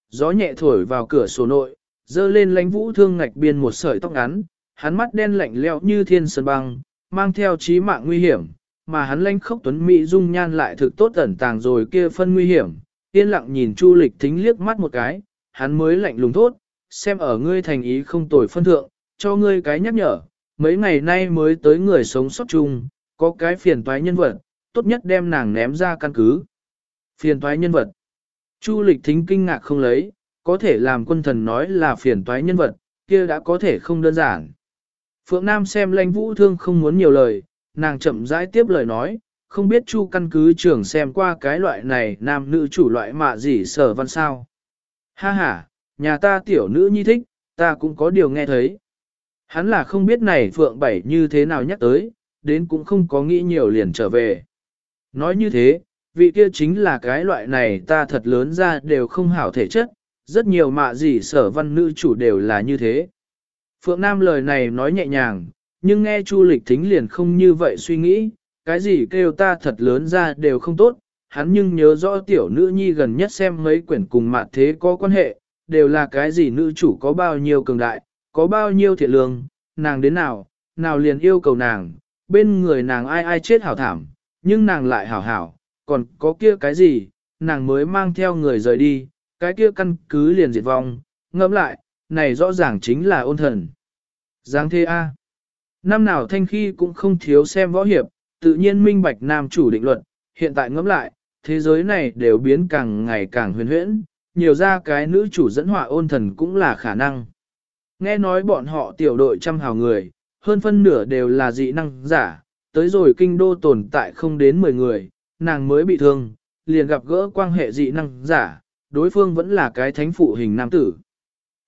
Gió nhẹ thổi vào cửa sổ nội, dơ lên lánh vũ thương ngạch biên một sợi tóc ngắn, hắn mắt đen lạnh lẽo như thiên sơn băng, mang theo trí mạng nguy hiểm, mà hắn lãnh khốc tuấn mỹ dung nhan lại thực tốt ẩn tàng rồi kia phân nguy hiểm, yên lặng nhìn Chu Lịch thính liếc mắt một cái, hắn mới lạnh lùng thốt, xem ở ngươi thành ý không tồi phân thượng, cho ngươi cái nhắc nhở, mấy ngày nay mới tới người sống sót chung, có cái phiền toái nhân vật, tốt nhất đem nàng ném ra căn cứ. Phiền toái nhân vật. Chu Lịch thính kinh ngạc không lấy, có thể làm quân thần nói là phiền toái nhân vật, kia đã có thể không đơn giản. Phượng Nam xem lãnh vũ thương không muốn nhiều lời, nàng chậm rãi tiếp lời nói, không biết chu căn cứ trưởng xem qua cái loại này nam nữ chủ loại mạ gì sở văn sao. Ha ha, nhà ta tiểu nữ nhi thích, ta cũng có điều nghe thấy. Hắn là không biết này Phượng Bảy như thế nào nhắc tới, đến cũng không có nghĩ nhiều liền trở về. Nói như thế, vị kia chính là cái loại này ta thật lớn ra đều không hảo thể chất, rất nhiều mạ gì sở văn nữ chủ đều là như thế. Phượng Nam lời này nói nhẹ nhàng, nhưng nghe Chu Lịch Thính liền không như vậy suy nghĩ, cái gì kêu ta thật lớn ra đều không tốt, hắn nhưng nhớ rõ tiểu nữ nhi gần nhất xem mấy quyển cùng mạ thế có quan hệ, đều là cái gì nữ chủ có bao nhiêu cường đại, có bao nhiêu thiện lương, nàng đến nào, nào liền yêu cầu nàng, bên người nàng ai ai chết hảo thảm, nhưng nàng lại hảo hảo, còn có kia cái gì, nàng mới mang theo người rời đi, cái kia căn cứ liền diệt vong, ngẫm lại, này rõ ràng chính là ôn thần. giáng thế A. Năm nào thanh khi cũng không thiếu xem võ hiệp, tự nhiên minh bạch nam chủ định luật, hiện tại ngẫm lại, thế giới này đều biến càng ngày càng huyền huyễn, nhiều ra cái nữ chủ dẫn họa ôn thần cũng là khả năng. Nghe nói bọn họ tiểu đội trăm hào người, hơn phân nửa đều là dị năng giả, tới rồi kinh đô tồn tại không đến 10 người, nàng mới bị thương, liền gặp gỡ quan hệ dị năng giả, đối phương vẫn là cái thánh phụ hình nam tử.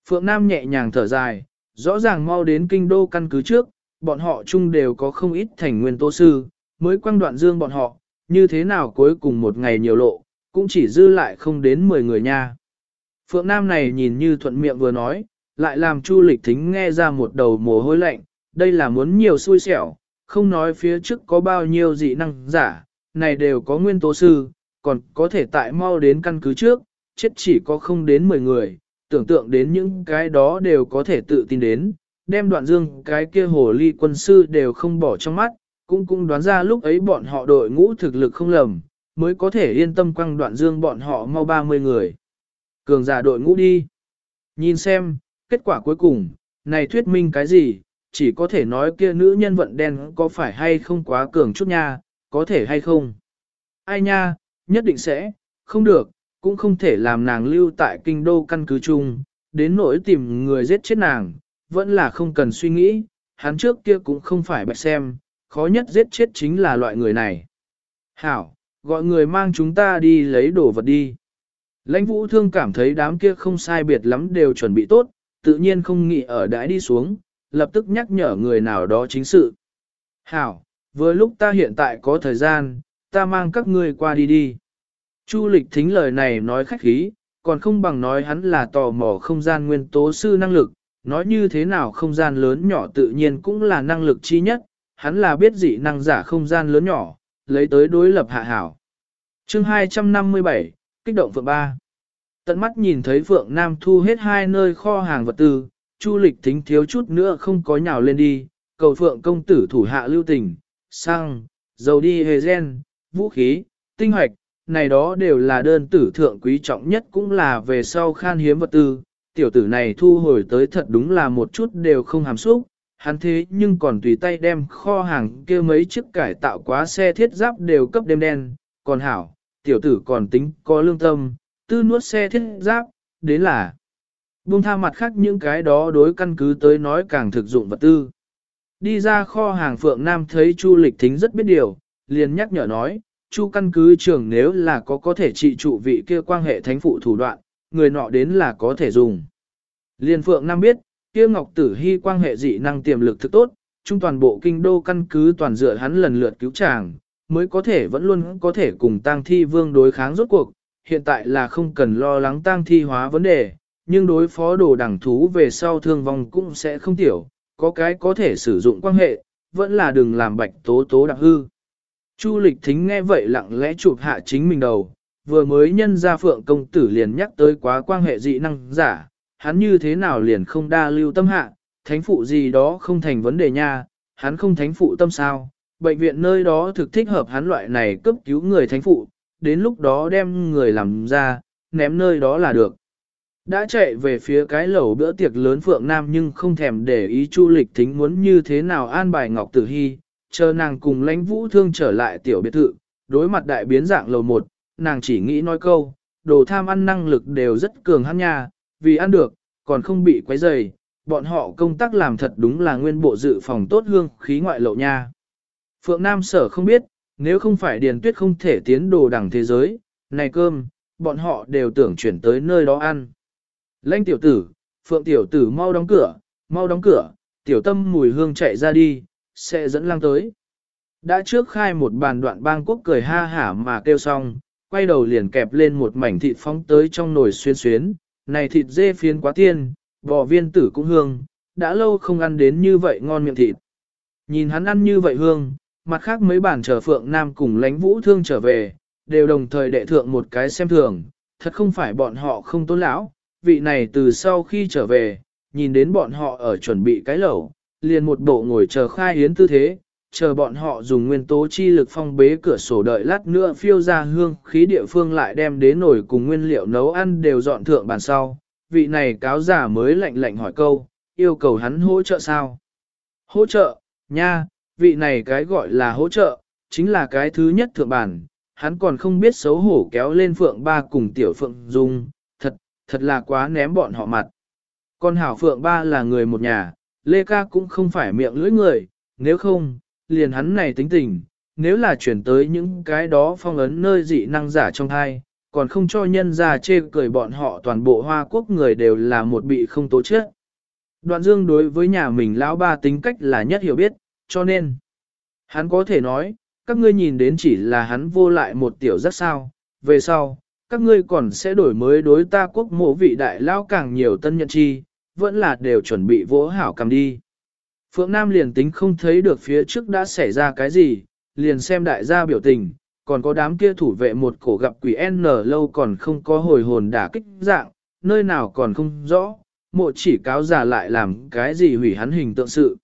Phượng Nam nhẹ nhàng thở dài, rõ ràng mau đến kinh đô căn cứ trước, bọn họ chung đều có không ít thành nguyên tô sư, mới quăng đoạn dương bọn họ, như thế nào cuối cùng một ngày nhiều lộ, cũng chỉ dư lại không đến 10 người nha. Phượng Nam này nhìn như thuận miệng vừa nói, lại làm Chu Lịch Thính nghe ra một đầu mồ hôi lạnh, đây là muốn nhiều xui xẻo, không nói phía trước có bao nhiêu dị năng giả, này đều có nguyên tố sư, còn có thể tại mau đến căn cứ trước, chết chỉ có không đến 10 người, tưởng tượng đến những cái đó đều có thể tự tin đến, đem đoạn dương cái kia hồ ly quân sư đều không bỏ trong mắt, cũng cũng đoán ra lúc ấy bọn họ đội ngũ thực lực không lầm, mới có thể yên tâm quăng đoạn dương bọn họ mau 30 người. Cường giả đội ngũ đi. Nhìn xem, kết quả cuối cùng, này thuyết minh cái gì, chỉ có thể nói kia nữ nhân vận đen có phải hay không quá cường chút nha, có thể hay không. Ai nha, nhất định sẽ, không được, cũng không thể làm nàng lưu tại kinh đô căn cứ chung, đến nỗi tìm người giết chết nàng, vẫn là không cần suy nghĩ, hắn trước kia cũng không phải bạch xem, khó nhất giết chết chính là loại người này. Hảo, gọi người mang chúng ta đi lấy đồ vật đi. Lãnh vũ thương cảm thấy đám kia không sai biệt lắm đều chuẩn bị tốt, tự nhiên không nghĩ ở đãi đi xuống, lập tức nhắc nhở người nào đó chính sự. Hảo, vừa lúc ta hiện tại có thời gian, ta mang các ngươi qua đi đi. Chu lịch thính lời này nói khách khí, còn không bằng nói hắn là tò mò không gian nguyên tố sư năng lực, nói như thế nào không gian lớn nhỏ tự nhiên cũng là năng lực chi nhất, hắn là biết dị năng giả không gian lớn nhỏ, lấy tới đối lập hạ hảo. chương 257, kích động Phượng Ba Tận mắt nhìn thấy Phượng Nam thu hết hai nơi kho hàng vật tư, Chu lịch thính thiếu chút nữa không có nhào lên đi, cầu Phượng công tử thủ hạ lưu tình, xăng, dầu đi hề gen, vũ khí, tinh hoạch, này đó đều là đơn tử thượng quý trọng nhất cũng là về sau khan hiếm vật tư. Tiểu tử này thu hồi tới thật đúng là một chút đều không hàm xúc, hắn thế nhưng còn tùy tay đem kho hàng kia mấy chiếc cải tạo quá xe thiết giáp đều cấp đêm đen, còn hảo, tiểu tử còn tính có lương tâm, tư nuốt xe thiết giáp, đến là buông tha mặt khác những cái đó đối căn cứ tới nói càng thực dụng vật tư. Đi ra kho hàng Phượng Nam thấy Chu Lịch Thính rất biết điều, liền nhắc nhở nói, Chu căn cứ trưởng nếu là có có thể trị trụ vị kia quan hệ thánh phụ thủ đoạn, người nọ đến là có thể dùng. Liên Phượng Nam biết, kia Ngọc Tử Hy quan hệ dị năng tiềm lực thực tốt, trung toàn bộ kinh đô căn cứ toàn dựa hắn lần lượt cứu chàng, mới có thể vẫn luôn có thể cùng tang thi vương đối kháng rốt cuộc, hiện tại là không cần lo lắng tang thi hóa vấn đề, nhưng đối phó đồ đẳng thú về sau thương vong cũng sẽ không tiểu, có cái có thể sử dụng quan hệ, vẫn là đừng làm bạch tố tố đặc hư. Chu lịch thính nghe vậy lặng lẽ chụp hạ chính mình đầu, vừa mới nhân ra phượng công tử liền nhắc tới quá quan hệ dị năng giả, hắn như thế nào liền không đa lưu tâm hạ, thánh phụ gì đó không thành vấn đề nha, hắn không thánh phụ tâm sao, bệnh viện nơi đó thực thích hợp hắn loại này cấp cứu người thánh phụ, đến lúc đó đem người làm ra, ném nơi đó là được. Đã chạy về phía cái lẩu bữa tiệc lớn Phượng Nam nhưng không thèm để ý Chu Lịch Thính muốn như thế nào an bài Ngọc Tử Hy, chờ nàng cùng lãnh vũ thương trở lại tiểu biệt thự, đối mặt đại biến dạng lầu một, nàng chỉ nghĩ nói câu, đồ tham ăn năng lực đều rất cường hắn nha, vì ăn được, còn không bị quấy dày, bọn họ công tác làm thật đúng là nguyên bộ dự phòng tốt hương khí ngoại lộ nha. Phượng Nam sở không biết, nếu không phải Điền Tuyết không thể tiến đồ đẳng thế giới, này cơm, bọn họ đều tưởng chuyển tới nơi đó ăn. Lanh tiểu tử, Phượng tiểu tử mau đóng cửa, mau đóng cửa, tiểu tâm mùi hương chạy ra đi, sẽ dẫn lang tới. Đã trước khai một bàn đoạn bang quốc cười ha hả mà kêu xong, quay đầu liền kẹp lên một mảnh thịt phóng tới trong nồi xuyên xuyến, này thịt dê phiến quá tiên, bò viên tử cũng hương, đã lâu không ăn đến như vậy ngon miệng thịt. Nhìn hắn ăn như vậy hương, mặt khác mấy bản chờ Phượng Nam cùng lánh vũ thương trở về, đều đồng thời đệ thượng một cái xem thường, thật không phải bọn họ không tôn lão, vị này từ sau khi trở về, nhìn đến bọn họ ở chuẩn bị cái lẩu, liền một bộ ngồi chờ khai hiến tư thế, chờ bọn họ dùng nguyên tố chi lực phong bế cửa sổ đợi lát nữa phiêu ra hương khí địa phương lại đem đến nổi cùng nguyên liệu nấu ăn đều dọn thượng bàn sau. Vị này cáo giả mới lạnh lạnh hỏi câu, yêu cầu hắn hỗ trợ sao? Hỗ trợ, nha, vị này cái gọi là hỗ trợ, chính là cái thứ nhất thượng bản, hắn còn không biết xấu hổ kéo lên phượng ba cùng tiểu phượng dung, thật, thật là quá ném bọn họ mặt. Con hảo phượng ba là người một nhà, Lê Ca cũng không phải miệng lưỡi người, nếu không, liền hắn này tính tình, nếu là chuyển tới những cái đó phong ấn nơi dị năng giả trong thai, còn không cho nhân ra chê cười bọn họ toàn bộ hoa quốc người đều là một bị không tố chết. Đoạn dương đối với nhà mình lão ba tính cách là nhất hiểu biết, cho nên, hắn có thể nói, các ngươi nhìn đến chỉ là hắn vô lại một tiểu rất sao, về sau, các ngươi còn sẽ đổi mới đối ta quốc mộ vị đại lao càng nhiều tân nhận chi, vẫn là đều chuẩn bị vỗ hảo cầm đi. Phượng Nam liền tính không thấy được phía trước đã xảy ra cái gì, liền xem đại gia biểu tình, còn có đám kia thủ vệ một cổ gặp quỷ N lâu còn không có hồi hồn đả kích dạng, nơi nào còn không rõ, mộ chỉ cáo giả lại làm cái gì hủy hắn hình tượng sự.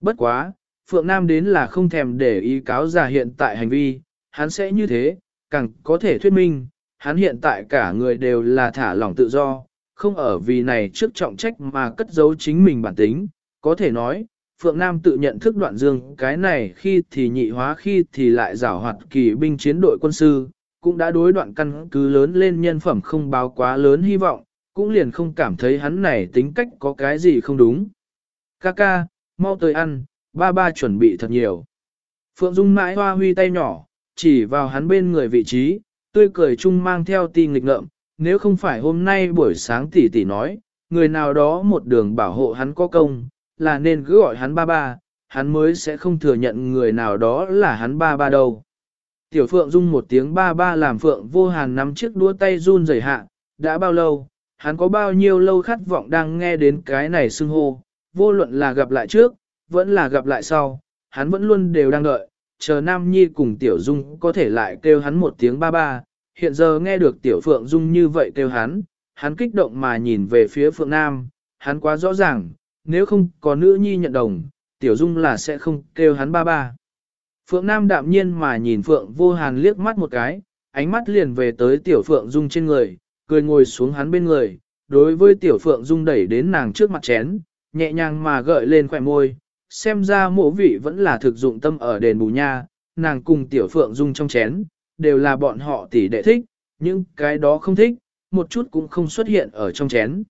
Bất quá, Phượng Nam đến là không thèm để ý cáo giả hiện tại hành vi, hắn sẽ như thế, càng có thể thuyết minh, hắn hiện tại cả người đều là thả lỏng tự do, không ở vì này trước trọng trách mà cất giấu chính mình bản tính, có thể nói, Phượng Nam tự nhận thức đoạn dương cái này khi thì nhị hóa khi thì lại giảo hoạt kỳ binh chiến đội quân sư, cũng đã đối đoạn căn cứ lớn lên nhân phẩm không báo quá lớn hy vọng, cũng liền không cảm thấy hắn này tính cách có cái gì không đúng. Kaka, mau tới ăn, ba ba chuẩn bị thật nhiều. Phượng Dung mãi hoa huy tay nhỏ, chỉ vào hắn bên người vị trí, tươi cười chung mang theo ti nghịch ngợm, nếu không phải hôm nay buổi sáng tỷ tỷ nói, người nào đó một đường bảo hộ hắn có công, là nên cứ gọi hắn ba ba, hắn mới sẽ không thừa nhận người nào đó là hắn ba ba đâu. Tiểu Phượng Dung một tiếng ba ba làm Phượng vô hàn nắm chiếc đũa tay run rẩy hạ, đã bao lâu, hắn có bao nhiêu lâu khát vọng đang nghe đến cái này xưng hô, vô luận là gặp lại trước, vẫn là gặp lại sau, hắn vẫn luôn đều đang đợi, chờ Nam Nhi cùng Tiểu Dung có thể lại kêu hắn một tiếng ba ba, hiện giờ nghe được Tiểu Phượng Dung như vậy kêu hắn, hắn kích động mà nhìn về phía Phượng Nam, hắn quá rõ ràng, nếu không có nữ nhi nhận đồng, Tiểu Dung là sẽ không kêu hắn ba ba. Phượng Nam đạm nhiên mà nhìn Phượng Vô Hàn liếc mắt một cái, ánh mắt liền về tới Tiểu Phượng Dung trên người, cười ngồi xuống hắn bên người, đối với Tiểu Phượng Dung đẩy đến nàng trước mặt chén, nhẹ nhàng mà gợi lên khỏe môi, xem ra mộ vị vẫn là thực dụng tâm ở đền bù nha, nàng cùng Tiểu Phượng Dung trong chén, đều là bọn họ tỷ đệ thích, nhưng cái đó không thích, một chút cũng không xuất hiện ở trong chén.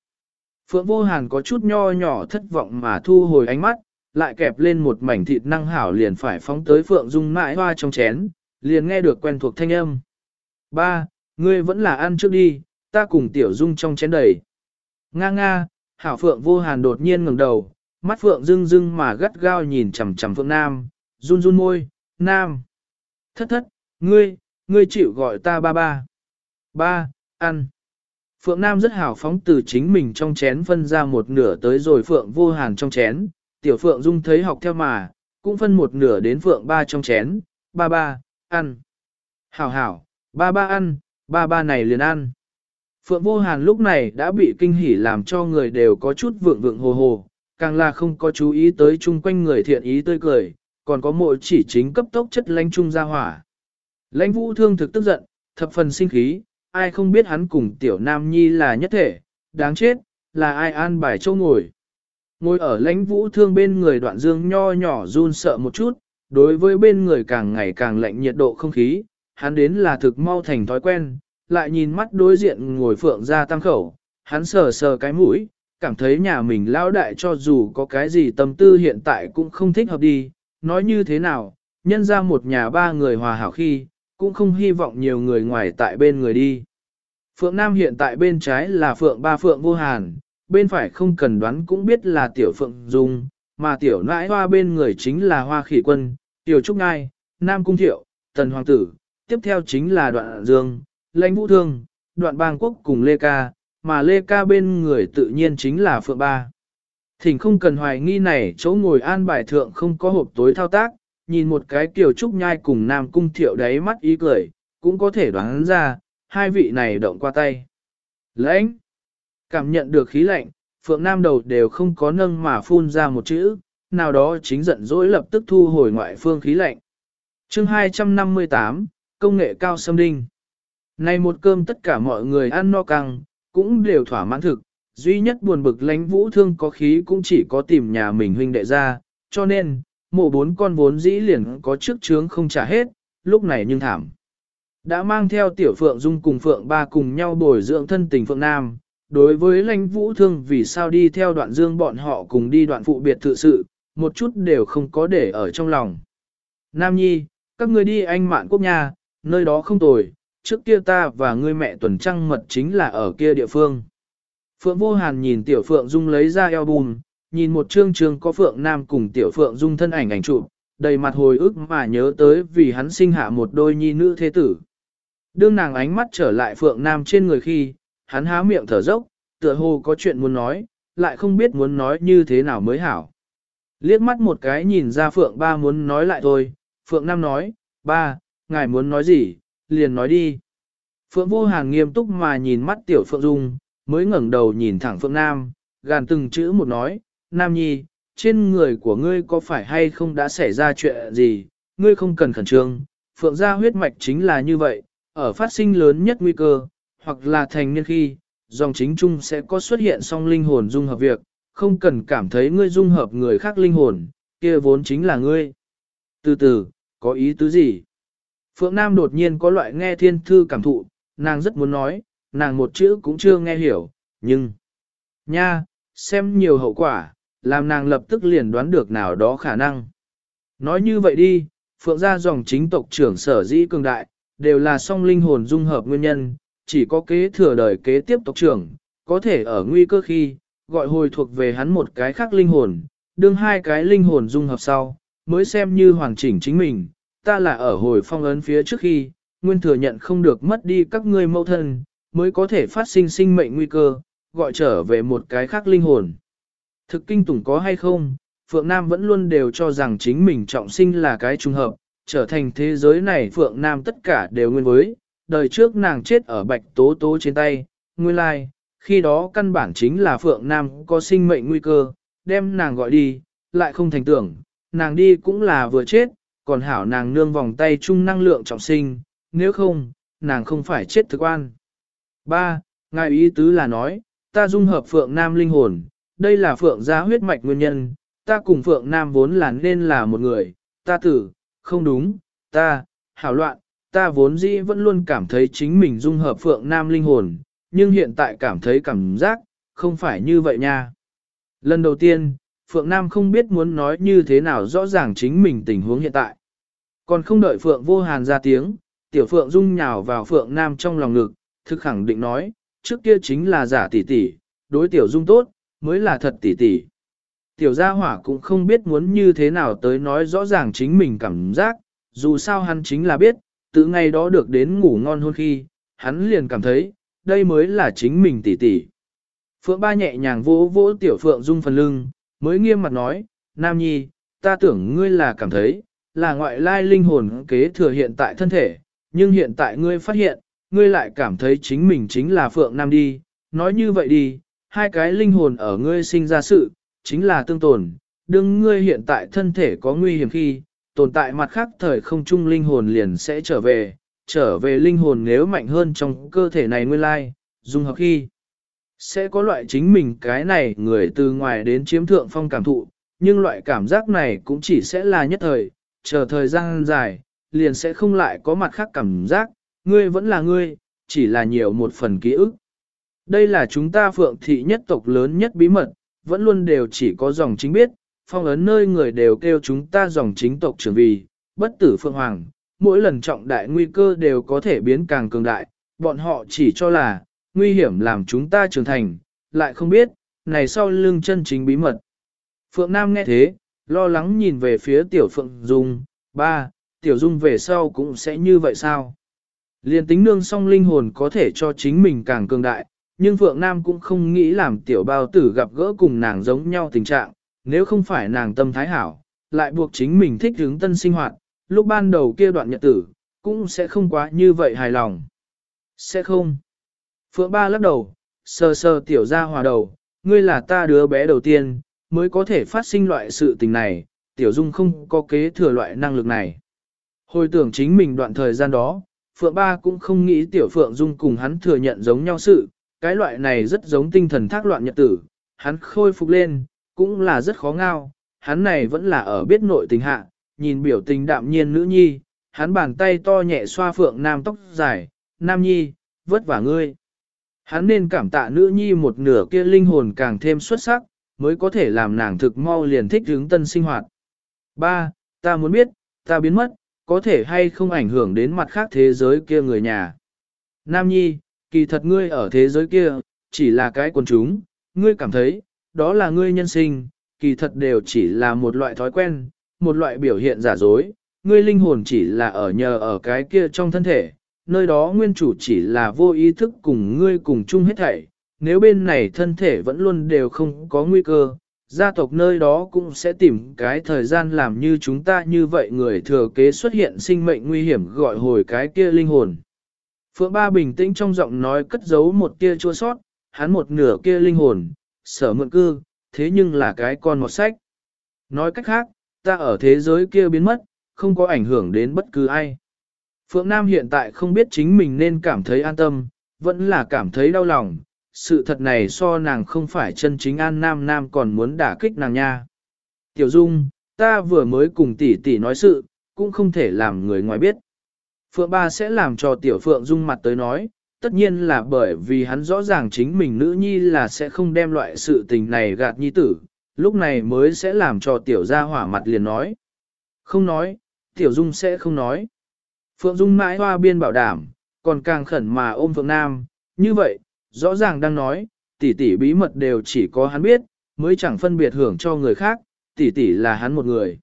Phượng Vô Hàn có chút nho nhỏ thất vọng mà thu hồi ánh mắt, lại kẹp lên một mảnh thịt năng hảo liền phải phóng tới Phượng Dung mãi hoa trong chén, liền nghe được quen thuộc thanh âm. Ba, ngươi vẫn là ăn trước đi, ta cùng Tiểu Dung trong chén đầy. Nga nga, hảo Phượng Vô Hàn đột nhiên ngẩng đầu, mắt Phượng dưng dưng mà gắt gao nhìn chằm chằm Phượng Nam, run run môi, Nam. Thất thất, ngươi, ngươi chịu gọi ta ba ba. Ba, ăn. Phượng Nam rất hào phóng từ chính mình trong chén phân ra một nửa tới rồi Phượng vô hàn trong chén, tiểu Phượng Dung thấy học theo mà, cũng phân một nửa đến Phượng ba trong chén, ba ba, ăn. Hảo hảo, ba ba ăn, ba ba này liền ăn. Phượng vô hàn lúc này đã bị kinh hỉ làm cho người đều có chút vượng vượng hồ hồ, càng là không có chú ý tới chung quanh người thiện ý tươi cười, còn có mỗi chỉ chính cấp tốc chất lánh chung ra hỏa. Lãnh vũ thương thực tức giận, thập phần sinh khí, ai không biết hắn cùng tiểu nam nhi là nhất thể, đáng chết, là ai an bài châu ngồi. Ngồi ở lãnh vũ thương bên người đoạn dương nho nhỏ run sợ một chút, đối với bên người càng ngày càng lạnh nhiệt độ không khí, hắn đến là thực mau thành thói quen, lại nhìn mắt đối diện ngồi phượng ra tăng khẩu, hắn sờ sờ cái mũi, cảm thấy nhà mình lão đại cho dù có cái gì tâm tư hiện tại cũng không thích hợp đi, nói như thế nào, nhân ra một nhà ba người hòa hảo khi, cũng không hy vọng nhiều người ngoài tại bên người đi. Phượng Nam hiện tại bên trái là Phượng ba Phượng vô hàn, bên phải không cần đoán cũng biết là Tiểu Phượng Dung, mà Tiểu Nãi Hoa bên người chính là Hoa Khỉ Quân, Tiểu Trúc Ngai, Nam Cung Thiệu, Tần Hoàng Tử, tiếp theo chính là Đoạn Dương, Lãnh Vũ Thương, Đoạn Bang Quốc cùng Lê Ca, mà Lê Ca bên người tự nhiên chính là Phượng Ba. Thỉnh không cần hoài nghi này chỗ ngồi an bài thượng không có hộp tối thao tác, nhìn một cái kiều Trúc Nhai cùng Nam Cung Thiệu đáy mắt ý cười, cũng có thể đoán ra, hai vị này động qua tay. Lãnh! Cảm nhận được khí lạnh, Phượng Nam đầu đều không có nâng mà phun ra một chữ, nào đó chính giận dỗi lập tức thu hồi ngoại phương khí lạnh. chương 258, công nghệ cao xâm đinh. Này một cơm tất cả mọi người ăn no căng, cũng đều thỏa mãn thực, duy nhất buồn bực lánh vũ thương có khí cũng chỉ có tìm nhà mình huynh đệ ra, cho nên, mộ bốn con vốn dĩ liền có trước chướng không trả hết, lúc này nhưng thảm. Đã mang theo tiểu phượng dung cùng phượng ba cùng nhau bồi dưỡng thân tình phượng nam, đối với lãnh vũ thương vì sao đi theo đoạn dương bọn họ cùng đi đoạn phụ biệt tự sự, một chút đều không có để ở trong lòng. Nam nhi, các ngươi đi anh mạn quốc nhà, nơi đó không tồi, trước kia ta và ngươi mẹ tuần trăng mật chính là ở kia địa phương. Phượng vô hàn nhìn tiểu phượng dung lấy ra eo bùn nhìn một chương trường có phượng nam cùng tiểu phượng dung thân ảnh ảnh chụp, đầy mặt hồi ức mà nhớ tới vì hắn sinh hạ một đôi nhi nữ thế tử. Đương nàng ánh mắt trở lại Phượng Nam trên người khi, hắn há miệng thở dốc, tựa hồ có chuyện muốn nói, lại không biết muốn nói như thế nào mới hảo. Liếc mắt một cái nhìn ra Phượng ba muốn nói lại thôi, Phượng Nam nói, ba, ngài muốn nói gì, liền nói đi. Phượng vô hàng nghiêm túc mà nhìn mắt tiểu Phượng Dung, mới ngẩng đầu nhìn thẳng Phượng Nam, gàn từng chữ một nói, Nam Nhi, trên người của ngươi có phải hay không đã xảy ra chuyện gì, ngươi không cần khẩn trương, Phượng gia huyết mạch chính là như vậy, ở phát sinh lớn nhất nguy cơ, hoặc là thành niên khi, dòng chính chung sẽ có xuất hiện song linh hồn dung hợp việc, không cần cảm thấy ngươi dung hợp người khác linh hồn, kia vốn chính là ngươi. Từ từ, có ý tứ gì? Phượng Nam đột nhiên có loại nghe thiên thư cảm thụ, nàng rất muốn nói, nàng một chữ cũng chưa nghe hiểu, nhưng... Nha, xem nhiều hậu quả, làm nàng lập tức liền đoán được nào đó khả năng. Nói như vậy đi, Phượng gia dòng chính tộc trưởng sở dĩ cường đại, đều là song linh hồn dung hợp nguyên nhân, chỉ có kế thừa đời kế tiếp tộc trưởng, có thể ở nguy cơ khi, gọi hồi thuộc về hắn một cái khác linh hồn, đương hai cái linh hồn dung hợp sau, mới xem như hoàn chỉnh chính mình, ta là ở hồi phong ấn phía trước khi, nguyên thừa nhận không được mất đi các ngươi mâu thân, mới có thể phát sinh sinh mệnh nguy cơ, gọi trở về một cái khác linh hồn. Thực kinh tủng có hay không, Phượng Nam vẫn luôn đều cho rằng chính mình trọng sinh là cái trùng hợp, trở thành thế giới này Phượng Nam tất cả đều nguyên với, đời trước nàng chết ở bạch tố tố trên tay, nguyên lai, khi đó căn bản chính là Phượng Nam có sinh mệnh nguy cơ, đem nàng gọi đi, lại không thành tưởng, nàng đi cũng là vừa chết, còn hảo nàng nương vòng tay chung năng lượng trọng sinh, nếu không, nàng không phải chết thực an. 3. Ngài ý tứ là nói, ta dung hợp Phượng Nam linh hồn, đây là Phượng gia huyết mạch nguyên nhân, ta cùng Phượng Nam vốn là nên là một người, ta tử, không đúng, ta, hảo loạn, ta vốn dĩ vẫn luôn cảm thấy chính mình dung hợp Phượng Nam linh hồn, nhưng hiện tại cảm thấy cảm giác, không phải như vậy nha. Lần đầu tiên, Phượng Nam không biết muốn nói như thế nào rõ ràng chính mình tình huống hiện tại. Còn không đợi Phượng vô hàn ra tiếng, tiểu Phượng dung nhào vào Phượng Nam trong lòng ngực, thực khẳng định nói, trước kia chính là giả tỷ tỷ, đối tiểu dung tốt, mới là thật tỷ tỷ. Tiểu gia hỏa cũng không biết muốn như thế nào tới nói rõ ràng chính mình cảm giác, dù sao hắn chính là biết, từ ngày đó được đến ngủ ngon hơn khi, hắn liền cảm thấy, đây mới là chính mình tỷ tỷ. Phượng ba nhẹ nhàng vỗ vỗ tiểu Phượng dung phần lưng, mới nghiêm mặt nói, Nam Nhi, ta tưởng ngươi là cảm thấy, là ngoại lai linh hồn kế thừa hiện tại thân thể, nhưng hiện tại ngươi phát hiện, ngươi lại cảm thấy chính mình chính là Phượng Nam đi, nói như vậy đi, hai cái linh hồn ở ngươi sinh ra sự, chính là tương tồn, đừng ngươi hiện tại thân thể có nguy hiểm khi, tồn tại mặt khác thời không chung linh hồn liền sẽ trở về, trở về linh hồn nếu mạnh hơn trong cơ thể này nguyên lai, dung hợp khi. Sẽ có loại chính mình cái này người từ ngoài đến chiếm thượng phong cảm thụ, nhưng loại cảm giác này cũng chỉ sẽ là nhất thời, chờ thời gian dài, liền sẽ không lại có mặt khác cảm giác, ngươi vẫn là ngươi, chỉ là nhiều một phần ký ức. Đây là chúng ta phượng thị nhất tộc lớn nhất bí mật, vẫn luôn đều chỉ có dòng chính biết, phong ấn nơi người đều kêu chúng ta dòng chính tộc trưởng vì, bất tử phượng hoàng, mỗi lần trọng đại nguy cơ đều có thể biến càng cường đại, bọn họ chỉ cho là, nguy hiểm làm chúng ta trưởng thành, lại không biết, này sau lưng chân chính bí mật. Phượng Nam nghe thế, lo lắng nhìn về phía tiểu Phượng Dung, ba, tiểu Dung về sau cũng sẽ như vậy sao? Liên tính nương song linh hồn có thể cho chính mình càng cường đại, nhưng Phượng Nam cũng không nghĩ làm tiểu bao tử gặp gỡ cùng nàng giống nhau tình trạng, nếu không phải nàng tâm thái hảo, lại buộc chính mình thích hướng tân sinh hoạt, lúc ban đầu kia đoạn nhật tử, cũng sẽ không quá như vậy hài lòng. Sẽ không. Phượng Ba lắc đầu, sờ sờ tiểu ra hòa đầu, ngươi là ta đứa bé đầu tiên, mới có thể phát sinh loại sự tình này, tiểu dung không có kế thừa loại năng lực này. Hồi tưởng chính mình đoạn thời gian đó, Phượng Ba cũng không nghĩ tiểu Phượng Dung cùng hắn thừa nhận giống nhau sự, cái loại này rất giống tinh thần thác loạn nhật tử, hắn khôi phục lên, cũng là rất khó ngao, hắn này vẫn là ở biết nội tình hạ, nhìn biểu tình đạm nhiên nữ nhi, hắn bàn tay to nhẹ xoa Phượng Nam tóc dài, Nam nhi, vất vả ngươi. Hắn nên cảm tạ nữ nhi một nửa kia linh hồn càng thêm xuất sắc, mới có thể làm nàng thực mau liền thích hướng tân sinh hoạt. Ba, ta muốn biết, ta biến mất, có thể hay không ảnh hưởng đến mặt khác thế giới kia người nhà. Nam Nhi, kỳ thật ngươi ở thế giới kia, chỉ là cái quần chúng, ngươi cảm thấy, đó là ngươi nhân sinh, kỳ thật đều chỉ là một loại thói quen, một loại biểu hiện giả dối, ngươi linh hồn chỉ là ở nhờ ở cái kia trong thân thể, nơi đó nguyên chủ chỉ là vô ý thức cùng ngươi cùng chung hết thảy, nếu bên này thân thể vẫn luôn đều không có nguy cơ, gia tộc nơi đó cũng sẽ tìm cái thời gian làm như chúng ta như vậy người thừa kế xuất hiện sinh mệnh nguy hiểm gọi hồi cái kia linh hồn. Phượng Ba bình tĩnh trong giọng nói cất giấu một tia chua sót, hắn một nửa kia linh hồn, sở mượn cư, thế nhưng là cái con một sách. Nói cách khác, ta ở thế giới kia biến mất, không có ảnh hưởng đến bất cứ ai. Phượng Nam hiện tại không biết chính mình nên cảm thấy an tâm, vẫn là cảm thấy đau lòng, sự thật này so nàng không phải chân chính an nam nam còn muốn đả kích nàng nha. Tiểu Dung, ta vừa mới cùng tỷ tỷ nói sự, cũng không thể làm người ngoài biết. Phượng Ba sẽ làm cho Tiểu Phượng Dung mặt tới nói, tất nhiên là bởi vì hắn rõ ràng chính mình nữ nhi là sẽ không đem loại sự tình này gạt nhi tử, lúc này mới sẽ làm cho Tiểu gia hỏa mặt liền nói. Không nói, Tiểu Dung sẽ không nói. Phượng Dung mãi hoa biên bảo đảm, còn càng khẩn mà ôm Phượng Nam, như vậy, rõ ràng đang nói, tỷ tỷ bí mật đều chỉ có hắn biết, mới chẳng phân biệt hưởng cho người khác, tỷ tỷ là hắn một người.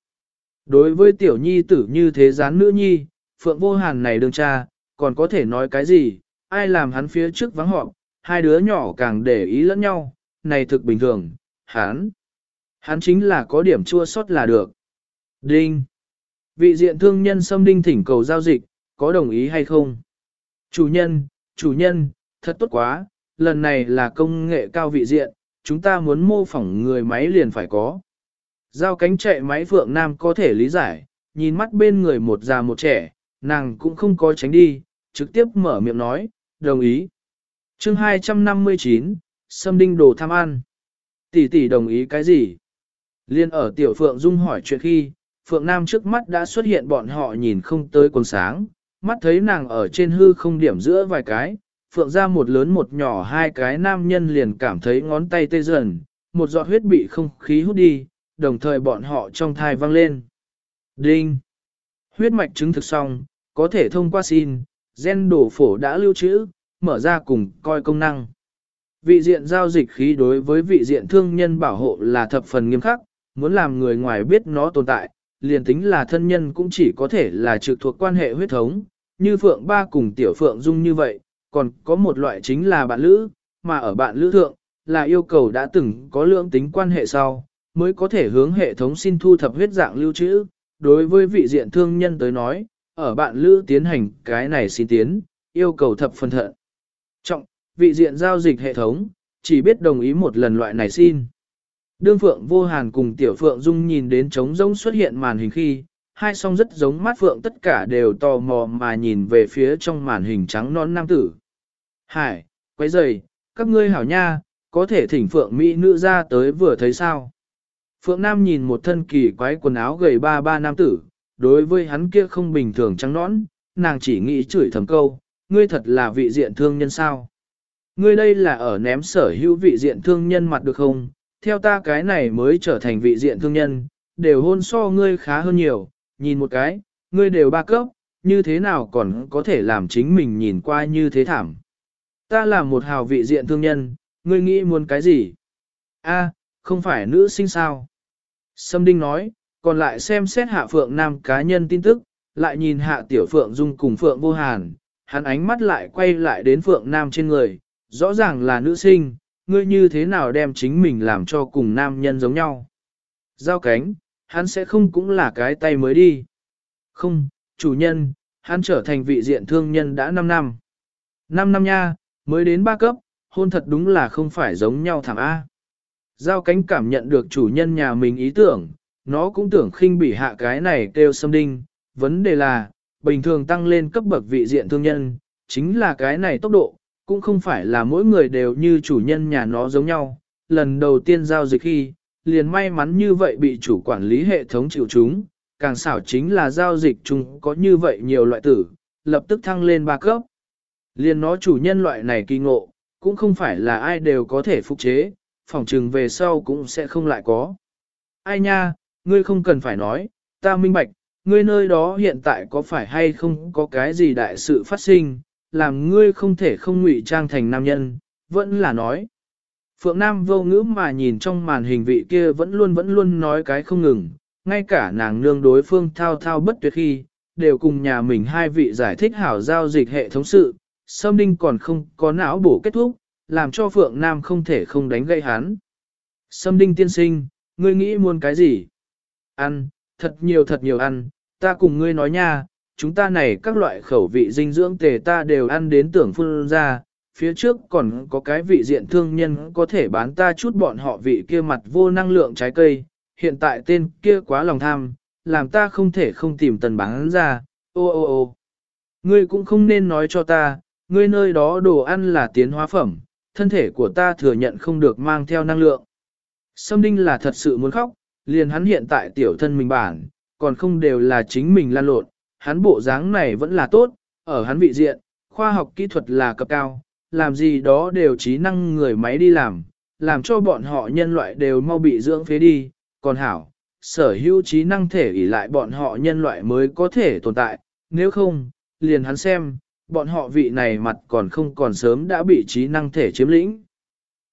Đối với tiểu nhi tử như thế gián nữ nhi, Phượng Vô Hàn này đương cha, còn có thể nói cái gì, ai làm hắn phía trước vắng họp, hai đứa nhỏ càng để ý lẫn nhau, này thực bình thường, hắn. Hắn chính là có điểm chua sót là được. Đinh. Vị diện thương nhân xâm đinh thỉnh cầu giao dịch, có đồng ý hay không? Chủ nhân, chủ nhân, thật tốt quá, lần này là công nghệ cao vị diện, chúng ta muốn mô phỏng người máy liền phải có. Giao cánh chạy máy Phượng Nam có thể lý giải, nhìn mắt bên người một già một trẻ, nàng cũng không có tránh đi, trực tiếp mở miệng nói, đồng ý. chương 259, Sâm Đinh đồ tham ăn. Tỷ tỷ đồng ý cái gì? Liên ở tiểu Phượng Dung hỏi chuyện khi, Phượng Nam trước mắt đã xuất hiện bọn họ nhìn không tới quần sáng, mắt thấy nàng ở trên hư không điểm giữa vài cái, Phượng ra một lớn một nhỏ hai cái nam nhân liền cảm thấy ngón tay tê dần, một giọt huyết bị không khí hút đi, đồng thời bọn họ trong thai vang lên. Đinh! Huyết mạch chứng thực xong, có thể thông qua xin, gen đổ phổ đã lưu trữ, mở ra cùng coi công năng. Vị diện giao dịch khí đối với vị diện thương nhân bảo hộ là thập phần nghiêm khắc, muốn làm người ngoài biết nó tồn tại, liền tính là thân nhân cũng chỉ có thể là trực thuộc quan hệ huyết thống, như Phượng Ba cùng Tiểu Phượng Dung như vậy, còn có một loại chính là bạn lữ, mà ở bạn lữ thượng, là yêu cầu đã từng có lượng tính quan hệ sau, mới có thể hướng hệ thống xin thu thập huyết dạng lưu trữ. Đối với vị diện thương nhân tới nói, ở bạn lữ tiến hành cái này xin tiến, yêu cầu thập phân thận. Trọng, vị diện giao dịch hệ thống, chỉ biết đồng ý một lần loại này xin. Đương Phượng Vô Hàn cùng Tiểu Phượng Dung nhìn đến trống rỗng xuất hiện màn hình khi, hai song rất giống mắt Phượng tất cả đều tò mò mà nhìn về phía trong màn hình trắng non nam tử. Hải, quấy giày, các ngươi hảo nha, có thể thỉnh Phượng Mỹ nữ ra tới vừa thấy sao. Phượng Nam nhìn một thân kỳ quái quần áo gầy ba ba nam tử, đối với hắn kia không bình thường trắng nõn, nàng chỉ nghĩ chửi thầm câu, ngươi thật là vị diện thương nhân sao. Ngươi đây là ở ném sở hữu vị diện thương nhân mặt được không, theo ta cái này mới trở thành vị diện thương nhân, đều hôn so ngươi khá hơn nhiều, nhìn một cái, ngươi đều ba cấp, như thế nào còn có thể làm chính mình nhìn qua như thế thảm. Ta là một hào vị diện thương nhân, ngươi nghĩ muốn cái gì? A, không phải nữ sinh sao? Sâm Đinh nói, còn lại xem xét hạ Phượng Nam cá nhân tin tức, lại nhìn hạ Tiểu Phượng Dung cùng Phượng Vô Hàn, hắn ánh mắt lại quay lại đến Phượng Nam trên người, rõ ràng là nữ sinh, ngươi như thế nào đem chính mình làm cho cùng nam nhân giống nhau. Giao cánh, hắn sẽ không cũng là cái tay mới đi. Không, chủ nhân, hắn trở thành vị diện thương nhân đã 5 năm. 5 năm nha, mới đến 3 cấp, hôn thật đúng là không phải giống nhau thằng A. Giao cánh cảm nhận được chủ nhân nhà mình ý tưởng, nó cũng tưởng khinh bỉ hạ cái này kêu xâm đinh. Vấn đề là, bình thường tăng lên cấp bậc vị diện thương nhân, chính là cái này tốc độ, cũng không phải là mỗi người đều như chủ nhân nhà nó giống nhau. Lần đầu tiên giao dịch khi, liền may mắn như vậy bị chủ quản lý hệ thống chịu chúng, càng xảo chính là giao dịch chung có như vậy nhiều loại tử, lập tức thăng lên ba cấp. Liền nó chủ nhân loại này kỳ ngộ, cũng không phải là ai đều có thể phục chế, phòng trừng về sau cũng sẽ không lại có. Ai nha, ngươi không cần phải nói, ta minh bạch, ngươi nơi đó hiện tại có phải hay không có cái gì đại sự phát sinh, làm ngươi không thể không ngụy trang thành nam nhân, vẫn là nói. Phượng Nam vô ngữ mà nhìn trong màn hình vị kia vẫn luôn vẫn luôn nói cái không ngừng, ngay cả nàng nương đối phương thao thao bất tuyệt khi, đều cùng nhà mình hai vị giải thích hảo giao dịch hệ thống sự, Sâm Đinh còn không có não bổ kết thúc, làm cho Phượng Nam không thể không đánh gây hắn. Sâm Đinh tiên sinh, ngươi nghĩ muốn cái gì? Ăn, thật nhiều thật nhiều ăn, ta cùng ngươi nói nha, chúng ta này các loại khẩu vị dinh dưỡng tề ta đều ăn đến tưởng phun ra, phía trước còn có cái vị diện thương nhân có thể bán ta chút bọn họ vị kia mặt vô năng lượng trái cây, hiện tại tên kia quá lòng tham, làm ta không thể không tìm tần bán ra, ô ô ô. Ngươi cũng không nên nói cho ta, ngươi nơi đó đồ ăn là tiến hóa phẩm, thân thể của ta thừa nhận không được mang theo năng lượng. Sâm Đinh là thật sự muốn khóc, liền hắn hiện tại tiểu thân mình bản, còn không đều là chính mình lan lộn, hắn bộ dáng này vẫn là tốt, ở hắn vị diện, khoa học kỹ thuật là cấp cao, làm gì đó đều trí năng người máy đi làm, làm cho bọn họ nhân loại đều mau bị dưỡng phế đi, còn hảo, sở hữu trí năng thể ỷ lại bọn họ nhân loại mới có thể tồn tại, nếu không, liền hắn xem, bọn họ vị này mặt còn không còn sớm đã bị trí năng thể chiếm lĩnh.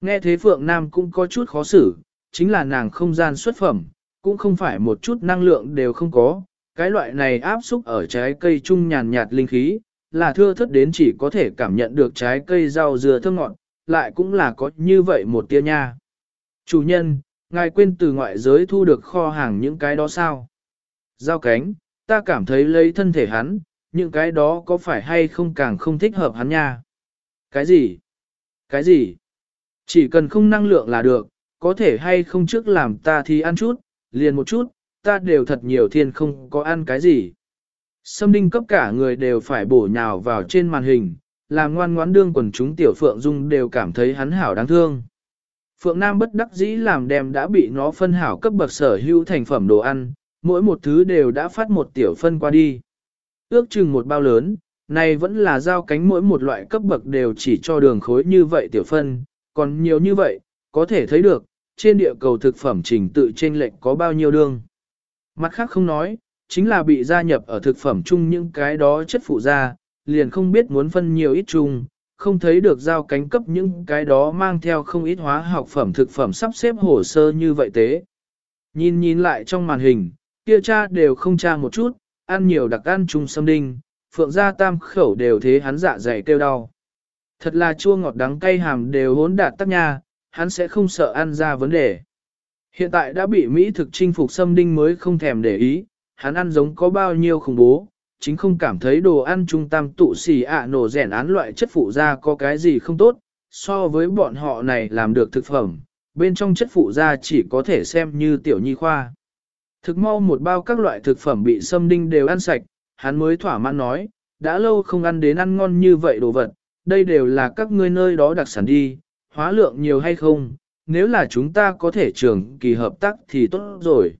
Nghe thế Phượng Nam cũng có chút khó xử, chính là nàng không gian xuất phẩm, cũng không phải một chút năng lượng đều không có, cái loại này áp xúc ở trái cây trung nhàn nhạt linh khí, là thưa thất đến chỉ có thể cảm nhận được trái cây rau dừa thơm ngọt, lại cũng là có như vậy một tia nha. Chủ nhân, ngài quên từ ngoại giới thu được kho hàng những cái đó sao? Giao cánh, ta cảm thấy lấy thân thể hắn, những cái đó có phải hay không càng không thích hợp hắn nha? Cái gì? Cái gì? Chỉ cần không năng lượng là được, có thể hay không trước làm ta thì ăn chút, liền một chút, ta đều thật nhiều thiên không có ăn cái gì. Sâm đinh cấp cả người đều phải bổ nhào vào trên màn hình, làm ngoan ngoãn đương quần chúng tiểu Phượng Dung đều cảm thấy hắn hảo đáng thương. Phượng Nam bất đắc dĩ làm đem đã bị nó phân hảo cấp bậc sở hữu thành phẩm đồ ăn, mỗi một thứ đều đã phát một tiểu phân qua đi. Ước chừng một bao lớn, này vẫn là giao cánh mỗi một loại cấp bậc đều chỉ cho đường khối như vậy tiểu phân, còn nhiều như vậy, có thể thấy được, trên địa cầu thực phẩm trình tự trên lệnh có bao nhiêu đường. Mặt khác không nói, chính là bị gia nhập ở thực phẩm chung những cái đó chất phụ ra, liền không biết muốn phân nhiều ít chung, không thấy được giao cánh cấp những cái đó mang theo không ít hóa học phẩm thực phẩm sắp xếp hồ sơ như vậy tế. Nhìn nhìn lại trong màn hình, kia cha đều không tra một chút, ăn nhiều đặc ăn chung sâm đinh, phượng gia tam khẩu đều thế hắn dạ dày kêu đau. Thật là chua ngọt đắng cay hàm đều hốn đạt tắc nha, hắn sẽ không sợ ăn ra vấn đề. Hiện tại đã bị Mỹ thực chinh phục xâm đinh mới không thèm để ý, hắn ăn giống có bao nhiêu khủng bố, chính không cảm thấy đồ ăn trung tam tụ xì ạ nổ rẻn án loại chất phụ ra có cái gì không tốt, so với bọn họ này làm được thực phẩm, bên trong chất phụ ra chỉ có thể xem như tiểu nhi khoa. Thực mau một bao các loại thực phẩm bị xâm đinh đều ăn sạch, hắn mới thỏa mãn nói, đã lâu không ăn đến ăn ngon như vậy đồ vật, đây đều là các ngươi nơi đó đặc sản đi, hóa lượng nhiều hay không, nếu là chúng ta có thể trường kỳ hợp tác thì tốt rồi.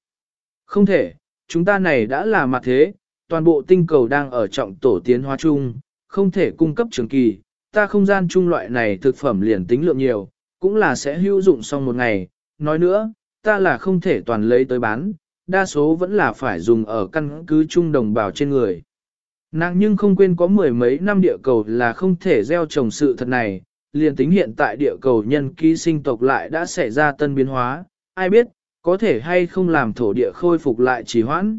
Không thể, chúng ta này đã là mặt thế, toàn bộ tinh cầu đang ở trọng tổ tiến hóa chung, không thể cung cấp trường kỳ, ta không gian chung loại này thực phẩm liền tính lượng nhiều, cũng là sẽ hữu dụng xong một ngày, nói nữa, ta là không thể toàn lấy tới bán, đa số vẫn là phải dùng ở căn cứ chung đồng bào trên người. Nàng nhưng không quên có mười mấy năm địa cầu là không thể gieo trồng sự thật này, liền tính hiện tại địa cầu nhân ký sinh tộc lại đã xảy ra tân biến hóa, ai biết, có thể hay không làm thổ địa khôi phục lại trì hoãn.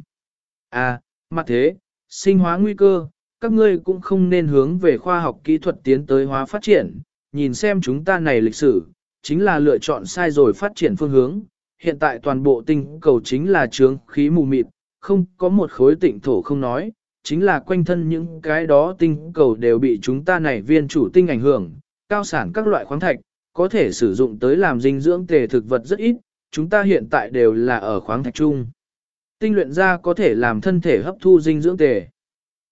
À, mặt thế, sinh hóa nguy cơ, các ngươi cũng không nên hướng về khoa học kỹ thuật tiến tới hóa phát triển, nhìn xem chúng ta này lịch sử, chính là lựa chọn sai rồi phát triển phương hướng. Hiện tại toàn bộ tinh cầu chính là trướng khí mù mịt, không có một khối tịnh thổ không nói, chính là quanh thân những cái đó tinh cầu đều bị chúng ta này viên chủ tinh ảnh hưởng, cao sản các loại khoáng thạch, có thể sử dụng tới làm dinh dưỡng tề thực vật rất ít, chúng ta hiện tại đều là ở khoáng thạch chung. Tinh luyện ra có thể làm thân thể hấp thu dinh dưỡng tề.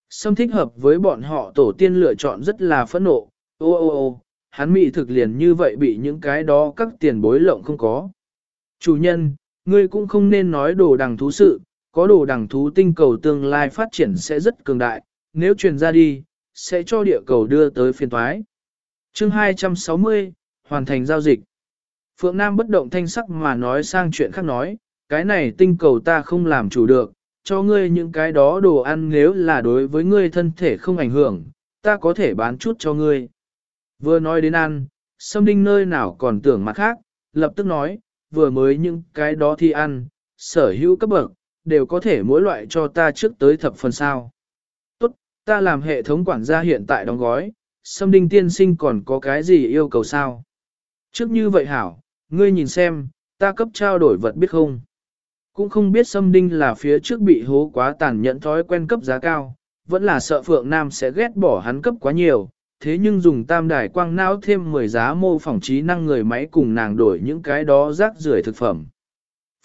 Xâm thích hợp với bọn họ tổ tiên lựa chọn rất là phẫn nộ, ô ô ô, hắn mị thực liền như vậy bị những cái đó các tiền bối lộng không có. Chủ nhân, ngươi cũng không nên nói đồ đằng thú sự, có đồ đằng thú tinh cầu tương lai phát triển sẽ rất cường đại, nếu truyền ra đi, sẽ cho địa cầu đưa tới phiên toái. Chương 260, hoàn thành giao dịch. Phượng Nam bất động thanh sắc mà nói sang chuyện khác nói, cái này tinh cầu ta không làm chủ được, cho ngươi những cái đó đồ ăn nếu là đối với ngươi thân thể không ảnh hưởng, ta có thể bán chút cho ngươi. Vừa nói đến ăn, Sâm Đinh nơi nào còn tưởng mặt khác, lập tức nói, vừa mới những cái đó thi ăn, sở hữu cấp bậc, đều có thể mỗi loại cho ta trước tới thập phần sao. Tốt, ta làm hệ thống quản gia hiện tại đóng gói, Sâm Đinh tiên sinh còn có cái gì yêu cầu sao? Trước như vậy hảo, ngươi nhìn xem, ta cấp trao đổi vật biết không? Cũng không biết Sâm Đinh là phía trước bị hố quá tàn nhẫn thói quen cấp giá cao, vẫn là sợ Phượng Nam sẽ ghét bỏ hắn cấp quá nhiều, thế nhưng dùng tam đài quang não thêm 10 giá mô phỏng trí năng người máy cùng nàng đổi những cái đó rác rưởi thực phẩm.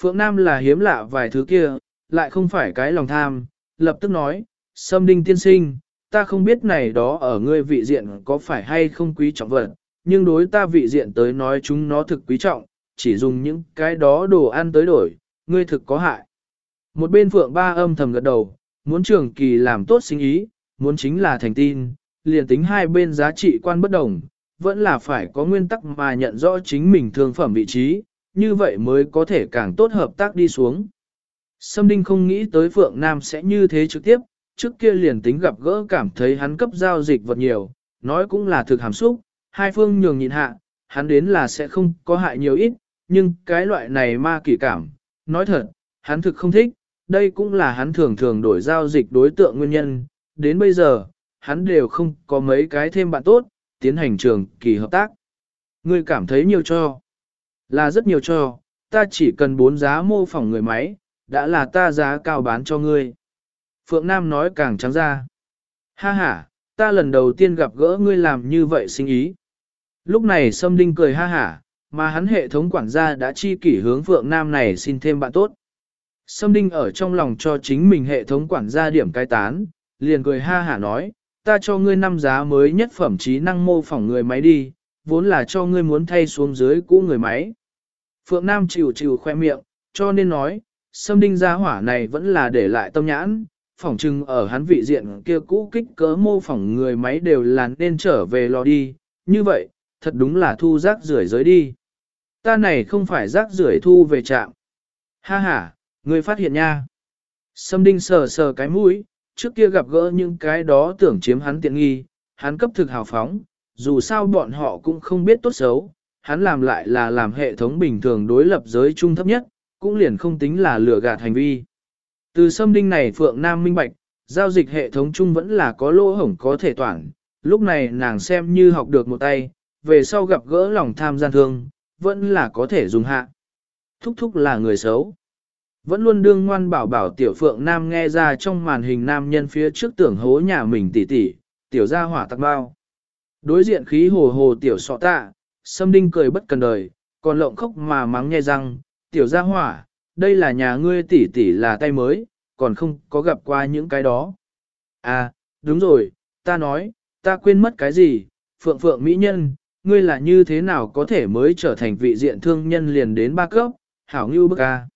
Phượng Nam là hiếm lạ vài thứ kia, lại không phải cái lòng tham, lập tức nói, Sâm Đinh tiên sinh, ta không biết này đó ở ngươi vị diện có phải hay không quý trọng vật, nhưng đối ta vị diện tới nói chúng nó thực quý trọng, chỉ dùng những cái đó đồ ăn tới đổi, ngươi thực có hại. Một bên phượng ba âm thầm gật đầu, muốn trường kỳ làm tốt sinh ý, muốn chính là thành tin, liền tính hai bên giá trị quan bất đồng, vẫn là phải có nguyên tắc mà nhận rõ chính mình thương phẩm vị trí, như vậy mới có thể càng tốt hợp tác đi xuống. Sâm Đinh không nghĩ tới Phượng Nam sẽ như thế trực tiếp, trước kia liền tính gặp gỡ cảm thấy hắn cấp giao dịch vật nhiều, nói cũng là thực hàm xúc, hai phương nhường nhịn hạ, hắn đến là sẽ không có hại nhiều ít, nhưng cái loại này ma kỳ cảm, nói thật, hắn thực không thích, đây cũng là hắn thường thường đổi giao dịch đối tượng nguyên nhân, đến bây giờ, hắn đều không có mấy cái thêm bạn tốt, tiến hành trường kỳ hợp tác. Ngươi cảm thấy nhiều cho. Là rất nhiều cho, ta chỉ cần bốn giá mô phỏng người máy, đã là ta giá cao bán cho ngươi. Phượng Nam nói càng trắng ra. Ha ha, ta lần đầu tiên gặp gỡ ngươi làm như vậy sinh ý. Lúc này Sâm Đinh cười ha hả, mà hắn hệ thống quản gia đã chi kỷ hướng Phượng Nam này xin thêm bạn tốt. Sâm Đinh ở trong lòng cho chính mình hệ thống quản gia điểm cai tán, liền cười ha hả nói, ta cho ngươi năm giá mới nhất phẩm trí năng mô phỏng người máy đi, vốn là cho ngươi muốn thay xuống dưới cũ người máy. Phượng Nam chịu chịu khoe miệng, cho nên nói, Sâm Đinh gia hỏa này vẫn là để lại tâm nhãn, phỏng chừng ở hắn vị diện kia cũ kích cỡ mô phỏng người máy đều là nên trở về lò đi, như vậy, thật đúng là thu rác rưởi giới đi. Ta này không phải rác rưởi thu về trạm. Ha ha, ngươi phát hiện nha. Sâm đinh sờ sờ cái mũi, trước kia gặp gỡ những cái đó tưởng chiếm hắn tiện nghi, hắn cấp thực hào phóng, dù sao bọn họ cũng không biết tốt xấu, hắn làm lại là làm hệ thống bình thường đối lập giới trung thấp nhất, cũng liền không tính là lừa gạt hành vi. Từ sâm đinh này Phượng Nam minh bạch, giao dịch hệ thống chung vẫn là có lỗ hổng có thể toàn, lúc này nàng xem như học được một tay, về sau gặp gỡ lòng tham gian thương, vẫn là có thể dùng hạ. Thúc thúc là người xấu. Vẫn luôn đương ngoan bảo bảo tiểu phượng nam nghe ra trong màn hình nam nhân phía trước tưởng hố nhà mình tỉ tỉ, tiểu ra hỏa tắc bao. Đối diện khí hồ hồ tiểu sọ tạ, sâm đinh cười bất cần đời, còn lộng khóc mà mắng nghe răng, tiểu ra hỏa, đây là nhà ngươi tỉ tỉ là tay mới, còn không có gặp qua những cái đó. À, đúng rồi, ta nói, ta quên mất cái gì, phượng phượng mỹ nhân, ngươi là như thế nào có thể mới trở thành vị diện thương nhân liền đến ba cấp, hảo như bức a.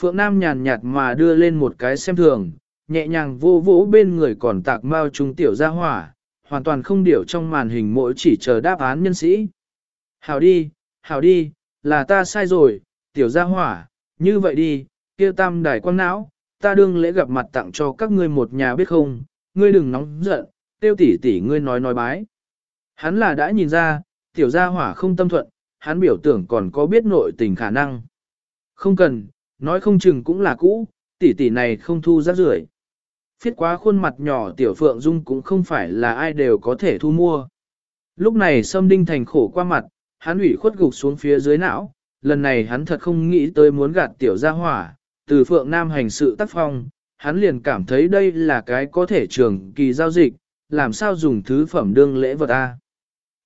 Phượng Nam nhàn nhạt mà đưa lên một cái xem thường, nhẹ nhàng vô vỗ bên người còn tạc mau trung tiểu ra hỏa, hoàn toàn không điểu trong màn hình mỗi chỉ chờ đáp án nhân sĩ. Hảo đi, hảo đi, là ta sai rồi, tiểu gia hỏa, như vậy đi, kia tam đài quang não, ta đương lễ gặp mặt tặng cho các ngươi một nhà biết không, ngươi đừng nóng giận, tiêu tỷ tỷ ngươi nói nói bái. Hắn là đã nhìn ra, tiểu gia hỏa không tâm thuận, hắn biểu tưởng còn có biết nội tình khả năng. Không cần, nói không chừng cũng là cũ, tỷ tỷ này không thu rác rưởi. Phiết quá khuôn mặt nhỏ tiểu phượng dung cũng không phải là ai đều có thể thu mua. Lúc này sâm đinh thành khổ qua mặt, hắn ủy khuất gục xuống phía dưới não, lần này hắn thật không nghĩ tới muốn gạt tiểu gia hỏa, từ phượng nam hành sự tác phong, hắn liền cảm thấy đây là cái có thể trường kỳ giao dịch, làm sao dùng thứ phẩm đương lễ vật a.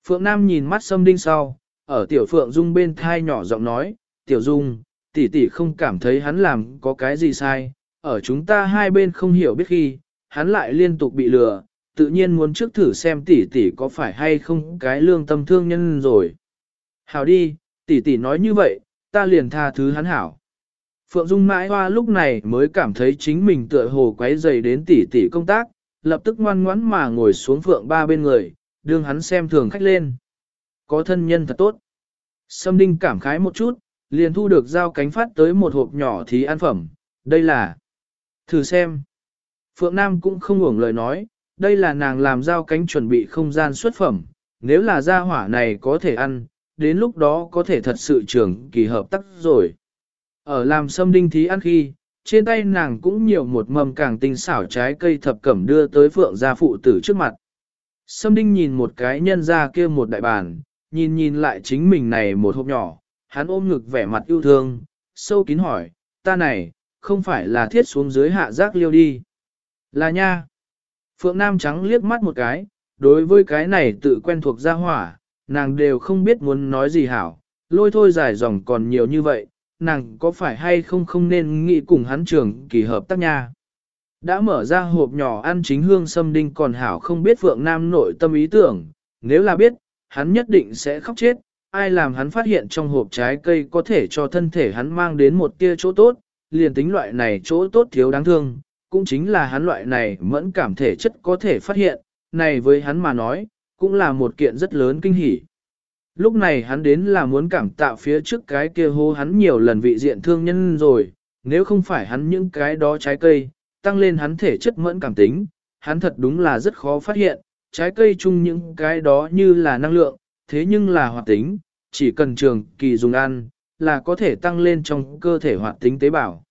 Phượng Nam nhìn mắt Sâm Đinh sau, ở Tiểu Phượng Dung bên thai nhỏ giọng nói, Tiểu Dung, tỷ tỷ không cảm thấy hắn làm có cái gì sai, ở chúng ta hai bên không hiểu biết khi, hắn lại liên tục bị lừa, tự nhiên muốn trước thử xem tỷ tỷ có phải hay không cái lương tâm thương nhân rồi. Hảo đi, tỷ tỷ nói như vậy, ta liền tha thứ hắn hảo. Phượng Dung mãi hoa lúc này mới cảm thấy chính mình tựa hồ quấy dày đến tỷ tỷ công tác, lập tức ngoan ngoãn mà ngồi xuống Phượng ba bên người, đương hắn xem thường khách lên. Có thân nhân thật tốt. Sâm Đinh cảm khái một chút, liền thu được giao cánh phát tới một hộp nhỏ thí ăn phẩm. Đây là... Thử xem. Phượng Nam cũng không ngủng lời nói, đây là nàng làm giao cánh chuẩn bị không gian xuất phẩm. Nếu là gia hỏa này có thể ăn, đến lúc đó có thể thật sự trưởng kỳ hợp tác rồi. Ở làm sâm đinh thí ăn khi, trên tay nàng cũng nhiều một mầm càng tinh xảo trái cây thập cẩm đưa tới phượng gia phụ tử trước mặt. Sâm đinh nhìn một cái nhân ra kia một đại bàn, nhìn nhìn lại chính mình này một hộp nhỏ, hắn ôm ngực vẻ mặt yêu thương, sâu kín hỏi, ta này, không phải là thiết xuống dưới hạ giác liêu đi. Là nha. Phượng Nam trắng liếc mắt một cái, đối với cái này tự quen thuộc ra hỏa, nàng đều không biết muốn nói gì hảo, lôi thôi dài dòng còn nhiều như vậy, nàng có phải hay không không nên nghĩ cùng hắn trường kỳ hợp tác nha. Đã mở ra hộp nhỏ ăn chính hương sâm đinh còn hảo không biết Phượng Nam nội tâm ý tưởng, nếu là biết, hắn nhất định sẽ khóc chết, ai làm hắn phát hiện trong hộp trái cây có thể cho thân thể hắn mang đến một tia chỗ tốt, liền tính loại này chỗ tốt thiếu đáng thương, cũng chính là hắn loại này mẫn cảm thể chất có thể phát hiện, này với hắn mà nói, cũng là một kiện rất lớn kinh hỉ. Lúc này hắn đến là muốn cảm tạo phía trước cái kia hô hắn nhiều lần vị diện thương nhân rồi, nếu không phải hắn những cái đó trái cây, tăng lên hắn thể chất mẫn cảm tính, hắn thật đúng là rất khó phát hiện, trái cây chung những cái đó như là năng lượng, thế nhưng là hoạt tính, chỉ cần trường kỳ dùng ăn, là có thể tăng lên trong cơ thể hoạt tính tế bào.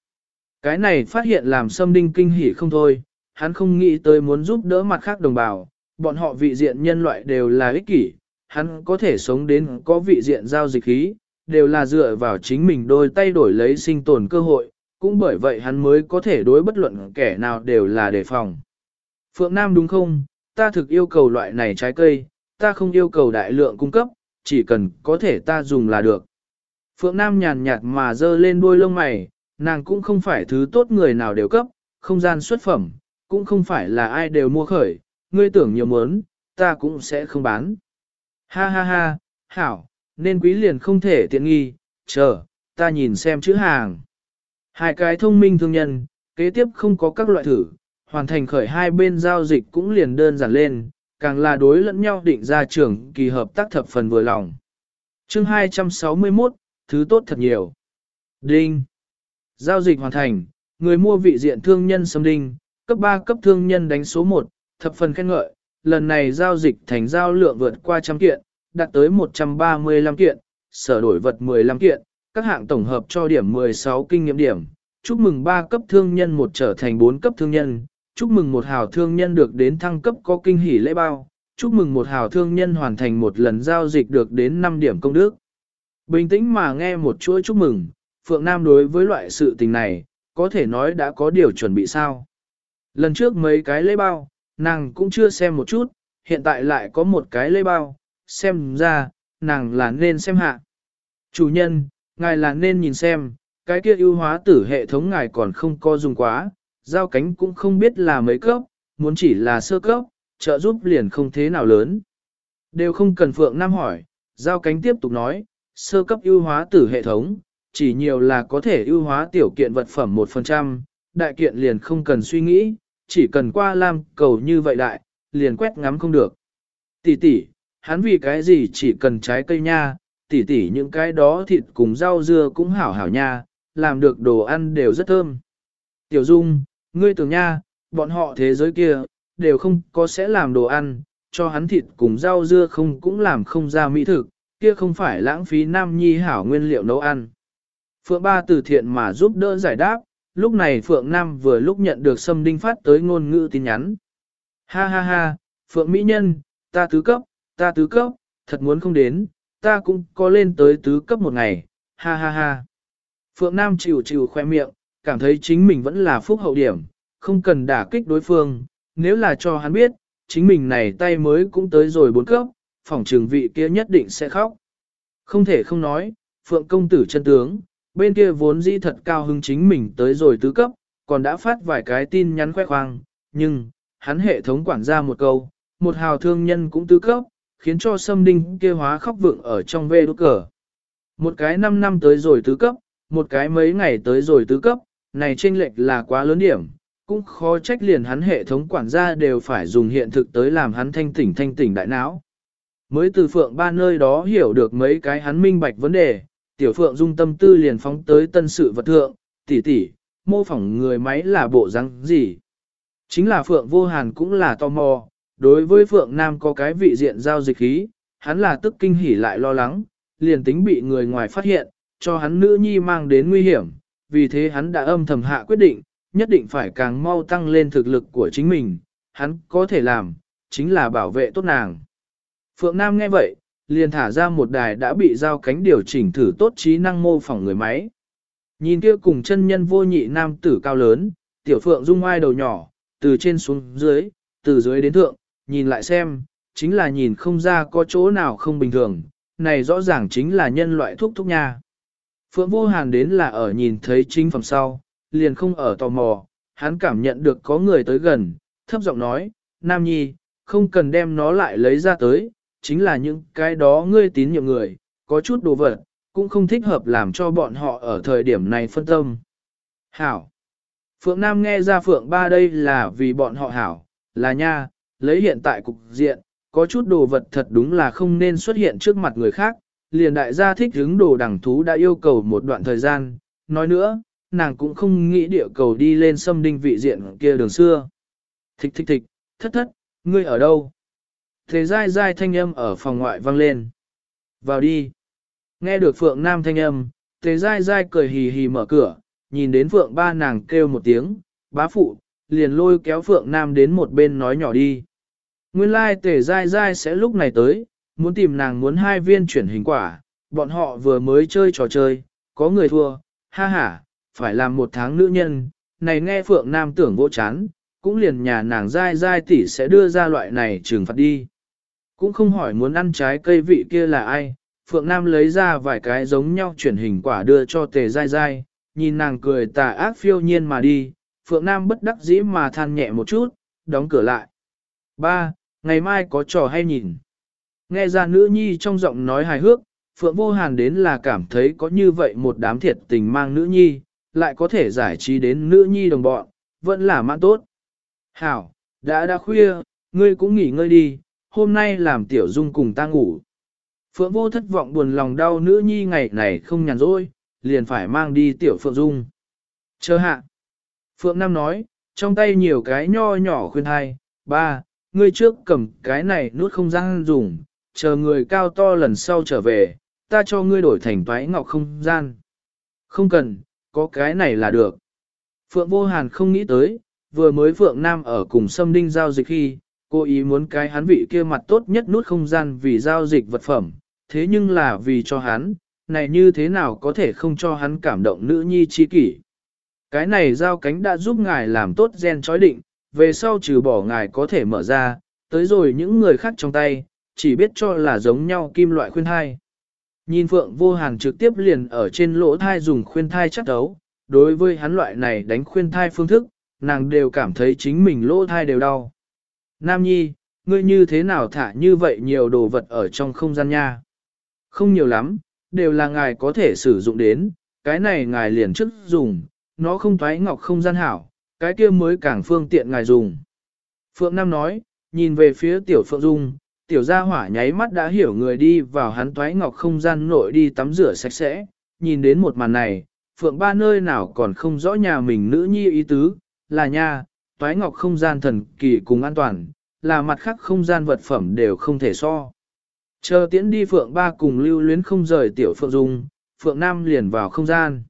Cái này phát hiện làm sâm đinh kinh hỉ không thôi, hắn không nghĩ tới muốn giúp đỡ mặt khác đồng bào, bọn họ vị diện nhân loại đều là ích kỷ, hắn có thể sống đến có vị diện giao dịch khí, đều là dựa vào chính mình đôi tay đổi lấy sinh tồn cơ hội, cũng bởi vậy hắn mới có thể đối bất luận kẻ nào đều là đề phòng. Phượng Nam đúng không, ta thực yêu cầu loại này trái cây, ta không yêu cầu đại lượng cung cấp, chỉ cần có thể ta dùng là được. Phượng Nam nhàn nhạt mà dơ lên đuôi lông mày, nàng cũng không phải thứ tốt người nào đều cấp, không gian xuất phẩm, cũng không phải là ai đều mua khởi, ngươi tưởng nhiều muốn, ta cũng sẽ không bán. Ha ha ha, hảo, nên quý liền không thể tiện nghi, chờ, ta nhìn xem chữ hàng. Hai cái thông minh thương nhân, kế tiếp không có các loại thử, hoàn thành khởi hai bên giao dịch cũng liền đơn giản lên, càng là đối lẫn nhau định ra trưởng kỳ hợp tác thập phần vừa lòng. chương 261, thứ tốt thật nhiều. Đinh. Giao dịch hoàn thành, người mua vị diện thương nhân xâm đinh, cấp 3 cấp thương nhân đánh số 1, thập phần khen ngợi, lần này giao dịch thành giao lượng vượt qua trăm kiện, đạt tới 135 kiện, sở đổi vật 15 kiện, các hạng tổng hợp cho điểm 16 kinh nghiệm điểm. Chúc mừng 3 cấp thương nhân một trở thành 4 cấp thương nhân, chúc mừng một hào thương nhân được đến thăng cấp có kinh hỉ lễ bao, chúc mừng một hào thương nhân hoàn thành một lần giao dịch được đến 5 điểm công đức. Bình tĩnh mà nghe một chuỗi chúc mừng, Phượng Nam đối với loại sự tình này, có thể nói đã có điều chuẩn bị sao. Lần trước mấy cái lễ bao, nàng cũng chưa xem một chút, hiện tại lại có một cái lễ bao, xem ra, nàng là nên xem hạ. Chủ nhân, ngài là nên nhìn xem, cái kia ưu hóa tử hệ thống ngài còn không có dùng quá, giao cánh cũng không biết là mấy cấp, muốn chỉ là sơ cấp, trợ giúp liền không thế nào lớn. Đều không cần Phượng Nam hỏi, giao cánh tiếp tục nói, sơ cấp ưu hóa tử hệ thống, chỉ nhiều là có thể ưu hóa tiểu kiện vật phẩm 1%, đại kiện liền không cần suy nghĩ, chỉ cần qua lam cầu như vậy đại, liền quét ngắm không được. Tỷ tỷ, hắn vì cái gì chỉ cần trái cây nha, tỷ tỷ những cái đó thịt cùng rau dưa cũng hảo hảo nha, làm được đồ ăn đều rất thơm. Tiểu Dung, ngươi tưởng nha, bọn họ thế giới kia, đều không có sẽ làm đồ ăn, cho hắn thịt cùng rau dưa không cũng làm không ra mỹ thực, kia không phải lãng phí nam nhi hảo nguyên liệu nấu ăn. Phượng Ba từ thiện mà giúp đỡ giải đáp, lúc này Phượng Nam vừa lúc nhận được Sâm Đinh phát tới ngôn ngữ tin nhắn. Ha ha ha, Phượng Mỹ Nhân, ta tứ cấp, ta tứ cấp, thật muốn không đến, ta cũng có lên tới tứ cấp một ngày, ha ha ha. Phượng Nam chịu chịu khoe miệng, cảm thấy chính mình vẫn là phúc hậu điểm, không cần đả kích đối phương, nếu là cho hắn biết, chính mình này tay mới cũng tới rồi bốn cấp, phòng trường vị kia nhất định sẽ khóc. Không thể không nói, Phượng công tử chân tướng, bên kia vốn dĩ thật cao hứng chính mình tới rồi tứ cấp, còn đã phát vài cái tin nhắn khoe khoang, nhưng, hắn hệ thống quản ra một câu, một hào thương nhân cũng tứ cấp, khiến cho sâm đinh kia hóa khóc vượng ở trong vê đốt cờ. Một cái 5 năm tới rồi tứ cấp, một cái mấy ngày tới rồi tứ cấp, này chênh lệch là quá lớn điểm, cũng khó trách liền hắn hệ thống quản gia đều phải dùng hiện thực tới làm hắn thanh tỉnh thanh tỉnh đại não. Mới từ phượng ba nơi đó hiểu được mấy cái hắn minh bạch vấn đề, tiểu phượng dung tâm tư liền phóng tới tân sự vật thượng, tỷ tỷ, mô phỏng người máy là bộ răng gì. Chính là phượng vô hàn cũng là tò mò, đối với phượng nam có cái vị diện giao dịch khí, hắn là tức kinh hỉ lại lo lắng, liền tính bị người ngoài phát hiện, cho hắn nữ nhi mang đến nguy hiểm, vì thế hắn đã âm thầm hạ quyết định, nhất định phải càng mau tăng lên thực lực của chính mình, hắn có thể làm, chính là bảo vệ tốt nàng. Phượng Nam nghe vậy, liền thả ra một đài đã bị giao cánh điều chỉnh thử tốt trí năng mô phỏng người máy. Nhìn kia cùng chân nhân vô nhị nam tử cao lớn, tiểu phượng rung ai đầu nhỏ, từ trên xuống dưới, từ dưới đến thượng, nhìn lại xem, chính là nhìn không ra có chỗ nào không bình thường, này rõ ràng chính là nhân loại thuốc thúc nha. Phượng vô hàn đến là ở nhìn thấy chính phẩm sau, liền không ở tò mò, hắn cảm nhận được có người tới gần, thấp giọng nói, Nam Nhi, không cần đem nó lại lấy ra tới, chính là những cái đó ngươi tín nhiệm người, có chút đồ vật, cũng không thích hợp làm cho bọn họ ở thời điểm này phân tâm. Hảo. Phượng Nam nghe ra Phượng ba đây là vì bọn họ hảo, là nha, lấy hiện tại cục diện, có chút đồ vật thật đúng là không nên xuất hiện trước mặt người khác, liền đại gia thích hứng đồ đẳng thú đã yêu cầu một đoạn thời gian, nói nữa, nàng cũng không nghĩ địa cầu đi lên xâm đinh vị diện kia đường xưa. Thích thích thích, thất thất, ngươi ở đâu? Thế dai dai thanh âm ở phòng ngoại vang lên. Vào đi. Nghe được Phượng Nam thanh âm, thế dai dai cười hì hì mở cửa, nhìn đến Phượng ba nàng kêu một tiếng, bá phụ, liền lôi kéo Phượng Nam đến một bên nói nhỏ đi. Nguyên lai like tề dai dai sẽ lúc này tới, muốn tìm nàng muốn hai viên chuyển hình quả, bọn họ vừa mới chơi trò chơi, có người thua, ha ha, phải làm một tháng nữ nhân, này nghe Phượng Nam tưởng vô chán, cũng liền nhà nàng dai dai tỷ sẽ đưa ra loại này trừng phạt đi. Cũng không hỏi muốn ăn trái cây vị kia là ai, Phượng Nam lấy ra vài cái giống nhau chuyển hình quả đưa cho tề dai dai, nhìn nàng cười tà ác phiêu nhiên mà đi, Phượng Nam bất đắc dĩ mà than nhẹ một chút, đóng cửa lại. Ba, ngày mai có trò hay nhìn. Nghe ra nữ nhi trong giọng nói hài hước, Phượng Vô Hàn đến là cảm thấy có như vậy một đám thiệt tình mang nữ nhi, lại có thể giải trí đến nữ nhi đồng bọn, vẫn là mãn tốt. Hảo, đã đã khuya, ngươi cũng nghỉ ngơi đi, hôm nay làm tiểu dung cùng ta ngủ. Phượng Vô thất vọng buồn lòng đau nữ nhi ngày này không nhàn rỗi, liền phải mang đi tiểu Phượng Dung. Chờ hạ. Phượng Nam nói, trong tay nhiều cái nho nhỏ khuyên hai, ba, ngươi trước cầm cái này nút không gian dùng, chờ người cao to lần sau trở về, ta cho ngươi đổi thành toái ngọc không gian. Không cần, có cái này là được. Phượng Vô Hàn không nghĩ tới, vừa mới Phượng Nam ở cùng Sâm Đinh giao dịch khi, cô ý muốn cái hắn vị kia mặt tốt nhất nút không gian vì giao dịch vật phẩm, thế nhưng là vì cho hắn, này như thế nào có thể không cho hắn cảm động nữ nhi chi kỷ. Cái này giao cánh đã giúp ngài làm tốt gen chói định, về sau trừ bỏ ngài có thể mở ra, tới rồi những người khác trong tay, chỉ biết cho là giống nhau kim loại khuyên thai. Nhìn Phượng Vô Hàn trực tiếp liền ở trên lỗ thai dùng khuyên thai chắc đấu, đối với hắn loại này đánh khuyên thai phương thức, nàng đều cảm thấy chính mình lỗ thai đều đau. Nam Nhi, ngươi như thế nào thả như vậy nhiều đồ vật ở trong không gian nha? Không nhiều lắm, đều là ngài có thể sử dụng đến, cái này ngài liền trước dùng, nó không thoái ngọc không gian hảo, cái kia mới càng phương tiện ngài dùng. Phượng Nam nói, nhìn về phía tiểu Phượng Dung, tiểu gia hỏa nháy mắt đã hiểu người đi vào hắn toái ngọc không gian nội đi tắm rửa sạch sẽ, nhìn đến một màn này, Phượng ba nơi nào còn không rõ nhà mình nữ nhi ý tứ, là nha, toái ngọc không gian thần kỳ cùng an toàn, là mặt khác không gian vật phẩm đều không thể so. Chờ tiễn đi Phượng ba cùng lưu luyến không rời tiểu Phượng Dung, Phượng Nam liền vào không gian.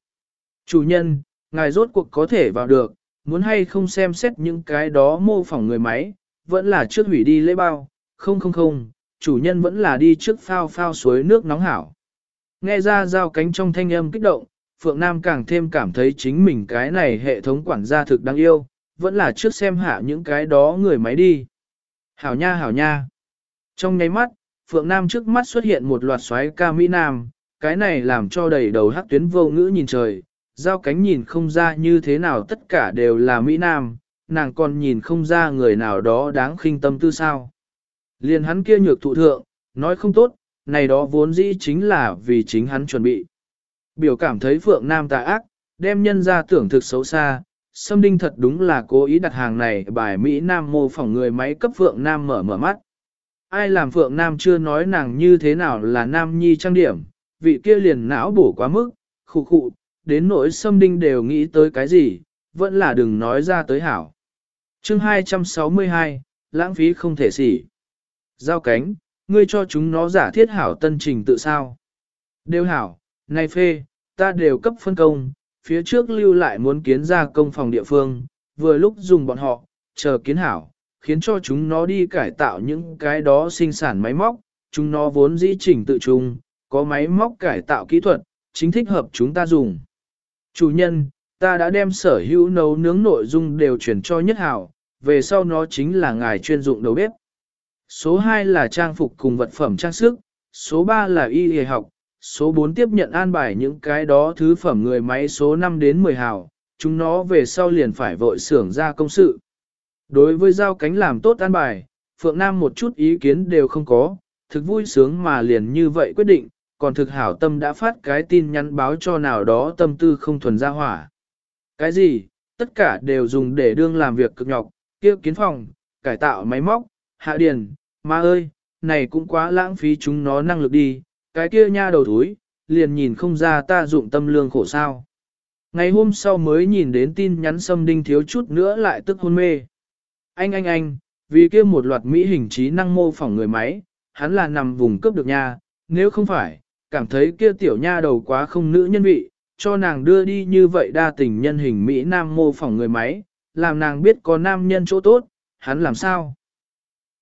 Chủ nhân, ngài rốt cuộc có thể vào được, muốn hay không xem xét những cái đó mô phỏng người máy, vẫn là trước hủy đi lễ bao, không không không, chủ nhân vẫn là đi trước phao phao suối nước nóng hảo. Nghe ra giao cánh trong thanh âm kích động, Phượng Nam càng thêm cảm thấy chính mình cái này hệ thống quản gia thực đáng yêu, vẫn là trước xem hạ những cái đó người máy đi. Hảo nha hảo nha. Trong nháy mắt, Phượng Nam trước mắt xuất hiện một loạt xoáy ca Mỹ Nam, cái này làm cho đầy đầu hắc tuyến vô ngữ nhìn trời, giao cánh nhìn không ra như thế nào tất cả đều là Mỹ Nam, nàng còn nhìn không ra người nào đó đáng khinh tâm tư sao. Liền hắn kia nhược thụ thượng, nói không tốt, này đó vốn dĩ chính là vì chính hắn chuẩn bị. Biểu cảm thấy Phượng Nam tà ác, đem nhân ra tưởng thực xấu xa, Sâm Đinh thật đúng là cố ý đặt hàng này bài Mỹ Nam mô phỏng người máy cấp Phượng Nam mở mở mắt. Ai làm Phượng Nam chưa nói nàng như thế nào là Nam Nhi trang điểm, vị kia liền não bổ quá mức, khụ khụ, đến nỗi Sâm Đinh đều nghĩ tới cái gì, vẫn là đừng nói ra tới hảo. chương 262, lãng phí không thể xỉ. Giao cánh, ngươi cho chúng nó giả thiết hảo tân trình tự sao. Đều hảo, này phê, ta đều cấp phân công, phía trước lưu lại muốn kiến ra công phòng địa phương, vừa lúc dùng bọn họ, chờ kiến hảo, khiến cho chúng nó đi cải tạo những cái đó sinh sản máy móc, chúng nó vốn dĩ trình tự chung, có máy móc cải tạo kỹ thuật, chính thích hợp chúng ta dùng. Chủ nhân, ta đã đem sở hữu nấu nướng nội dung đều chuyển cho nhất hảo, về sau nó chính là ngài chuyên dụng đầu bếp. Số 2 là trang phục cùng vật phẩm trang sức, số 3 là y y học, số 4 tiếp nhận an bài những cái đó thứ phẩm người máy số 5 đến 10 hào, chúng nó về sau liền phải vội xưởng ra công sự. Đối với giao cánh làm tốt an bài, Phượng Nam một chút ý kiến đều không có, thực vui sướng mà liền như vậy quyết định, còn thực hảo tâm đã phát cái tin nhắn báo cho nào đó tâm tư không thuần ra hỏa. Cái gì, tất cả đều dùng để đương làm việc cực nhọc, kia kiến phòng, cải tạo máy móc, hạ điền, ma ơi, này cũng quá lãng phí chúng nó năng lực đi, cái kia nha đầu thúi, liền nhìn không ra ta dụng tâm lương khổ sao. Ngày hôm sau mới nhìn đến tin nhắn xâm đinh thiếu chút nữa lại tức hôn mê. Anh anh anh, vì kia một loạt mỹ hình trí năng mô phỏng người máy, hắn là nằm vùng cướp được nha, nếu không phải, cảm thấy kia tiểu nha đầu quá không nữ nhân vị, cho nàng đưa đi như vậy đa tình nhân hình Mỹ Nam mô phỏng người máy, làm nàng biết có nam nhân chỗ tốt, hắn làm sao?